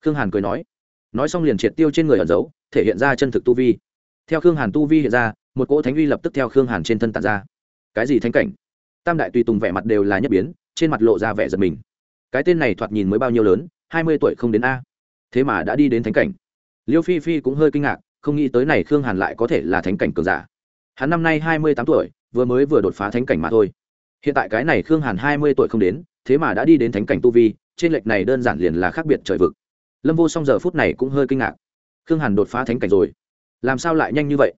Khương hàn cười nói. Nói xong liền triệt tiêu trên người ẩn giấu, thể hiện ra chân thực tu vi. Theo khương hàn tu vi hiện ra, một cỗ thánh uy lập tức theo khương hàn trên thân tàn ra. Cái gì thánh cảnh? Tam đại tùy tùng vẻ mặt đều là nhất biến, trên mặt lộ ra vẻ giật mình. Cái tên này thoạt nhìn mới bao nhiêu lớn, hai mươi tuổi không đến a. Thế mà đã đi đến thánh cảnh. Liêu phi phi cũng hơi kinh ngạc không nghĩ tới này khương hàn lại có thể là thánh cảnh cường giả. Hắn năm nay hai mươi tám tuổi, vừa mới vừa đột phá thánh cảnh mà thôi. Hiện tại cái này khương hàn hai mươi tuổi không đến, thế mà đã đi đến thánh cảnh tu vi, trên lệch này đơn giản liền là khác biệt trời vực. Lâm vô song giờ phút này cũng hơi kinh ngạc. Khương hàn đột phá thánh cảnh rồi. Làm sao lại nhanh như vậy?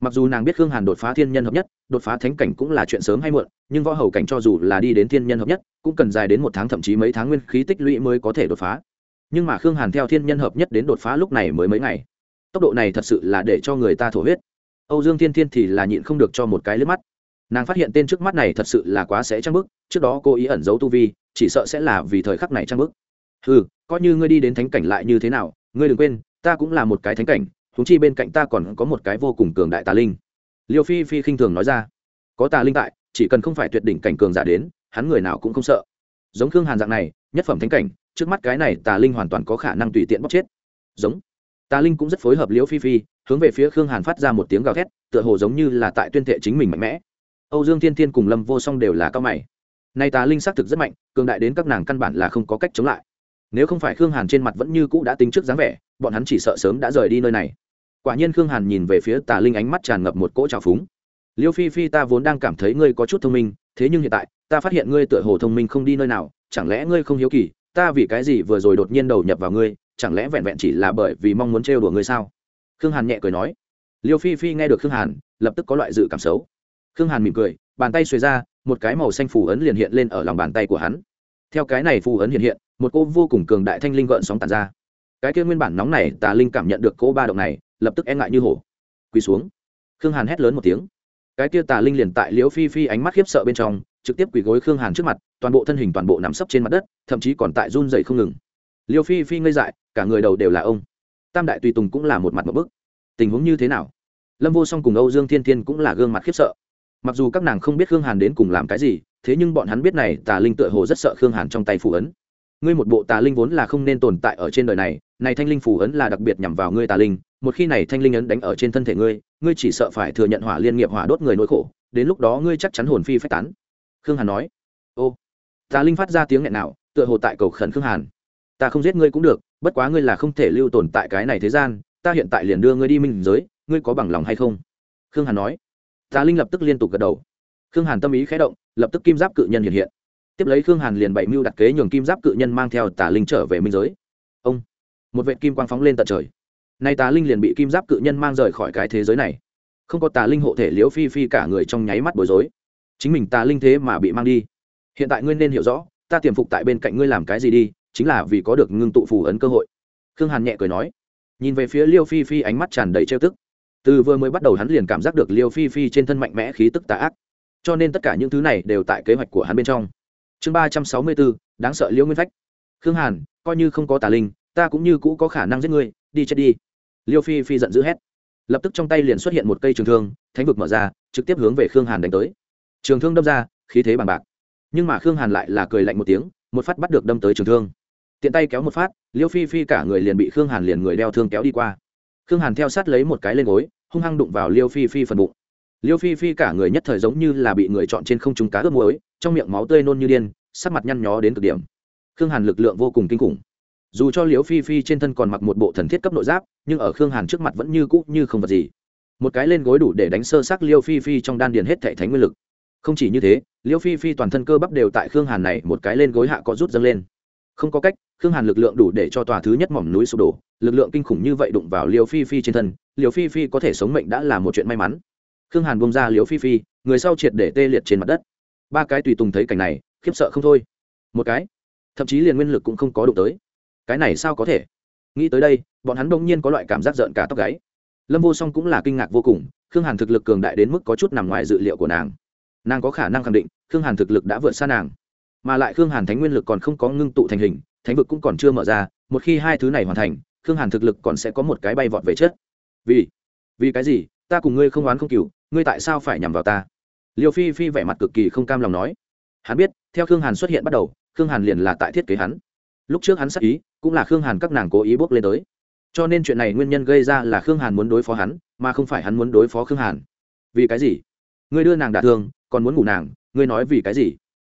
Mặc dù nàng biết khương hàn đột phá thiên nhân hợp nhất, đột phá thánh cảnh cũng là chuyện sớm hay muộn, nhưng võ hầu cảnh cho dù là đi đến thiên nhân hợp nhất, cũng cần dài đến một tháng thậm chí mấy tháng nguyên khí tích lũy mới có thể đột phá. Nhưng mà khương hàn theo thiên nhân hợp nhất đến đột phá lúc này mới mấy ngày tốc độ này thật sự là để cho người ta thổ huyết. Âu dương thiên thiên thì là nhịn không được cho một cái lướt mắt. Nàng phát hiện tên trước mắt này thật sự là quá sẽ trang bức, trước đó cô ý ẩn giấu tu vi, chỉ sợ sẽ là vì thời khắc này trang bức. Ừ coi như ngươi đi đến thánh cảnh lại như thế nào, ngươi đừng quên, ta cũng là một cái thánh cảnh húng chi bên cạnh ta còn có một cái vô cùng cường đại tà linh. Liêu phi phi khinh thường nói ra, có tà linh tại, chỉ cần không phải tuyệt đỉnh cảnh cường giả đến, hắn người nào cũng không sợ. Giống khương hàn dạng này, nhất phẩm thánh cảnh, trước mắt cái này tà linh hoàn toàn có khả năng tùy tiện bóc chết. Giống tà linh cũng rất phối hợp liễu phi phi, hướng về phía khương hàn phát ra một tiếng gào thét, tựa hồ giống như là tại tuyên thệ chính mình mạnh mẽ. Âu dương thiên thiên cùng lâm vô song đều là cao mày. Nay tà linh xác thực rất mạnh, cường đại đến các nàng căn bản là không có cách chống lại. Nếu không phải khương hàn trên mặt vẫn như cũ đã tính trước dáng vẻ, bọn hắn chỉ sợ sớm đã rời đi nơi này. Quả nhiên khương hàn nhìn về phía tà linh ánh mắt tràn ngập một cỗ trào phúng. Liêu phi phi, ta vốn đang cảm thấy ngươi có chút thông minh, thế nhưng hiện tại, ta phát hiện ngươi tựa hồ thông minh không đi nơi nào, chẳng lẽ ngươi không hiếu kỳ, ta vì cái gì vừa rồi đột nhiên đầu nhập vào ngươi chẳng lẽ vẹn vẹn chỉ là bởi vì mong muốn trêu đùa ngươi sao? Khương hàn nhẹ cười nói. Liêu phi phi nghe được khương hàn, lập tức có loại dự cảm xấu. Khương hàn mỉm cười, bàn tay xuề ra, một cái màu xanh phù ấn liền hiện lên ở lòng bàn tay của hắn. Theo cái này phù ấn hiện hiện, một cô vô cùng cường đại thanh linh gợn sóng tàn ra. Cái kia nguyên bản nóng này, tà linh cảm nhận được cô ba động này, lập tức e ngại như hổ. Quỳ xuống. Khương hàn hét lớn một tiếng. Cái kia tà linh liền tại liễu phi phi ánh mắt khiếp sợ bên trong, trực tiếp quỳ gối khương hàn trước mặt, toàn bộ thân hình toàn bộ nằm sấp trên mặt đất, thậm chí còn tại run dày không ngừng liêu phi phi ngây dại, cả người đầu đều là ông. Tam đại tùy tùng cũng là một mặt một bức. Tình huống như thế nào? Lâm vô song cùng âu dương thiên thiên cũng là gương mặt khiếp sợ. Mặc dù các nàng không biết khương hàn đến cùng làm cái gì, thế nhưng bọn hắn biết này tà linh tựa hồ rất sợ khương hàn trong tay phù ấn. Ngươi một bộ tà linh vốn là không nên tồn tại ở trên đời này này thanh linh phù ấn là đặc biệt nhằm vào ngươi tà linh, một khi này thanh linh ấn đánh ở trên thân thể ngươi ngươi chỉ sợ phải thừa nhận hỏa liên nghiệp hỏa đốt người nỗi khổ, đến lúc đó ngươi chắc chắn hồn phi phách tán. Khương hàn nói. Ô. Tà linh phát ra tiếng nghẹn nào, tựa hồ tại cầu khẩn khương hàn ta không giết ngươi cũng được, bất quá ngươi là không thể lưu tồn tại cái này thế gian, ta hiện tại liền đưa ngươi đi minh giới, ngươi có bằng lòng hay không? Khương hàn nói. Tà linh lập tức liên tục gật đầu. Khương hàn tâm ý khé động, lập tức kim giáp cự nhân hiện hiện. Tiếp lấy khương hàn liền bảy mưu đặt kế nhường kim giáp cự nhân mang theo tà linh trở về minh giới. Ông, một vệ kim quang phóng lên tận trời. Nay tà linh liền bị kim giáp cự nhân mang rời khỏi cái thế giới này. Không có tà linh hộ thể liễu phi phi cả người trong nháy mắt bối rối. Chính mình tà linh thế mà bị mang đi. Hiện tại ngươi nên hiểu rõ, ta tiềm phục tại bên cạnh ngươi làm cái gì đi chính là vì có được ngưng tụ phù ấn cơ hội. Khương hàn nhẹ cười nói, nhìn về phía liêu phi phi ánh mắt tràn đầy trêu tức. Từ vừa mới bắt đầu hắn liền cảm giác được liêu phi phi trên thân mạnh mẽ khí tức tà ác. Cho nên tất cả những thứ này đều tại kế hoạch của hắn bên trong. Chương ba trăm sáu mươi bốn, đáng sợ liêu nguyên phách. Khương hàn, coi như không có tà linh, ta cũng như cũ có khả năng giết ngươi, đi chết đi. Liêu phi phi giận dữ hét. Lập tức trong tay liền xuất hiện một cây trường thương, thánh vực mở ra, trực tiếp hướng về khương hàn đánh tới. Trường thương đâm ra, khí thế bằng bạc. Nhưng mà khương hàn lại là cười lạnh một tiếng, một phát bắt được đâm tới trường thương tiện tay kéo một phát, liêu phi phi cả người liền bị khương hàn liền người đeo thương kéo đi qua. Khương hàn theo sát lấy một cái lên gối, hung hăng đụng vào liêu phi phi phần bụng. Liêu phi phi cả người nhất thời giống như là bị người chọn trên không trúng cá ướp muối, trong miệng máu tươi nôn như điên, sắc mặt nhăn nhó đến cực điểm. Khương hàn lực lượng vô cùng kinh khủng. Dù cho liêu phi phi trên thân còn mặc một bộ thần thiết cấp nội giáp, nhưng ở khương hàn trước mặt vẫn như cũ như không vật gì. Một cái lên gối đủ để đánh sơ xác liêu phi phi trong đan điền hết thệ thánh nguyên lực. Không chỉ như thế, liêu phi phi toàn thân cơ bắp đều tại khương hàn này một cái lên gối hạ có rút dâng lên không có cách, khương hàn lực lượng đủ để cho tòa thứ nhất mỏm núi sụp đổ, lực lượng kinh khủng như vậy đụng vào liều phi phi trên thân liều phi phi có thể sống mệnh đã là một chuyện may mắn. Khương hàn bông ra liều phi phi, người sau triệt để tê liệt trên mặt đất. Ba cái tùy tùng thấy cảnh này, khiếp sợ không thôi. Một cái, thậm chí liền nguyên lực cũng không có đụng tới. Cái này sao có thể? Nghĩ tới đây, bọn hắn đông nhiên có loại cảm giác giận cả tóc gáy. Lâm vô song cũng là kinh ngạc vô cùng, khương hàn thực lực cường đại đến mức có chút nằm ngoài dự liệu của nàng. Nàng có khả năng khẳng định, khương hàn thực lực đã vượt xa nàng mà lại khương hàn thánh nguyên lực còn không có ngưng tụ thành hình, thánh vực cũng còn chưa mở ra, một khi hai thứ này hoàn thành, khương hàn thực lực còn sẽ có một cái bay vọt về chết vì vì cái gì? Ta cùng ngươi không oán không cừu, ngươi tại sao phải nhằm vào ta? Liêu phi phi vẻ mặt cực kỳ không cam lòng nói. Hắn biết, theo khương hàn xuất hiện bắt đầu, khương hàn liền là tại thiết kế hắn. Lúc trước hắn sắc ý, cũng là khương hàn các nàng cố ý bước lên tới. Cho nên chuyện này nguyên nhân gây ra là khương hàn muốn đối phó hắn, mà không phải hắn muốn đối phó khương hàn. Vì cái gì? Ngươi đưa nàng đả thương, còn muốn ngủ nàng, ngươi nói vì cái gì?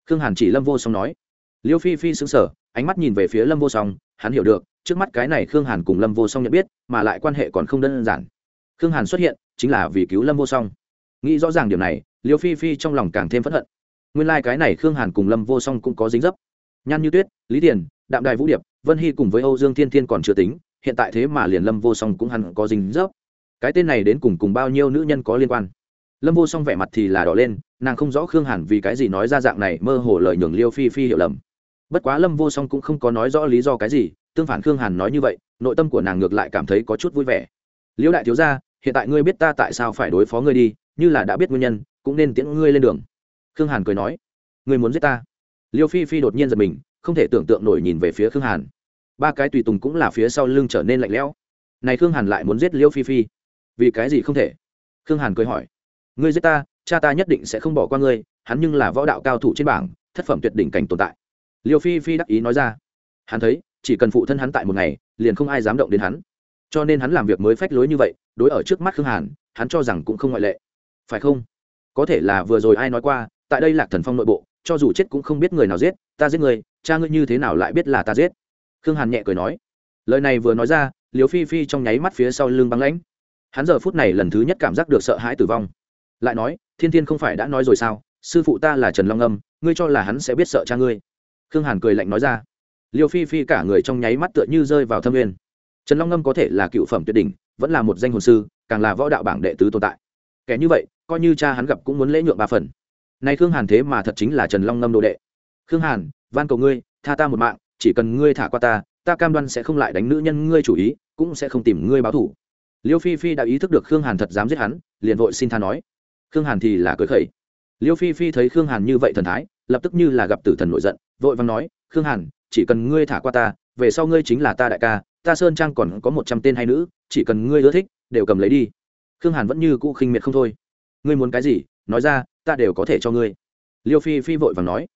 Khương hàn chỉ lâm vô song nói. Liêu phi phi xứng sở ánh mắt nhìn về phía lâm vô song, hắn hiểu được, trước mắt cái này khương hàn cùng lâm vô song nhận biết, mà lại quan hệ còn không đơn giản. Khương hàn xuất hiện, chính là vì cứu lâm vô song. Nghĩ rõ ràng điều này, liêu phi phi trong lòng càng thêm phẫn hận. Nguyên lai、like、cái này khương hàn cùng lâm vô song cũng có dính dấp. Nhan như tuyết, lý tiền đạm đài vũ điệp, vân hy cùng với âu dương thiên thiên còn chưa tính, hiện tại thế mà liền lâm vô song cũng hẳn có dính dấp. Cái tên này đến cùng cùng bao nhiêu nữ nhân có liên quan? Lâm vô song vẻ mặt thì là đỏ lên nàng không rõ khương hàn vì cái gì nói ra dạng này, mơ hồ lời nhường liêu phi phi hiểu lầm. Bất quá lâm vô song cũng không có nói rõ lý do cái gì, tương phản khương hàn nói như vậy, nội tâm của nàng ngược lại cảm thấy có chút vui vẻ. Liễu đại thiếu gia, hiện tại ngươi biết ta tại sao phải đối phó ngươi đi, như là đã biết nguyên nhân, cũng nên tiễn ngươi lên đường. Khương hàn cười nói. Ngươi muốn giết ta? Liêu phi phi đột nhiên giật mình, không thể tưởng tượng nổi nhìn về phía khương hàn. Ba cái tùy tùng cũng là phía sau lưng trở nên lạnh lẽo. Này khương hàn lại muốn giết liêu phi phi. Vì cái gì không thể? Khương hàn cười hỏi. Ngươi giết ta cha ta nhất định sẽ không bỏ qua ngươi, hắn nhưng là võ đạo cao thủ trên bảng, thất phẩm tuyệt đỉnh cảnh tồn tại. Liêu phi phi đắc ý nói ra. Hắn thấy, chỉ cần phụ thân hắn tại một ngày, liền không ai dám động đến hắn. Cho nên hắn làm việc mới phách lối như vậy, đối ở trước mắt khương hàn, hắn cho rằng cũng không ngoại lệ. Phải không? Có thể là vừa rồi ai nói qua, tại đây lạc thần phong nội bộ, cho dù chết cũng không biết người nào giết, ta giết người, cha ngươi như thế nào lại biết là ta giết? Khương hàn nhẹ cười nói. Lời này vừa nói ra liều phi phi trong nháy mắt phía sau lưng băng lãnh. Hắn giờ phút này lần thứ nhất cảm giác được sợ hãi tử vong lại nói, thiên thiên không phải đã nói rồi sao? Sư phụ ta là trần long âm, ngươi cho là hắn sẽ biết sợ cha ngươi. Khương hàn cười lạnh nói ra. Liêu phi phi cả người trong nháy mắt tựa như rơi vào thâm nguyên. Trần long âm có thể là cựu phẩm tuyệt đỉnh, vẫn là một danh hồn sư, càng là võ đạo bảng đệ tứ tồn tại. Kẻ như vậy, coi như cha hắn gặp cũng muốn lễ nhượng ba phần. Nay khương hàn thế mà thật chính là trần long ngâm đồ đệ. Khương hàn, van cầu ngươi, tha ta một mạng, chỉ cần ngươi thả qua ta ta cam đoan sẽ không lại đánh nữ nhân ngươi chủ ý, cũng sẽ không tìm ngươi báo thủ. Liêu phi phi đã ý thức được khương hàn thật dám giết hắn, liền vội xin tha nói khương hàn thì là cười khẩy. Liêu phi phi thấy khương hàn như vậy thần thái, lập tức như là gặp tử thần nổi giận, vội vàng nói, khương hàn, chỉ cần ngươi thả qua ta, về sau ngươi chính là ta đại ca, ta sơn trang còn có một trăm tên hay nữ, chỉ cần ngươi ưa thích, đều cầm lấy đi. Khương hàn vẫn như cũ khinh miệt không thôi. Ngươi muốn cái gì? Nói ra, ta đều có thể cho ngươi. Liêu phi phi vội vàng nói.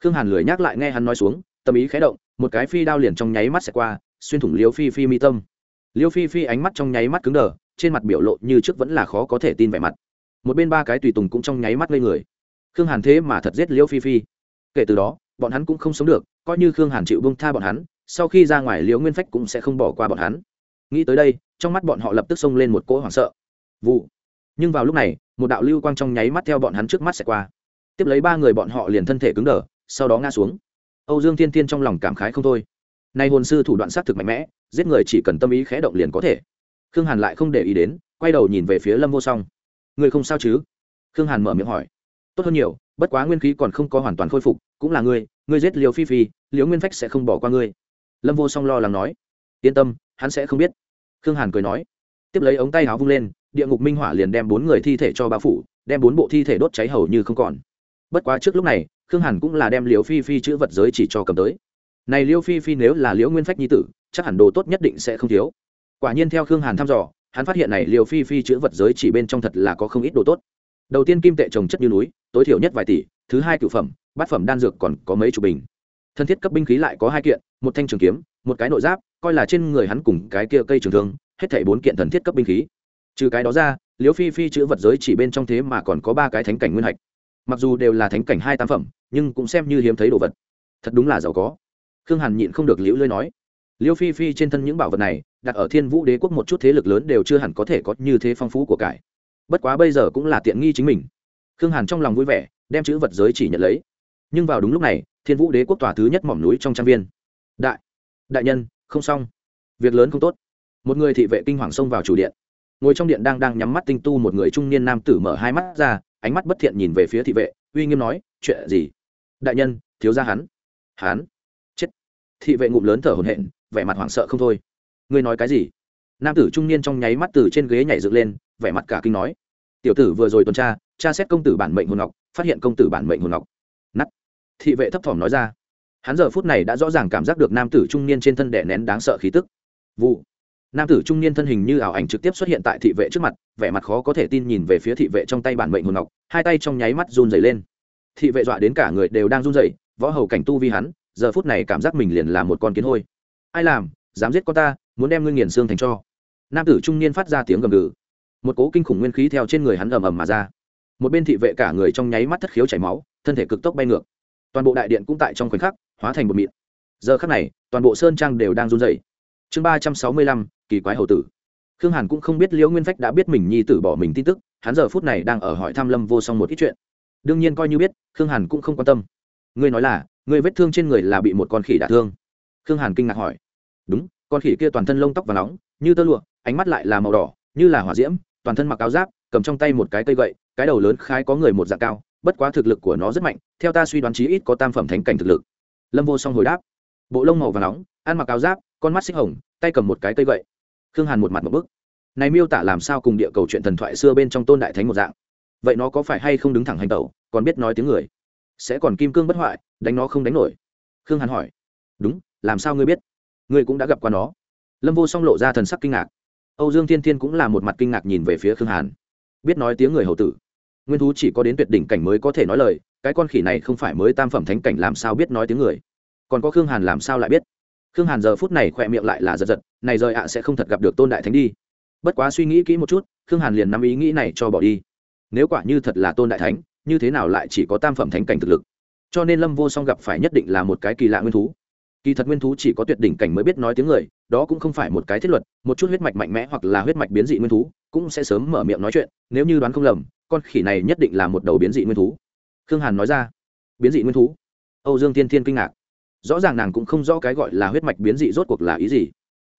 Khương hàn lười nhắc lại nghe hắn nói xuống, tâm ý khé động, một cái phi đao liền trong nháy mắt xẹt qua, xuyên thủng liêu phi phi mi tâm. Liêu phi phi ánh mắt trong nháy mắt cứng đờ, trên mặt biểu lộ như trước vẫn là khó có thể tin vẻ mặt một bên ba cái tùy tùng cũng trong nháy mắt lên người. Khương hàn thế mà thật giết liêu phi phi. Kể từ đó, bọn hắn cũng không sống được, coi như khương hàn chịu bông tha bọn hắn, sau khi ra ngoài liễu nguyên phách cũng sẽ không bỏ qua bọn hắn. Nghĩ tới đây, trong mắt bọn họ lập tức xông lên một cỗ hoảng sợ. Vụ. Nhưng vào lúc này, một đạo lưu quang trong nháy mắt theo bọn hắn trước mắt sẽ qua. Tiếp lấy ba người bọn họ liền thân thể cứng đờ, sau đó ngã xuống. Âu dương thiên thiên trong lòng cảm khái không thôi. Nay hồn sư thủ đoạn xác thực mạnh mẽ, giết người chỉ cần tâm ý khẽ động liền có thể. Khương hàn lại không để ý đến, quay đầu nhìn về phía lâm vô song người không sao chứ? Khương hàn mở miệng hỏi. Tốt hơn nhiều, bất quá nguyên khí còn không có hoàn toàn khôi phục, cũng là ngươi ngươi giết liều phi phi liều nguyên phách sẽ không bỏ qua ngươi. Lâm vô song lo lắng nói. Yên tâm, hắn sẽ không biết. Khương hàn cười nói. Tiếp lấy ống tay áo vung lên, địa ngục minh hỏa liền đem bốn người thi thể cho bao phủ, đem bốn bộ thi thể đốt cháy hầu như không còn. Bất quá trước lúc này, khương hàn cũng là đem liều phi phi chữ vật giới chỉ cho cầm tới. Này liêu phi phi nếu là liễu nguyên phách nhi tử, chắc hẳn đồ tốt nhất định sẽ không thiếu. Quả nhiên theo khương hàn thăm dò hắn phát hiện này liều phi phi chữ vật giới chỉ bên trong thật là có không ít đồ tốt. Đầu tiên kim tệ trồng chất như núi, tối thiểu nhất vài tỷ, thứ hai cựu phẩm, bát phẩm đan dược còn có mấy chục bình. Thân thiết cấp binh khí lại có hai kiện, một thanh trường kiếm, một cái nội giáp, coi là trên người hắn cùng cái kia cây trường thương, hết thảy bốn kiện thần thiết cấp binh khí. Trừ cái đó ra liễu phi phi chữ vật giới chỉ bên trong thế mà còn có ba cái thánh cảnh nguyên hạch. Mặc dù đều là thánh cảnh hai tam phẩm, nhưng cũng xem như hiếm thấy đồ vật. Thật đúng là giàu có. Khương hàn nhịn không được liễu lơi nói. Liêu phi phi trên thân những bảo vật này, đặt ở thiên vũ đế quốc một chút thế lực lớn đều chưa hẳn có thể có như thế phong phú của cải. Bất quá bây giờ cũng là tiện nghi chính mình. Khương hàn trong lòng vui vẻ, đem chữ vật giới chỉ nhận lấy. Nhưng vào đúng lúc này, thiên vũ đế quốc tòa thứ nhất mỏm núi trong trang viên. Đại đại nhân, không xong. Việc lớn không tốt. Một người thị vệ kinh hoàng xông vào chủ điện. Ngồi trong điện đang đang nhắm mắt tinh tu một người trung niên nam tử mở hai mắt ra, ánh mắt bất thiện nhìn về phía thị vệ, uy nghiêm nói, chuyện gì? Đại nhân, thiếu ra hắn. Hắn? Chết. Thị vệ ngụm lớn thở hổn hển vẻ mặt hoảng sợ không thôi. Ngươi nói cái gì? Nam tử trung niên trong nháy mắt từ trên ghế nhảy dựng lên, vẻ mặt cả kinh nói. Tiểu tử vừa rồi tuần tra tra xét công tử bản mệnh hồn ngọc, phát hiện công tử bản mệnh hồn ngọc. Nắt thị vệ thấp thỏm nói ra. Hắn giờ phút này đã rõ ràng cảm giác được nam tử trung niên trên thân đẻ nén đáng sợ khí tức. Vụ. Nam tử trung niên thân hình như ảo ảnh trực tiếp xuất hiện tại thị vệ trước mặt, vẻ mặt khó có thể tin nhìn về phía thị vệ trong tay bản mệnh hồn ngọc, hai tay trong nháy mắt run dày lên. Thị vệ dọa đến cả người đều đang run dày võ hầu cảnh tu vi hắn, giờ phút này cảm giác mình liền là một con kiến hôi ai làm? Dám giết con ta, muốn đem ngươi nghiền xương thành cho. Nam tử trung niên phát ra tiếng gầm gừ. Một cố kinh khủng nguyên khí theo trên người hắn ầm ầm mà ra. Một bên thị vệ cả người trong nháy mắt thất khiếu chảy máu, thân thể cực tốc bay ngược. Toàn bộ đại điện cũng tại trong khoảnh khắc hóa thành một mịn. Giờ khắc này, toàn bộ sơn trang đều đang run rẩy. Chương ba trăm sáu mươi lăm, kỳ quái hầu tử. Khương hàn cũng không biết liễu nguyên phách đã biết mình nhi tử bỏ mình tin tức, hắn giờ phút này đang ở hỏi thăm lâm vô song một ít chuyện. Đương nhiên coi như biết, khương hàn cũng không quan tâm. Ngươi nói là, ngươi vết thương trên người là bị một con khỉ đả thương khương hàn kinh ngạc hỏi. Đúng, con khỉ kia toàn thân lông tóc và nóng, như tơ lụa, ánh mắt lại là màu đỏ, như là hỏa diễm, toàn thân mặc áo giáp, cầm trong tay một cái cây gậy, cái đầu lớn khai có người một dạng cao, bất quá thực lực của nó rất mạnh, theo ta suy đoán chí ít có tam phẩm thánh cảnh thực lực. Lâm vô song hồi đáp. Bộ lông màu và nóng, ăn mặc áo giáp, con mắt xích hồng, tay cầm một cái cây gậy. Khương hàn một mặt một bức. Này miêu tả làm sao cùng địa cầu chuyện thần thoại xưa bên trong tôn đại thánh một dạng? Vậy nó có phải hay không đứng thẳng hành tẩu, còn biết nói tiếng người? Sẽ còn kim cương bất hoại, đánh nó không đánh nổi. Khương hàn hỏi. Đúng làm sao ngươi biết? Ngươi cũng đã gặp qua nó. Lâm vô song lộ ra thần sắc kinh ngạc. Âu dương thiên thiên cũng là một mặt kinh ngạc nhìn về phía khương hàn. Biết nói tiếng người hầu tử. Nguyên thú chỉ có đến tuyệt đỉnh cảnh mới có thể nói lời, cái con khỉ này không phải mới tam phẩm thánh cảnh làm sao biết nói tiếng người? Còn có khương hàn làm sao lại biết? Khương hàn giờ phút này khỏe miệng lại là giật giật, này rời ạ sẽ không thật gặp được tôn đại thánh đi. Bất quá suy nghĩ kỹ một chút, khương hàn liền nắm ý nghĩ này cho bỏ đi. Nếu quả như thật là tôn đại thánh, như thế nào lại chỉ có tam phẩm thánh cảnh thực lực? Cho nên lâm vô song gặp phải nhất định là một cái kỳ lạ nguyên thú kỳ thật nguyên thú chỉ có tuyệt đỉnh cảnh mới biết nói tiếng người, đó cũng không phải một cái thiết luật, một chút huyết mạch mạnh mẽ hoặc là huyết mạch biến dị nguyên thú, cũng sẽ sớm mở miệng nói chuyện, nếu như đoán không lầm, con khỉ này nhất định là một đầu biến dị nguyên thú. Khương hàn nói ra. Biến dị nguyên thú? Âu dương thiên thiên kinh ngạc. Rõ ràng nàng cũng không rõ cái gọi là huyết mạch biến dị rốt cuộc là ý gì.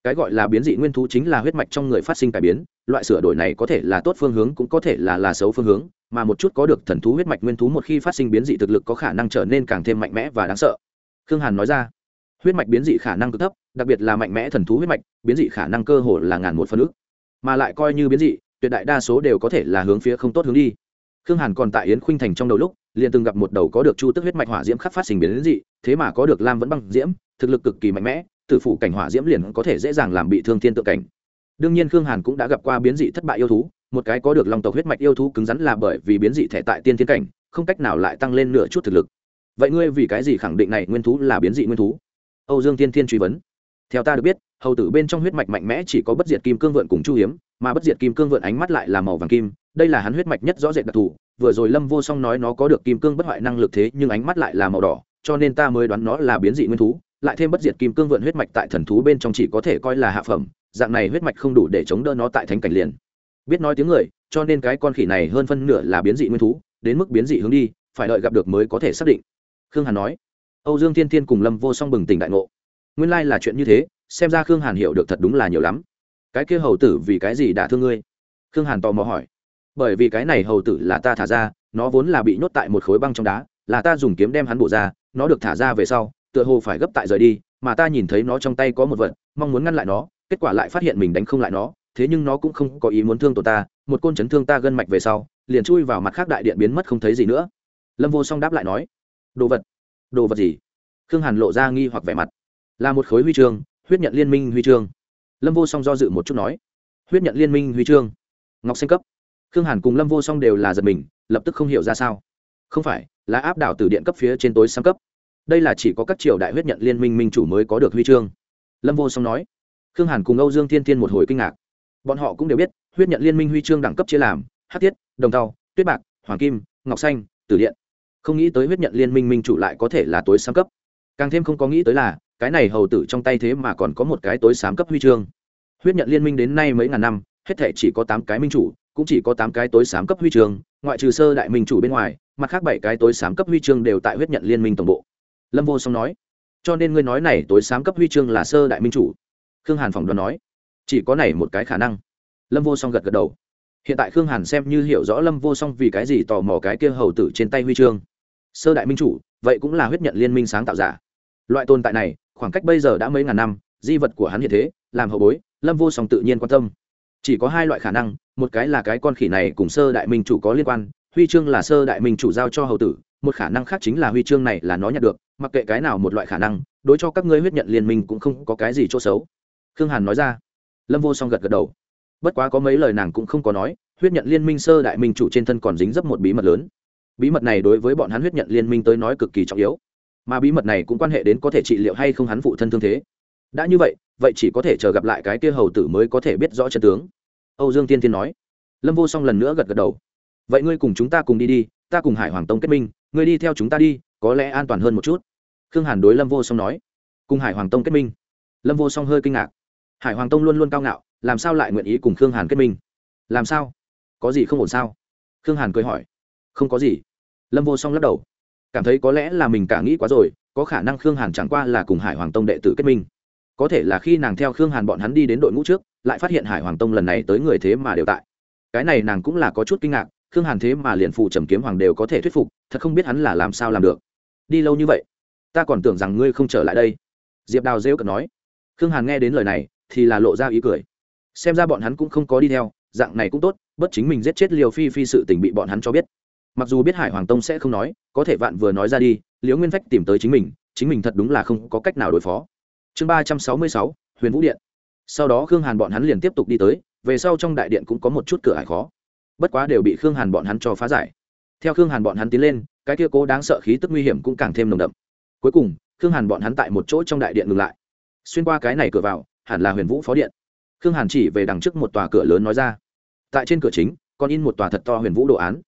Cái gọi là biến dị nguyên thú chính là huyết mạch trong người phát sinh cải biến, loại sửa đổi này có thể là tốt phương hướng cũng có thể là là xấu phương hướng, mà một chút có được thần thú huyết mạch nguyên thú một khi phát sinh biến dị thực lực có khả năng trở nên càng thêm mạnh mẽ và đáng sợ. Khương hàn nói ra huyết mạch biến dị khả năng cực thấp, đặc biệt là mạnh mẽ thần thú huyết mạch, biến dị khả năng cơ hồ là ngàn một phân ước. Mà lại coi như biến dị, tuyệt đại đa số đều có thể là hướng phía không tốt hướng đi. Khương hàn còn tại yến khuynh thành trong đầu lúc, liền từng gặp một đầu có được chu tức huyết mạch hỏa diễm khắc phát sinh biến dị, thế mà có được lam vẫn băng diễm, thực lực cực kỳ mạnh mẽ, tử phụ cảnh hỏa diễm liền có thể dễ dàng làm bị thương thiên tượng cảnh. Đương nhiên khương hàn cũng đã gặp qua biến dị thất bại yêu thú, một cái có được long tộc huyết mạch yêu thú cứng rắn là bởi vì biến dị thể tại tiên thiên cảnh, không cách nào lại tăng lên nửa chút thực lực. Vậy ngươi vì cái gì khẳng định này nguyên thú là biến dị nguyên thú? Âu dương tiên thiên truy vấn. Theo ta được biết, hầu tử bên trong huyết mạch mạnh mẽ chỉ có bất diệt kim cương vượn cùng chu hiếm, mà bất diệt kim cương vượn ánh mắt lại là màu vàng kim, đây là hắn huyết mạch nhất rõ rệt đặc thù, vừa rồi lâm vô song nói nó có được kim cương bất hoại năng lực thế, nhưng ánh mắt lại là màu đỏ, cho nên ta mới đoán nó là biến dị nguyên thú, lại thêm bất diệt kim cương vượn huyết mạch tại thần thú bên trong chỉ có thể coi là hạ phẩm, dạng này huyết mạch không đủ để chống đỡ nó tại thánh cảnh liền. Biết nói tiếng người, cho nên cái con khỉ này hơn phân nửa là biến dị nguyên thú, đến mức biến dị hướng đi, phải đợi gặp được mới có thể xác định. Khương hàn nói âu dương thiên thiên cùng lâm vô song bừng tỉnh đại ngộ. Nguyên lai là chuyện như thế, xem ra khương hàn hiểu được thật đúng là nhiều lắm. Cái kia hầu tử vì cái gì đã thương ngươi? Khương hàn tò mò hỏi. Bởi vì cái này hầu tử là ta thả ra, nó vốn là bị nhốt tại một khối băng trong đá, là ta dùng kiếm đem hắn bổ ra, nó được thả ra về sau, tựa hồ phải gấp tại rời đi, mà ta nhìn thấy nó trong tay có một vật, mong muốn ngăn lại nó, kết quả lại phát hiện mình đánh không lại nó, thế nhưng nó cũng không có ý muốn thương tổ ta, một côn chấn thương ta gân mạch về sau, liền chui vào mặt khác đại điện biến mất không thấy gì nữa. Lâm vô song đáp lại nói, đồ vật đồ vật gì? Khương hàn lộ ra nghi hoặc vẻ mặt. Là một khối huy chương, huyết nhận liên minh huy chương. Lâm vô song do dự một chút nói, huyết nhận liên minh huy chương. Ngọc xanh cấp. Khương hàn cùng lâm vô song đều là giật mình, lập tức không hiểu ra sao. Không phải, là áp đảo từ điện cấp phía trên tối sang cấp. Đây là chỉ có các triều đại huyết nhận liên minh minh chủ mới có được huy chương. Lâm vô song nói. Khương hàn cùng âu dương thiên thiên một hồi kinh ngạc. Bọn họ cũng đều biết, huyết nhận liên minh huy chương đẳng cấp chia làm hát tiết đồng tàu tuyết bạc, hoàng kim, ngọc xanh, tử điện không nghĩ tới huyết nhận liên minh minh chủ lại có thể là tối sám cấp. Càng thêm không có nghĩ tới là, cái này hầu tử trong tay thế mà còn có một cái tối sám cấp huy chương. Huyết nhận liên minh đến nay mấy ngàn năm, hết thể chỉ có tám cái minh chủ, cũng chỉ có tám cái tối sám cấp huy chương, ngoại trừ sơ đại minh chủ bên ngoài, mặt khác bảy cái tối sám cấp huy chương đều tại huyết nhận liên minh tổng bộ. Lâm vô song nói, cho nên ngươi nói này tối sám cấp huy chương là sơ đại minh chủ. Khương hàn phỏng đoán nói, chỉ có này một cái khả năng. Lâm vô song gật gật đầu hiện tại khương hàn xem như hiểu rõ lâm vô song vì cái gì tò mò cái kia hầu tử trên tay huy chương. Sơ đại minh chủ, vậy cũng là huyết nhận liên minh sáng tạo giả. Loại tồn tại này, khoảng cách bây giờ đã mấy ngàn năm, di vật của hắn hiện thế, làm hậu bối, lâm vô song tự nhiên quan tâm. Chỉ có hai loại khả năng, một cái là cái con khỉ này cùng sơ đại minh chủ có liên quan, huy chương là sơ đại minh chủ giao cho hầu tử, một khả năng khác chính là huy chương này là nó nhận được, mặc kệ cái nào một loại khả năng, đối cho các ngươi huyết nhận liên minh cũng không có cái gì chỗ xấu. Khương hàn nói ra. Lâm vô song gật gật đầu bất quá có mấy lời nàng cũng không có nói, huyết nhận liên minh sơ đại minh chủ trên thân còn dính dấp một bí mật lớn. Bí mật này đối với bọn hắn huyết nhận liên minh tới nói cực kỳ trọng yếu. Mà bí mật này cũng quan hệ đến có thể trị liệu hay không hắn phụ thân thương thế. Đã như vậy vậy chỉ có thể chờ gặp lại cái kia hầu tử mới có thể biết rõ chân tướng. Âu dương tiên tiên nói. Lâm vô song lần nữa gật gật đầu. Vậy ngươi cùng chúng ta cùng đi đi, ta cùng hải hoàng tông kết minh, ngươi đi theo chúng ta đi, có lẽ an toàn hơn một chút. Khương hàn đối lâm vô song nói. Cùng hải hoàng tông kết minh. Lâm vô song hơi kinh ngạc. Hải hoàng tông luôn luôn cao ngạo làm sao lại nguyện ý cùng khương hàn kết minh? Làm sao? Có gì không ổn sao? Khương hàn cười hỏi. Không có gì. Lâm vô song lắc đầu. Cảm thấy có lẽ là mình cả nghĩ quá rồi, có khả năng khương hàn chẳng qua là cùng hải hoàng tông đệ tử kết minh. Có thể là khi nàng theo khương hàn bọn hắn đi đến đội ngũ trước, lại phát hiện hải hoàng tông lần này tới người thế mà đều tại. Cái này nàng cũng là có chút kinh ngạc, khương hàn thế mà liền phụ trầm kiếm hoàng đều có thể thuyết phục, thật không biết hắn là làm sao làm được. Đi lâu như vậy, ta còn tưởng rằng ngươi không trở lại đây. Diệp đào rêu cợt nói. Khương hàn nghe đến lời này thì là lộ ra ý cười xem ra bọn hắn cũng không có đi theo, dạng này cũng tốt, bất chính mình giết chết liều phi phi sự tình bị bọn hắn cho biết. Mặc dù biết hải hoàng tông sẽ không nói, có thể vạn vừa nói ra đi, liễu nguyên phách tìm tới chính mình chính mình thật đúng là không có cách nào đối phó. Chương ba trăm sáu mươi sáu, huyền vũ điện. Sau đó khương hàn bọn hắn liền tiếp tục đi tới, về sau trong đại điện cũng có một chút cửa hải khó. Bất quá đều bị khương hàn bọn hắn cho phá giải. Theo khương hàn bọn hắn tiến lên, cái kia cố đáng sợ khí tức nguy hiểm cũng càng thêm nồng đậm. Cuối cùng, khương hàn bọn hắn tại một chỗ trong đại điện ngừng lại. Xuyên qua cái này cửa vào, hẳn là huyền vũ phó điện khương hàn chỉ về đằng trước một tòa cửa lớn nói ra. Tại trên cửa chính, còn in một tòa thật to huyền vũ đồ án.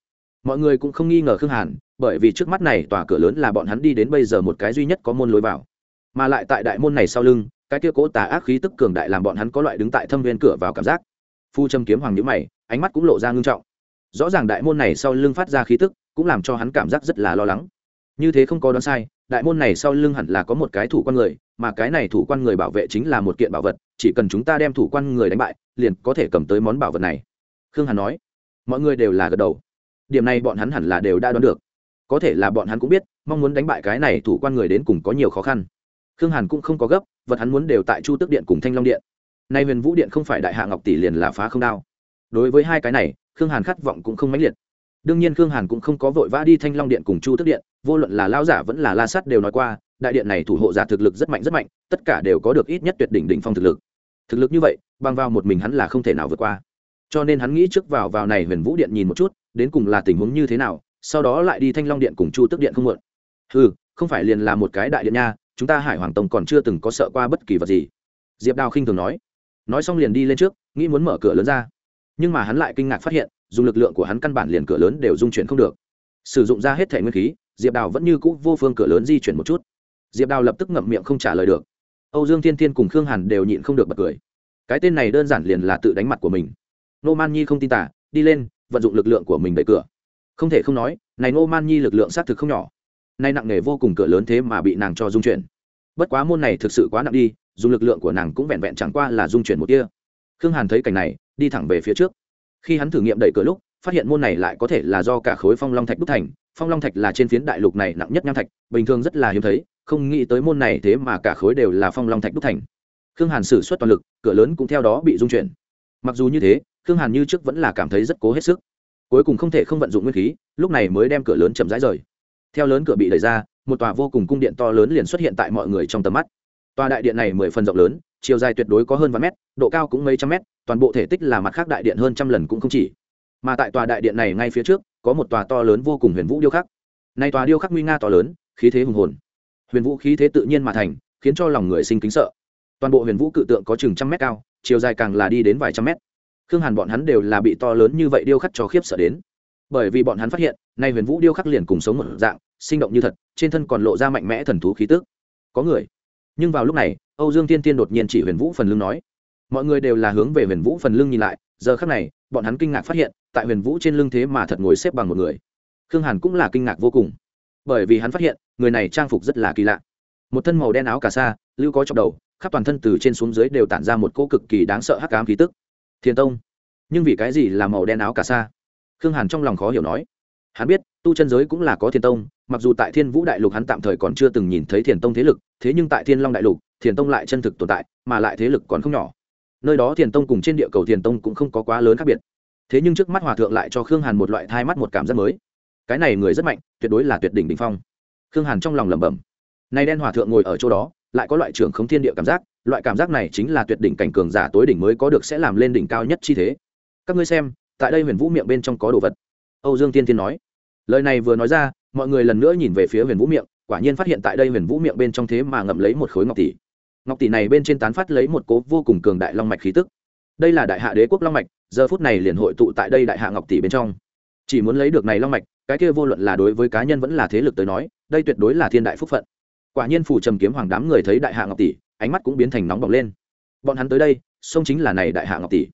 Mọi người cũng không nghi ngờ khương hàn, bởi vì trước mắt này tòa cửa lớn là bọn hắn đi đến bây giờ một cái duy nhất có môn lối vào. Mà lại tại đại môn này sau lưng, cái kia cố tà ác khí tức cường đại làm bọn hắn có loại đứng tại thâm viên cửa vào cảm giác. Phu châm kiếm hoàng nhữ mày, ánh mắt cũng lộ ra ngưng trọng. Rõ ràng đại môn này sau lưng phát ra khí tức, cũng làm cho hắn cảm giác rất là lo lắng. Như thế không có đoán sai đại môn này sau lưng hẳn là có một cái thủ quan người, mà cái này thủ quan người bảo vệ chính là một kiện bảo vật, chỉ cần chúng ta đem thủ quan người đánh bại, liền có thể cầm tới món bảo vật này. Khương hàn nói. Mọi người đều là gật đầu. Điểm này bọn hắn hẳn là đều đã đoán được. Có thể là bọn hắn cũng biết, mong muốn đánh bại cái này thủ quan người đến cùng có nhiều khó khăn. Khương hàn cũng không có gấp, vật hắn muốn đều tại chu tức điện cùng thanh long điện. Nay huyền vũ điện không phải đại hạ ngọc tỷ liền là phá không đao. Đối với hai cái này, khương hàn khát vọng cũng không mãnh liệt. Đương nhiên khương hàn cũng không có vội vã đi thanh long điện cùng chu tức điện vô luận là lao giả vẫn là la sắt đều nói qua, đại điện này thủ hộ giả thực lực rất mạnh rất mạnh, tất cả đều có được ít nhất tuyệt đỉnh đỉnh phong thực lực. Thực lực như vậy băng vào một mình hắn là không thể nào vượt qua. Cho nên hắn nghĩ trước vào vào này huyền vũ điện nhìn một chút, đến cùng là tình huống như thế nào, sau đó lại đi thanh long điện cùng chu tức điện không mượn. Ừ không phải liền là một cái đại điện nha, chúng ta hải hoàng tông còn chưa từng có sợ qua bất kỳ vật gì. Diệp đào khinh thường nói. Nói xong liền đi lên trước, nghĩ muốn mở cửa lớn ra. Nhưng mà hắn lại kinh ngạc phát hiện, dùng lực lượng của hắn căn bản liền cửa lớn đều dung chuyển không được. Sử dụng ra hết thể nguyên khí diệp đào vẫn như cũ vô phương cửa lớn di chuyển một chút. Diệp đào lập tức ngậm miệng không trả lời được. Âu dương thiên thiên cùng khương hàn đều nhịn không được bật cười. Cái tên này đơn giản liền là tự đánh mặt của mình. Nô man nhi không tin tả, đi lên, vận dụng lực lượng của mình đẩy cửa. Không thể không nói, này nô man nhi lực lượng xác thực không nhỏ. Nay nặng nề vô cùng cửa lớn thế mà bị nàng cho dung chuyển. Bất quá môn này thực sự quá nặng đi, dùng lực lượng của nàng cũng vẹn vẹn chẳng qua là dung chuyển một kia khương hàn thấy cảnh này, đi thẳng về phía trước. Khi hắn thử nghiệm đẩy cửa lúc, phát hiện môn này lại có thể là do cả khối phong long thạch đúc thành phong long thạch là trên phiến đại lục này nặng nhất nham thạch, bình thường rất là hiếm thấy, không nghĩ tới môn này thế mà cả khối đều là phong long thạch đúc thành. Khương hàn xử suất toàn lực, cửa lớn cũng theo đó bị dung chuyển. Mặc dù như thế, khương hàn như trước vẫn là cảm thấy rất cố hết sức. Cuối cùng không thể không vận dụng nguyên khí, lúc này mới đem cửa lớn chậm rãi rời. Theo lớn cửa bị đẩy ra, một tòa vô cùng cung điện to lớn liền xuất hiện tại mọi người trong tầm mắt. Tòa đại điện này mười phần rộng lớn, chiều dài tuyệt đối có hơn vài mét, độ cao cũng mấy trăm mét, toàn bộ thể tích là mặt khác đại điện hơn trăm lần cũng không chỉ. Mà tại tòa đại điện này ngay phía trước có một tòa to lớn vô cùng huyền vũ điêu khắc. Nay tòa điêu khắc nguy nga to lớn, khí thế hùng hồn. Huyền vũ khí thế tự nhiên mà thành, khiến cho lòng người sinh kính sợ. Toàn bộ huyền vũ cự tượng có chừng trăm mét cao, chiều dài càng là đi đến vài trăm mét. Khương hàn bọn hắn đều là bị to lớn như vậy điêu khắc cho khiếp sợ đến. Bởi vì bọn hắn phát hiện, nay huyền vũ điêu khắc liền cùng sống một dạng, sinh động như thật, trên thân còn lộ ra mạnh mẽ thần thú khí tức. Có người. Nhưng vào lúc này, âu dương tiên tiên đột nhiên chỉ huyền vũ phần lưng nói. Mọi người đều là hướng về huyền vũ phần lưng nhìn lại giờ khắc này, bọn hắn kinh ngạc phát hiện, tại huyền vũ trên lưng thế mà thật ngồi xếp bằng một người. Khương hàn cũng là kinh ngạc vô cùng. Bởi vì hắn phát hiện, người này trang phục rất là kỳ lạ. Một thân màu đen áo cà sa, lưu có trong đầu, khắp toàn thân từ trên xuống dưới đều tản ra một cỗ cực kỳ đáng sợ hắc ám khí tức. Thiền tông, nhưng vì cái gì là màu đen áo cà sa? Khương hàn trong lòng khó hiểu nói. Hắn biết, tu chân giới cũng là có thiền tông, mặc dù tại thiên vũ đại lục hắn tạm thời còn chưa từng nhìn thấy thiền tông thế lực, thế nhưng tại thiên long đại lục thiền tông lại chân thực tồn tại, mà lại thế lực còn không nhỏ nơi đó thiền tông cùng trên địa cầu thiền tông cũng không có quá lớn khác biệt. Thế nhưng trước mắt hòa thượng lại cho khương hàn một loại thai mắt một cảm giác mới. Cái này người rất mạnh, tuyệt đối là tuyệt đỉnh đ ỉ n h phong. Khương hàn trong lòng lẩm bẩm. Nay đen hòa thượng ngồi ở chỗ đó, lại có loại trưởng khống thiên địa cảm giác, loại cảm giác này chính là tuyệt đỉnh cảnh cường giả tối đỉnh mới có được sẽ làm lên đỉnh cao nhất chi thế. Các ngươi xem, tại đây huyền vũ miệng bên trong có đồ vật. Âu dương tiên tiên nói. Lời này vừa nói ra, mọi người lần nữa nhìn về phía huyền vũ miệng, quả nhiên phát hiện tại đây huyền vũ miệng bên trong thế mà ngậm lấy một khối ngọc tỷ ngọc tỷ này bên trên tán phát lấy một cố vô cùng cường đại long mạch khí tức. Đây là đại hạ đế quốc long mạch, giờ phút này liền hội tụ tại đây đại hạ ngọc tỷ bên trong. Chỉ muốn lấy được này long mạch, cái kia vô luận là đối với cá nhân vẫn là thế lực tới nói, đây tuyệt đối là thiên đại phúc phận. Quả nhiên phủ trầm kiếm hoàng đám người thấy đại hạ ngọc tỷ, ánh mắt cũng biến thành nóng bỏng lên. Bọn hắn tới đây, sông chính là này đại hạ ngọc tỷ.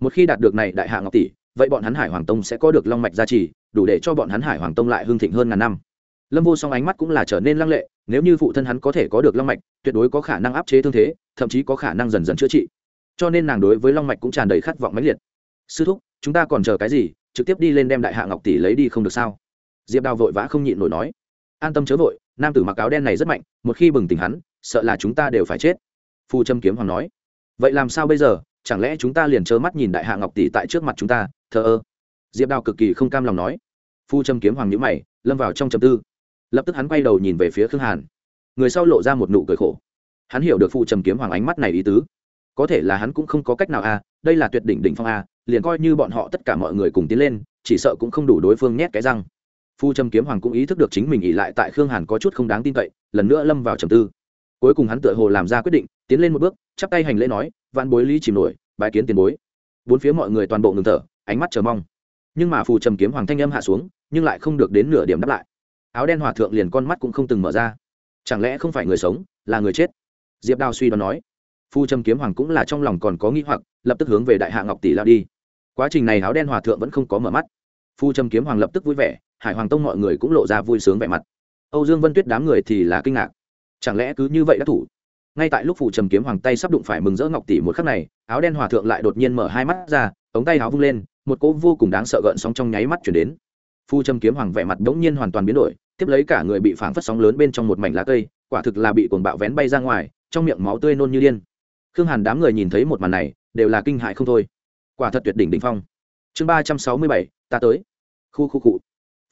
Một khi đạt được này đại hạ ngọc tỷ, vậy bọn hắn hải hoàng tông sẽ có được long mạch gia trì, đủ để cho bọn hắn hải hoàng tông lại hưng thịnh hơn ngàn năm lâm vô song ánh mắt cũng là trở nên lăng lệ, nếu như phụ thân hắn có thể có được long mạch, tuyệt đối có khả năng áp chế thương thế, thậm chí có khả năng dần dần chữa trị. Cho nên nàng đối với long mạch cũng tràn đầy khát vọng mãnh liệt. Sư thúc, chúng ta còn chờ cái gì? Trực tiếp đi lên đem đại hạ ngọc tỷ lấy đi không được sao? Diệp đào vội vã không nhịn nổi nói. An tâm chớ vội, nam tử mặc áo đen này rất mạnh, một khi bừng tỉnh hắn, sợ là chúng ta đều phải chết. Phu trâm kiếm hoàng nói. Vậy làm sao bây giờ? Chẳng lẽ chúng ta liền trơ mắt nhìn đại hạ ngọc tỷ tại trước mặt chúng ta, thờ ơ? Diệp đào cực kỳ không cam lòng nói. Phu trâm kiếm hoàng nhữ mày, lâm vào trong trầm tư lập tức hắn quay đầu nhìn về phía khương hàn. Người sau lộ ra một nụ cười khổ. Hắn hiểu được phu trầm kiếm hoàng ánh mắt này ý tứ. Có thể là hắn cũng không có cách nào a à, đây là tuyệt đỉnh đỉnh phong a à, liền coi như bọn họ tất cả mọi người cùng tiến lên chỉ sợ cũng không đủ đối phương nhét cái răng. Phu trầm kiếm hoàng cũng ý thức được chính mình ỉ lại tại khương hàn có chút không đáng tin cậy lần nữa lâm vào trầm tư. Cuối cùng hắn tựa hồ làm ra quyết định tiến lên một bước chắp tay hành lễ nói vạn bối lý chìm nổi bài kiến tiền bối. Bốn phía mọi người toàn bộ ngừng thở ánh mắt chờ mong. Nhưng mà phù trầm kiếm hoàng thanh âm hạ xuống nhưng lại không được đến nửa điểm đáp lại áo đen hòa thượng liền con mắt cũng không từng mở ra. Chẳng lẽ không phải người sống, là người chết? Diệp Đao suy đoán nói. Phu trầm kiếm hoàng cũng là trong lòng còn có nghĩ hoặc, lập tức hướng về đại hạ ngọc tỷ lao đi. Quá trình này áo đen hòa thượng vẫn không có mở mắt. Phu trầm kiếm hoàng lập tức vui vẻ, hải hoàng tông mọi người cũng lộ ra vui sướng vẻ mặt. Âu dương vân tuyết đám người thì là kinh ngạc. Chẳng lẽ cứ như vậy đã thủ? Ngay tại lúc phụ trầm kiếm hoàng tay sắp đụng phải mừng rỡ ngọc tỷ một khắc này, áo đen hòa thượng lại đột nhiên mở hai mắt ra, ống tay áo vung lên, một cỗ vô cùng đáng sợ gợn sóng trong nháy mắt chuyển đến phu trầm kiếm hoàng vẻ mặt đống nhiên hoàn toàn biến đổi, tiếp lấy cả người bị phảng phất sóng lớn bên trong một mảnh lá cây, quả thực là bị cuồng bạo vén bay ra ngoài, trong miệng máu tươi nôn như điên. Khương hàn đám người nhìn thấy một màn này, đều là kinh hại không thôi. Quả thật tuyệt đỉnh đỉnh phong. Chương ba trăm sáu mươi bảy, ta tới. Khu khu cụ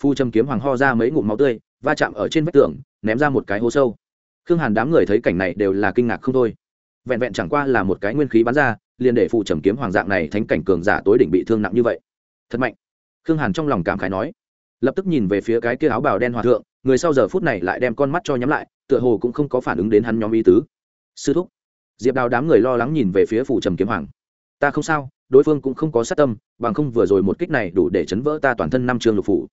phu trầm kiếm hoàng ho ra mấy ngụm máu tươi, va chạm ở trên vách tường, ném ra một cái hố sâu. Khương hàn đám người thấy cảnh này đều là kinh ngạc không thôi. Vẹn vẹn chẳng qua là một cái nguyên khí bắn ra, liền để phụ trầm kiếm hoàng dạng này thánh cảnh cường giả tối đỉnh bị thương nặng như vậy. Thật mạnh. Khương hàn trong lòng cảm khái nói lập tức nhìn về phía cái kia áo bào đen hòa thượng, người sau giờ phút này lại đem con mắt cho nhắm lại, tựa hồ cũng không có phản ứng đến hắn nhóm ý tứ. Sư thúc, diệp đào đám người lo lắng nhìn về phía phủ trầm kiếm hoàng. Ta không sao, đối phương cũng không có sát tâm, bằng không vừa rồi một kích này đủ để chấn vỡ ta toàn thân năm trường lục phủ.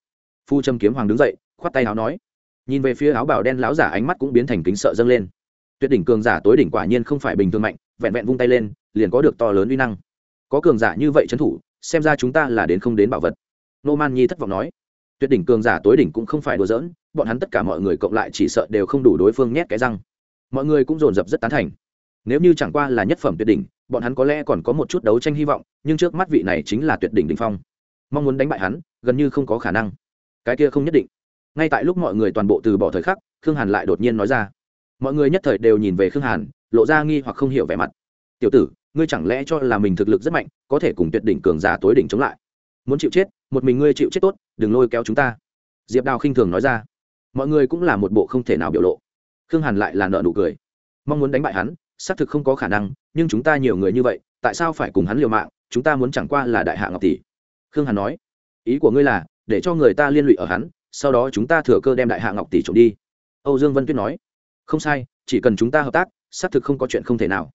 Phu trầm kiếm hoàng đứng dậy, khoát tay áo nói. Nhìn về phía áo bào đen láo giả ánh mắt cũng biến thành kính sợ dâng lên. Tuyệt đỉnh cường giả tối đỉnh quả nhiên không phải bình thường mạnh, vẹn vẹn vung tay lên, liền có được to lớn uy năng. Có cường giả như vậy trấn thủ, xem ra chúng ta là đến không đến bảo vật. Nô man nhi thất vọng nói tuyệt đỉnh cường giả tối đỉnh cũng không phải đùa giỡn, bọn hắn tất cả mọi người cộng lại chỉ sợ đều không đủ đối phương nhét cái răng. Mọi người cũng dồn dập rất tán thành. Nếu như chẳng qua là nhất phẩm tuyệt đỉnh, bọn hắn có lẽ còn có một chút đấu tranh hy vọng, nhưng trước mắt vị này chính là tuyệt đỉnh đỉnh phong. Mong muốn đánh bại hắn, gần như không có khả năng. Cái kia không nhất định. Ngay tại lúc mọi người toàn bộ từ bỏ thời khắc, khương hàn lại đột nhiên nói ra. Mọi người nhất thời đều nhìn về khương hàn, lộ ra nghi hoặc không hiểu vẻ mặt. Tiểu tử, ngươi chẳng lẽ cho là mình thực lực rất mạnh, có thể cùng tuyệt đỉnh cường giả tối đỉnh chống lại? Muốn chịu chết một mình ngươi chịu chết tốt, đừng lôi kéo chúng ta. Diệp đào khinh thường nói ra. Mọi người cũng là một bộ không thể nào biểu lộ. Khương hàn lại là nợ nụ cười. Mong muốn đánh bại hắn, xác thực không có khả năng, nhưng chúng ta nhiều người như vậy, tại sao phải cùng hắn liều mạng, chúng ta muốn chẳng qua là đại hạ ngọc tỷ. Khương hàn nói. Ý của ngươi là, để cho người ta liên lụy ở hắn, sau đó chúng ta thừa cơ đem đại hạ ngọc tỷ trộm đi. Âu dương vân tuyết nói. Không sai, chỉ cần chúng ta hợp tác, xác thực không có chuyện không thể nào.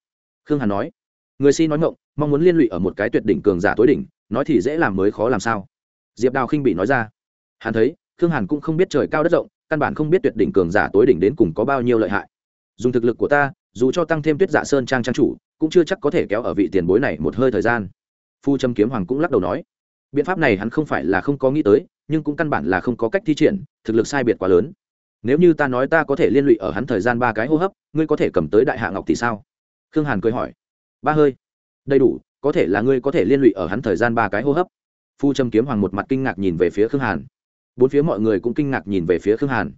Khương hàn nói. Người si nói ngộng mong muốn liên lụy ở một cái tuyệt đỉnh cường giả tối đỉnh, nói thì dễ làm mới khó làm sao diệp đào khinh bị nói ra. Hắn thấy, khương hàn cũng không biết trời cao đất rộng, căn bản không biết tuyệt đỉnh cường giả tối đỉnh đến cùng có bao nhiêu lợi hại. Dùng thực lực của ta, dù cho tăng thêm tuyết dạ sơn trang trang chủ, cũng chưa chắc có thể kéo ở vị tiền bối này một hơi thời gian. Phu trâm kiếm hoàng cũng lắc đầu nói. Biện pháp này hắn không phải là không có nghĩ tới, nhưng cũng căn bản là không có cách thi triển, thực lực sai biệt quá lớn. Nếu như ta nói ta có thể liên lụy ở hắn thời gian ba cái hô hấp, ngươi có thể cầm tới đại hạ ngọc thì sao? Khương hàn cười hỏi. Ba hơi. Đầy đủ, có thể là ngươi có thể liên lụy ở hắn thời gian ba cái hô hấp phu trâm kiếm hoàng một mặt kinh ngạc nhìn về phía khương hàn. Bốn phía mọi người cũng kinh ngạc nhìn về phía khương hàn.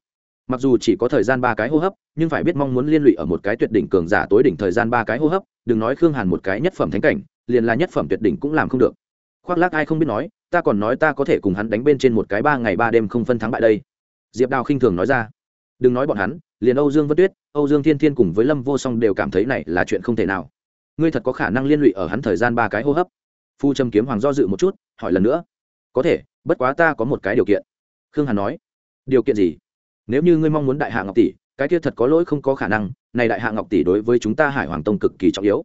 Mặc dù chỉ có thời gian ba cái hô hấp, nhưng phải biết mong muốn liên lụy ở một cái tuyệt đỉnh cường giả tối đỉnh thời gian ba cái hô hấp, đừng nói khương hàn một cái nhất phẩm thánh cảnh, liền là nhất phẩm tuyệt đỉnh cũng làm không được. Khoác lác ai không biết nói, ta còn nói ta có thể cùng hắn đánh bên trên một cái ba ngày ba đêm không phân thắng bại đây. Diệp đào khinh thường nói ra. Đừng nói bọn hắn, liền âu dương vân tuyết, âu dương thiên thiên cùng với lâm vô song đều cảm thấy này là chuyện không thể nào. Ngươi thật có khả năng liên lụy ở hắn thời gian ba cái hô hấp phu trầm kiếm hoàng do dự một chút, hỏi lần nữa. Có thể, bất quá ta có một cái điều kiện. Khương hàn nói. Điều kiện gì? Nếu như ngươi mong muốn đại hạ ngọc tỷ, cái kia thật có lỗi không có khả năng, này đại hạ ngọc tỷ đối với chúng ta hải hoàng tông cực kỳ trọng yếu.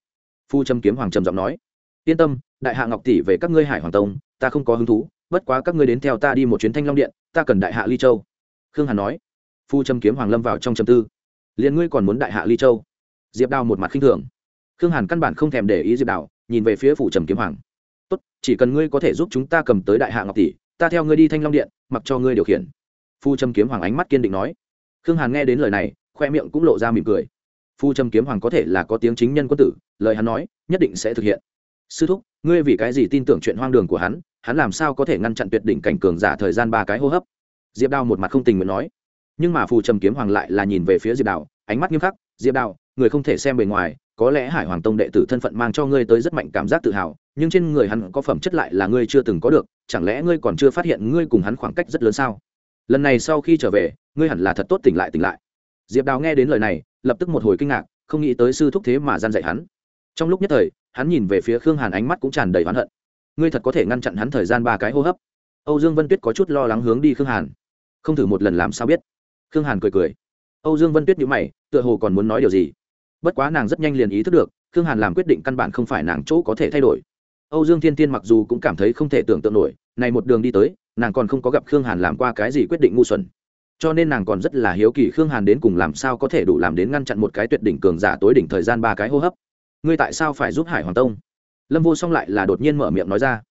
Phu trầm kiếm hoàng trầm giọng nói. Yên tâm, đại hạ ngọc tỷ về các ngươi hải hoàng tông, ta không có hứng thú, bất quá các ngươi đến theo ta đi một chuyến thanh long điện, ta cần đại hạ ly châu. Khương hàn nói. Phu trầm kiếm hoàng lâm vào trong trầm tư. Liền ngươi còn muốn đại hạ ly châu? Diệp đào một mặt khinh thường. Khương hàn căn bản không thèm để ý diệp đào, nhìn về phía phủ trầm kiếm hoàng tốt, chỉ cần ngươi có thể giúp chúng ta cầm tới đại hạ ngọc tỷ, ta theo ngươi đi thanh long điện, mặc cho ngươi điều khiển. Phu trầm kiếm hoàng ánh mắt kiên định nói. Khương hàn nghe đến lời này, khoe miệng cũng lộ ra mỉm cười. Phu trầm kiếm hoàng có thể là có tiếng chính nhân quân tử, lời hắn nói, nhất định sẽ thực hiện. Sư thúc, ngươi vì cái gì tin tưởng chuyện hoang đường của hắn hắn làm sao có thể ngăn chặn tuyệt đỉnh cảnh cường giả thời gian ba cái hô hấp? Diệp Đao một mặt không tình nguyện nói. Nhưng mà phù trầm kiếm hoàng lại là nhìn về phía diệp đào, ánh mắt nghiêm khắc, diệp đào, người không thể xem bề ngoài có lẽ hải hoàng tông đệ tử thân phận mang cho ngươi tới rất mạnh cảm giác tự hào, nhưng trên người hắn có phẩm chất lại là ngươi chưa từng có được, chẳng lẽ ngươi còn chưa phát hiện ngươi cùng hắn khoảng cách rất lớn sao? Lần này sau khi trở về, ngươi hẳn là thật tốt tỉnh lại tỉnh lại. Diệp đào nghe đến lời này, lập tức một hồi kinh ngạc, không nghĩ tới sư thúc thế mà gian dạy hắn. Trong lúc nhất thời, hắn nhìn về phía khương hàn ánh mắt cũng tràn đầy oán hận. Ngươi thật có thể ngăn chặn hắn thời gian ba cái hô hấp. Âu dương vân tuyết có chút lo lắng hướng đi khương hàn. Không thử một lần làm sao biết? Khương hàn cười cười. Âu dương vân tuyết nhữ mày, tựa hồ còn muốn nói điều gì? Bất quá nàng rất nhanh liền ý thức được, khương hàn làm quyết định căn bản không phải nàng chỗ có thể thay đổi. Âu dương thiên tiên mặc dù cũng cảm thấy không thể tưởng tượng nổi, này một đường đi tới, nàng còn không có gặp khương hàn làm qua cái gì quyết định ngu xuẩn. Cho nên nàng còn rất là hiếu kỳ khương hàn đến cùng làm sao có thể đủ làm đến ngăn chặn một cái tuyệt đỉnh cường giả tối đỉnh thời gian ba cái hô hấp. Ngươi tại sao phải giúp hải hoàng tông? Lâm vô song lại là đột nhiên mở miệng nói ra.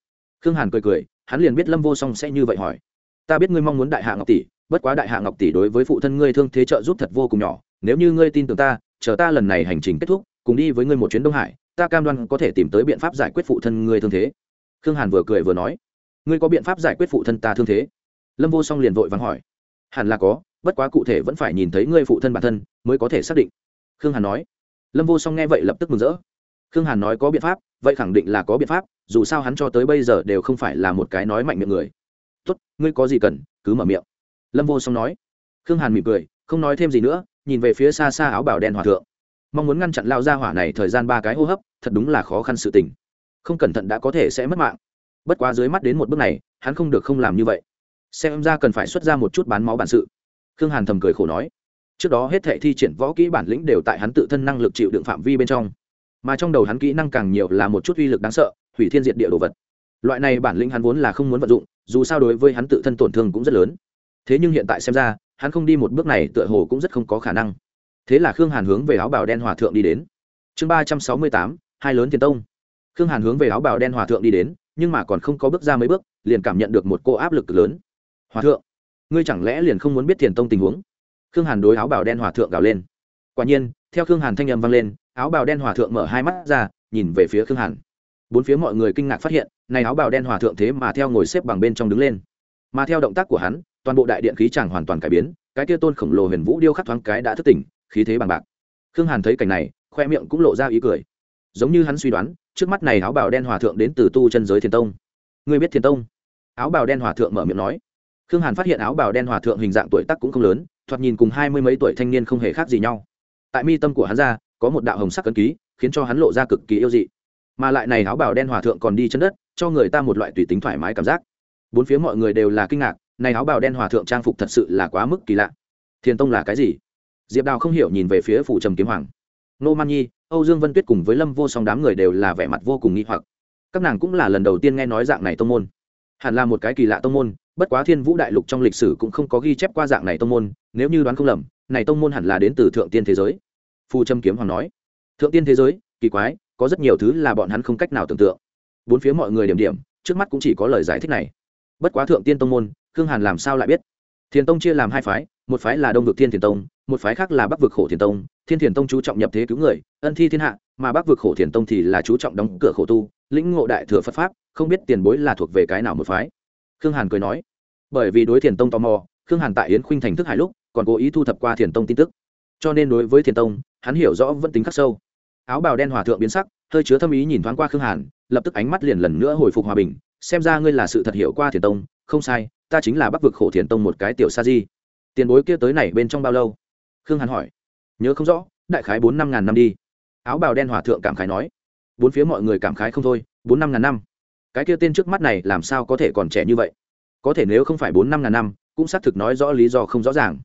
Khương hàn cười cười, hắn liền biết lâm vô song sẽ như vậy hỏi. Ta biết ngươi mong muốn đại hạ ngọc tỷ, bất quá đại hạ ngọc tỷ đối với phụ thân ngươi thương thế trợ giúp thật vô cùng nhỏ, nếu như ngươi tin tưởng ta chờ ta lần này hành trình kết thúc, cùng đi với ngươi một chuyến đông hải, ta cam đoan có thể tìm tới biện pháp giải quyết phụ thân ngươi thương thế. Khương hàn vừa cười vừa nói, ngươi có biện pháp giải quyết phụ thân ta thương thế? Lâm vô song liền vội vắng hỏi, hẳn là có, bất quá cụ thể vẫn phải nhìn thấy ngươi phụ thân bản thân mới có thể xác định. Khương hàn nói. Lâm vô song nghe vậy lập tức mừng rỡ. Khương hàn nói có biện pháp, vậy khẳng định là có biện pháp, dù sao hắn cho tới bây giờ đều không phải là một cái nói mạnh miệng người. Tốt, ngươi có gì cần, cứ mở miệng. Lâm vô song nói. Khương hàn mỉm cười, không nói thêm gì nữa nhìn về phía xa xa áo bảo đen hòa thượng. Mong muốn ngăn chặn lao ra hỏa này thời gian ba cái hô hấp, thật đúng là khó khăn sự tình. Không cẩn thận đã có thể sẽ mất mạng. Bất quá dưới mắt đến một bước này, hắn không được không làm như vậy. Xem ra cần phải xuất ra một chút bán máu bản sự. Khương hàn thầm cười khổ nói. Trước đó hết thệ thi triển võ kỹ bản lĩnh đều tại hắn tự thân năng lực chịu đựng phạm vi bên trong. Mà trong đầu hắn kỹ năng càng nhiều là một chút uy lực đáng sợ, hủy thiên diệt địa đồ vật. Loại này bản lĩnh hắn vốn là không muốn vận dụng, dù sao đối với hắn tự thân tổn thương cũng rất lớn. Thế nhưng hiện tại xem ra hắn không đi một bước này tựa hồ cũng rất không có khả năng. Thế là khương hàn hướng về áo bào đen hòa thượng đi đến. Chương ba trăm sáu mươi tám, hai lớn tiền tông. Khương hàn hướng về áo bào đen hòa thượng đi đến, nhưng mà còn không có bước ra mấy bước, liền cảm nhận được một cô áp lực lớn. Hòa thượng, ngươi chẳng lẽ liền không muốn biết tiền tông tình huống? Khương hàn đối áo bào đen hòa thượng gào lên. Quả nhiên, theo khương hàn thanh â m vang lên, áo bào đen hòa thượng mở hai mắt ra, nhìn về phía khương hàn. Bốn phía mọi người kinh ngạc phát hiện, này áo bào đen hòa thượng thế mà theo ngồi xếp bằng bên trong đứng lên. Mà theo động tác của hắn toàn bộ đại điện khí chàng hoàn toàn cải biến, cái kia tôn khổng lồ huyền vũ điêu khắc thoáng cái đã thức tỉnh, khí thế bằng bạc. Khương hàn thấy cảnh này, khoe miệng cũng lộ ra ý cười. Giống như hắn suy đoán, trước mắt này áo bào đen hòa thượng đến từ tu chân giới thiền tông. Người biết thiền tông? Áo bào đen hòa thượng mở miệng nói. Khương hàn phát hiện áo bào đen hòa thượng hình dạng tuổi tác cũng không lớn, thoạt nhìn cùng hai mươi mấy tuổi thanh niên không hề khác gì nhau. Tại mi tâm của hắn ra, có một đạo hồng sắc cân ký, khiến cho hắn lộ ra cực kỳ yêu dị. Mà lại này áo bào đen hòa thượng còn đi chân đất, cho người ta một loại tùy tính thoải mái cảm giác. Bốn phía mọi người đều là kinh ngạc này áo bào đen hòa thượng trang phục thật sự là quá mức kỳ lạ. Thiền tông là cái gì? Diệp đào không hiểu nhìn về phía phủ trầm kiếm hoàng. Nô man nhi, âu dương vân tuyết cùng với lâm vô song đám người đều là vẻ mặt vô cùng nghi hoặc. Các nàng cũng là lần đầu tiên nghe nói dạng này tông môn. Hẳn là một cái kỳ lạ tông môn, bất quá thiên vũ đại lục trong lịch sử cũng không có ghi chép qua dạng này tông môn, nếu như đoán không lầm, này tông môn hẳn là đến từ thượng tiên thế giới. Phù trâm kiếm hoàng nói. Thượng tiên thế giới, kỳ quái, có rất nhiều thứ là bọn hắn không cách nào tưởng tượng. Bốn phía mọi người điểm điểm, trước mắt cũng chỉ có lời giải thích này. Bất quá thượng tiên tông môn khương hàn làm sao lại biết? Thiền tông chia làm hai phái, một phái là đông vực thiên thiền tông, một phái khác là bắc vực khổ thiền tông. Thiên thiền tông chú trọng nhập thế cứu người, ân thi thiên hạ, mà bắc vực khổ thiền tông thì là chú trọng đóng cửa khổ tu, lĩnh ngộ đại thừa phật pháp, không biết tiền bối là thuộc về cái nào một phái. Khương hàn cười nói, bởi vì đối thiền tông tò mò, khương hàn tại yến khuynh thành thức hải lúc, còn cố ý thu thập qua thiền tông tin tức. Cho nên đối với thiền tông, hắn hiểu rõ vẫn tính khắc sâu. Áo bào đen hòa thượng biến sắc, hơi chứa thâm ý nhìn thoáng qua khương hàn, lập tức ánh mắt liền lần nữa hồi phục hòa bình, xem ra ngươi là sự thật hiểu qua thiền tông, không sai ta chính là bắc vực khổ thiền tông một cái tiểu sa di. Tiền bối kia tới này bên trong bao lâu? Khương hàn hỏi. Nhớ không rõ, đại khái bốn năm ngàn năm đi. Áo bào đen hòa thượng cảm khái nói. Bốn phía mọi người cảm khái không thôi, bốn năm ngàn năm. Cái kia tên trước mắt này làm sao có thể còn trẻ như vậy? Có thể nếu không phải bốn năm ngàn năm, cũng xác thực nói rõ lý do không rõ ràng.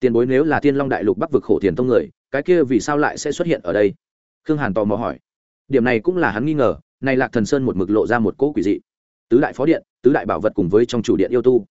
Tiền bối nếu là thiên long đại lục bắc vực khổ thiền tông người, cái kia vì sao lại sẽ xuất hiện ở đây? Khương hàn tò mò hỏi. Điểm này cũng là hắn nghi ngờ này lạc thần sơn một mực lộ ra một cỗ quỷ dị tứ đại phó điện, tứ đại bảo vật cùng với trong chủ điện yêu tu.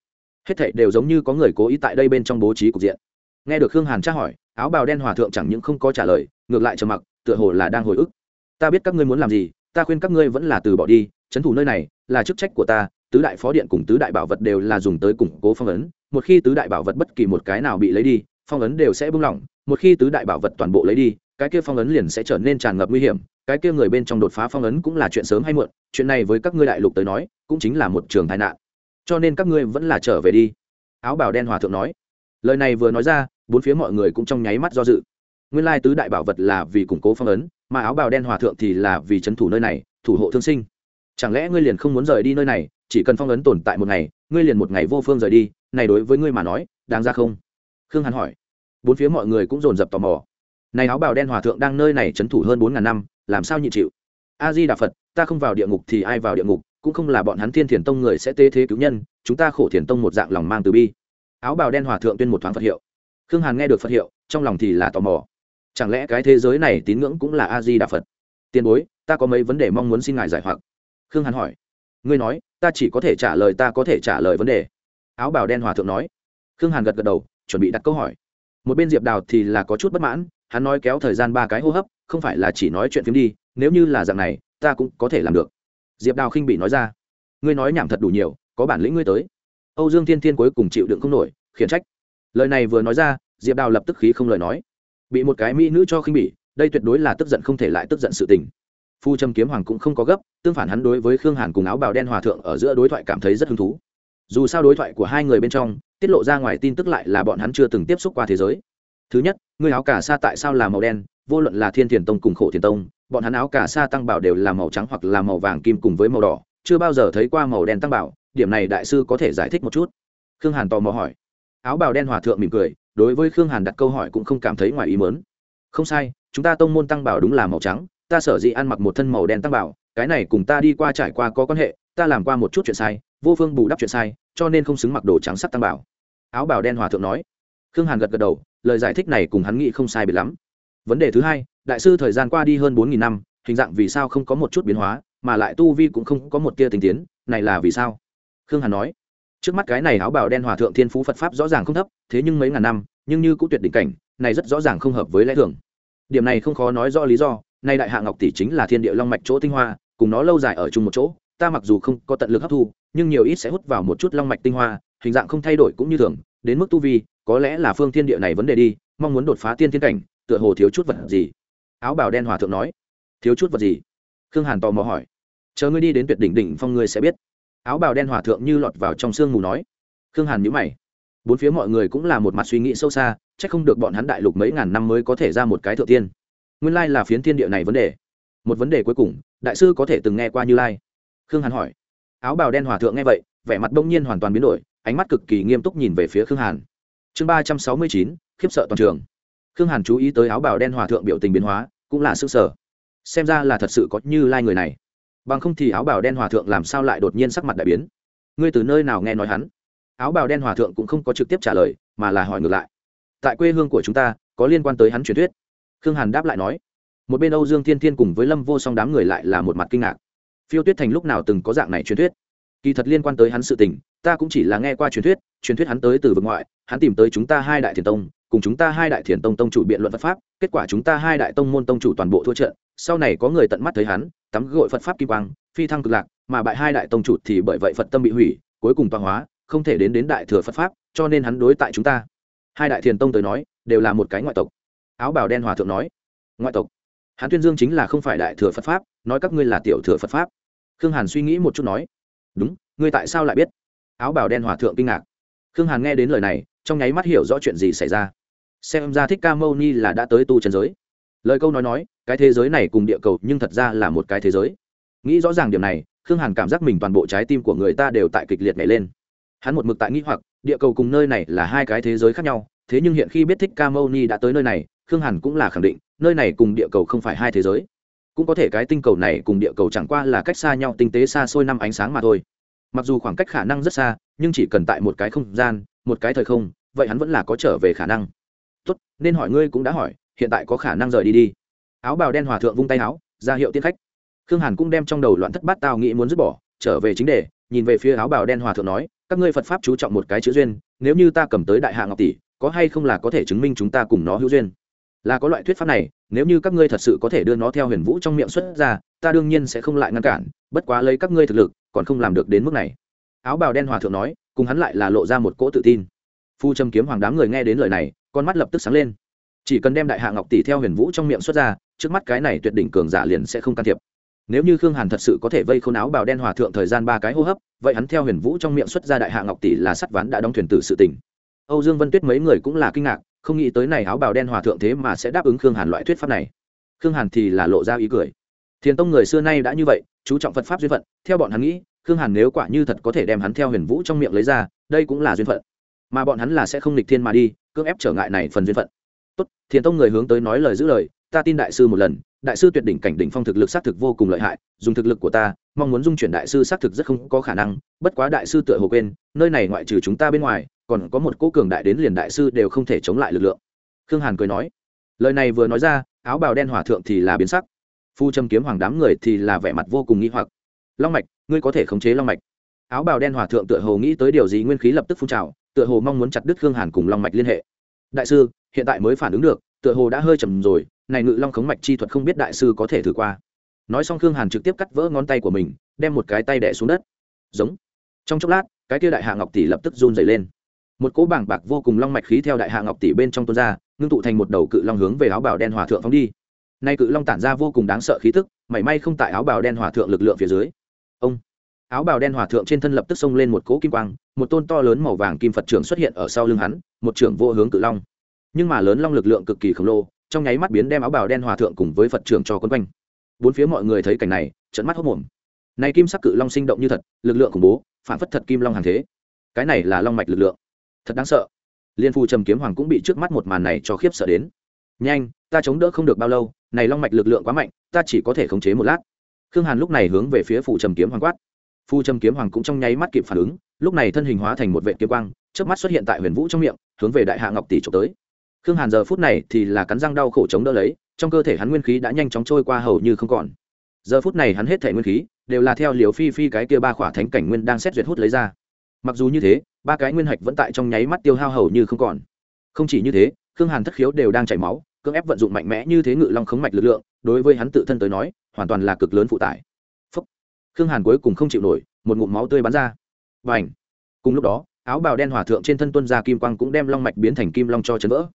Hết thảy đều giống như có người cố ý tại đây bên trong bố trí cục diện. Nghe được khương hàn tra hỏi, áo bào đen hòa thượng chẳng những không có trả lời, ngược lại trầm mặc, tựa hồ là đang hồi ức. Ta biết các ngươi muốn làm gì, ta khuyên các ngươi vẫn là từ bỏ đi, trấn thủ nơi này là chức trách của ta, tứ đại phó điện cùng tứ đại bảo vật đều là dùng tới củng cố phong ấn, một khi tứ đại bảo vật bất kỳ một cái nào bị lấy đi, phong ấn đều sẽ bung lỏng, một khi tứ đại bảo vật toàn bộ lấy đi, cái kia phong ấn liền sẽ trở nên tràn ngập nguy hiểm cái kia người bên trong đột phá phong ấn cũng là chuyện sớm hay muộn, chuyện này với các ngươi đại lục tới nói, cũng chính là một trường tai nạn. Cho nên các ngươi vẫn là trở về đi. Áo bào đen hòa thượng nói. Lời này vừa nói ra, bốn phía mọi người cũng trong nháy mắt do dự. Nguyên lai tứ đại bảo vật là vì củng cố phong ấn, mà áo bào đen hòa thượng thì là vì c thủ nơi này, thủ hộ thương sinh. Chẳng lẽ ngươi liền không muốn rời đi nơi này, chỉ cần phong ấn tồn tại một ngày, ngươi liền một ngày vô phương rời đi, này đối với ngươi mà nói, đáng ra không? Khương hàn hỏi. Bốn phía mọi người cũng dồn dập tò mò. Này áo bào đen hòa thượng đang nơi này trấn thủ hơn bốn ngàn năm làm sao nhịn chịu? A di đà phật, ta không vào địa ngục thì ai vào địa ngục, cũng không là bọn hắn thiên thiền tông người sẽ tê thế cứu nhân, chúng ta khổ thiền tông một dạng lòng mang từ bi. Áo bào đen hòa thượng tuyên một thoáng phật hiệu. Khương hàn nghe được phật hiệu, trong lòng thì là tò mò. Chẳng lẽ cái thế giới này tín ngưỡng cũng là a di đà phật? Tiền bối, ta có mấy vấn đề mong muốn xin ngài giải hoặc. Khương hàn hỏi. Ngươi nói, ta chỉ có thể trả lời, ta có thể trả lời vấn đề. Áo bào đen hòa thượng nói. Khương hàn gật gật đầu, chuẩn bị đặt câu hỏi. Một bên diệp đào thì là có chút bất mãn, hắn nói kéo thời gian ba cái hô hấp không phải là chỉ nói chuyện phim đi, nếu như là dạng này, ta cũng có thể làm được. Diệp đào khinh bị nói ra. Ngươi nói nhảm thật đủ nhiều, có bản lĩnh ngươi tới. Âu dương thiên thiên cuối cùng chịu đựng không nổi, khiển trách. Lời này vừa nói ra, diệp đào lập tức khí không lời nói. Bị một cái mỹ nữ cho khinh bỉ đây tuyệt đối là tức giận không thể lại tức giận sự tình. Phu Trâm kiếm hoàng cũng không có gấp, tương phản hắn đối với khương hàn cùng áo bào đen hòa thượng ở giữa đối thoại cảm thấy rất hứng thú. Dù sao đối thoại của hai người bên trong, tiết lộ ra ngoài tin tức lại là bọn hắn chưa từng tiếp xúc qua thế giới. Thứ nhất người áo cả sa tại sao là màu đen? Vô luận là thiên thiền tông cùng khổ thiền tông, bọn hắn áo cả sa tăng bảo đều là màu trắng hoặc là màu vàng kim cùng với màu đỏ, chưa bao giờ thấy qua màu đen tăng bảo, điểm này đại sư có thể giải thích một chút? Khương hàn tò mò hỏi. Áo bào đen hòa thượng mỉm cười, đối với khương hàn đặt câu hỏi cũng không cảm thấy ngoài ý mớn không sai, chúng ta tông môn tăng bảo đúng là màu trắng, ta sở dĩ ăn mặc một thân màu đen tăng bảo, cái này cùng ta đi qua trải qua có quan hệ, ta làm qua một chút chuyện sai, vô phương bù đắp chuyện sai, cho nên không xứng mặc đồ trắng sắc tăng bảo. Áo bào đen hòa thượng nói. Khương hàn gật gật đầu, lời giải thích này cùng hắn nghĩ không sai biệt lắm vấn đề thứ hai, đại sư thời gian qua đi hơn bốn nghìn năm, hình dạng vì sao không có một chút biến hóa, mà lại tu vi cũng không có một tia tình tiến, này là vì sao? Khương hàn nói. Trước mắt cái này áo bào đen hòa thượng thiên phú phật pháp rõ ràng không thấp, thế nhưng mấy ngàn năm, nhưng như cũng tuyệt đỉnh cảnh, này rất rõ ràng không hợp với lẽ thường. Điểm này không khó nói rõ lý do, nay đại hạ ngọc tỷ chính là thiên địa long mạch chỗ tinh hoa, cùng nó lâu dài ở chung một chỗ, ta mặc dù không có tận lực hấp thu, nhưng nhiều ít sẽ hút vào một chút long mạch tinh hoa, hình dạng không thay đổi cũng như thường, đến mức tu vi, có lẽ là phương thiên địa này vấn đề đi, mong muốn đột phá tiên thiên cảnh tựa hồ thiếu chút vật gì. Áo bào đen hòa thượng nói, thiếu chút vật gì? Khương hàn tò mò hỏi, chờ ngươi đi đến tuyệt đỉnh đỉnh phong ngươi sẽ biết. Áo bào đen hòa thượng như lọt vào trong sương mù nói. Khương hàn nhữ mày. Bốn phía mọi người cũng là một mặt suy nghĩ sâu xa c h ắ c không được bọn hắn đại lục mấy ngàn năm mới có thể ra một cái thượng tiên. Nguyên lai là phiến thiên địa này vấn đề. Một vấn đề cuối cùng, đại sư có thể từng nghe qua như lai? Khương hàn hỏi. Áo bào đen hòa thượng nghe vậy, vẻ mặt đông nhiên hoàn toàn biến đổi, ánh mắt cực kỳ nghiêm túc nhìn về phía khương hàn. Chương ba trăm sáu mươi chín, khiếp sợ toàn trường khương hàn chú ý tới áo bào đen hòa thượng biểu tình biến hóa, cũng là sức sở xem ra là thật sự có như lai người này. Bằng không thì áo bào đen hòa thượng làm sao lại đột nhiên sắc mặt đại biến? Ngươi từ nơi nào nghe nói hắn? Áo bào đen hòa thượng cũng không có trực tiếp trả lời, mà là hỏi ngược lại. Tại quê hương của chúng ta, có liên quan tới hắn truyền thuyết. Khương hàn đáp lại nói. Một bên âu dương thiên thiên cùng với lâm vô song đám người lại là một mặt kinh ngạc. Phiêu tuyết thành lúc nào từng có dạng này truyền thuyết? Kỳ thật liên quan tới hắn sự tình, ta cũng chỉ là nghe qua truyền thuyết truyền thuyết hắn tới từ vực ngoại, hắn tìm tới chúng ta hai đại thiền tông, cùng chúng ta hai đại thiền tông tông chủ biện luận phật pháp, kết quả chúng ta hai đại tông môn tông chủ toàn bộ thua trận, sau này có người tận mắt thấy hắn, tắm gội phật pháp kim quang, phi thăng cực lạc, mà bại hai đại tông chủ thì bởi vậy phật tâm bị hủy, cuối cùng toàn hóa, không thể đến đến đại thừa phật pháp, cho nên hắn đối tại chúng ta. Hai đại thiền tông tới nói, đều là một cái ngoại tộc. Áo bào đen hòa thượng nói, ngoại tộc. Hắn tuyên dương chính là không phải đại thừa phật pháp, nói các ngươi là tiểu thừa phật pháp. Khương hàn suy nghĩ một chút nói đúng, ngươi tại sao lại biết? Áo bào đen hòa thượng kinh ngạc. Khương hàn nghe đến lời này, trong nháy mắt hiểu rõ chuyện gì xảy ra. Xem ra thích ca mâu ni là đã tới tu trần giới. Lời câu nói nói, cái thế giới này cùng địa cầu nhưng thật ra là một cái thế giới. Nghĩ rõ ràng điểm này, khương hàn cảm giác mình toàn bộ trái tim của người ta đều tại kịch liệt nhảy lên. Hắn một mực tại nghĩ hoặc, địa cầu cùng nơi này là hai cái thế giới khác nhau, thế nhưng hiện khi biết thích ca mâu ni đã tới nơi này, khương hàn cũng là khẳng định, nơi này cùng địa cầu không phải hai thế giới cũng có thể cái tinh cầu này cùng địa cầu chẳng qua là cách xa nhau, tinh tế xa xôi năm ánh sáng mà thôi. Mặc dù khoảng cách khả năng rất xa, nhưng chỉ cần tại một cái không gian, một cái thời không, vậy hắn vẫn là có trở về khả năng. Tốt, nên hỏi ngươi cũng đã hỏi, hiện tại có khả năng rời đi đi. Áo bào đen hòa thượng vung tay áo, ra hiệu tiên khách. Khương hàn cũng đem trong đầu loạn thất bát tao nghĩ muốn dứt bỏ, trở về chính đề, nhìn về phía áo bào đen hòa thượng nói, các ngươi phật pháp chú trọng một cái chữ duyên, nếu như ta cầm tới đại hạ ngọc tỷ, có hay không là có thể chứng minh chúng ta cùng nó hữu duyên? Là có loại thuyết pháp này, nếu như các ngươi thật sự có thể đưa nó theo huyền vũ trong miệng xuất ra, ta đương nhiên sẽ không lại ngăn cản, bất quá lấy các ngươi thực lực, còn không làm được đến mức này. Áo bào đen hòa thượng nói, cùng hắn lại là lộ ra một cỗ tự tin. Phu trầm kiếm hoàng đám người nghe đến lời này, con mắt lập tức sáng lên. Chỉ cần đem đại hạ ngọc tỷ theo huyền vũ trong miệng xuất ra, trước mắt cái này tuyệt đỉnh cường giả liền sẽ không can thiệp. Nếu như khương hàn thật sự có thể vây khôn áo bào đen hòa thượng thời gian ba cái hô hấp, vậy hắn theo huyền vũ trong miệng xuất ra đại hạ ngọc tỷ là sắt ván đã đóng thuyền tử sự tỉnh. âu dương vân tuyết mấy người cũng là kinh ngạc không nghĩ tới này áo bào đen hòa thượng thế mà sẽ đáp ứng khương hàn loại thuyết pháp này. Khương hàn thì là lộ ra ý cười. Thiền tông người xưa nay đã như vậy, chú trọng phật pháp duyên phận, theo bọn hắn nghĩ, khương hàn nếu quả như thật có thể đem hắn theo huyền vũ trong miệng lấy ra, đây cũng là duyên phận. Mà bọn hắn là sẽ không lịch thiên mà đi, cưỡng ép trở ngại này phần duyên phận. Tốt, thiền tông người hướng tới nói lời giữ lời, ta tin đại sư một lần, đại sư tuyệt đỉnh cảnh đỉnh phong thực lực xác thực vô cùng lợi hại, dùng thực lực của ta, mong muốn dung chuyển đại sư xác thực rất không có khả năng, bất quá đại sư tựa hồ quên, nơi này ngoại trừ chúng ta bên ngoài còn có một cỗ cường đại đến liền đại sư đều không thể chống lại lực lượng. Khương hàn cười nói, lời này vừa nói ra, áo bào đen hỏa thượng thì là biến sắc. Phu châm kiếm hoàng đám người thì là vẻ mặt vô cùng nghi hoặc. Long mạch, ngươi có thể khống chế long mạch. Áo bào đen hỏa thượng tựa hồ nghĩ tới điều gì nguyên khí lập tức phun trào, tựa hồ mong muốn chặt đứt khương hàn cùng long mạch liên hệ. Đại sư, hiện tại mới phản ứng được, tựa hồ đã hơi trầm rồi, này ngự long khống mạch chi thuật không biết đại sư có thể thử qua. Nói xong khương hàn trực tiếp cắt vỡ ngón tay của mình, đem một cái tay đẻ xuống đất. Giống. Trong chốc lát, cái kia đại hạ ngọc tỷ lập tức run dày lên một cỗ bảng bạc vô cùng long mạch khí theo đại hạ ngọc tỷ bên trong tuôn ra, ngưng tụ thành một đầu cự long hướng về áo bào đen hòa thượng phóng đi. Nay cự long tản ra vô cùng đáng sợ khí tức, mảy may không tại áo bào đen hòa thượng lực lượng phía dưới. Ông, áo bào đen hòa thượng trên thân lập tức xông lên một cỗ kim quang, một tôn to lớn màu vàng kim phật trưởng xuất hiện ở sau lưng hắn, một trưởng vô hướng cự long. Nhưng mà lớn long lực lượng cực kỳ khổng lồ, trong nháy mắt biến đem áo bào đen hòa thượng cùng với phật trưởng cho quân quanh. Bốn phía mọi người thấy cảnh này trận mắt hốc mồm này kim sắc cự long sinh động như thật, lực lượng khủng bố, phản phất thật kim long hàng thế. Cái này là long mạch lực lượng thật đáng sợ. Liên phu trầm kiếm hoàng cũng bị trước mắt một màn này cho khiếp sợ đến. Nhanh, ta chống đỡ không được bao lâu, này long mạch lực lượng quá mạnh, ta chỉ có thể khống chế một lát. Khương hàn lúc này hướng về phía phụ trầm kiếm hoàng quát. Phu trầm kiếm hoàng cũng trong nháy mắt kịp phản ứng, lúc này thân hình hóa thành một vệ kiếm quang trước mắt xuất hiện tại huyền vũ trong miệng, hướng về đại hạ ngọc tỷ trộm tới. Khương hàn giờ phút này thì là cắn răng đau khổ chống đỡ lấy, trong cơ thể hắn nguyên khí đã nhanh chóng trôi qua hầu như không còn. Giờ phút này hắn hết thể nguyên khí đều là theo liều phi phi cái kia ba khỏa thánh cảnh nguyên đang xét duyệt hút lấy ra. Mặc dù như thế ba cái nguyên hạch vẫn tại trong nháy mắt tiêu hao hầu như không còn. Không chỉ như thế, khương hàn thất khiếu đều đang chảy máu, cưỡng ép vận dụng mạnh mẽ như thế ngự long khống mạch lực lượng, đối với hắn tự thân tới nói, hoàn toàn là cực lớn phụ tải. Phúc. khương hàn cuối cùng không chịu nổi, một ngụm máu tươi bắn ra. Và ảnh cùng lúc đó, áo bào đen hòa thượng trên thân tuân ra kim quang cũng đem long mạch biến thành kim long cho chấn vỡ.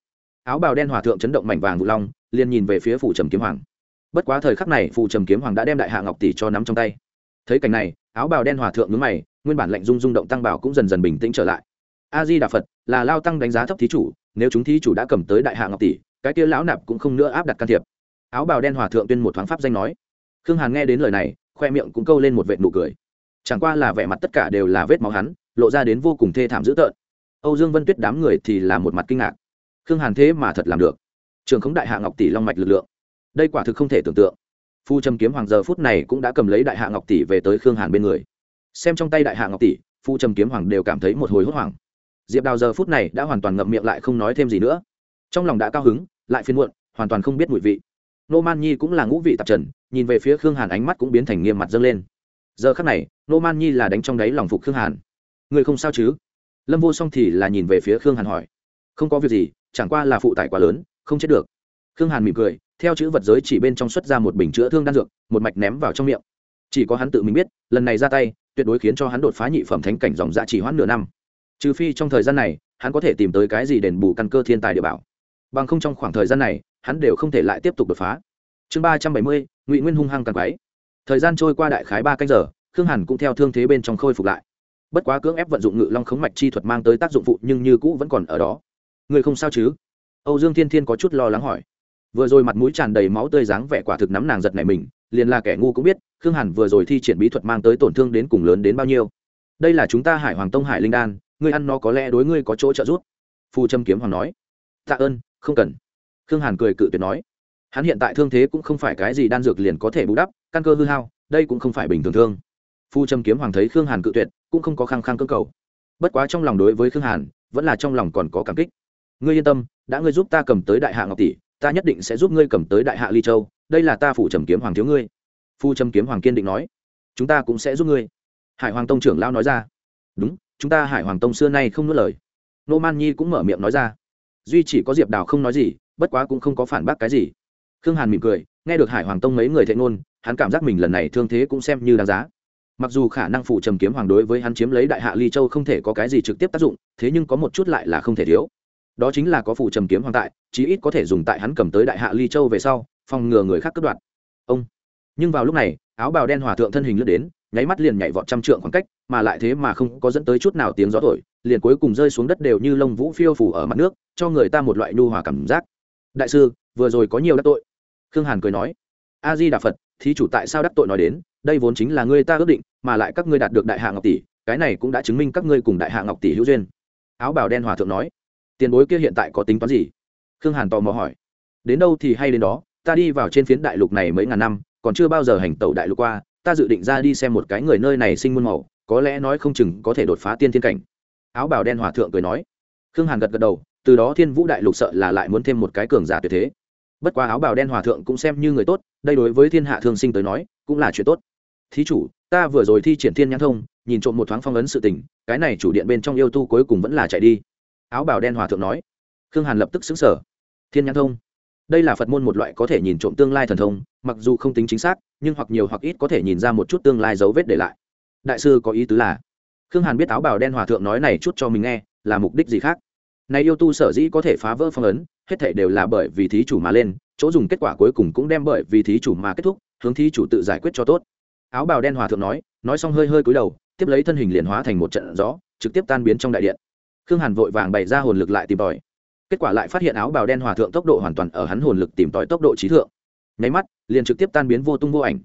Áo bào đen hòa thượng chấn động mảnh vàng vụ long, liền nhìn về phía phủ trầm kiếm hoàng. Bất quá thời khắc này phủ trầm kiếm hoàng đã đem đại hạ ngọc tỷ cho nắm trong tay. Thấy cảnh này, áo bào đen hòa thượng nhướng mày nguyên bản lệnh dung rung động tăng bảo cũng dần dần bình tĩnh trở lại. A di đà phật là lao tăng đánh giá thấp thí chủ, nếu chúng thí chủ đã cầm tới đại hạ ngọc tỷ, cái kia lão nạp cũng không nữa áp đặt can thiệp. Áo bào đen hòa thượng tuyên một thoáng pháp danh nói. Khương hàn nghe đến lời này, khoe miệng cũng câu lên một vệt nụ cười. Chẳng qua là vẻ mặt tất cả đều là vết máu hắn, lộ ra đến vô cùng thê thảm dữ tợn. Âu dương vân tuyết đám người thì là một mặt kinh ngạc. Khương hàn thế mà thật làm được. Trường khống đại hạ ngọc tỷ long mạch lực lượng. Đây quả thực không thể tưởng tượng. Phu Trâm kiếm hoàng giờ phút này cũng đã cầm lấy đại hạ ngọc tỷ về tới khương hàn bên người xem trong tay đại hạ ngọc tỷ, phu trầm kiếm hoàng đều cảm thấy một hồi hốt hoảng. Diệp đào giờ phút này đã hoàn toàn ngậm miệng lại không nói thêm gì nữa. Trong lòng đã cao hứng, lại phiên muộn, hoàn toàn không biết mùi vị. Nô man nhi cũng là ngũ vị tạp trần, nhìn về phía khương hàn ánh mắt cũng biến thành nghiêm mặt dâng lên. Giờ khắc này, nô man nhi là đánh trong đáy lòng phục khương hàn. Người không sao chứ? Lâm vô song thì là nhìn về phía khương hàn hỏi. Không có việc gì, chẳng qua là phụ tải quá lớn, không chết được. Khương hàn mỉm cười, theo chữ vật giới chỉ bên trong xuất ra một bình chữa thương đan dược, một mạch ném vào trong miệng. Chỉ có hắn tự mình biết, lần này ra tay tuyệt đối khiến cho hắn đột phá nhị phẩm thánh cảnh dòng dạ chỉ hoãn nửa năm. Trừ phi trong thời gian này, hắn có thể tìm tới cái gì đền bù căn cơ thiên tài địa bảo. Bằng không trong khoảng thời gian này, hắn đều không thể lại tiếp tục đột phá. Chương ba trăm bảy mươi, ngụy nguyên hung hăng càng quáy thời gian trôi qua đại khái ba canh giờ, khương hàn cũng theo thương thế bên trong khôi phục lại. Bất quá cưỡng ép vận dụng ngự long khống mạch chi thuật mang tới tác dụng phụ nhưng như cũ vẫn còn ở đó. Người không sao chứ? Âu dương thiên thiên có chút lo lắng hỏi. Vừa rồi mặt mũi tràn đầy máu tươi dáng vẻ quả thực nắm nàng giật này mình, liền là kẻ ngu cũng biết khương hàn vừa rồi thi triển bí thuật mang tới tổn thương đến cùng lớn đến bao nhiêu? Đây là chúng ta hải hoàng tông hải linh đan, ngươi ăn nó có lẽ đối ngươi có chỗ trợ giúp. Phù trâm kiếm hoàng nói. Tạ ơn, không cần. Khương hàn cười cự tuyệt nói. Hắn hiện tại thương thế cũng không phải cái gì đan dược liền có thể bù đắp, căn cơ hư hao, đây cũng không phải bình thường thương. Phu trâm kiếm hoàng thấy khương hàn cự tuyệt, cũng không có khăng khăng cơ cầu. Bất quá trong lòng đối với khương hàn, vẫn là trong lòng còn có cảm kích. Ngươi yên tâm, đã ngươi giúp ta cầm tới đại hạ ngọc tỷ, ta nhất định sẽ giúp ngươi cầm tới đại hạ ly châu, đây là ta phủ trầm kiếm hoàng thiếu ngươi phu trầm kiếm hoàng kiên định nói, chúng ta cũng sẽ giúp ngươi. Hải hoàng tông trưởng lao nói ra, đúng, chúng ta hải hoàng tông xưa nay không nuốt lời. Nô man nhi cũng mở miệng nói ra, duy chỉ có diệp đào không nói gì, bất quá cũng không có phản bác cái gì. Khương hàn mỉm cười, nghe được hải hoàng tông mấy người thệ ngôn, hắn cảm giác mình lần này thương thế cũng xem như đáng giá. Mặc dù khả năng phụ trầm kiếm hoàng đối với hắn chiếm lấy đại hạ ly châu không thể có cái gì trực tiếp tác dụng, thế nhưng có một chút lại là không thể thiếu. Đó chính là có phụ trầm kiếm hoàng tại, chí ít có thể dùng tại hắn cầm tới đại hạ ly châu về sau, phòng ngừa người khác cướp đoạt nhưng vào lúc này, áo bào đen hòa thượng thân hình lướt đến, nháy mắt liền nhảy vọt trăm trượng khoảng cách, mà lại thế mà không có dẫn tới chút nào tiếng gió thổi, liền cuối cùng rơi xuống đất đều như lông vũ phiêu phủ ở mặt nước, cho người ta một loại nhu hòa cảm giác. Đại sư, vừa rồi có nhiều đắc tội. Khương hàn cười nói a di đà phật, thí chủ tại sao đắc tội nói đến, đây vốn chính là ngươi ta ước định, mà lại các ngươi đạt được đại hạ ngọc tỷ, cái này cũng đã chứng minh các ngươi cùng đại hạ ngọc tỷ hữu duyên. Áo bào đen hòa thượng nói, tiền bối kia hiện tại có tính toán gì? Khương hàn tò mò hỏi, đến đâu thì hay đến đó, ta đi vào trên phiến đại lục này mấy ngàn năm còn chưa bao giờ hành tẩu đại lục qua, ta dự định ra đi xem một cái người nơi này sinh muôn màu, có lẽ nói không chừng có thể đột phá tiên thiên cảnh. Áo bào đen hòa thượng cười nói. Khương hàn gật gật đầu, từ đó thiên vũ đại lục sợ là lại muốn thêm một cái cường giả tuyệt thế. Bất quá áo bào đen hòa thượng cũng xem như người tốt, đây đối với thiên hạ thương sinh tới nói, cũng là chuyện tốt. Thí chủ, ta vừa rồi thi triển thiên nhãn thông, nhìn trộm một thoáng phong ấn sự tình, cái này chủ điện bên trong yêu tu cuối cùng vẫn là chạy đi. Áo bào đen hòa thượng nói. Khương hàn lập tức xứng sở thiên nhãn thông? Đây là phật môn một loại có thể nhìn trộm tương lai thần thông mặc dù không tính chính xác, nhưng hoặc nhiều hoặc ít có thể nhìn ra một chút tương lai dấu vết để lại. Đại sư có ý tứ là, khương hàn biết áo bào đen hòa thượng nói này chút cho mình nghe, là mục đích gì khác? Này yêu tu sở dĩ có thể phá vỡ phong ấn, hết thể đều là bởi vì thí chủ mà lên, chỗ dùng kết quả cuối cùng cũng đem bởi vì thí chủ mà kết thúc, hướng thí chủ tự giải quyết cho tốt. Áo bào đen hòa thượng nói nói xong hơi hơi cúi đầu, tiếp lấy thân hình liền hóa thành một trận gió, trực tiếp tan biến trong đại điện. Khương hàn vội vàng bày ra hồn lực lại tìm tòi. Kết quả lại phát hiện áo bào đen hòa thượng tốc độ hoàn toàn ở hắn hồn lực tìm tòi tốc độ trí thượng nháy mắt, liền trực tiếp tan biến vô tung vô ảnh.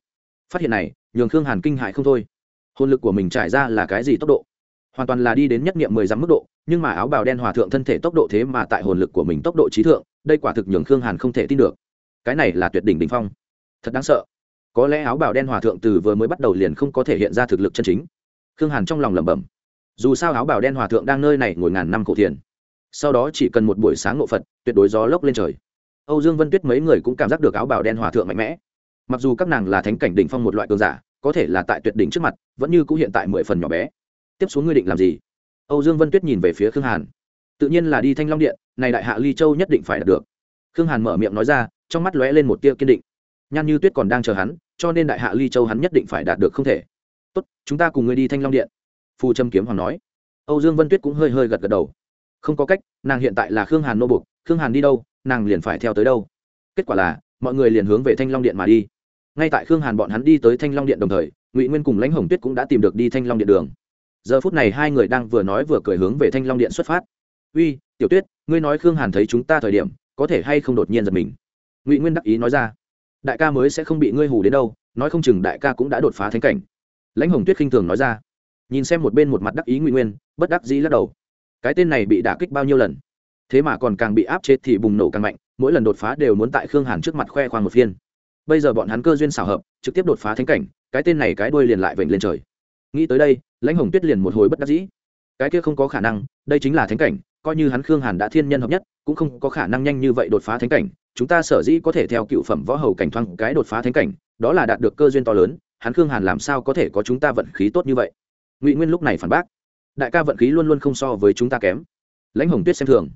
Phát hiện này, nhường khương hàn kinh hại không thôi. Hồn lực của mình trải ra là cái gì tốc độ? Hoàn toàn là đi đến nhất nghiệm mười dặm mức độ, nhưng mà áo bào đen hòa thượng thân thể tốc độ thế mà tại hồn lực của mình tốc độ trí thượng, đây quả thực nhường khương hàn không thể tin được. Cái này là tuyệt đỉnh đ ỉ n h phong. Thật đáng sợ. Có lẽ áo bào đen hòa thượng từ vừa mới bắt đầu liền không có thể hiện ra thực lực chân chính. Khương hàn trong lòng lẩm bẩm. Dù sao áo bào đen hòa thượng đang nơi này ngồi ngàn năm cổ thiền. Sau đó chỉ cần một buổi sáng ngộ phật, tuyệt đối gió lốc lên trời âu dương vân tuyết mấy người cũng cảm giác được áo bào đen hòa thượng mạnh mẽ. Mặc dù các nàng là thánh cảnh đỉnh phong một loại cường giả, có thể là tại tuyệt đỉnh trước mặt, vẫn như cũng hiện tại mười phần nhỏ bé. Tiếp xuống ngươi định làm gì? Âu dương vân tuyết nhìn về phía khương hàn. Tự nhiên là đi thanh long điện, này đại hạ ly châu nhất định phải đạt được. Khương hàn mở miệng nói ra, trong mắt lóe lên một tia kiên định. Nhan như tuyết còn đang chờ hắn, cho nên đại hạ ly châu hắn nhất định phải đạt được không thể. Tốt, chúng ta cùng ngươi đi thanh long điện. Phù trâm kiếm hoàng nói. Âu dương vân tuyết cũng hơi hơi gật gật đầu không có cách, nàng hiện tại là khương hàn nô bục khương hàn đi đâu, nàng liền phải theo tới đâu. Kết quả là, mọi người liền hướng về thanh long điện mà đi. Ngay tại khương hàn bọn hắn đi tới thanh long điện đồng thời, ngụy nguyên cùng lãnh hồng tuyết cũng đã tìm được đi thanh long điện đường. Giờ phút này hai người đang vừa nói vừa cười hướng về thanh long điện xuất phát. Uy, tiểu tuyết, ngươi nói khương hàn thấy chúng ta thời điểm, có thể hay không đột nhiên giật mình? Ngụy nguyên đắc ý nói ra. Đại ca mới sẽ không bị ngươi hù đến đâu, nói không chừng đại ca cũng đã đột phá thánh cảnh. Lãnh hồng tuyết khinh thường nói ra. Nhìn xem một bên một mặt đắc ý ngụy nguyên, bất đắc dĩ lắc đầu cái tên này bị đả kích bao nhiêu lần? Thế mà còn càng bị áp chế thì bùng nổ càng mạnh, mỗi lần đột phá đều muốn tại khương hàn trước mặt khoe khoang một phiên. Bây giờ bọn hắn cơ duyên xảo hợp, trực tiếp đột phá thánh cảnh, cái tên này cái đuôi liền lại vểnh lên trời. Nghĩ tới đây, lãnh hồng tuyết liền một hồi bất đắc dĩ. Cái kia không có khả năng, đây chính là thánh cảnh, coi như hắn khương hàn đã thiên nhân hợp nhất, cũng không có khả năng nhanh như vậy đột phá thánh cảnh. Chúng ta sở dĩ có thể theo cựu phẩm võ hầu cảnh thoang cái đột phá thánh cảnh, đó là đạt được cơ duyên to lớn, hắn khương hàn làm sao có thể có chúng ta vận khí tốt như vậy? Ngụy nguyên lúc này phản bác đại ca vận khí luôn luôn không so với chúng ta kém. Lãnh hồng tuyết xem thường.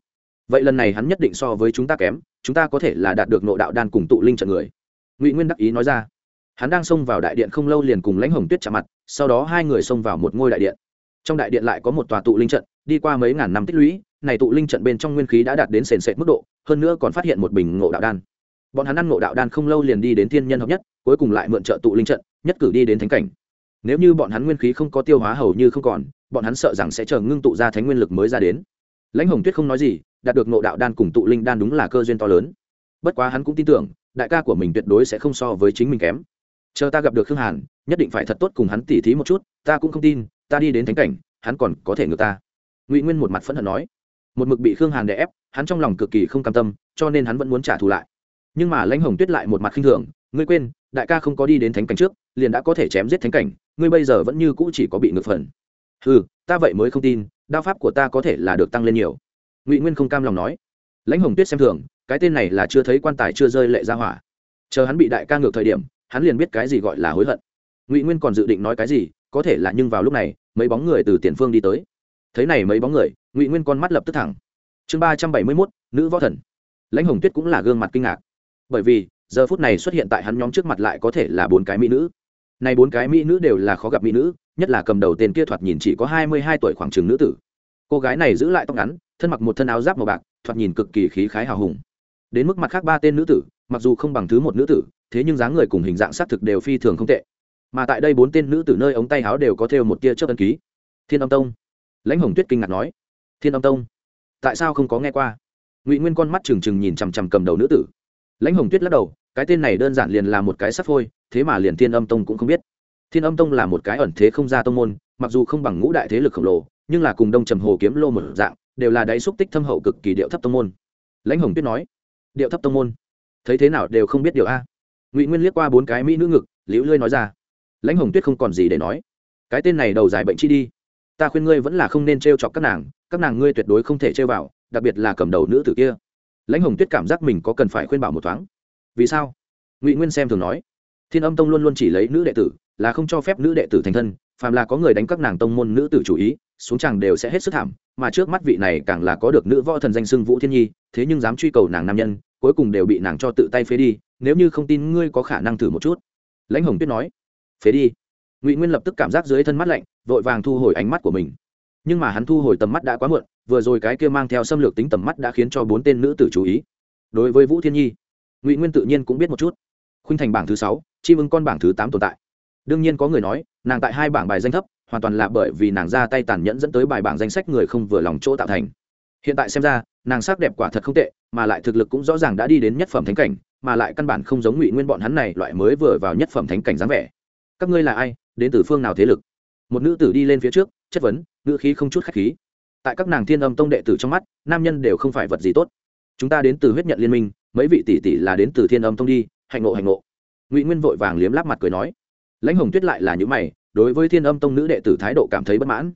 Vậy lần này hắn nhất định so với chúng ta kém, chúng ta có thể là đạt được nộ đạo đan cùng tụ linh trận người. Ngụy nguyên đắc ý nói ra. Hắn đang xông vào đại điện không lâu liền cùng lãnh hồng tuyết chạm mặt, sau đó hai người xông vào một ngôi đại điện. Trong đại điện lại có một tòa tụ linh trận, đi qua mấy ngàn năm tích lũy, này tụ linh trận bên trong nguyên khí đã đạt đến sền sệt mức độ, hơn nữa còn phát hiện một bình ngộ đạo đan. Bọn hắn ăn ngộ đạo đan không lâu liền đi đến thiên nhân hợp nhất, cuối cùng lại mượn trợ tụ linh trận, nhất cử đi đến thánh cảnh. Nếu như bọn hắn nguyên khí không có tiêu hóa hầu như không còn bọn hắn sợ rằng sẽ chờ ngưng tụ ra thánh nguyên lực mới ra đến. Lãnh hồng tuyết không nói gì, đạt được ngộ đạo đan cùng tụ linh đan đúng là cơ duyên to lớn. Bất quá hắn cũng tin tưởng, đại ca của mình tuyệt đối sẽ không so với chính mình kém. Chờ ta gặp được khương hàn, nhất định phải thật tốt cùng hắn tỉ thí một chút, ta cũng không tin, ta đi đến thánh cảnh, hắn còn có thể ngược ta. Ngụy nguyên một mặt phẫn hận nói. Một mực bị khương hàn đè ép, hắn trong lòng cực kỳ không cam tâm, cho nên hắn vẫn muốn trả thù lại. Nhưng mà lãnh hồng tuyết lại một mặt khinh thường, ngươi quên, đại ca không có đi đến thánh cảnh trước, liền đã có thể chém giết thánh cảnh, ngươi bây giờ vẫn như cũ chỉ có bị ngược phần ừ ta vậy mới không tin, đao pháp của ta có thể là được tăng lên nhiều. Ngụy nguyên không cam lòng nói. Lãnh hồng tuyết xem thường, cái tên này là chưa thấy quan tài chưa rơi lệ ra hỏa. Chờ hắn bị đại ca ngược thời điểm, hắn liền biết cái gì gọi là hối hận. Ngụy nguyên còn dự định nói cái gì, có thể là nhưng vào lúc này, mấy bóng người từ tiền phương đi tới. Thấy này mấy bóng người, ngụy nguyên con mắt lập tức thẳng. Chương ba trăm bảy mươi mốt, nữ võ thần. Lãnh hồng tuyết cũng là gương mặt kinh ngạc. Bởi vì, giờ phút này xuất hiện tại hắn nhóm trước mặt lại có thể là bốn cái mỹ nữ. Này bốn cái mỹ nữ đều là khó gặp mỹ nữ nhất là cầm đầu tên kia thoạt nhìn chỉ có hai mươi hai tuổi khoảng chừng nữ tử. Cô gái này giữ lại tóc ngắn, thân mặc một thân áo giáp màu bạc, thoạt nhìn cực kỳ khí khái hào hùng. Đến mức mặt khác ba tên nữ tử, mặc dù không bằng thứ một nữ tử, thế nhưng dáng người cùng hình dạng xác thực đều phi thường không tệ. Mà tại đây bốn tên nữ tử nơi ống tay áo đều có thêu một tia chớp ân ký. Thiên âm tông. Lãnh hồng tuyết kinh ngạc nói, thiên âm tông? Tại sao không có nghe qua? Ngụy nguyên con mắt trừng trừng nhìn chằm chằm cầm đầu nữ tử. Lãnh hồng tuyết lắc đầu, cái tên này đơn giản liền là một cái sắp phôi, thế mà liền thiên âm tông cũng không biết thiên âm tông là một cái ẩn thế không ra tông môn, mặc dù không bằng ngũ đại thế lực khổng lồ, nhưng là cùng đông trầm hồ kiếm lô một dạng, đều là đáy xúc tích thâm hậu cực kỳ điệu thấp tông môn. Lãnh hồng tuyết nói, điệu thấp tông môn? Thấy thế nào đều không biết điều a. Ngụy nguyên liếc qua bốn cái mỹ nữ ngực, liễu lươi nói ra, lãnh hồng tuyết không còn gì để nói. Cái tên này đầu dài bệnh chi đi. Ta khuyên ngươi vẫn là không nên t r e o chọc các nàng các nàng ngươi tuyệt đối không thể trêu vào, đặc biệt là cầm đầu nữ tử kia. Lãnh hồng tuyết cảm giác mình có cần phải khuyên bảo một thoáng. Vì sao? Ngụy nguyên xem thường nói. Thiên âm tông luôn luôn chỉ lấy nữ đệ tử là không cho phép nữ đệ tử thành thân, phàm là có người đánh các nàng tông môn nữ tử chủ ý, xuống chàng đều sẽ hết sức thảm, mà trước mắt vị này càng là có được nữ võ thần danh xưng vũ thiên nhi, thế nhưng dám truy cầu nàng nam nhân, cuối cùng đều bị nàng cho tự tay phế đi, nếu như không tin ngươi có khả năng thử một chút. Lãnh hồng tuyết nói. Phế đi. Ngụy nguyên lập tức cảm giác dưới thân mắt lạnh, vội vàng thu hồi ánh mắt của mình. Nhưng mà hắn thu hồi tầm mắt đã quá muộn, vừa rồi cái kia mang theo xâm lược tính tầm mắt đã khiến cho bốn tên nữ tử chú ý. Đối với vũ thiên nhi, ngụy nguyên tự nhiên cũng biết một chút. Khuynh thành bảng thứ sáu chi ưng con bảng thứ tám tồn tại đương nhiên có người nói, nàng tại hai bảng bài danh thấp, hoàn toàn là bởi vì nàng ra tay tàn nhẫn dẫn tới bài bảng danh sách người không vừa lòng chỗ tạo thành. Hiện tại xem ra, nàng sắc đẹp quả thật không tệ, mà lại thực lực cũng rõ ràng đã đi đến nhất phẩm thánh cảnh, mà lại căn bản không giống ngụy nguyên bọn hắn này, loại mới vừa vào nhất phẩm thánh cảnh dáng vẻ. Các ngươi là ai? Đến từ phương nào thế lực? Một nữ tử đi lên phía trước, chất vấn, ngữ khí không chút khách khí. Tại các nàng thiên âm tông đệ tử trong mắt, nam nhân đều không phải vật gì tốt. Chúng ta đến từ huyết nhận liên minh, mấy vị tỷ tỷ là đến từ thiên âm tông đi, hạnh ngộ hạnh ngộ. Ngụy nguyên vội vàng liếm láp mặt cười nói lãnh hồng tuyết lại là những mày, đối với thiên âm tông nữ đệ tử thái độ cảm thấy bất mãn.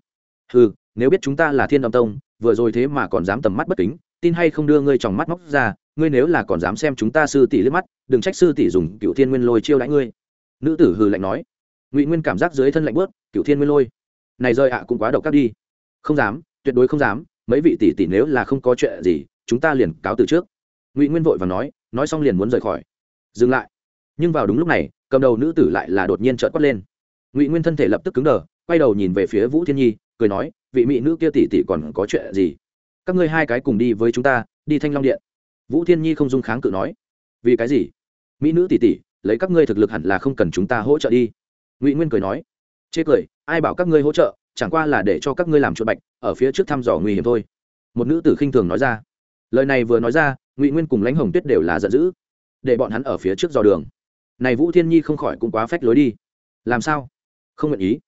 Ừ nếu biết chúng ta là thiên âm tông, vừa rồi thế mà còn dám tầm mắt bất kính, tin hay không đưa ngươi tròng mắt móc ra, ngươi nếu là còn dám xem chúng ta sư tỷ liếc mắt, đừng trách sư tỷ dùng cựu thiên nguyên lôi chiêu đãi ngươi. Nữ tử hừ lạnh nói. Ngụy nguyên cảm giác dưới thân lạnh bớt cựu thiên nguyên lôi, này rơi ạ cũng quá độc các đi. Không dám, tuyệt đối không dám, mấy vị tỷ tỷ nếu là không có chuyện gì, chúng ta liền cáo từ trước. Ngụy nguyên vội và nói nói xong liền muốn rời khỏi. Dừng lại nhưng vào đúng lúc này, cầm đầu nữ tử lại là đột nhiên trợn quát lên. Ngụy nguyên thân thể lập tức cứng đờ, quay đầu nhìn về phía vũ thiên nhi, cười nói, vị mỹ nữ kia tỷ tỷ còn có chuyện gì? Các ngươi hai cái cùng đi với chúng ta, đi thanh long điện. Vũ thiên nhi không dung kháng cự nói, vì cái gì? Mỹ nữ tỷ tỷ, lấy các ngươi thực lực hẳn là không cần chúng ta hỗ trợ đi. Ngụy nguyên cười nói, chê cười, ai bảo các ngươi hỗ trợ, chẳng qua là để cho các ngươi làm chuột bạch, ở phía trước thăm dò nguy hiểm thôi. Một nữ tử khinh thường nói ra. Lời này vừa nói ra, ngụy nguyên cùng lãnh hồng tuyết đều là giận dữ, để bọn hắn ở phía trước dò đường này vũ thiên nhi không khỏi cũng quá phách lối đi. Làm sao? Không nguyện ý.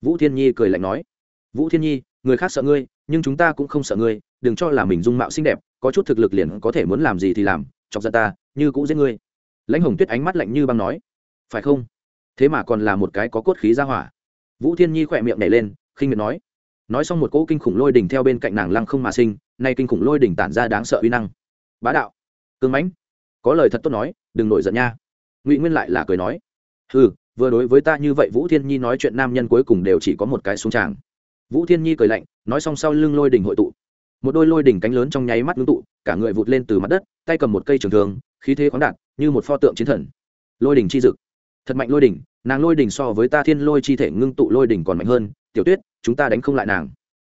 Vũ thiên nhi cười lạnh nói. Vũ thiên nhi, người khác sợ ngươi, nhưng chúng ta cũng không sợ ngươi, đừng cho là mình dung mạo xinh đẹp, có chút thực lực liền có thể muốn làm gì thì làm, chọc giận ta, như cũ giết ngươi. Lãnh hồng tuyết ánh mắt lạnh như băng nói. Phải không? Thế mà còn là một cái có cốt khí ra hỏa. Vũ thiên nhi khỏe miệng nhảy lên, khinh miệt nói. Nói xong một cỗ kinh khủng lôi đỉnh theo bên cạnh nàng lăng không mà sinh, nay kinh khủng lôi đỉnh tản ra đáng sợ uy năng. Bá đạo. Cương mãnh. Có lời thật tốt nói, đừng nổi giận nha ngụy nguyên lại là cười nói ừ vừa đối với ta như vậy vũ thiên nhi nói chuyện nam nhân cuối cùng đều chỉ có một cái xuống tràng. Vũ thiên nhi cười lạnh, nói xong sau lưng lôi đỉnh hội tụ. Một đôi lôi đỉnh cánh lớn trong nháy mắt ngưng tụ, cả người vụt lên từ mặt đất, tay cầm một cây trường thường khí thế khoáng đạt, như một pho tượng chiến thần. Lôi đỉnh chi dực. Thật mạnh lôi đỉnh nàng lôi đỉnh so với ta thiên lôi chi thể ngưng tụ lôi đỉnh còn mạnh hơn. Tiểu tuyết, chúng ta đánh không lại nàng.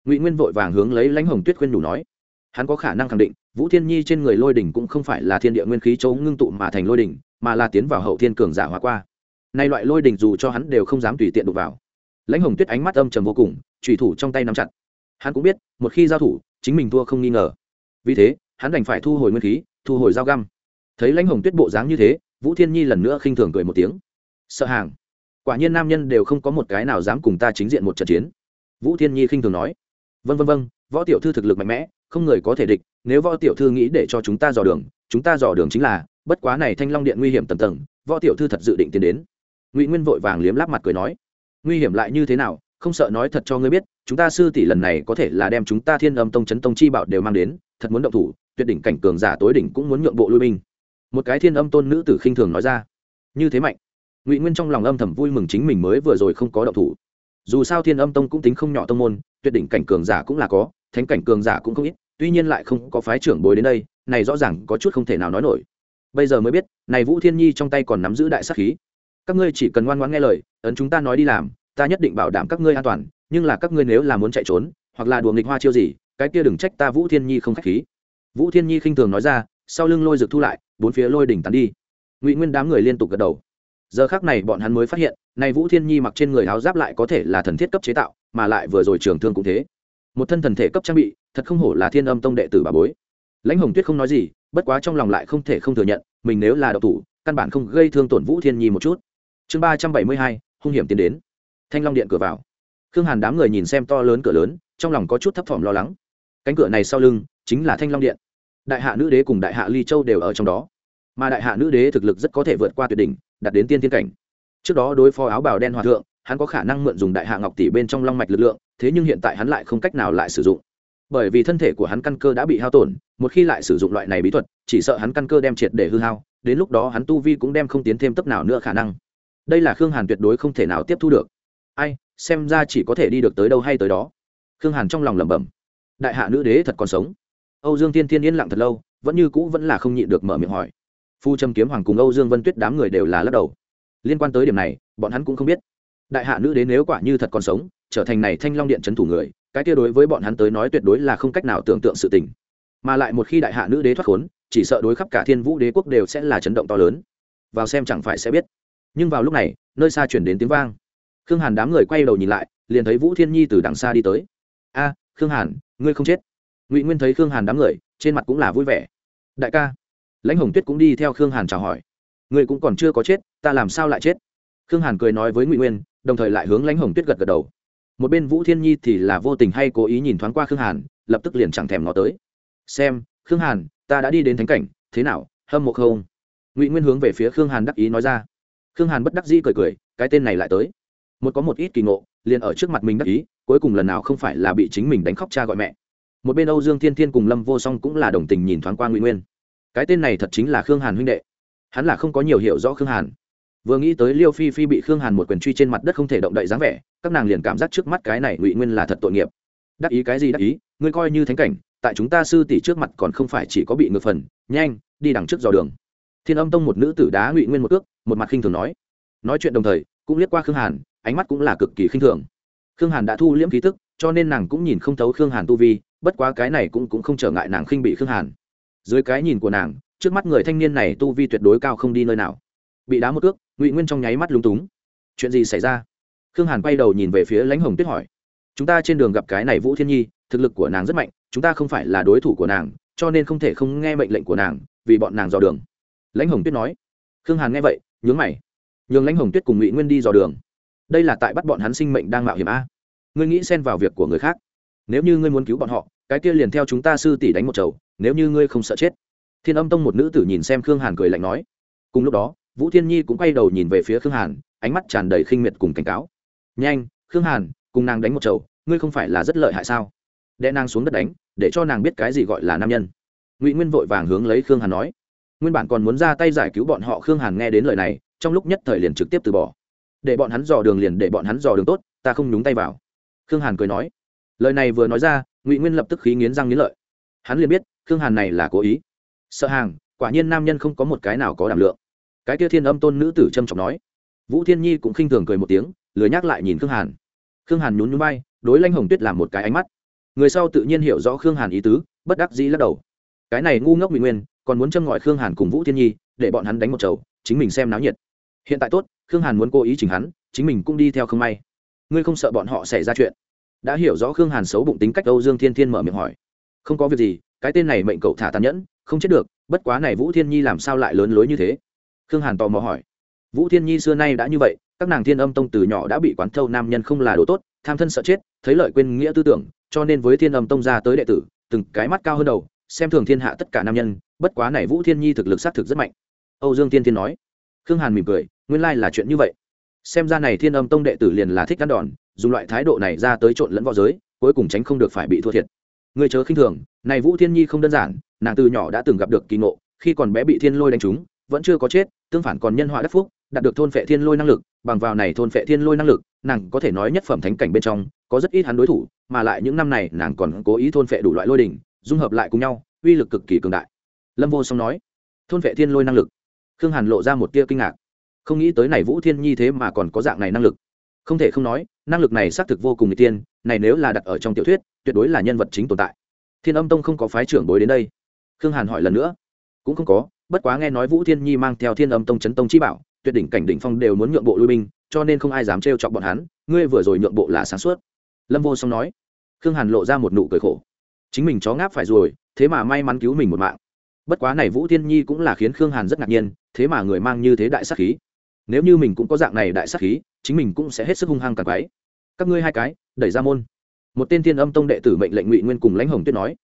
Ngụy nguyên vội vàng hướng lấy lãnh hồng tuyết khuyên nhủ nói. Hắn có khả năng khẳng định, vũ thiên nhi trên người lôi đỉnh cũng không phải là thiên địa nguyên khí chấu ngưng tụ mà thành lôi đỉnh mà là tiến vào hậu thiên cường giả hóa qua. Nay loại lôi đình dù cho hắn đều không dám tùy tiện đụng vào. Lãnh hồng tuyết ánh mắt âm trầm vô cùng trùy thủ trong tay nắm chặt. Hắn cũng biết, một khi giao thủ, chính mình thua không nghi ngờ. Vì thế, hắn đành phải thu hồi nguyên khí, thu hồi dao găm. Thấy lãnh hồng tuyết bộ dáng như thế, vũ thiên nhi lần nữa khinh thường cười một tiếng. Sợ hàng. Quả nhiên nam nhân đều không có một cái nào dám cùng ta chính diện một trận chiến. Vũ thiên nhi khinh thường nói. Vân vân vân võ tiểu thư thực lực mạnh mẽ, không người có thể địch, nếu võ tiểu thư nghĩ để cho chúng ta dò đường, chúng ta dò đường chính là bất quá này thanh long điện nguy hiểm tầm tầng, võ tiểu thư thật dự định tiến đến. Ngụy nguyên vội vàng liếm láp mặt cười nói, nguy hiểm lại như thế nào, không sợ nói thật cho ngươi biết, chúng ta sư tỷ lần này có thể là đem chúng ta thiên âm tông chấn tông chi bảo đều mang đến, thật muốn động thủ, tuyệt đỉnh cảnh cường giả tối đỉnh cũng muốn nhượng bộ lui binh. Một cái thiên âm tôn nữ tử khinh thường nói ra, như thế mạnh. Ngụy nguyên trong lòng âm thầm vui mừng chính mình mới vừa rồi không có động thủ. Dù sao thiên âm tông cũng tính không nhỏ tông môn, tuyệt đỉnh cảnh cường giả cũng là có, thánh cảnh cường giả cũng không ít, tuy nhiên lại không có phái trưởng bồi đến đây, này rõ ràng có chút không thể nào nói nổi bây giờ mới biết, này vũ thiên nhi trong tay còn nắm giữ đại sắc khí. Các ngươi chỉ cần ngoan ngoãn nghe lời, ấn chúng ta nói đi làm, ta nhất định bảo đảm các ngươi an toàn, nhưng là các ngươi nếu là muốn chạy trốn, hoặc là đùa nghịch hoa chiêu gì, cái kia đừng trách ta vũ thiên nhi không k h á c h khí. Vũ thiên nhi khinh thường nói ra, sau lưng lôi rực thu lại, bốn phía lôi đỉnh tắn đi. Ngụy nguyên đám người liên tục gật đầu. Giờ khác này bọn hắn mới phát hiện, này vũ thiên nhi mặc trên người áo giáp lại có thể là thần thiết cấp chế tạo, mà lại vừa rồi trường thương cũng thế. Một thân thần thể cấp trang bị, thật không hổ là thiên âm tông đệ tử bà bối lãnh hồng tuyết không nói gì, bất quá trong lòng lại không thể không thừa nhận, mình nếu là độc thủ, căn bản không gây thương tổn vũ thiên nhi một chút. Chương ba trăm bảy mươi hai, hung hiểm tiến đến. Thanh long điện cửa vào. Khương hàn đám người nhìn xem to lớn cửa lớn, trong lòng có chút thấp thỏm lo lắng. Cánh cửa này sau lưng, chính là thanh long điện. Đại hạ nữ đế cùng đại hạ ly châu đều ở trong đó. Mà đại hạ nữ đế thực lực rất có thể vượt qua tuyệt đỉnh, đạt đến tiên tiên cảnh. Trước đó đối phó áo bào đen hòa thượng, hắn có khả năng mượn dùng đại hạ ngọc tỷ bên trong long mạch lực lượng, thế nhưng hiện tại hắn lại không cách nào lại sử dụng bởi vì thân thể của hắn căn cơ đã bị hao tổn, một khi lại sử dụng loại này bí thuật, chỉ sợ hắn căn cơ đem triệt để hư hao, đến lúc đó hắn tu vi cũng đem không tiến thêm tấp nào nữa khả năng. Đây là khương hàn tuyệt đối không thể nào tiếp thu được. Ai, xem ra chỉ có thể đi được tới đâu hay tới đó. Khương hàn trong lòng lẩm bẩm. Đại hạ nữ đế thật còn sống. Âu dương tiên tiên yên lặng thật lâu, vẫn như cũ vẫn là không nhịn được mở miệng hỏi. Phu trâm kiếm hoàng cùng âu dương vân tuyết đám người đều là lắc đầu. Liên quan tới điểm này, bọn hắn cũng không biết. Đại hạ nữ đế nếu quả như thật còn sống, trở thành này thanh long điện c h ấ n thủ người cái kia đối với bọn hắn tới nói tuyệt đối là không cách nào tưởng tượng sự tình. Mà lại một khi đại hạ nữ đế thoát khốn, chỉ sợ đối khắp cả thiên vũ đế quốc đều sẽ là chấn động to lớn. Vào xem chẳng phải sẽ biết. Nhưng vào lúc này, nơi xa chuyển đến tiếng vang. Khương hàn đám người quay đầu nhìn lại, liền thấy vũ thiên nhi từ đằng xa đi tới. A, khương hàn, ngươi không chết. Ngụy nguyên thấy khương hàn đám người, trên mặt cũng là vui vẻ. Đại ca. Lãnh hồng tuyết cũng đi theo khương hàn chào hỏi. Ngươi cũng còn chưa có chết, ta làm sao lại chết? Khương hàn cười nói với ngụy nguyên, đồng thời lại hướng lãnh hồng tuyết gật gật đầu một bên vũ thiên nhi thì là vô tình hay cố ý nhìn thoáng qua khương hàn, lập tức liền chẳng thèm ngó tới. Xem, khương hàn, ta đã đi đến thánh cảnh, thế nào, hâm mộ không? Ngụy nguyên hướng về phía khương hàn đắc ý nói ra. Khương hàn bất đắc dĩ cười cười, cái tên này lại tới. Một có một ít kỳ ngộ, liền ở trước mặt mình đắc ý, cuối cùng lần nào không phải là bị chính mình đánh khóc cha gọi mẹ. Một bên âu dương thiên thiên cùng lâm vô song cũng là đồng tình nhìn thoáng qua ngụy nguyên. Cái tên này thật chính là khương hàn huynh đệ. Hắn là không có nhiều hiểu rõ khương hàn vừa nghĩ tới liêu phi phi bị khương hàn một quyền truy trên mặt đất không thể động đậy dáng vẻ, các nàng liền cảm giác trước mắt cái này ngụy nguyên là thật tội nghiệp. Đắc ý cái gì đắc ý, ngươi coi như thánh cảnh, tại chúng ta sư tỷ trước mặt còn không phải chỉ có bị ngược phần, nhanh, đi đằng trước dò đường. Thiên âm tông một nữ tử đá ngụy nguyên một cước, một mặt khinh thường nói. Nói chuyện đồng thời, cũng liếc qua khương hàn, ánh mắt cũng là cực kỳ khinh thường. Khương hàn đã thu liễm ký tức, cho nên nàng cũng nhìn không thấu khương hàn tu vi, bất quá cái này cũng cũng không trở ngại nàng khinh bị khương hàn. Dưới cái nhìn của nàng, trước mắt người thanh niên này tu vi tuyệt đối cao không đi nơi nào. Bị đá một cước ngụy nguyên trong nháy mắt lúng túng chuyện gì xảy ra khương hàn quay đầu nhìn về phía lãnh hồng tuyết hỏi chúng ta trên đường gặp cái này vũ thiên nhi thực lực của nàng rất mạnh chúng ta không phải là đối thủ của nàng cho nên không thể không nghe mệnh lệnh của nàng vì bọn nàng dò đường lãnh hồng tuyết nói khương hàn nghe vậy nhướng mày nhường lãnh hồng tuyết cùng ngụy nguyên đi dò đường đây là tại bắt bọn hắn sinh mệnh đang mạo hiểm a ngươi nghĩ xen vào việc của người khác nếu như ngươi muốn cứu bọn họ cái kia liền theo chúng ta sư tỷ đánh một chầu nếu như ngươi không sợ chết thiên âm tông một nữ tử nhìn xem khương hàn cười lạnh nói cùng lúc đó vũ thiên nhi cũng quay đầu nhìn về phía khương hàn, ánh mắt tràn đầy khinh miệt cùng cảnh cáo. Nhanh, khương hàn, cùng nàng đánh một chầu, ngươi không phải là rất lợi hại sao? Đe nàng xuống đất đánh, để cho nàng biết cái gì gọi là nam nhân. Ngụy nguyên vội vàng hướng lấy khương hàn nói. Nguyên bản còn muốn ra tay giải cứu bọn họ, khương hàn nghe đến lời này, trong lúc nhất thời liền trực tiếp từ bỏ. Để bọn hắn dò đường liền, để bọn hắn dò đường tốt, ta không nhúng tay vào. Khương hàn cười nói. Lời này vừa nói ra, ngụy nguyên lập tức khí nghiến răng nghiến lợi. Hắn liền biết, khương hàn này là cố ý. Sợ hàng, quả nhiên nam nhân không có một cái nào có đảm lượng cái kia thiên âm tôn nữ tử trâm trọng nói. Vũ thiên nhi cũng khinh thường cười một tiếng, lười nhắc lại nhìn khương hàn. Khương hàn nhún nhún bay đối lanh hồng tuyết làm một cái ánh mắt. Người sau tự nhiên hiểu rõ khương hàn ý tứ, bất đắc dĩ lắc đầu. Cái này ngu ngốc ngụy nguyên, còn muốn châm ngọi khương hàn cùng vũ thiên nhi, để bọn hắn đánh một chầu, chính mình xem náo nhiệt. Hiện tại tốt, khương hàn muốn cố ý chỉnh hắn, chính mình cũng đi theo không may. Ngươi không sợ bọn họ xảy ra chuyện? Đã hiểu rõ khương hàn xấu bụng tính cách âu dương thiên thiên mở miệng hỏi. Không có việc gì, cái tên này mệnh cậu thả tàn nhẫn, không chết được, bất quá này vũ thiên nhi làm sao lại lớn lối như thế? Khương hàn tò mò hỏi. Vũ thiên nhi xưa nay đã như vậy, các nàng thiên âm tông từ nhỏ đã bị quán thâu nam nhân không là đồ tốt, tham thân sợ chết, thấy lợi quên nghĩa tư tưởng, cho nên với thiên âm tông ra tới đệ tử, từng cái mắt cao hơn đầu, xem thường thiên hạ tất cả nam nhân, bất quá này vũ thiên nhi thực lực xác thực rất mạnh. Âu dương tiên tiên nói. Khương hàn mỉm cười, nguyên lai là chuyện như vậy. Xem ra này thiên âm tông đệ tử liền là thích ăn đòn, dùng loại thái độ này ra tới trộn lẫn võ giới, cuối cùng tránh không được phải bị thua thiệt. Người chớ khinh thường, này vũ thiên nhi không đơn giản, nàng từ nhỏ đã từng gặp được kỳ ngộ, khi còn bé bị thiên lôi đánh trúng, vẫn chưa có chết tương phản còn nhân họa đắc phúc, đạt được thôn phệ thiên lôi năng lực, bằng vào này thôn phệ thiên lôi năng lực, nàng có thể nói nhất phẩm thánh cảnh bên trong, có rất ít hắn đối thủ, mà lại những năm này nàng còn cố ý thôn phệ đủ loại lôi đỉnh, dung hợp lại cùng nhau, uy lực cực kỳ cường đại. Lâm vô song nói, thôn phệ thiên lôi năng lực. Khương hàn lộ ra một tia kinh ngạc. Không nghĩ tới này vũ thiên nhi thế mà còn có dạng này năng lực. Không thể không nói, năng lực này xác thực vô cùng n g tiên, này nếu là đặt ở trong tiểu thuyết, tuyệt đối là nhân vật chính tồn tại. Thiên âm tông không có phái trưởng bối đến đây. Khương hàn hỏi lần nữa. Cũng không có bất quá nghe nói vũ thiên nhi mang theo thiên âm tông chấn tông chi bảo, tuyệt đỉnh cảnh đỉnh phong đều muốn nhượng bộ lui binh, cho nên không ai dám trêu chọc bọn hắn, ngươi vừa rồi nhượng bộ là sáng suốt. Lâm vô song nói. Khương hàn lộ ra một nụ cười khổ. Chính mình chó ngáp phải rồi, thế mà may mắn cứu mình một mạng. Bất quá này vũ thiên nhi cũng là khiến khương hàn rất ngạc nhiên, thế mà người mang như thế đại sắc khí. Nếu như mình cũng có dạng này đại sắc khí, chính mình cũng sẽ hết sức hung hăng càng quái. Các ngươi hai cái, đẩy ra môn. Một tên thiên âm tông đệ tử mệnh lệnh ngụy nguyên cùng lãnh hồng tuyết nói.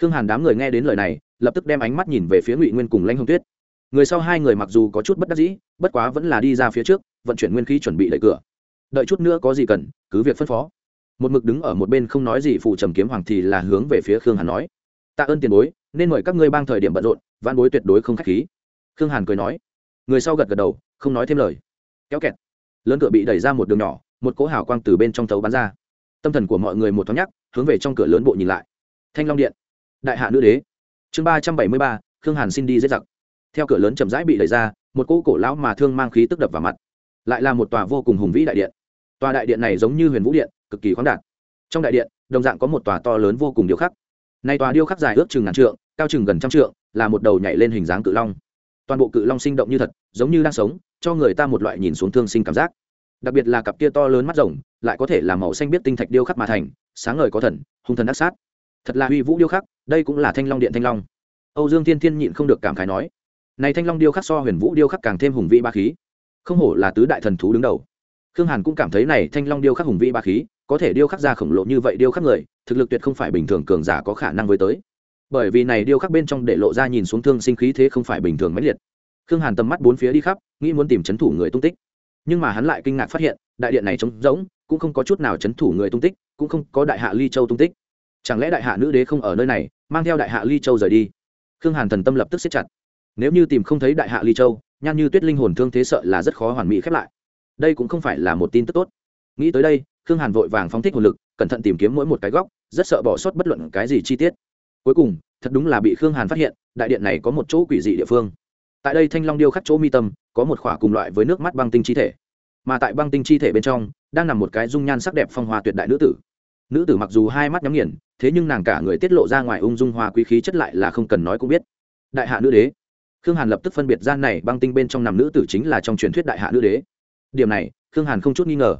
Khương hàn đám người nghe đến lời này lập tức đem ánh mắt nhìn về phía ngụy nguyên cùng lãnh hồng tuyết người sau hai người mặc dù có chút bất đắc dĩ bất quá vẫn là đi ra phía trước vận chuyển nguyên khí chuẩn bị đẩy cửa đợi chút nữa có gì cần cứ việc phân phó một mực đứng ở một bên không nói gì phụ trầm kiếm hoàng thì là hướng về phía khương hàn nói tạ ơn tiền bối nên mời các ngươi bang thời điểm bận rộn văn bối tuyệt đối không k h á c h khí khương hàn cười nói người sau gật gật đầu không nói thêm lời kéo kẹt lớn cửa bị đẩy ra một đường nhỏ một cỗ hào quang từ bên trong tấu bắn ra tâm thần của mọi người một thoáng nhắc hướng về trong cửa lớn bộ nhìn lại thanh long điện đại hạ nữ đế chương ba trăm bảy mươi ba, khương hàn xin đi dễ giặc. Theo cửa lớn chậm rãi bị đẩy ra, một cỗ cổ lão mà thương mang khí tức đập vào mặt. Lại là một tòa vô cùng hùng vĩ đại điện. Tòa đại điện này giống như huyền vũ điện, cực kỳ khoáng đạt. Trong đại điện, đồng dạng có một tòa to lớn vô cùng điêu khắc. Nay tòa điêu khắc dài ước chừng ngàn trượng, cao chừng gần trăm trượng, là một đầu nhảy lên hình dáng cự long. Toàn bộ cự long sinh động như thật, giống như đang sống, cho người ta một loại nhìn xuống thương sinh cảm giác. Đặc biệt là cặp kia to lớn mắt rồng, lại có thể là màu xanh biết tinh thạch điêu khắc mà thành, sáng ngời có thần, hung thần đắc sát thật là uy vũ điêu khắc, đây cũng là thanh long điện thanh long. Âu dương thiên thiên nhịn không được cảm khái nói, này thanh long điêu khắc so huyền vũ điêu khắc càng thêm hùng vĩ ba khí. Không hổ là tứ đại thần thú đứng đầu. Khương hàn cũng cảm thấy này thanh long điêu khắc hùng vĩ ba khí, có thể điêu khắc ra khổng lồ như vậy điêu khắc người, thực lực tuyệt không phải bình thường cường giả có khả năng với tới. Bởi vì này điêu khắc bên trong để lộ ra nhìn xuống thương sinh khí thế không phải bình thường mãnh liệt. Khương hàn tầm mắt bốn phía đi khắp, nghĩ muốn tìm c h ấ n thủ người tung tích. Nhưng mà hắn lại kinh ngạc phát hiện, đại điện này trống rỗng, cũng không có chút nào c h ấ n thủ người tung tích, cũng không có đại hạ ly châu tung tích chẳng lẽ đại hạ nữ đế không ở nơi này, mang theo đại hạ ly châu rời đi? Khương hàn thần tâm lập tức xếp chặt. Nếu như tìm không thấy đại hạ ly châu, nhan như tuyết linh hồn thương thế sợ là rất khó hoàn mỹ khép lại. Đây cũng không phải là một tin tức tốt. Nghĩ tới đây, khương hàn vội vàng phóng thích hồn lực, cẩn thận tìm kiếm mỗi một cái góc, rất sợ bỏ sót bất luận cái gì chi tiết. Cuối cùng, thật đúng là bị khương hàn phát hiện, đại điện này có một chỗ quỷ dị địa phương. Tại đây thanh long điêu khắc chỗ mi tâm, có một khỏa cùng loại với nước mắt băng tinh chi thể. Mà tại băng tinh chi thể bên trong, đang nằm một cái dung nhan sắc đẹp phong hoa tuyệt đại nữ tử nữ tử mặc dù hai mắt nhắm nghiền, thế nhưng nàng cả người tiết lộ ra ngoài ung dung hoa quý khí chất lại là không cần nói cũng biết. Đại hạ nữ đế. Khương hàn lập tức phân biệt gian này băng tinh bên trong nằm nữ tử chính là trong truyền thuyết đại hạ nữ đế. Điểm này, khương hàn không chút nghi ngờ.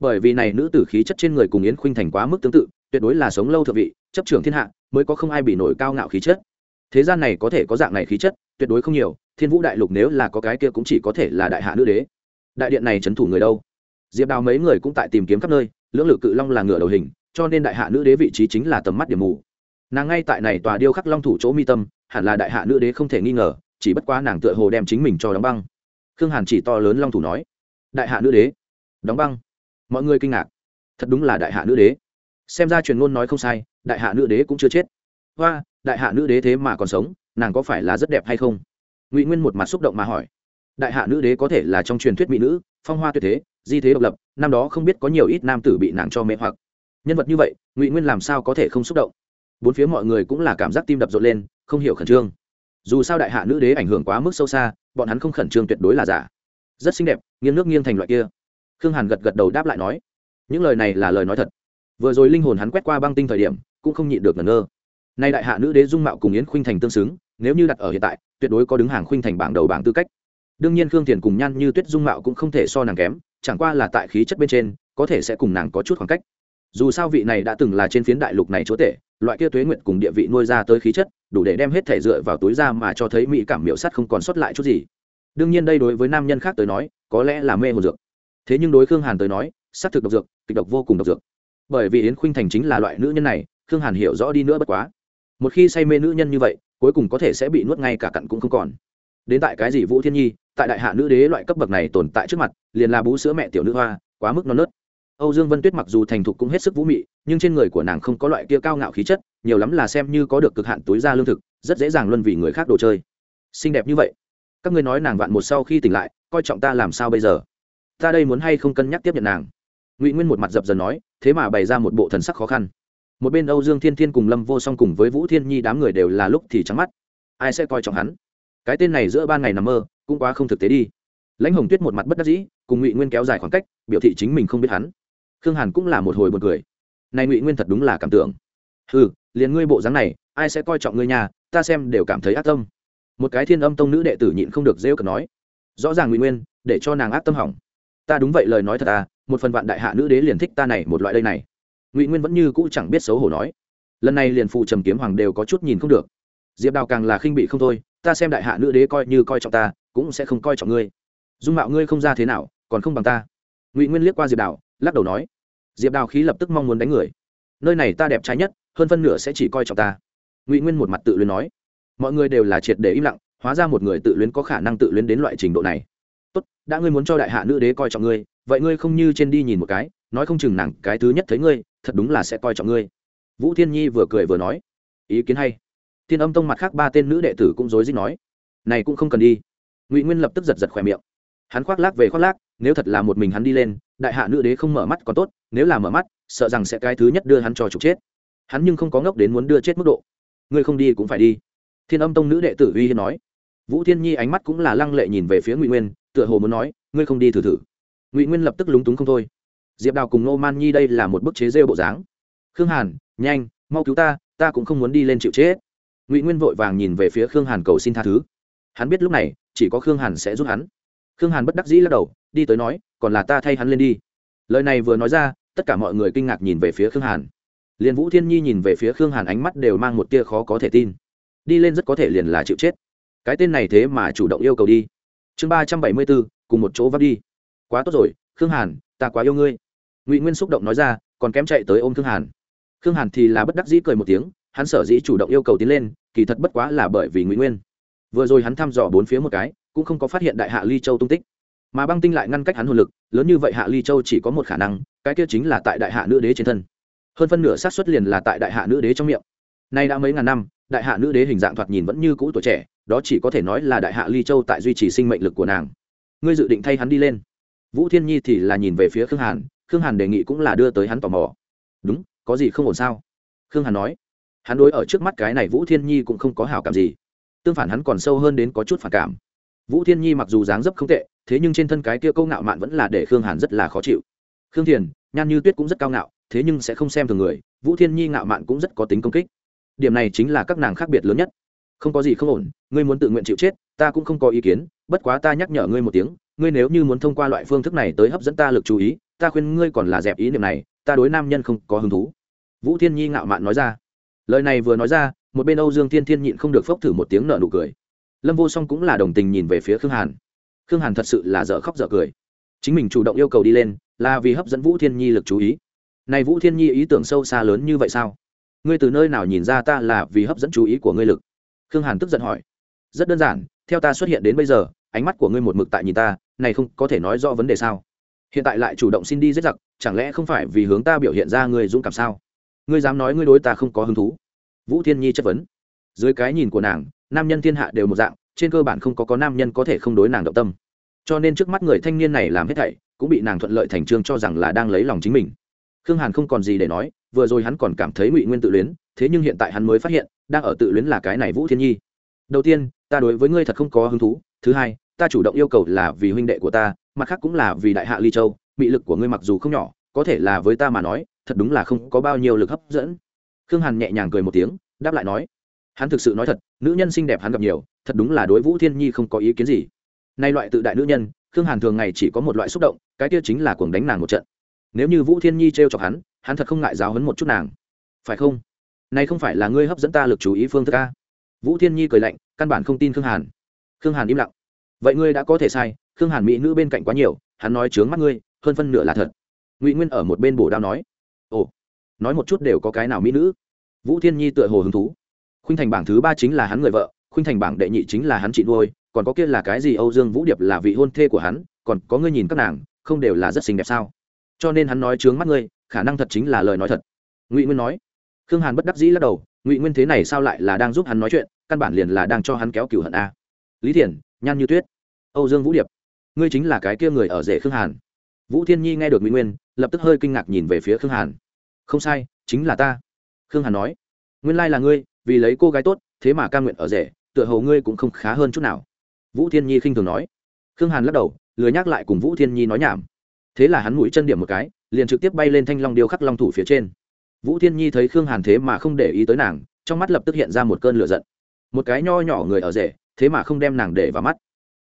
Bởi vì này nữ tử khí chất trên người cùng yến khuynh thành quá mức tương tự, tuyệt đối là sống lâu thượng vị, chấp trưởng thiên hạ, mới có không ai bị nổi cao ngạo khí chất. Thế gian này có thể có dạng này khí chất, tuyệt đối không nhiều, thiên vũ đại lục nếu là có cái kia cũng chỉ có thể là đại hạ nữ đế. Đại điện này trấn thủ người đâu? Diệp đào mấy người cũng tại tìm kiếm khắp nơi, lưỡng lự cự long là ngựa đầu hình cho nên đại hạ nữ đế vị trí chính là tầm mắt điểm mù. Nàng ngay tại này tòa điêu khắc long thủ chỗ mi tâm, hẳn là đại hạ nữ đế không thể nghi ngờ, chỉ bất quá nàng tựa hồ đem chính mình cho đóng băng. Khương hàn chỉ to lớn long thủ nói, đại hạ nữ đế. Đóng băng. Mọi người kinh ngạc. Thật đúng là đại hạ nữ đế. Xem ra truyền ngôn nói không sai, đại hạ nữ đế cũng chưa chết. Hoa, đại hạ nữ đế thế mà còn sống, nàng có phải là rất đẹp hay không? Ngụy nguyên một mặt xúc động mà hỏi. Đại hạ nữ đế có thể là trong truyền thuyết mỹ nữ, phong hoa tuyệt thế, di thế độc lập, năm đó không biết có nhiều ít nam tử bị nàng cho mê hoặc nhân vật như vậy, ngụy nguyên làm sao có thể không xúc động? Bốn phía mọi người cũng là cảm giác tim đập rộn lên, không hiểu khẩn trương. Dù sao đại hạ nữ đế ảnh hưởng quá mức sâu xa, bọn hắn không khẩn trương tuyệt đối là giả. Rất xinh đẹp, nghiêng nước nghiêng thành loại kia. Khương hàn gật gật đầu đáp lại nói, những lời này là lời nói thật. Vừa rồi linh hồn hắn quét qua băng tinh thời điểm, cũng không nhịn được ngẩn ngơ. Nay đại hạ nữ đế dung mạo cùng yến khuynh thành tương xứng, nếu như đặt ở hiện tại, tuyệt đối có đứng hàng khuynh thành bảng đầu bảng tư cách. Đương nhiên khương thiền cùng nhan như tuyết dung mạo cũng không thể so nàng kém, chẳng qua là tại khí chất bên trên, có thể sẽ cùng nàng có chút khoảng cách dù sao vị này đã từng là trên phiến đại lục này chúa tể, loại kia tuế nguyện cùng địa vị nuôi ra tới khí chất, đủ để đem hết thể dựa vào túi ra mà cho thấy mỹ cảm miểu sắt không còn sót lại chút gì. Đương nhiên đây đối với nam nhân khác tới nói, có lẽ là mê hồn dược. Thế nhưng đối khương hàn tới nói, xác thực độc dược, kịch độc vô cùng độc dược. Bởi vì yến khuynh thành chính là loại nữ nhân này, khương hàn hiểu rõ đi nữa bất quá. Một khi say mê nữ nhân như vậy, cuối cùng có thể sẽ bị nuốt ngay cả cặn cũng không còn. Đến tại cái gì vũ thiên nhi, tại đại hạ nữ đế loại cấp bậc này tồn tại trước mặt, liền là bú sữa mẹ tiểu nữ hoa, quá mức non nớt âu dương vân tuyết mặc dù thành thục cũng hết sức vũ mị, nhưng trên người của nàng không có loại kia cao ngạo khí chất, nhiều lắm là xem như có được cực hạn túi ra lương thực, rất dễ dàng luân vì người khác đồ chơi. Xinh đẹp như vậy. Các ngươi nói nàng vạn một sau khi tỉnh lại, coi trọng ta làm sao bây giờ? Ta đây muốn hay không cân nhắc tiếp nhận nàng? Ngụy nguyên một mặt dập dần nói, thế mà bày ra một bộ thần sắc khó khăn. Một bên âu dương thiên thiên cùng lâm vô song cùng với vũ thiên nhi đám người đều là lúc thì trắng mắt. Ai sẽ coi trọng hắn? Cái tên này giữa ban ngày nằm mơ, cũng quá không thực tế đi. Lãnh hồng tuyết một mặt bất đắc dĩ, cùng ngụy nguyên kéo dài khoảng cách, biểu thị chính mình không biết hắn khương hàn cũng là một hồi một cười. Này ngụy nguyên thật đúng là cảm tưởng. Ừ liền ngươi bộ dáng này, ai sẽ coi trọng ngươi nhà ta xem đều cảm thấy ác tâm. Một cái thiên âm tông nữ đệ tử nhịn không được rêu cực nói. Rõ ràng ngụy nguyên, để cho nàng ác tâm hỏng. Ta đúng vậy lời nói thật à một phần vạn đại hạ nữ đế liền thích ta này một loại đây này. Ngụy nguyên vẫn như cũ chẳng biết xấu hổ nói. Lần này liền phụ trầm kiếm hoàng đều có chút nhìn không được. Diệp đào càng là khinh bị không thôi, ta xem đại hạ nữ đế coi như coi trọng ta, cũng sẽ không coi trọng ngươi. Dung mạo ngươi không ra thế nào, còn không bằng ta. Ngụy nguyên liếc qua diệp đào lắc đầu nói, diệp đào khí lập tức mong muốn đánh người. Nơi này ta đẹp trái nhất, hơn phân nửa sẽ chỉ coi trọng ta. Ngụy nguyên một mặt tự luyến nói, mọi người đều là triệt để im lặng, hóa ra một người tự luyến có khả năng tự luyến đến loại trình độ này. Tốt, đã ngươi muốn cho đại hạ nữ đế coi trọng ngươi, vậy ngươi không như trên đi nhìn một cái, nói không chừng nàng cái thứ nhất thấy ngươi, thật đúng là sẽ coi trọng ngươi. Vũ thiên nhi vừa cười vừa nói, ý kiến hay. Thiên âm tông mặt khác ba tên nữ đệ tử cũng rối rít nói, này cũng không cần đi. Ngụy nguyên lập tức giật giật khỏe miệng. Hắn khoác lác về khoác lác, nếu thật là một mình hắn đi lên đại hạ nữ đế không mở mắt còn tốt, nếu là mở mắt, sợ rằng sẽ cái thứ nhất đưa hắn cho trục chết. Hắn nhưng không có ngốc đến muốn đưa chết mức độ. Ngươi không đi cũng phải đi. Thiên âm tông nữ đệ tử uy hiên nói. Vũ thiên nhi ánh mắt cũng là lăng lệ nhìn về phía ngụy nguyên, tựa hồ muốn nói, ngươi không đi thử thử. Ngụy nguyên lập tức lúng túng không thôi. Diệp đào cùng nô man nhi đây là một bức chế rêu bộ dáng. Khương hàn, nhanh, mau cứu ta ta cũng không muốn đi lên chịu chết. Ngụy nguyên vội vàng nhìn về phía khương hàn cầu xin tha thứ. Hắn biết lúc này, chỉ có khương hàn sẽ giúp hắn. Khương hàn bất đắc dĩ lắc đầu, đi tới nói còn là ta thay hắn lên đi. Lời này vừa nói ra, tất cả mọi người kinh ngạc nhìn về phía khương hàn. Liền vũ thiên nhi nhìn về phía khương hàn ánh mắt đều mang một tia khó có thể tin. Đi lên rất có thể liền là chịu chết. Cái tên này thế mà chủ động yêu cầu đi. Chương ba trăm bảy mươi bốn, cùng một chỗ vắt đi. Quá tốt rồi, khương hàn, ta quá yêu ngươi. Ngụy nguyên xúc động nói ra, còn kém chạy tới ôm khương hàn. Khương hàn thì là bất đắc dĩ cười một tiếng, hắn sở dĩ chủ động yêu cầu tiến lên, kỳ thật bất quá là bởi vì ngụy nguyên. Vừa rồi hắn thăm dò bốn phía một cái, cũng không có phát hiện đại hạ ly châu tung tích mà băng tinh lại ngăn cách hắn hồn lực, lớn như vậy hạ ly châu chỉ có một khả năng, cái kia chính là tại đại hạ nữ đế trên thân. Hơn phân nửa sát xuất liền là tại đại hạ nữ đế trong miệng. Nay đã mấy ngàn năm, đại hạ nữ đế hình dạng thoạt nhìn vẫn như cũ tuổi trẻ, đó chỉ có thể nói là đại hạ ly châu tại duy trì sinh mệnh lực của nàng. Ngươi dự định thay hắn đi lên. Vũ thiên nhi thì là nhìn về phía khương hàn khương hàn đề nghị cũng là đưa tới hắn tò mò. Đúng, có gì không ổn sao? Khương hàn nói. Hắn đối ở trước mắt cái này vũ thiên nhi cũng không có hảo cảm gì. Tương phản hắn còn sâu hơn đến có chút phản cảm vũ thiên nhi mặc dù dáng dấp không tệ, thế nhưng trên thân cái kia câu ngạo mạn vẫn là để khương hàn rất là khó chịu. Khương thiền, nhan như tuyết cũng rất cao ngạo, thế nhưng sẽ không xem thường người, vũ thiên nhi ngạo mạn cũng rất có tính công kích. Điểm này chính là các nàng khác biệt lớn nhất. Không có gì không ổn, ngươi muốn tự nguyện chịu chết, ta cũng không có ý kiến, bất quá ta nhắc nhở ngươi một tiếng, ngươi nếu như muốn thông qua loại phương thức này tới hấp dẫn ta lực chú ý, ta khuyên ngươi còn là dẹp ý niệm này, ta đối nam nhân không có hứng thú. Vũ thiên nhi ngạo mạn nói ra. Lời này vừa nói ra, một bên âu dương thiên thiên nhịn không được phốc thử một tiếng nợ nụ cười lâm vô song cũng là đồng tình nhìn về phía khương hàn. Khương hàn thật sự là dở khóc dở cười. Chính mình chủ động yêu cầu đi lên, là vì hấp dẫn vũ thiên nhi lực chú ý. Này vũ thiên nhi ý tưởng sâu xa lớn như vậy sao? Ngươi từ nơi nào nhìn ra ta là vì hấp dẫn chú ý của ngươi lực? Khương hàn tức giận hỏi. Rất đơn giản, theo ta xuất hiện đến bây giờ, ánh mắt của ngươi một mực tại nhìn ta, này không có thể nói rõ vấn đề sao? Hiện tại lại chủ động xin đi giết giặc, chẳng lẽ không phải vì hướng ta biểu hiện ra ngươi dũng cảm sao? Ngươi dám nói ngươi đối ta không có hứng thú? Vũ thiên nhi chất vấn. Dưới cái nhìn của nàng nam nhân thiên hạ đều một dạng, trên cơ bản không có có nam nhân có thể không đối nàng động tâm. Cho nên trước mắt người thanh niên này làm hết thảy, cũng bị nàng thuận lợi thành trương cho rằng là đang lấy lòng chính mình. Khương hàn không còn gì để nói, vừa rồi hắn còn cảm thấy ngụy nguyên tự luyến, thế nhưng hiện tại hắn mới phát hiện, đang ở tự luyến là cái này vũ thiên nhi. Đầu tiên, ta đối với ngươi thật không có hứng thú. Thứ hai, ta chủ động yêu cầu là vì huynh đệ của ta, mặt khác cũng là vì đại hạ ly châu bị lực của ngươi mặc dù không nhỏ, có thể là với ta mà nói, thật đúng là không có bao nhiêu lực hấp dẫn. Khương hàn nhẹ nhàng cười một tiếng, đáp lại nói hắn thực sự nói thật, nữ nhân xinh đẹp hắn gặp nhiều, thật đúng là đối vũ thiên nhi không có ý kiến gì. Nay loại tự đại nữ nhân, khương hàn thường ngày chỉ có một loại xúc động, cái kia chính là cuồng đánh nàng một trận. Nếu như vũ thiên nhi t r e o chọc hắn hắn thật không ngại giáo hấn một chút nàng. Phải không? Nay không phải là ngươi hấp dẫn ta lực chú ý phương thức ca vũ thiên nhi cười lạnh, căn bản không tin khương hàn. Khương hàn im lặng. Vậy ngươi đã có thể sai, khương hàn mỹ nữ bên cạnh quá nhiều, hắn nói chướng mắt ngươi, hơn phân nửa là thật. Ngụy nguyên ở một bên bổ đao nói. Ồ, nói một chút đều có cái nào mỹ nữ? Vũ thiên nhi tựa hồ hứng thú khuynh thành bảng thứ ba chính là hắn người vợ khuynh thành bảng đệ nhị chính là hắn chị nuôi còn có kia là cái gì âu dương vũ điệp là vị hôn thê của hắn còn có ngươi nhìn các nàng không đều là rất xinh đẹp sao? Cho nên hắn nói chướng mắt ngươi khả năng thật chính là lời nói thật. Ngụy nguyên nói. Khương hàn bất đắc dĩ lắc đầu ngụy nguyên thế này sao lại là đang giúp hắn nói chuyện căn bản liền là đang cho hắn kéo cửu hận a. Lý Thiển, nhan như tuyết âu dương vũ điệp ngươi chính là cái kia người ở rể khương hàn. Vũ thiên nhi nghe được ngụy nguyên lập tức hơi kinh ngạc nhìn về phía khương hàn. Không sai chính là ta. Khương hàn nói. Nguyên lai là ngươi vì lấy cô gái tốt, thế mà ca nguyện ở rể, tựa hồ ngươi cũng không khá hơn chút nào. Vũ thiên nhi khinh thường nói. Khương hàn lắc đầu, lười nhắc lại cùng vũ thiên nhi nói nhảm. Thế là hắn mũi chân điểm một cái, liền trực tiếp bay lên thanh long điêu khắc long thủ phía trên. Vũ thiên nhi thấy khương hàn thế mà không để ý tới nàng, trong mắt lập tức hiện ra một cơn lửa giận. Một cái nho nhỏ người ở rể, thế mà không đem nàng để vào mắt.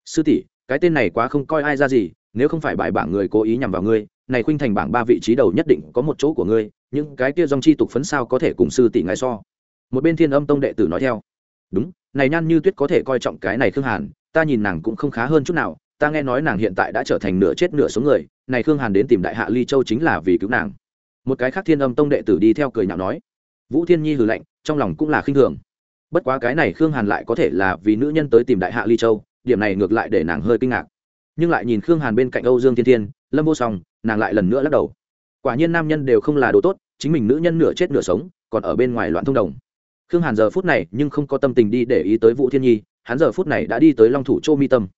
Sư tỷ, cái tên này quá không coi ai ra gì, nếu không phải bài bảng người cố ý nhằm vào ngươi, này khuynh thành bảng ba vị trí đầu nhất định có một chỗ của ngươi nhưng cái kia dòng chi tục phấn sao có thể cùng sư tỷ ngài so? Một bên thiên âm tông đệ tử nói theo. Đúng, này nhan như tuyết có thể coi trọng cái này khương hàn, ta nhìn nàng cũng không khá hơn chút nào, ta nghe nói nàng hiện tại đã trở thành nửa chết nửa số người, này khương hàn đến tìm đại hạ ly châu chính là vì cứu nàng. Một cái khác thiên âm tông đệ tử đi theo cười nhạo nói, vũ thiên nhi hừ lạnh, trong lòng cũng là khinh thường. Bất quá cái này khương hàn lại có thể là vì nữ nhân tới tìm đại hạ ly châu, điểm này ngược lại để nàng hơi kinh ngạc. Nhưng lại nhìn khương hàn bên cạnh âu dương thiên thiên, lâm vô song, nàng lại lần nữa lắc đầu. Quả nhiên nam nhân đều không là đồ tốt, chính mình nữ nhân nửa chết nửa sống, còn ở bên ngoài loạn thông đồng khương hàn giờ phút này nhưng không có tâm tình đi để ý tới vũ thiên nhi, hắn giờ phút này đã đi tới long thủ châu mi tâm.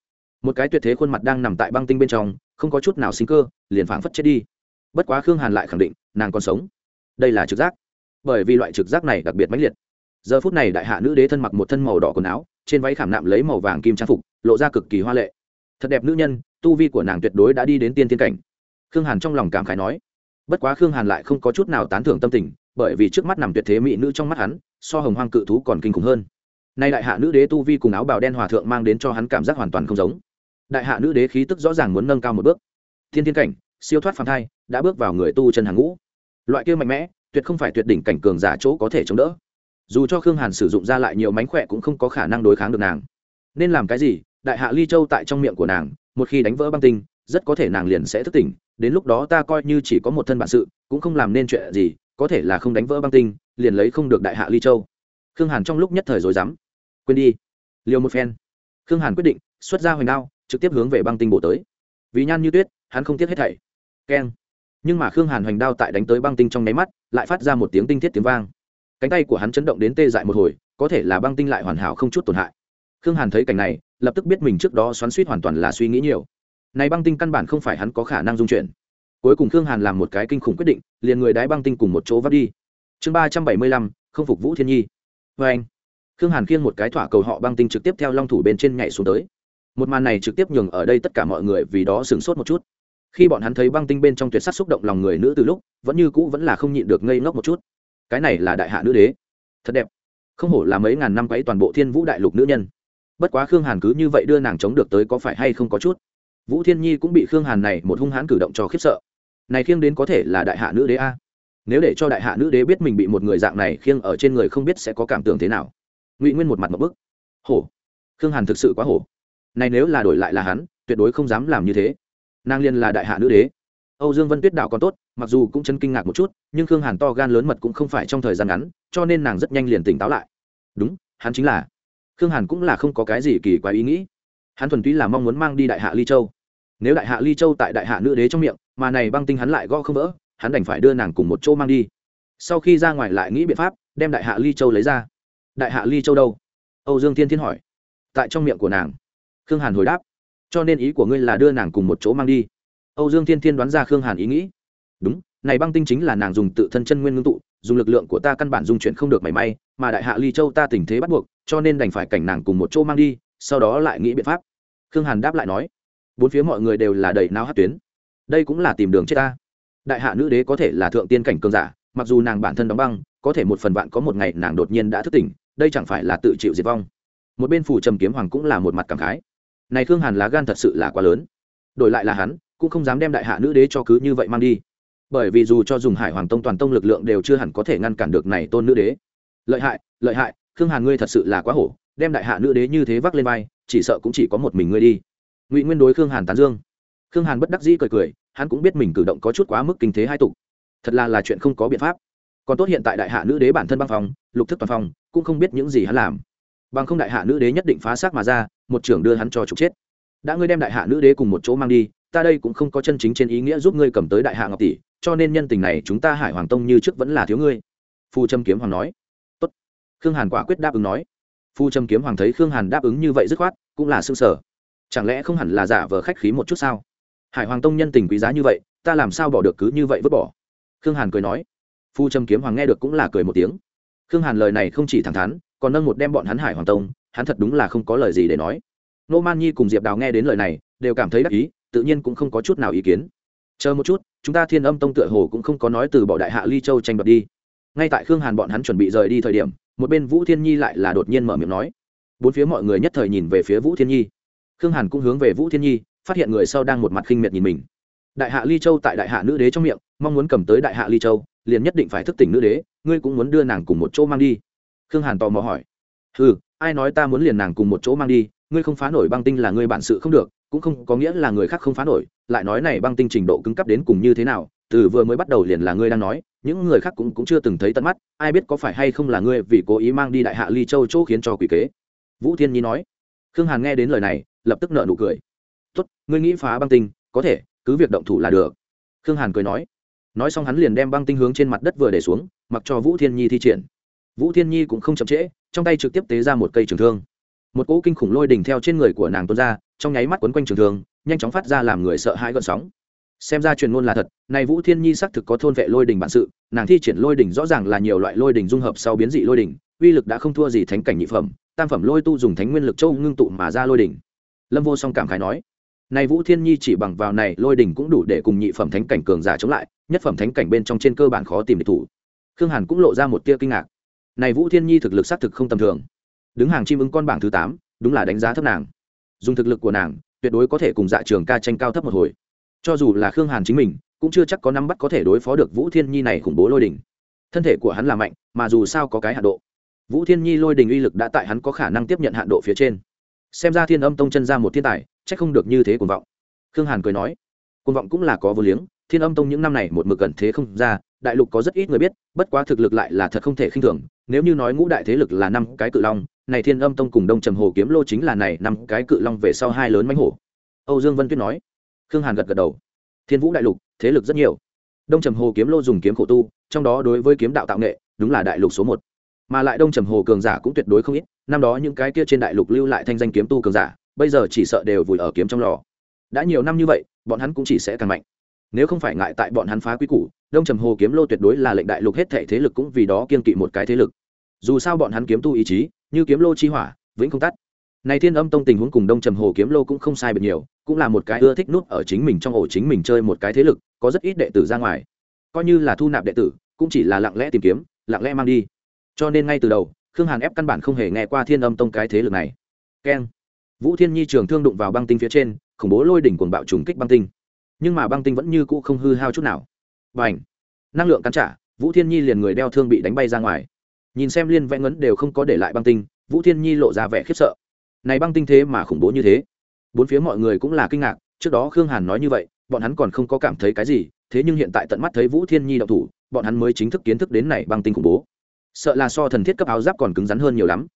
Một cái tuyệt thế khuôn mặt đang nằm tại băng tinh bên trong, không có chút nào sinh cơ, liền phảng phất chết đi. Bất quá khương hàn lại khẳng định, nàng còn sống. Đây là trực giác. Bởi vì loại trực giác này đặc biệt mãnh liệt. Giờ phút này đại hạ nữ đế thân mặc một thân màu đỏ quần áo, trên váy khảm nạm lấy màu vàng kim trang phục, lộ ra cực kỳ hoa lệ. Thật đẹp nữ nhân, tu vi của nàng tuyệt đối đã đi đến tiên tiên cảnh. Khương hàn trong lòng cảm khái nói. Bất quá khương hàn lại không có chút nào tán thưởng tâm tình, bởi vì trước mắt nằm tuyệt thế mỹ nữ trong mắt hắn so hồng hoang cự thú còn kinh khủng hơn. Nay đại hạ nữ đế tu vi cùng áo bào đen hòa thượng mang đến cho hắn cảm giác hoàn toàn không giống. Đại hạ nữ đế khí tức rõ ràng muốn nâng cao một bước. Thiên thiên cảnh, siêu thoát phàm thai, đã bước vào người tu chân hàng ngũ. Loại kia mạnh mẽ, tuyệt không phải tuyệt đỉnh cảnh cường giả chỗ có thể chống đỡ. Dù cho khương hàn sử dụng ra lại nhiều mánh khỏe cũng không có khả năng đối kháng được nàng. Nên làm cái gì? Đại hạ ly châu tại trong miệng của nàng, một khi đánh vỡ băng tinh, rất có thể nàng liền sẽ thức tỉnh. Đến lúc đó ta coi như chỉ có một thân bản sự, cũng không làm nên chuyện gì, có thể là không đánh vỡ băng tinh liền lấy không được đại hạ ly châu. Khương hàn trong lúc nhất thời rồi dám quên đi. Liều một phen. Khương hàn quyết định, xuất ra hoành đao, trực tiếp hướng về băng tinh bổ tới. Vì nhan như tuyết, hắn không tiếc hết thảy. Keng. Nhưng mà khương hàn hoành đao tại đánh tới băng tinh trong nháy mắt, lại phát ra một tiếng tinh thiết tiếng vang. Cánh tay của hắn chấn động đến tê dại một hồi, có thể là băng tinh lại hoàn hảo không chút tổn hại. Khương hàn thấy cảnh này, lập tức biết mình trước đó xoắn suýt hoàn toàn là suy nghĩ nhiều. Này băng tinh căn bản không phải hắn có khả năng dung chuyển. Cuối cùng khương hàn làm một cái kinh khủng quyết định, liền người đái băng tinh cùng một chỗ vắt đi chương ba trăm bảy mươi lăm, không phục vũ thiên nhi. Vê anh. Khương hàn khiêng một cái thỏa cầu họ băng tinh trực tiếp theo long thủ bên trên nhảy xuống tới. Một màn này trực tiếp nhường ở đây tất cả mọi người vì đó sửng sốt một chút. Khi bọn hắn thấy băng tinh bên trong tuyệt sắc xúc động lòng người nữ từ lúc, vẫn như cũ vẫn là không nhịn được ngây ngốc một chút. Cái này là đại hạ nữ đế. Thật đẹp. Không hổ là mấy ngàn năm quấy toàn bộ thiên vũ đại lục nữ nhân. Bất quá khương hàn cứ như vậy đưa nàng chống được tới có phải hay không có chút. Vũ thiên nhi cũng bị khương hàn này một hung hãn cử động cho khiếp sợ. Này khiêng đến có thể là đại hạ nữ đế a nếu để cho đại hạ nữ đế biết mình bị một người dạng này khiêng ở trên người không biết sẽ có cảm tưởng thế nào. Ngụy nguyên một mặt một bức. Hổ. Khương hàn thực sự quá hổ. Này nếu là đổi lại là hắn, tuyệt đối không dám làm như thế. Nàng liên là đại hạ nữ đế. Âu dương vân tuyết đạo còn tốt, mặc dù cũng chân kinh ngạc một chút, nhưng khương hàn to gan lớn mật cũng không phải trong thời gian ngắn, cho nên nàng rất nhanh liền tỉnh táo lại. Đúng, hắn chính là. Khương hàn cũng là không có cái gì kỳ quái ý nghĩ. Hắn thuần túy là mong muốn mang đi đại hạ ly châu. Nếu đại hạ ly châu tại đại hạ nữ đế trong miệng, mà này băng tinh hắn lại gõ không vỡ hắn đành phải đưa nàng cùng một chỗ mang đi. Sau khi ra ngoài lại nghĩ biện pháp, đem đại hạ ly châu lấy ra. Đại hạ ly châu đâu? Âu dương thiên thiên hỏi. Tại trong miệng của nàng. Khương hàn hồi đáp. Cho nên ý của ngươi là đưa nàng cùng một chỗ mang đi. Âu dương thiên thiên đoán ra khương hàn ý nghĩ. Đúng, này băng tinh chính là nàng dùng tự thân chân nguyên ngưng tụ, dùng lực lượng của ta căn bản dung chuyển không được mảy may, mà đại hạ ly châu ta tình thế bắt buộc, cho nên đành phải cảnh nàng cùng một chỗ mang đi, sau đó lại nghĩ biện pháp. Khương hàn đáp lại nói. Bốn phía mọi người đều là đầy nao hát tuyến. Đây cũng là tìm đường chết ta đại hạ nữ đế có thể là thượng tiên cảnh cường giả, mặc dù nàng bản thân đóng băng, có thể một phần vạn có một ngày nàng đột nhiên đã thức tỉnh, đây chẳng phải là tự chịu diệt vong. Một bên phủ trầm kiếm hoàng cũng là một mặt cảm khái. Này khương hàn lá gan thật sự là quá lớn. Đổi lại là hắn, cũng không dám đem đại hạ nữ đế cho cứ như vậy mang đi. Bởi vì dù cho dùng hải hoàng tông toàn tông lực lượng đều chưa hẳn có thể ngăn cản được này tôn nữ đế. Lợi hại lợi hại, khương hàn ngươi thật sự là quá hổ, đem đại hạ nữ đế như thế vác lên vai, chỉ sợ cũng chỉ có một mình ngươi đi. Ngụy nguyên đối khương hàn tán dương khương hàn bất đắc dĩ cười cười, hắn cũng biết mình cử động có chút quá mức kinh thế hai tục. Thật là là chuyện không có biện pháp. Còn tốt hiện tại đại hạ nữ đế bản thân băng phòng lục thức toàn phòng cũng không biết những gì hắn làm. Bằng không đại hạ nữ đế nhất định phá xác mà ra, một trưởng đưa hắn cho trục chết. Đã ngươi đem đại hạ nữ đế cùng một chỗ mang đi, ta đây cũng không có chân chính trên ý nghĩa giúp ngươi cầm tới đại hạ ngọc tỷ, cho nên nhân tình này chúng ta hải hoàng tông như trước vẫn là thiếu ngươi. Phu trâm kiếm hoàng nói. Tốt. Khương hàn quả quyết đáp ứng nói. Phu trâm kiếm hoàng thấy khương hàn đáp ứng như vậy dứt khoát, cũng là xương sở chẳng lẽ không hẳn là giả vờ khách khí một chút sao? Hải hoàng tông nhân tình quý giá như vậy, ta làm sao bỏ được cứ như vậy vứt bỏ? Khương hàn cười nói. Phu trâm kiếm hoàng nghe được cũng là cười một tiếng. Khương hàn lời này không chỉ thẳng thắn, còn nâng một đem bọn hắn hải hoàng tông, hắn thật đúng là không có lời gì để nói. Nô man nhi cùng diệp đào nghe đến lời này, đều cảm thấy đắc ý, tự nhiên cũng không có chút nào ý kiến. Chờ một chút, chúng ta thiên âm tông tựa hồ cũng không có nói từ bỏ đại hạ ly châu tranh đoạt đi. Ngay tại khương hàn bọn hắn chuẩn bị rời đi thời điểm, một bên vũ thiên nhi lại là đột nhiên mở miệng nói. Bốn phía mọi người nhất thời nhìn về phía vũ thiên nhi. Khương hàn cũng hướng về vũ thiên nhi phát hiện người sau đang một mặt khinh miệt nhìn mình. Đại hạ ly châu tại đại hạ nữ đế trong miệng, mong muốn cầm tới đại hạ ly châu, liền nhất định phải thức tỉnh nữ đế, ngươi cũng muốn đưa nàng cùng một chỗ mang đi. Khương hàn tò mò hỏi. Ừ ai nói ta muốn liền nàng cùng một chỗ mang đi, ngươi không phá nổi băng tinh là ngươi bản sự không được, cũng không có nghĩa là người khác không phá nổi, lại nói này băng tinh trình độ cứng cấp đến cùng như thế nào, từ vừa mới bắt đầu liền là ngươi đang nói, những người khác cũng cũng chưa từng thấy tận mắt, ai biết có phải hay không là ngươi vì cố ý mang đi đại hạ ly châu chỗ khiến cho quỷ kế. Vũ thiên nhi nói. Khương hàn nghe đến lời này, lập tức nợ nụ cười tốt, ngươi nghĩ phá băng tinh, có thể, cứ việc động thủ là được. Khương hàn cười nói. Nói xong hắn liền đem băng tinh hướng trên mặt đất vừa để xuống, mặc cho vũ thiên nhi thi triển. Vũ thiên nhi cũng không chậm trễ, trong tay trực tiếp tế ra một cây trường thương. Một cỗ kinh khủng lôi đỉnh theo trên người của nàng tuôn ra, trong nháy mắt quấn quanh trường thương, nhanh chóng phát ra làm người sợ hãi gợn sóng. Xem ra truyền ngôn là thật, này vũ thiên nhi xác thực có thôn vệ lôi đỉnh bản sự, nàng thi triển lôi đỉnh rõ ràng là nhiều loại lôi đỉnh dung hợp sau biến dị lôi đỉnh, uy lực đã không thua gì thánh cảnh nhị phẩm, tam phẩm lôi tu dùng thánh nguyên lực châu ngưng tụ mà ra lôi đỉnh. Lâm vô song cảm khái nói nay vũ thiên nhi chỉ bằng vào này, lôi đỉnh cũng đủ để cùng nhị phẩm thánh cảnh cường giả chống lại, nhất phẩm thánh cảnh bên trong trên cơ bản khó tìm địch thủ. Khương hàn cũng lộ ra một tia kinh ngạc. Này vũ thiên nhi thực lực xác thực không tầm thường. Đứng hàng chim ứng con bảng thứ tám, đúng là đánh giá thấp nàng. Dùng thực lực của nàng, tuyệt đối có thể cùng dạ trường ca tranh cao thấp một hồi. Cho dù là khương hàn chính mình, cũng chưa chắc có nắm bắt có thể đối phó được vũ thiên nhi này khủng bố lôi đình thân thể của hắn là mạnh, mà dù sao có cái hạ độ. Vũ thiên nhi lôi đình uy lực đã tại hắn có khả năng tiếp nhận hạn độ phía trên. Xem ra thiên âm tông chân ra một thiên tài chắc không được như thế cuồng vọng. Khương hàn cười nói, cuồng vọng cũng là có vô liếng, thiên âm tông những năm này một mực gần thế không ra, đại lục có rất ít người biết, bất quá thực lực lại là thật không thể khinh thường, nếu như nói ngũ đại thế lực là năm cái cự long, này thiên âm tông cùng đông trầm hồ kiếm lô chính là này năm cái cự long về sau hai lớn mánh hổ. Âu dương vân tuyết nói, khương hàn gật gật đầu, thiên vũ đại lục, thế lực rất nhiều. Đông trầm hồ kiếm lô dùng kiếm khổ tu, trong đó đối với kiếm đạo tạo nghệ, đúng là đại lục số một. Mà lại đông trầm hồ cường giả cũng tuyệt đối không ít, năm đó những cái kia trên đại lục lưu lại thanh danh kiếm tu cường giả bây giờ chỉ sợ đều vùi ở kiếm trong lò. Đã nhiều năm như vậy, bọn hắn cũng chỉ sẽ càng mạnh. Nếu không phải ngại tại bọn hắn phá quý củ, đông trầm hồ kiếm lô tuyệt đối là lệnh đại lục hết thể thế lực cũng vì đó kiên kỵ một cái thế lực. Dù sao bọn hắn kiếm tu ý chí, như kiếm lô chi hỏa, vĩnh không tắt. Này thiên âm tông tình huống cùng đông trầm hồ kiếm lô cũng không sai biệt nhiều, cũng là một cái ưa thích nút ở chính mình trong ổ chính mình chơi một cái thế lực, có rất ít đệ tử ra ngoài. Coi như là thu nạp đệ tử, cũng chỉ là lặng lẽ tìm kiếm, lặng lẽ mang đi. Cho nên ngay từ đầu, khương hàn ép căn bản không hề nghe qua thiên âm tông cái thế lực này. Keng vũ thiên nhi trường thương đụng vào băng tinh phía trên, khủng bố lôi đỉnh cuồng bạo trùng kích băng tinh. Nhưng mà băng tinh vẫn như cũ không hư hao chút nào. B à n h năng lượng cắn trả, vũ thiên nhi liền người đeo thương bị đánh bay ra ngoài. Nhìn xem liên vẽ ngấn đều không có để lại băng tinh, vũ thiên nhi lộ ra vẻ khiếp sợ. Này băng tinh thế mà khủng bố như thế. Bốn phía mọi người cũng là kinh ngạc, trước đó khương hàn nói như vậy, bọn hắn còn không có cảm thấy cái gì, thế nhưng hiện tại tận mắt thấy vũ thiên nhi đậu thủ, bọn hắn mới chính thức kiến thức đến này băng tinh khủng bố. Sợ là so thần thiết cấp áo giáp còn cứng rắn hơn nhiều lắm.